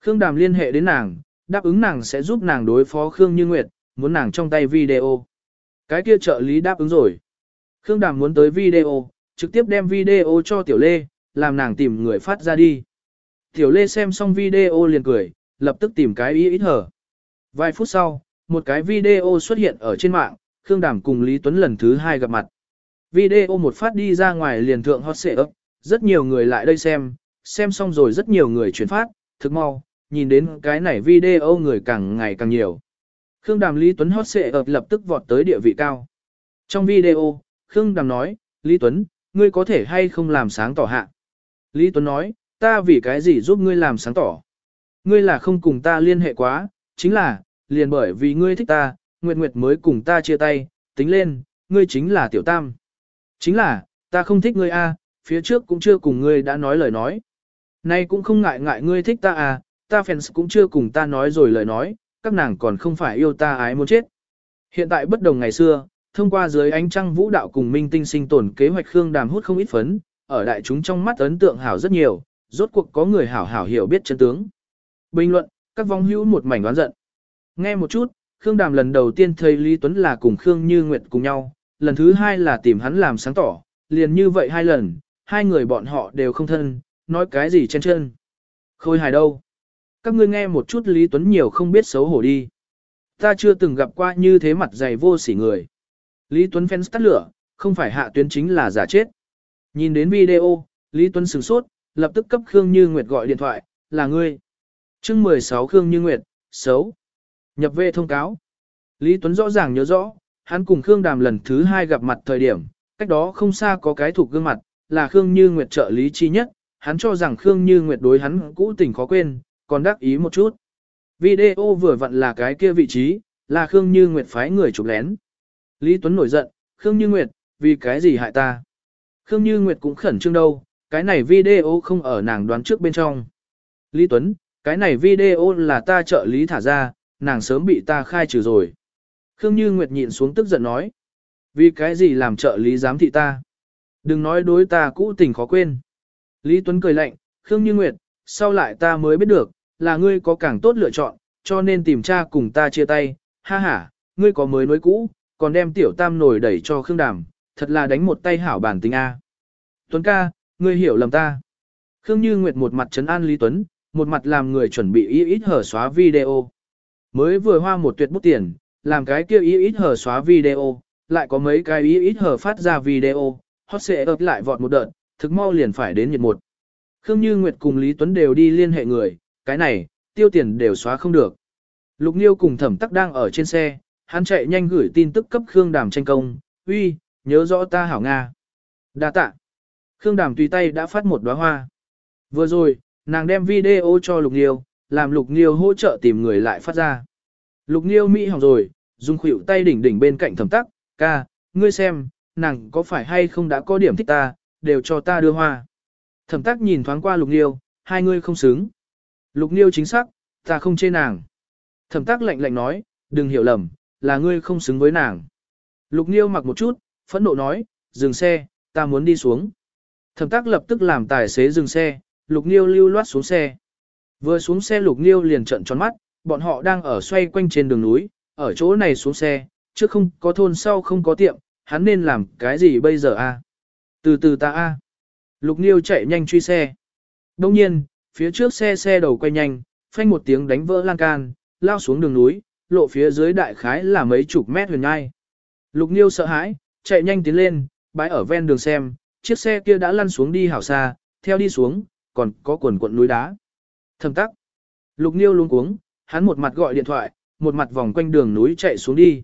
Speaker 1: Khương Đàm liên hệ đến nàng, đáp ứng nàng sẽ giúp nàng đối phó Khương Như Nguyệt, muốn nàng trong tay video. Cái kia trợ lý đáp ứng rồi. Khương Đàm muốn tới video, trực tiếp đem video cho Tiểu Lê, làm nàng tìm người phát ra đi. Tiểu Lê xem xong video liền cười, lập tức tìm cái ý ít hở. Vài phút sau, một cái video xuất hiện ở trên mạng, Khương Đàm cùng Lý Tuấn lần thứ hai gặp mặt. Video một phát đi ra ngoài liền thượng hot xệ ấp, rất nhiều người lại đây xem, xem xong rồi rất nhiều người chuyển phát, thực mau, nhìn đến cái này video người càng ngày càng nhiều. Khương Đàm Lý Tuấn hot xệ ập lập tức vọt tới địa vị cao. Trong video, Khương Đàm nói, Lý Tuấn, ngươi có thể hay không làm sáng tỏ hạ. Lý Tuấn nói, ta vì cái gì giúp ngươi làm sáng tỏ. Ngươi là không cùng ta liên hệ quá, chính là, liền bởi vì ngươi thích ta, Nguyệt Nguyệt mới cùng ta chia tay, tính lên, ngươi chính là tiểu tam. Chính là, ta không thích ngươi a, phía trước cũng chưa cùng ngươi đã nói lời nói. Nay cũng không ngại ngại ngươi thích ta à, ta fans cũng chưa cùng ta nói rồi lời nói, các nàng còn không phải yêu ta ái muốn chết. Hiện tại bất đồng ngày xưa, thông qua dưới ánh trăng vũ đạo cùng minh tinh sinh tồn kế hoạch Khương Đàm hút không ít phấn, ở đại chúng trong mắt ấn tượng hảo rất nhiều, rốt cuộc có người hảo hảo hiểu biết chân tướng. Bình luận, các vong hữu một mảnh đoán giận. Nghe một chút, Khương Đàm lần đầu tiên thấy Lý Tuấn là cùng Khương Như Nguyệt cùng nhau, lần thứ hai là tìm hắn làm sáng tỏ, liền như vậy hai lần, hai người bọn họ đều không thân, nói cái gì chân chân. Khôi hài đâu? Các ngươi nghe một chút Lý Tuấn nhiều không biết xấu hổ đi. Ta chưa từng gặp qua như thế mặt dày vô sỉ người. Lý Tuấn phen tắt lửa, không phải hạ tuyến chính là giả chết. Nhìn đến video, Lý Tuấn sửng sốt, lập tức cấp Khương Như Nguyệt gọi điện thoại, là ngươi. chương 16 Khương Như Nguyệt, xấu. Nhập về thông cáo. Lý Tuấn rõ ràng nhớ rõ, hắn cùng Khương Đàm lần thứ hai gặp mặt thời điểm, cách đó không xa có cái thuộc gương mặt, là Khương Như Nguyệt trợ lý chi nhất, hắn cho rằng Khương Như Nguyệt đối hắn cũ tình khó quên, còn đắc ý một chút. Video vừa vặn là cái kia vị trí, là Khương Như Nguyệt phái người chụp lén. Lý Tuấn nổi giận, Khương Như Nguyệt, vì cái gì hại ta? Khương Như Nguyệt cũng khẩn trương đâu, cái này video không ở nàng đoán trước bên trong. Lý Tuấn, cái này video là ta trợ lý thả ra, nàng sớm bị ta khai trừ rồi. Khương Như Nguyệt nhịn xuống tức giận nói. Vì cái gì làm trợ lý giám thị ta? Đừng nói đối ta cũ tình khó quên. Lý Tuấn cười lạnh, Khương Như Nguyệt, sau lại ta mới biết được, là ngươi có càng tốt lựa chọn, cho nên tìm cha cùng ta chia tay, ha ha, ngươi có mới nối cũ, còn đem tiểu tam nổi đẩy cho Khương Đàm, thật là đánh một tay hảo bản tính A. Tuấn ca, ngươi hiểu lầm ta. Khương Như Nguyệt một mặt trấn an Lý Tuấn, một mặt làm người chuẩn bị ý ít hở xóa video. Mới vừa hoa một tuyệt bút tiền, làm cái kia ý ít hở xóa video, lại có mấy cái ý ít hở phát ra video, hot sẽ ập lại vọt một đợt, thực mau liền phải đến nhiệt một. Khương Như Nguyệt cùng Lý Tuấn đều đi liên hệ người, cái này, tiêu tiền đều xóa không được. Lục Niêu cùng thẩm tắc đang ở trên xe, hắn chạy nhanh gửi tin tức cấp Khương Đàm tranh công, uy, nhớ rõ ta hảo Nga. Đa tạ. Khương Đàm tùy tay đã phát một đóa hoa. Vừa rồi, nàng đem video cho Lục Niêu, làm Lục Niêu hỗ trợ tìm người lại phát ra. Lục Niêu Mỹ hỏng rồi, dùng khuỷu tay đỉnh đỉnh bên cạnh thẩm tắc, ca, ngươi xem, nàng có phải hay không đã có điểm thích ta, đều cho ta đưa hoa. Thẩm tắc nhìn thoáng qua Lục Niêu, hai ngươi không xứng. Lục Niêu chính xác, ta không chê nàng. Thẩm tắc lạnh lạnh nói, đừng hiểu lầm, là ngươi không xứng với nàng. Lục Niêu mặc một chút, phẫn nộ nói, dừng xe, ta muốn đi xuống. Thẩm tắc lập tức làm tài xế dừng xe, Lục Niêu lưu loát xuống xe. Vừa xuống xe Lục Niêu liền trợn tròn mắt, bọn họ đang ở xoay quanh trên đường núi, ở chỗ này xuống xe, trước không có thôn sau không có tiệm, hắn nên làm cái gì bây giờ a? Từ từ ta a. Lục Niêu chạy nhanh truy xe. Đông nhiên, phía trước xe xe đầu quay nhanh, phanh một tiếng đánh vỡ lan can, lao xuống đường núi, lộ phía dưới đại khái là mấy chục mét huyền ngai. Lục Niêu sợ hãi, chạy nhanh tiến lên, bãi ở ven đường xem, chiếc xe kia đã lăn xuống đi hảo xa, theo đi xuống, còn có quần quận núi đá. Thầm tắc. Lục Niêu luôn cuống, hắn một mặt gọi điện thoại, một mặt vòng quanh đường núi chạy xuống đi.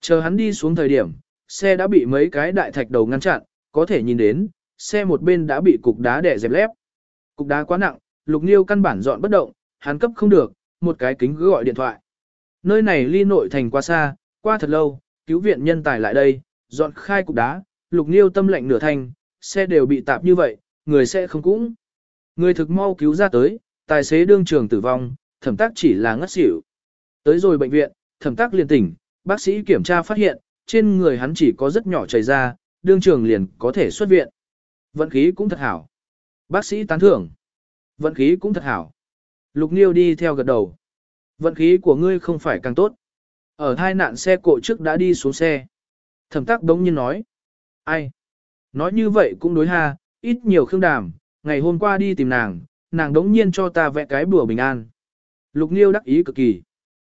Speaker 1: Chờ hắn đi xuống thời điểm, xe đã bị mấy cái đại thạch đầu ngăn chặn, có thể nhìn đến, xe một bên đã bị cục đá đè dẹp lép. Cục đá quá nặng, Lục Niêu căn bản dọn bất động, hắn cấp không được, một cái kính cứ gọi điện thoại. Nơi này ly nội thành quá xa, qua thật lâu, cứu viện nhân tài lại đây, dọn khai cục đá, Lục Niêu tâm lệnh nửa thành, xe đều bị tạp như vậy, người sẽ không cũng. Người thực mau cứu ra tới, tài xế đương trường tử vong, thẩm tác chỉ là ngất xỉu. Tới rồi bệnh viện, thẩm tác liền tỉnh, bác sĩ kiểm tra phát hiện, trên người hắn chỉ có rất nhỏ chảy ra, đương trường liền có thể xuất viện. Vận khí cũng thật hảo. Bác sĩ tán thưởng. Vận khí cũng thật hảo. Lục Niêu đi theo gật đầu. Vận khí của ngươi không phải càng tốt. Ở hai nạn xe cộ trước đã đi xuống xe. Thẩm tắc đống nhiên nói. Ai? Nói như vậy cũng đối ha, ít nhiều khương đàm, ngày hôm qua đi tìm nàng, nàng đống nhiên cho ta vẽ cái bùa bình an. Lục Niêu đắc ý cực kỳ.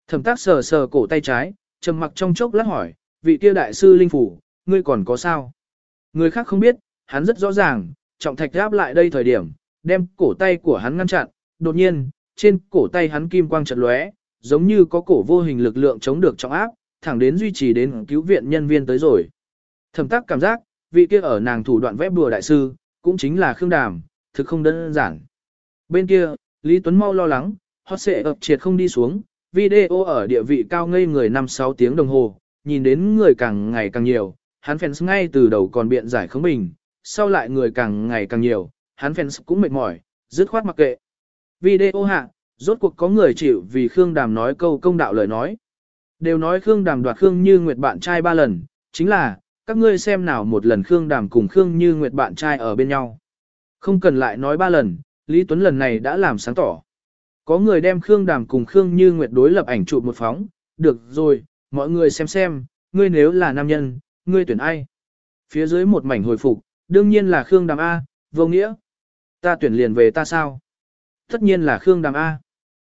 Speaker 1: Thẩm tác sờ sờ cổ tay trái, trầm mặc trong chốc lát hỏi, vị kia đại sư linh phủ, ngươi còn có sao? Người khác không biết, hắn rất rõ ràng, trọng thạch áp lại đây thời điểm, đem cổ tay của hắn ngăn chặn, đột nhiên, trên cổ tay hắn kim quang chợt lóe, giống như có cổ vô hình lực lượng chống được trọng áp, thẳng đến duy trì đến cứu viện nhân viên tới rồi. Thẩm tác cảm giác, vị kia ở nàng thủ đoạn vẽ bùa đại sư, cũng chính là Khương Đàm, thực không đơn giản. Bên kia, Lý Tuấn mau lo lắng, hot sẽ ập triệt không đi xuống, video ở địa vị cao ngây người 5-6 tiếng đồng hồ, nhìn đến người càng ngày càng nhiều, hắn fans ngay từ đầu còn biện giải không bình, sau lại người càng ngày càng nhiều, hắn fans cũng mệt mỏi, dứt khoát mặc kệ. Video hạ, rốt cuộc có người chịu vì Khương Đàm nói câu công đạo lời nói. Đều nói Khương Đàm đoạt Khương Như Nguyệt bạn trai ba lần, chính là, các ngươi xem nào một lần Khương Đàm cùng Khương Như Nguyệt bạn trai ở bên nhau. Không cần lại nói ba lần, Lý Tuấn lần này đã làm sáng tỏ. Có người đem Khương Đàm cùng Khương Như Nguyệt đối lập ảnh chụp một phóng, được rồi, mọi người xem xem, ngươi nếu là nam nhân, ngươi tuyển ai? Phía dưới một mảnh hồi phục, đương nhiên là Khương Đàm A, vô nghĩa. Ta tuyển liền về ta sao? Tất nhiên là Khương Đàm A.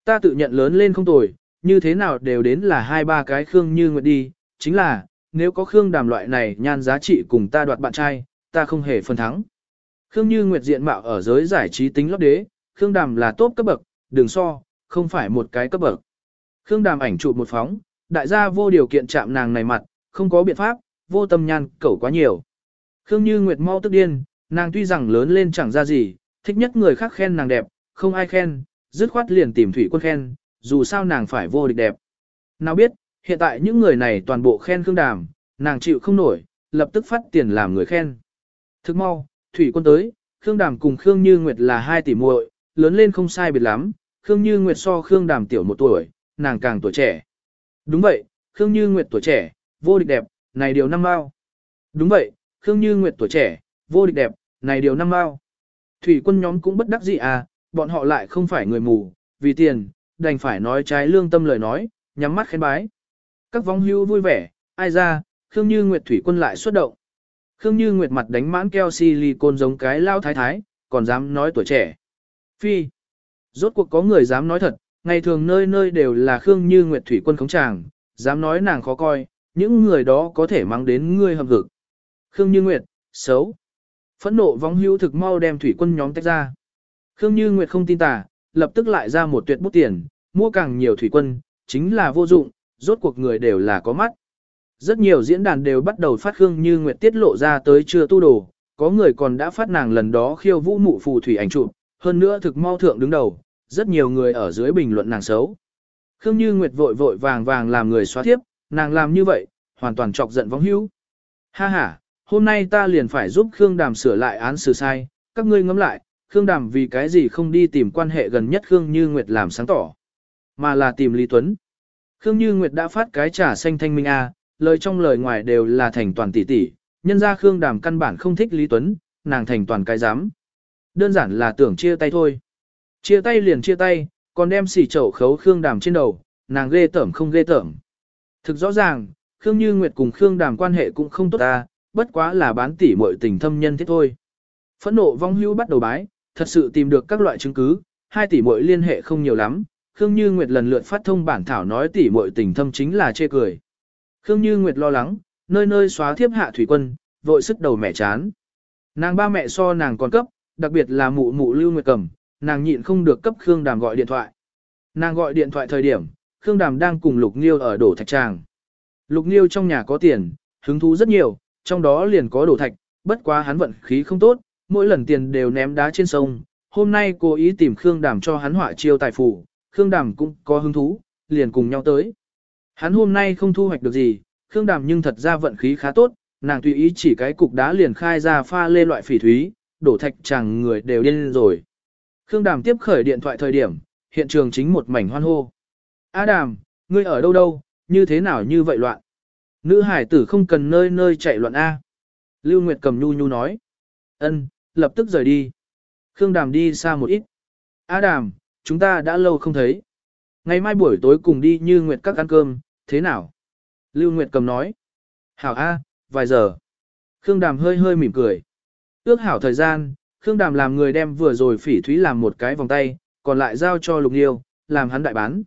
Speaker 1: Ta tự nhận lớn lên không tồi, như thế nào đều đến là hai ba cái Khương Như Nguyệt đi, chính là, nếu có Khương Đàm loại này nhan giá trị cùng ta đoạt bạn trai, ta không hề phân thắng. Khương Như Nguyệt diện mạo ở giới giải trí tính lót đế, Khương Đàm là tốt cấp bậc, đường so, không phải một cái cấp bậc. Khương Đàm ảnh chụp một phóng, đại gia vô điều kiện chạm nàng này mặt, không có biện pháp, vô tâm nhan cẩu quá nhiều. Khương Như Nguyệt mau tức điên, nàng tuy rằng lớn lên chẳng ra gì, thích nhất người khác khen nàng đẹp, không ai khen, dứt khoát liền tìm thủy quân khen, dù sao nàng phải vô địch đẹp. Nào biết, hiện tại những người này toàn bộ khen Khương Đàm, nàng chịu không nổi, lập tức phát tiền làm người khen. Thức mau, thủy quân tới, Khương Đàm cùng Khương Như Nguyệt là hai tỷ muội, lớn lên không sai biệt lắm, Khương Như Nguyệt so Khương Đàm tiểu một tuổi, nàng càng tuổi trẻ. Đúng vậy, Khương Như Nguyệt tuổi trẻ, vô địch đẹp, này điều năm bao. Đúng vậy, Khương Như Nguyệt tuổi trẻ, vô địch đẹp, này điều năm bao. Thủy quân nhóm cũng bất đắc dĩ à, bọn họ lại không phải người mù, vì tiền, đành phải nói trái lương tâm lời nói, nhắm mắt khen bái. Các vong hưu vui vẻ, ai ra, Khương Như Nguyệt thủy quân lại xuất động. Khương Như Nguyệt mặt đánh mãn keo silicon giống cái lao thái thái, còn dám nói tuổi trẻ. Phi. Rốt cuộc có người dám nói thật, ngày thường nơi nơi đều là Khương Như Nguyệt thủy quân khống tràng, dám nói nàng khó coi, những người đó có thể mang đến ngươi hầm vực. Khương Như Nguyệt, xấu. Phẫn nộ vong hưu thực mau đem thủy quân nhóm tách ra. Khương Như Nguyệt không tin tà, lập tức lại ra một tuyệt bút tiền, mua càng nhiều thủy quân, chính là vô dụng, rốt cuộc người đều là có mắt. Rất nhiều diễn đàn đều bắt đầu phát Khương Như Nguyệt tiết lộ ra tới chưa tu đồ, có người còn đã phát nàng lần đó khiêu vũ mụ phù thủy ảnh chụp, hơn nữa thực mau thượng đứng đầu, rất nhiều người ở dưới bình luận nàng xấu. Khương Như Nguyệt vội vội vàng vàng làm người xóa tiếp, nàng làm như vậy, hoàn toàn chọc giận vong hữu. Ha ha, hôm nay ta liền phải giúp Khương Đàm sửa lại án xử sai, các ngươi ngẫm lại, Khương Đàm vì cái gì không đi tìm quan hệ gần nhất Khương Như Nguyệt làm sáng tỏ, mà là tìm Lý Tuấn. Khương Như Nguyệt đã phát cái trả xanh thanh minh A, lời trong lời ngoài đều là thành toàn tỷ tỷ, nhân ra Khương Đàm căn bản không thích Lý Tuấn, nàng thành toàn cái dám. Đơn giản là tưởng chia tay thôi. Chia tay liền chia tay, còn đem xỉ chậu khấu Khương Đàm trên đầu, nàng ghê tởm không ghê tởm. Thực rõ ràng, Khương Như Nguyệt cùng Khương Đàm quan hệ cũng không tốt ta, bất quá là bán tỷ muội tình thâm nhân thế thôi. Phẫn nộ vong hưu bắt đầu bái, thật sự tìm được các loại chứng cứ, hai tỷ muội liên hệ không nhiều lắm, Khương Như Nguyệt lần lượt phát thông bản thảo nói tỷ muội tình thâm chính là chê cười. Khương Như Nguyệt lo lắng, nơi nơi xóa thiếp hạ thủy quân, vội sức đầu mẹ chán. Nàng ba mẹ so nàng còn cấp, đặc biệt là mụ mụ Lưu Nguyệt Cầm, nàng nhịn không được cấp Khương Đàm gọi điện thoại. Nàng gọi điện thoại thời điểm, Khương Đàm đang cùng Lục Nghiêu ở đổ thạch tràng. Lục Nghiêu trong nhà có tiền, hứng thú rất nhiều, trong đó liền có đổ thạch, bất quá hắn vận khí không tốt, mỗi lần tiền đều ném đá trên sông. Hôm nay cố ý tìm Khương Đàm cho hắn họa chiêu tài phủ, Khương Đàm cũng có hứng thú, liền cùng nhau tới. Hắn hôm nay không thu hoạch được gì, Khương Đàm nhưng thật ra vận khí khá tốt, nàng tùy ý chỉ cái cục đá liền khai ra pha lê loại phỉ thúy, đổ thạch chẳng người đều điên rồi. Khương Đàm tiếp khởi điện thoại thời điểm, hiện trường chính một mảnh hoan hô. A Đàm, ngươi ở đâu đâu, như thế nào như vậy loạn? Nữ hải tử không cần nơi nơi chạy loạn A. Lưu Nguyệt cầm nhu nhu nói. ân, lập tức rời đi. Khương Đàm đi xa một ít. A Đàm, chúng ta đã lâu không thấy. Ngày mai buổi tối cùng đi như Nguyệt các ăn cơm, thế nào? Lưu Nguyệt cầm nói. Hảo A, vài giờ. Khương Đàm hơi hơi mỉm cười. Ước hảo thời gian, Khương Đàm làm người đem vừa rồi phỉ thúy làm một cái vòng tay, còn lại giao cho Lục Nhiêu, làm hắn đại bán.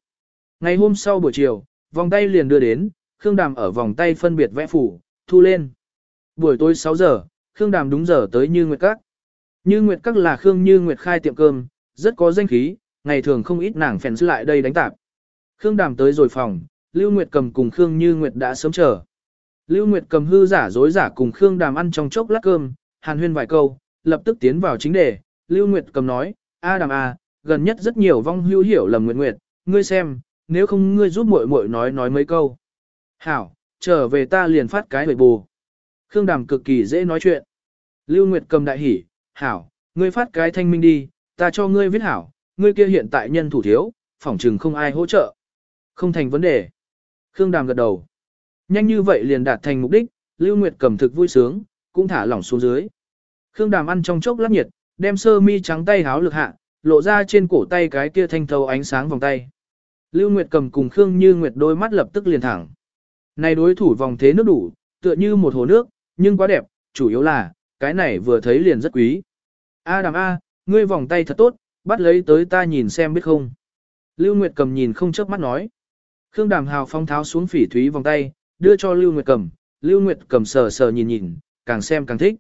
Speaker 1: Ngày hôm sau buổi chiều, vòng tay liền đưa đến, Khương Đàm ở vòng tay phân biệt vẽ phủ, thu lên. Buổi tối 6 giờ, Khương Đàm đúng giờ tới Như Nguyệt Các. Như Nguyệt Các là Khương Như Nguyệt khai tiệm cơm, rất có danh khí, ngày thường không ít nàng phèn lại đây đánh tạp. Khương Đàm tới rồi phòng, Lưu Nguyệt cầm cùng Khương Như Nguyệt đã sớm chờ. Lưu Nguyệt cầm hư giả dối giả cùng Khương Đàm ăn trong chốc lát cơm, hàn huyên vài câu, lập tức tiến vào chính đề. Lưu Nguyệt cầm nói, A Đàm A, gần nhất rất nhiều vong hưu hiểu lầm Nguyệt Nguyệt, ngươi xem, nếu không ngươi giúp muội muội nói nói mấy câu. Hảo, trở về ta liền phát cái hồi bù. Khương Đàm cực kỳ dễ nói chuyện. Lưu Nguyệt cầm đại hỉ, hảo, ngươi phát cái thanh minh đi, ta cho ngươi viết hảo, ngươi kia hiện tại nhân thủ thiếu, phỏng trừng không ai hỗ trợ. Không thành vấn đề. Khương Đàm gật đầu. Nhanh như vậy liền đạt thành mục đích, Lưu Nguyệt cầm thực vui sướng, cũng thả lỏng xuống dưới. Khương Đàm ăn trong chốc lát nhiệt, đem sơ mi trắng tay háo lực hạ, lộ ra trên cổ tay cái kia thanh thâu ánh sáng vòng tay. Lưu Nguyệt cầm cùng Khương Như Nguyệt đôi mắt lập tức liền thẳng. Này đối thủ vòng thế nước đủ, tựa như một hồ nước, nhưng quá đẹp, chủ yếu là, cái này vừa thấy liền rất quý. A đàm A, ngươi vòng tay thật tốt, bắt lấy tới ta nhìn xem biết không. Lưu Nguyệt cầm nhìn không chớp mắt nói. Khương đàm hào phong tháo xuống phỉ thúy vòng tay, đưa cho Lưu Nguyệt cầm, Lưu Nguyệt cầm sờ sờ nhìn nhìn, càng xem càng thích.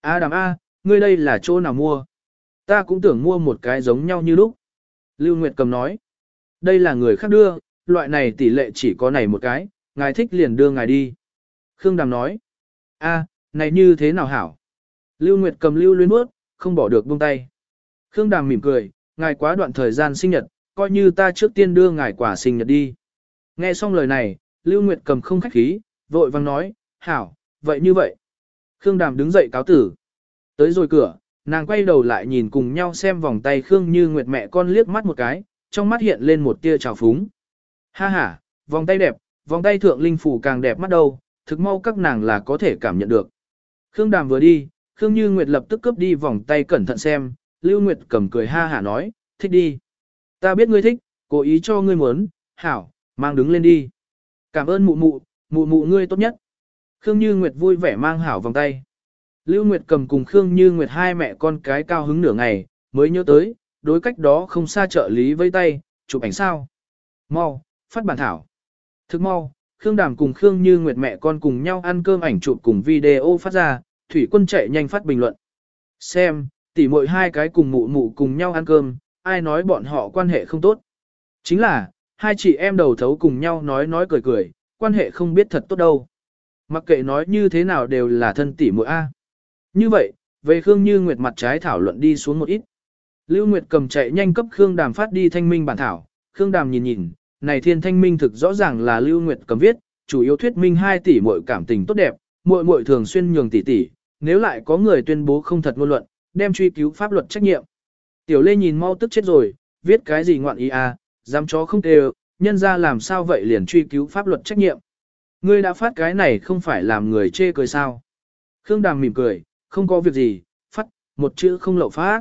Speaker 1: A đàm A, ngươi đây là chỗ nào mua? Ta cũng tưởng mua một cái giống nhau như lúc. Lưu Nguyệt cầm nói. Đây là người khác đưa, loại này tỷ lệ chỉ có này một cái, ngài thích liền đưa ngài đi. Khương Đàm nói. a, này như thế nào hảo? Lưu Nguyệt cầm Lưu luyến bước, không bỏ được buông tay. Khương Đàm mỉm cười, ngài quá đoạn thời gian sinh nhật, coi như ta trước tiên đưa ngài quả sinh nhật đi. Nghe xong lời này, Lưu Nguyệt cầm không khách khí, vội vang nói, hảo, vậy như vậy. Khương Đàm đứng dậy cáo tử. Tới rồi cửa, nàng quay đầu lại nhìn cùng nhau xem vòng tay Khương Như Nguyệt mẹ con liếc mắt một cái, trong mắt hiện lên một tia trào phúng. Ha ha, vòng tay đẹp, vòng tay thượng linh phủ càng đẹp mắt đâu, thực mau các nàng là có thể cảm nhận được. Khương Đàm vừa đi, Khương Như Nguyệt lập tức cướp đi vòng tay cẩn thận xem, Lưu Nguyệt cầm cười ha hả nói, thích đi. Ta biết ngươi thích, cố ý cho ngươi muốn, hảo, mang đứng lên đi. Cảm ơn mụ mụ, mụ mụ ngươi tốt nhất. Khương Như Nguyệt vui vẻ mang hảo vòng tay. Lưu Nguyệt cầm cùng Khương Như Nguyệt hai mẹ con cái cao hứng nửa ngày, mới nhớ tới, đối cách đó không xa trợ lý vây tay, chụp ảnh sao. Mau, phát bản thảo. Thức mau, Khương Đàm cùng Khương Như Nguyệt mẹ con cùng nhau ăn cơm ảnh chụp cùng video phát ra, Thủy Quân chạy nhanh phát bình luận. Xem, tỉ muội hai cái cùng mụ mụ cùng nhau ăn cơm, ai nói bọn họ quan hệ không tốt. Chính là, hai chị em đầu thấu cùng nhau nói nói cười cười, quan hệ không biết thật tốt đâu. Mặc kệ nói như thế nào đều là thân tỉ muội A. Như vậy, về Khương Như Nguyệt mặt trái thảo luận đi xuống một ít. Lưu Nguyệt cầm chạy nhanh cấp Khương Đàm phát đi thanh minh bản thảo, Khương Đàm nhìn nhìn, này thiên thanh minh thực rõ ràng là Lưu Nguyệt cầm viết, chủ yếu thuyết minh hai tỷ muội cảm tình tốt đẹp, muội muội thường xuyên nhường tỷ tỷ, nếu lại có người tuyên bố không thật ngôn luận, đem truy cứu pháp luật trách nhiệm. Tiểu Lê nhìn mau tức chết rồi, viết cái gì ngoạn ý à, dám chó không tê nhân ra làm sao vậy liền truy cứu pháp luật trách nhiệm. Ngươi đã phát cái này không phải làm người chê cười sao. Khương Đàm mỉm cười, không có việc gì, phát, một chữ không lậu phát.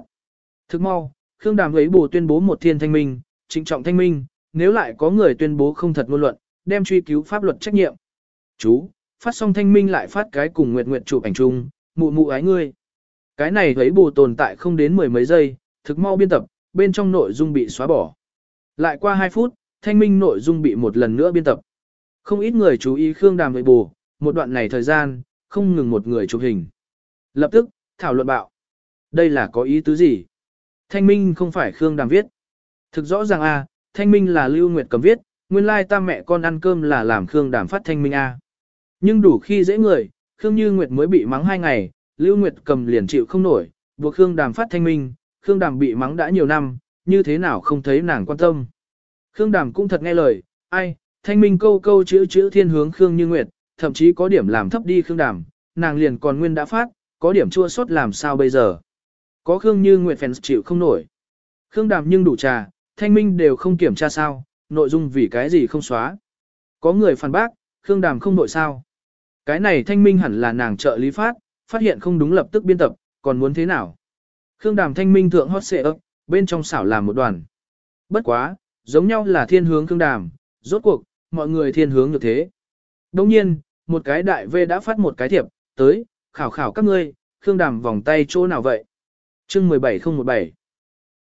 Speaker 1: Thức mau, Khương Đàm ấy bù tuyên bố một thiên thanh minh, trịnh trọng thanh minh, nếu lại có người tuyên bố không thật ngôn luận, đem truy cứu pháp luật trách nhiệm. Chú, phát xong thanh minh lại phát cái cùng Nguyệt Nguyệt chụp ảnh chung, mụ mụ ái ngươi. Cái này thấy bù tồn tại không đến mười mấy giây, thực mau biên tập, bên trong nội dung bị xóa bỏ. Lại qua 2 phút, thanh minh nội dung bị một lần nữa biên tập. Không ít người chú ý Khương Đàm với bù, một đoạn này thời gian, không ngừng một người chụp hình. Lập tức, thảo luận bạo. Đây là có ý tứ gì? Thanh minh không phải Khương Đàm viết. Thực rõ ràng a, thanh minh là Lưu Nguyệt cầm viết, nguyên lai ta mẹ con ăn cơm là làm Khương Đàm phát thanh minh a. Nhưng đủ khi dễ người, Khương Như Nguyệt mới bị mắng hai ngày, Lưu Nguyệt cầm liền chịu không nổi, buộc Khương Đàm phát thanh minh, Khương Đàm bị mắng đã nhiều năm, như thế nào không thấy nàng quan tâm. Khương Đàm cũng thật nghe lời, ai, thanh minh câu câu chữ chữ thiên hướng Khương Như Nguyệt, thậm chí có điểm làm thấp đi Khương Đàm, nàng liền còn nguyên đã phát, có điểm chua xót làm sao bây giờ. Có Khương Như Nguyệt fans chịu không nổi. Khương Đàm nhưng đủ trà, thanh minh đều không kiểm tra sao, nội dung vì cái gì không xóa. Có người phản bác, Khương Đàm không nội sao. Cái này thanh minh hẳn là nàng trợ lý phát, phát hiện không đúng lập tức biên tập, còn muốn thế nào. Khương Đàm thanh minh thượng hot xệ ấp, bên trong xảo làm một đoàn. Bất quá, giống nhau là thiên hướng Khương Đàm, rốt cuộc, mọi người thiên hướng như thế. Đồng nhiên, một cái đại V đã phát một cái thiệp, tới, khảo khảo các ngươi, Khương Đàm vòng tay chỗ nào vậy? chương 17017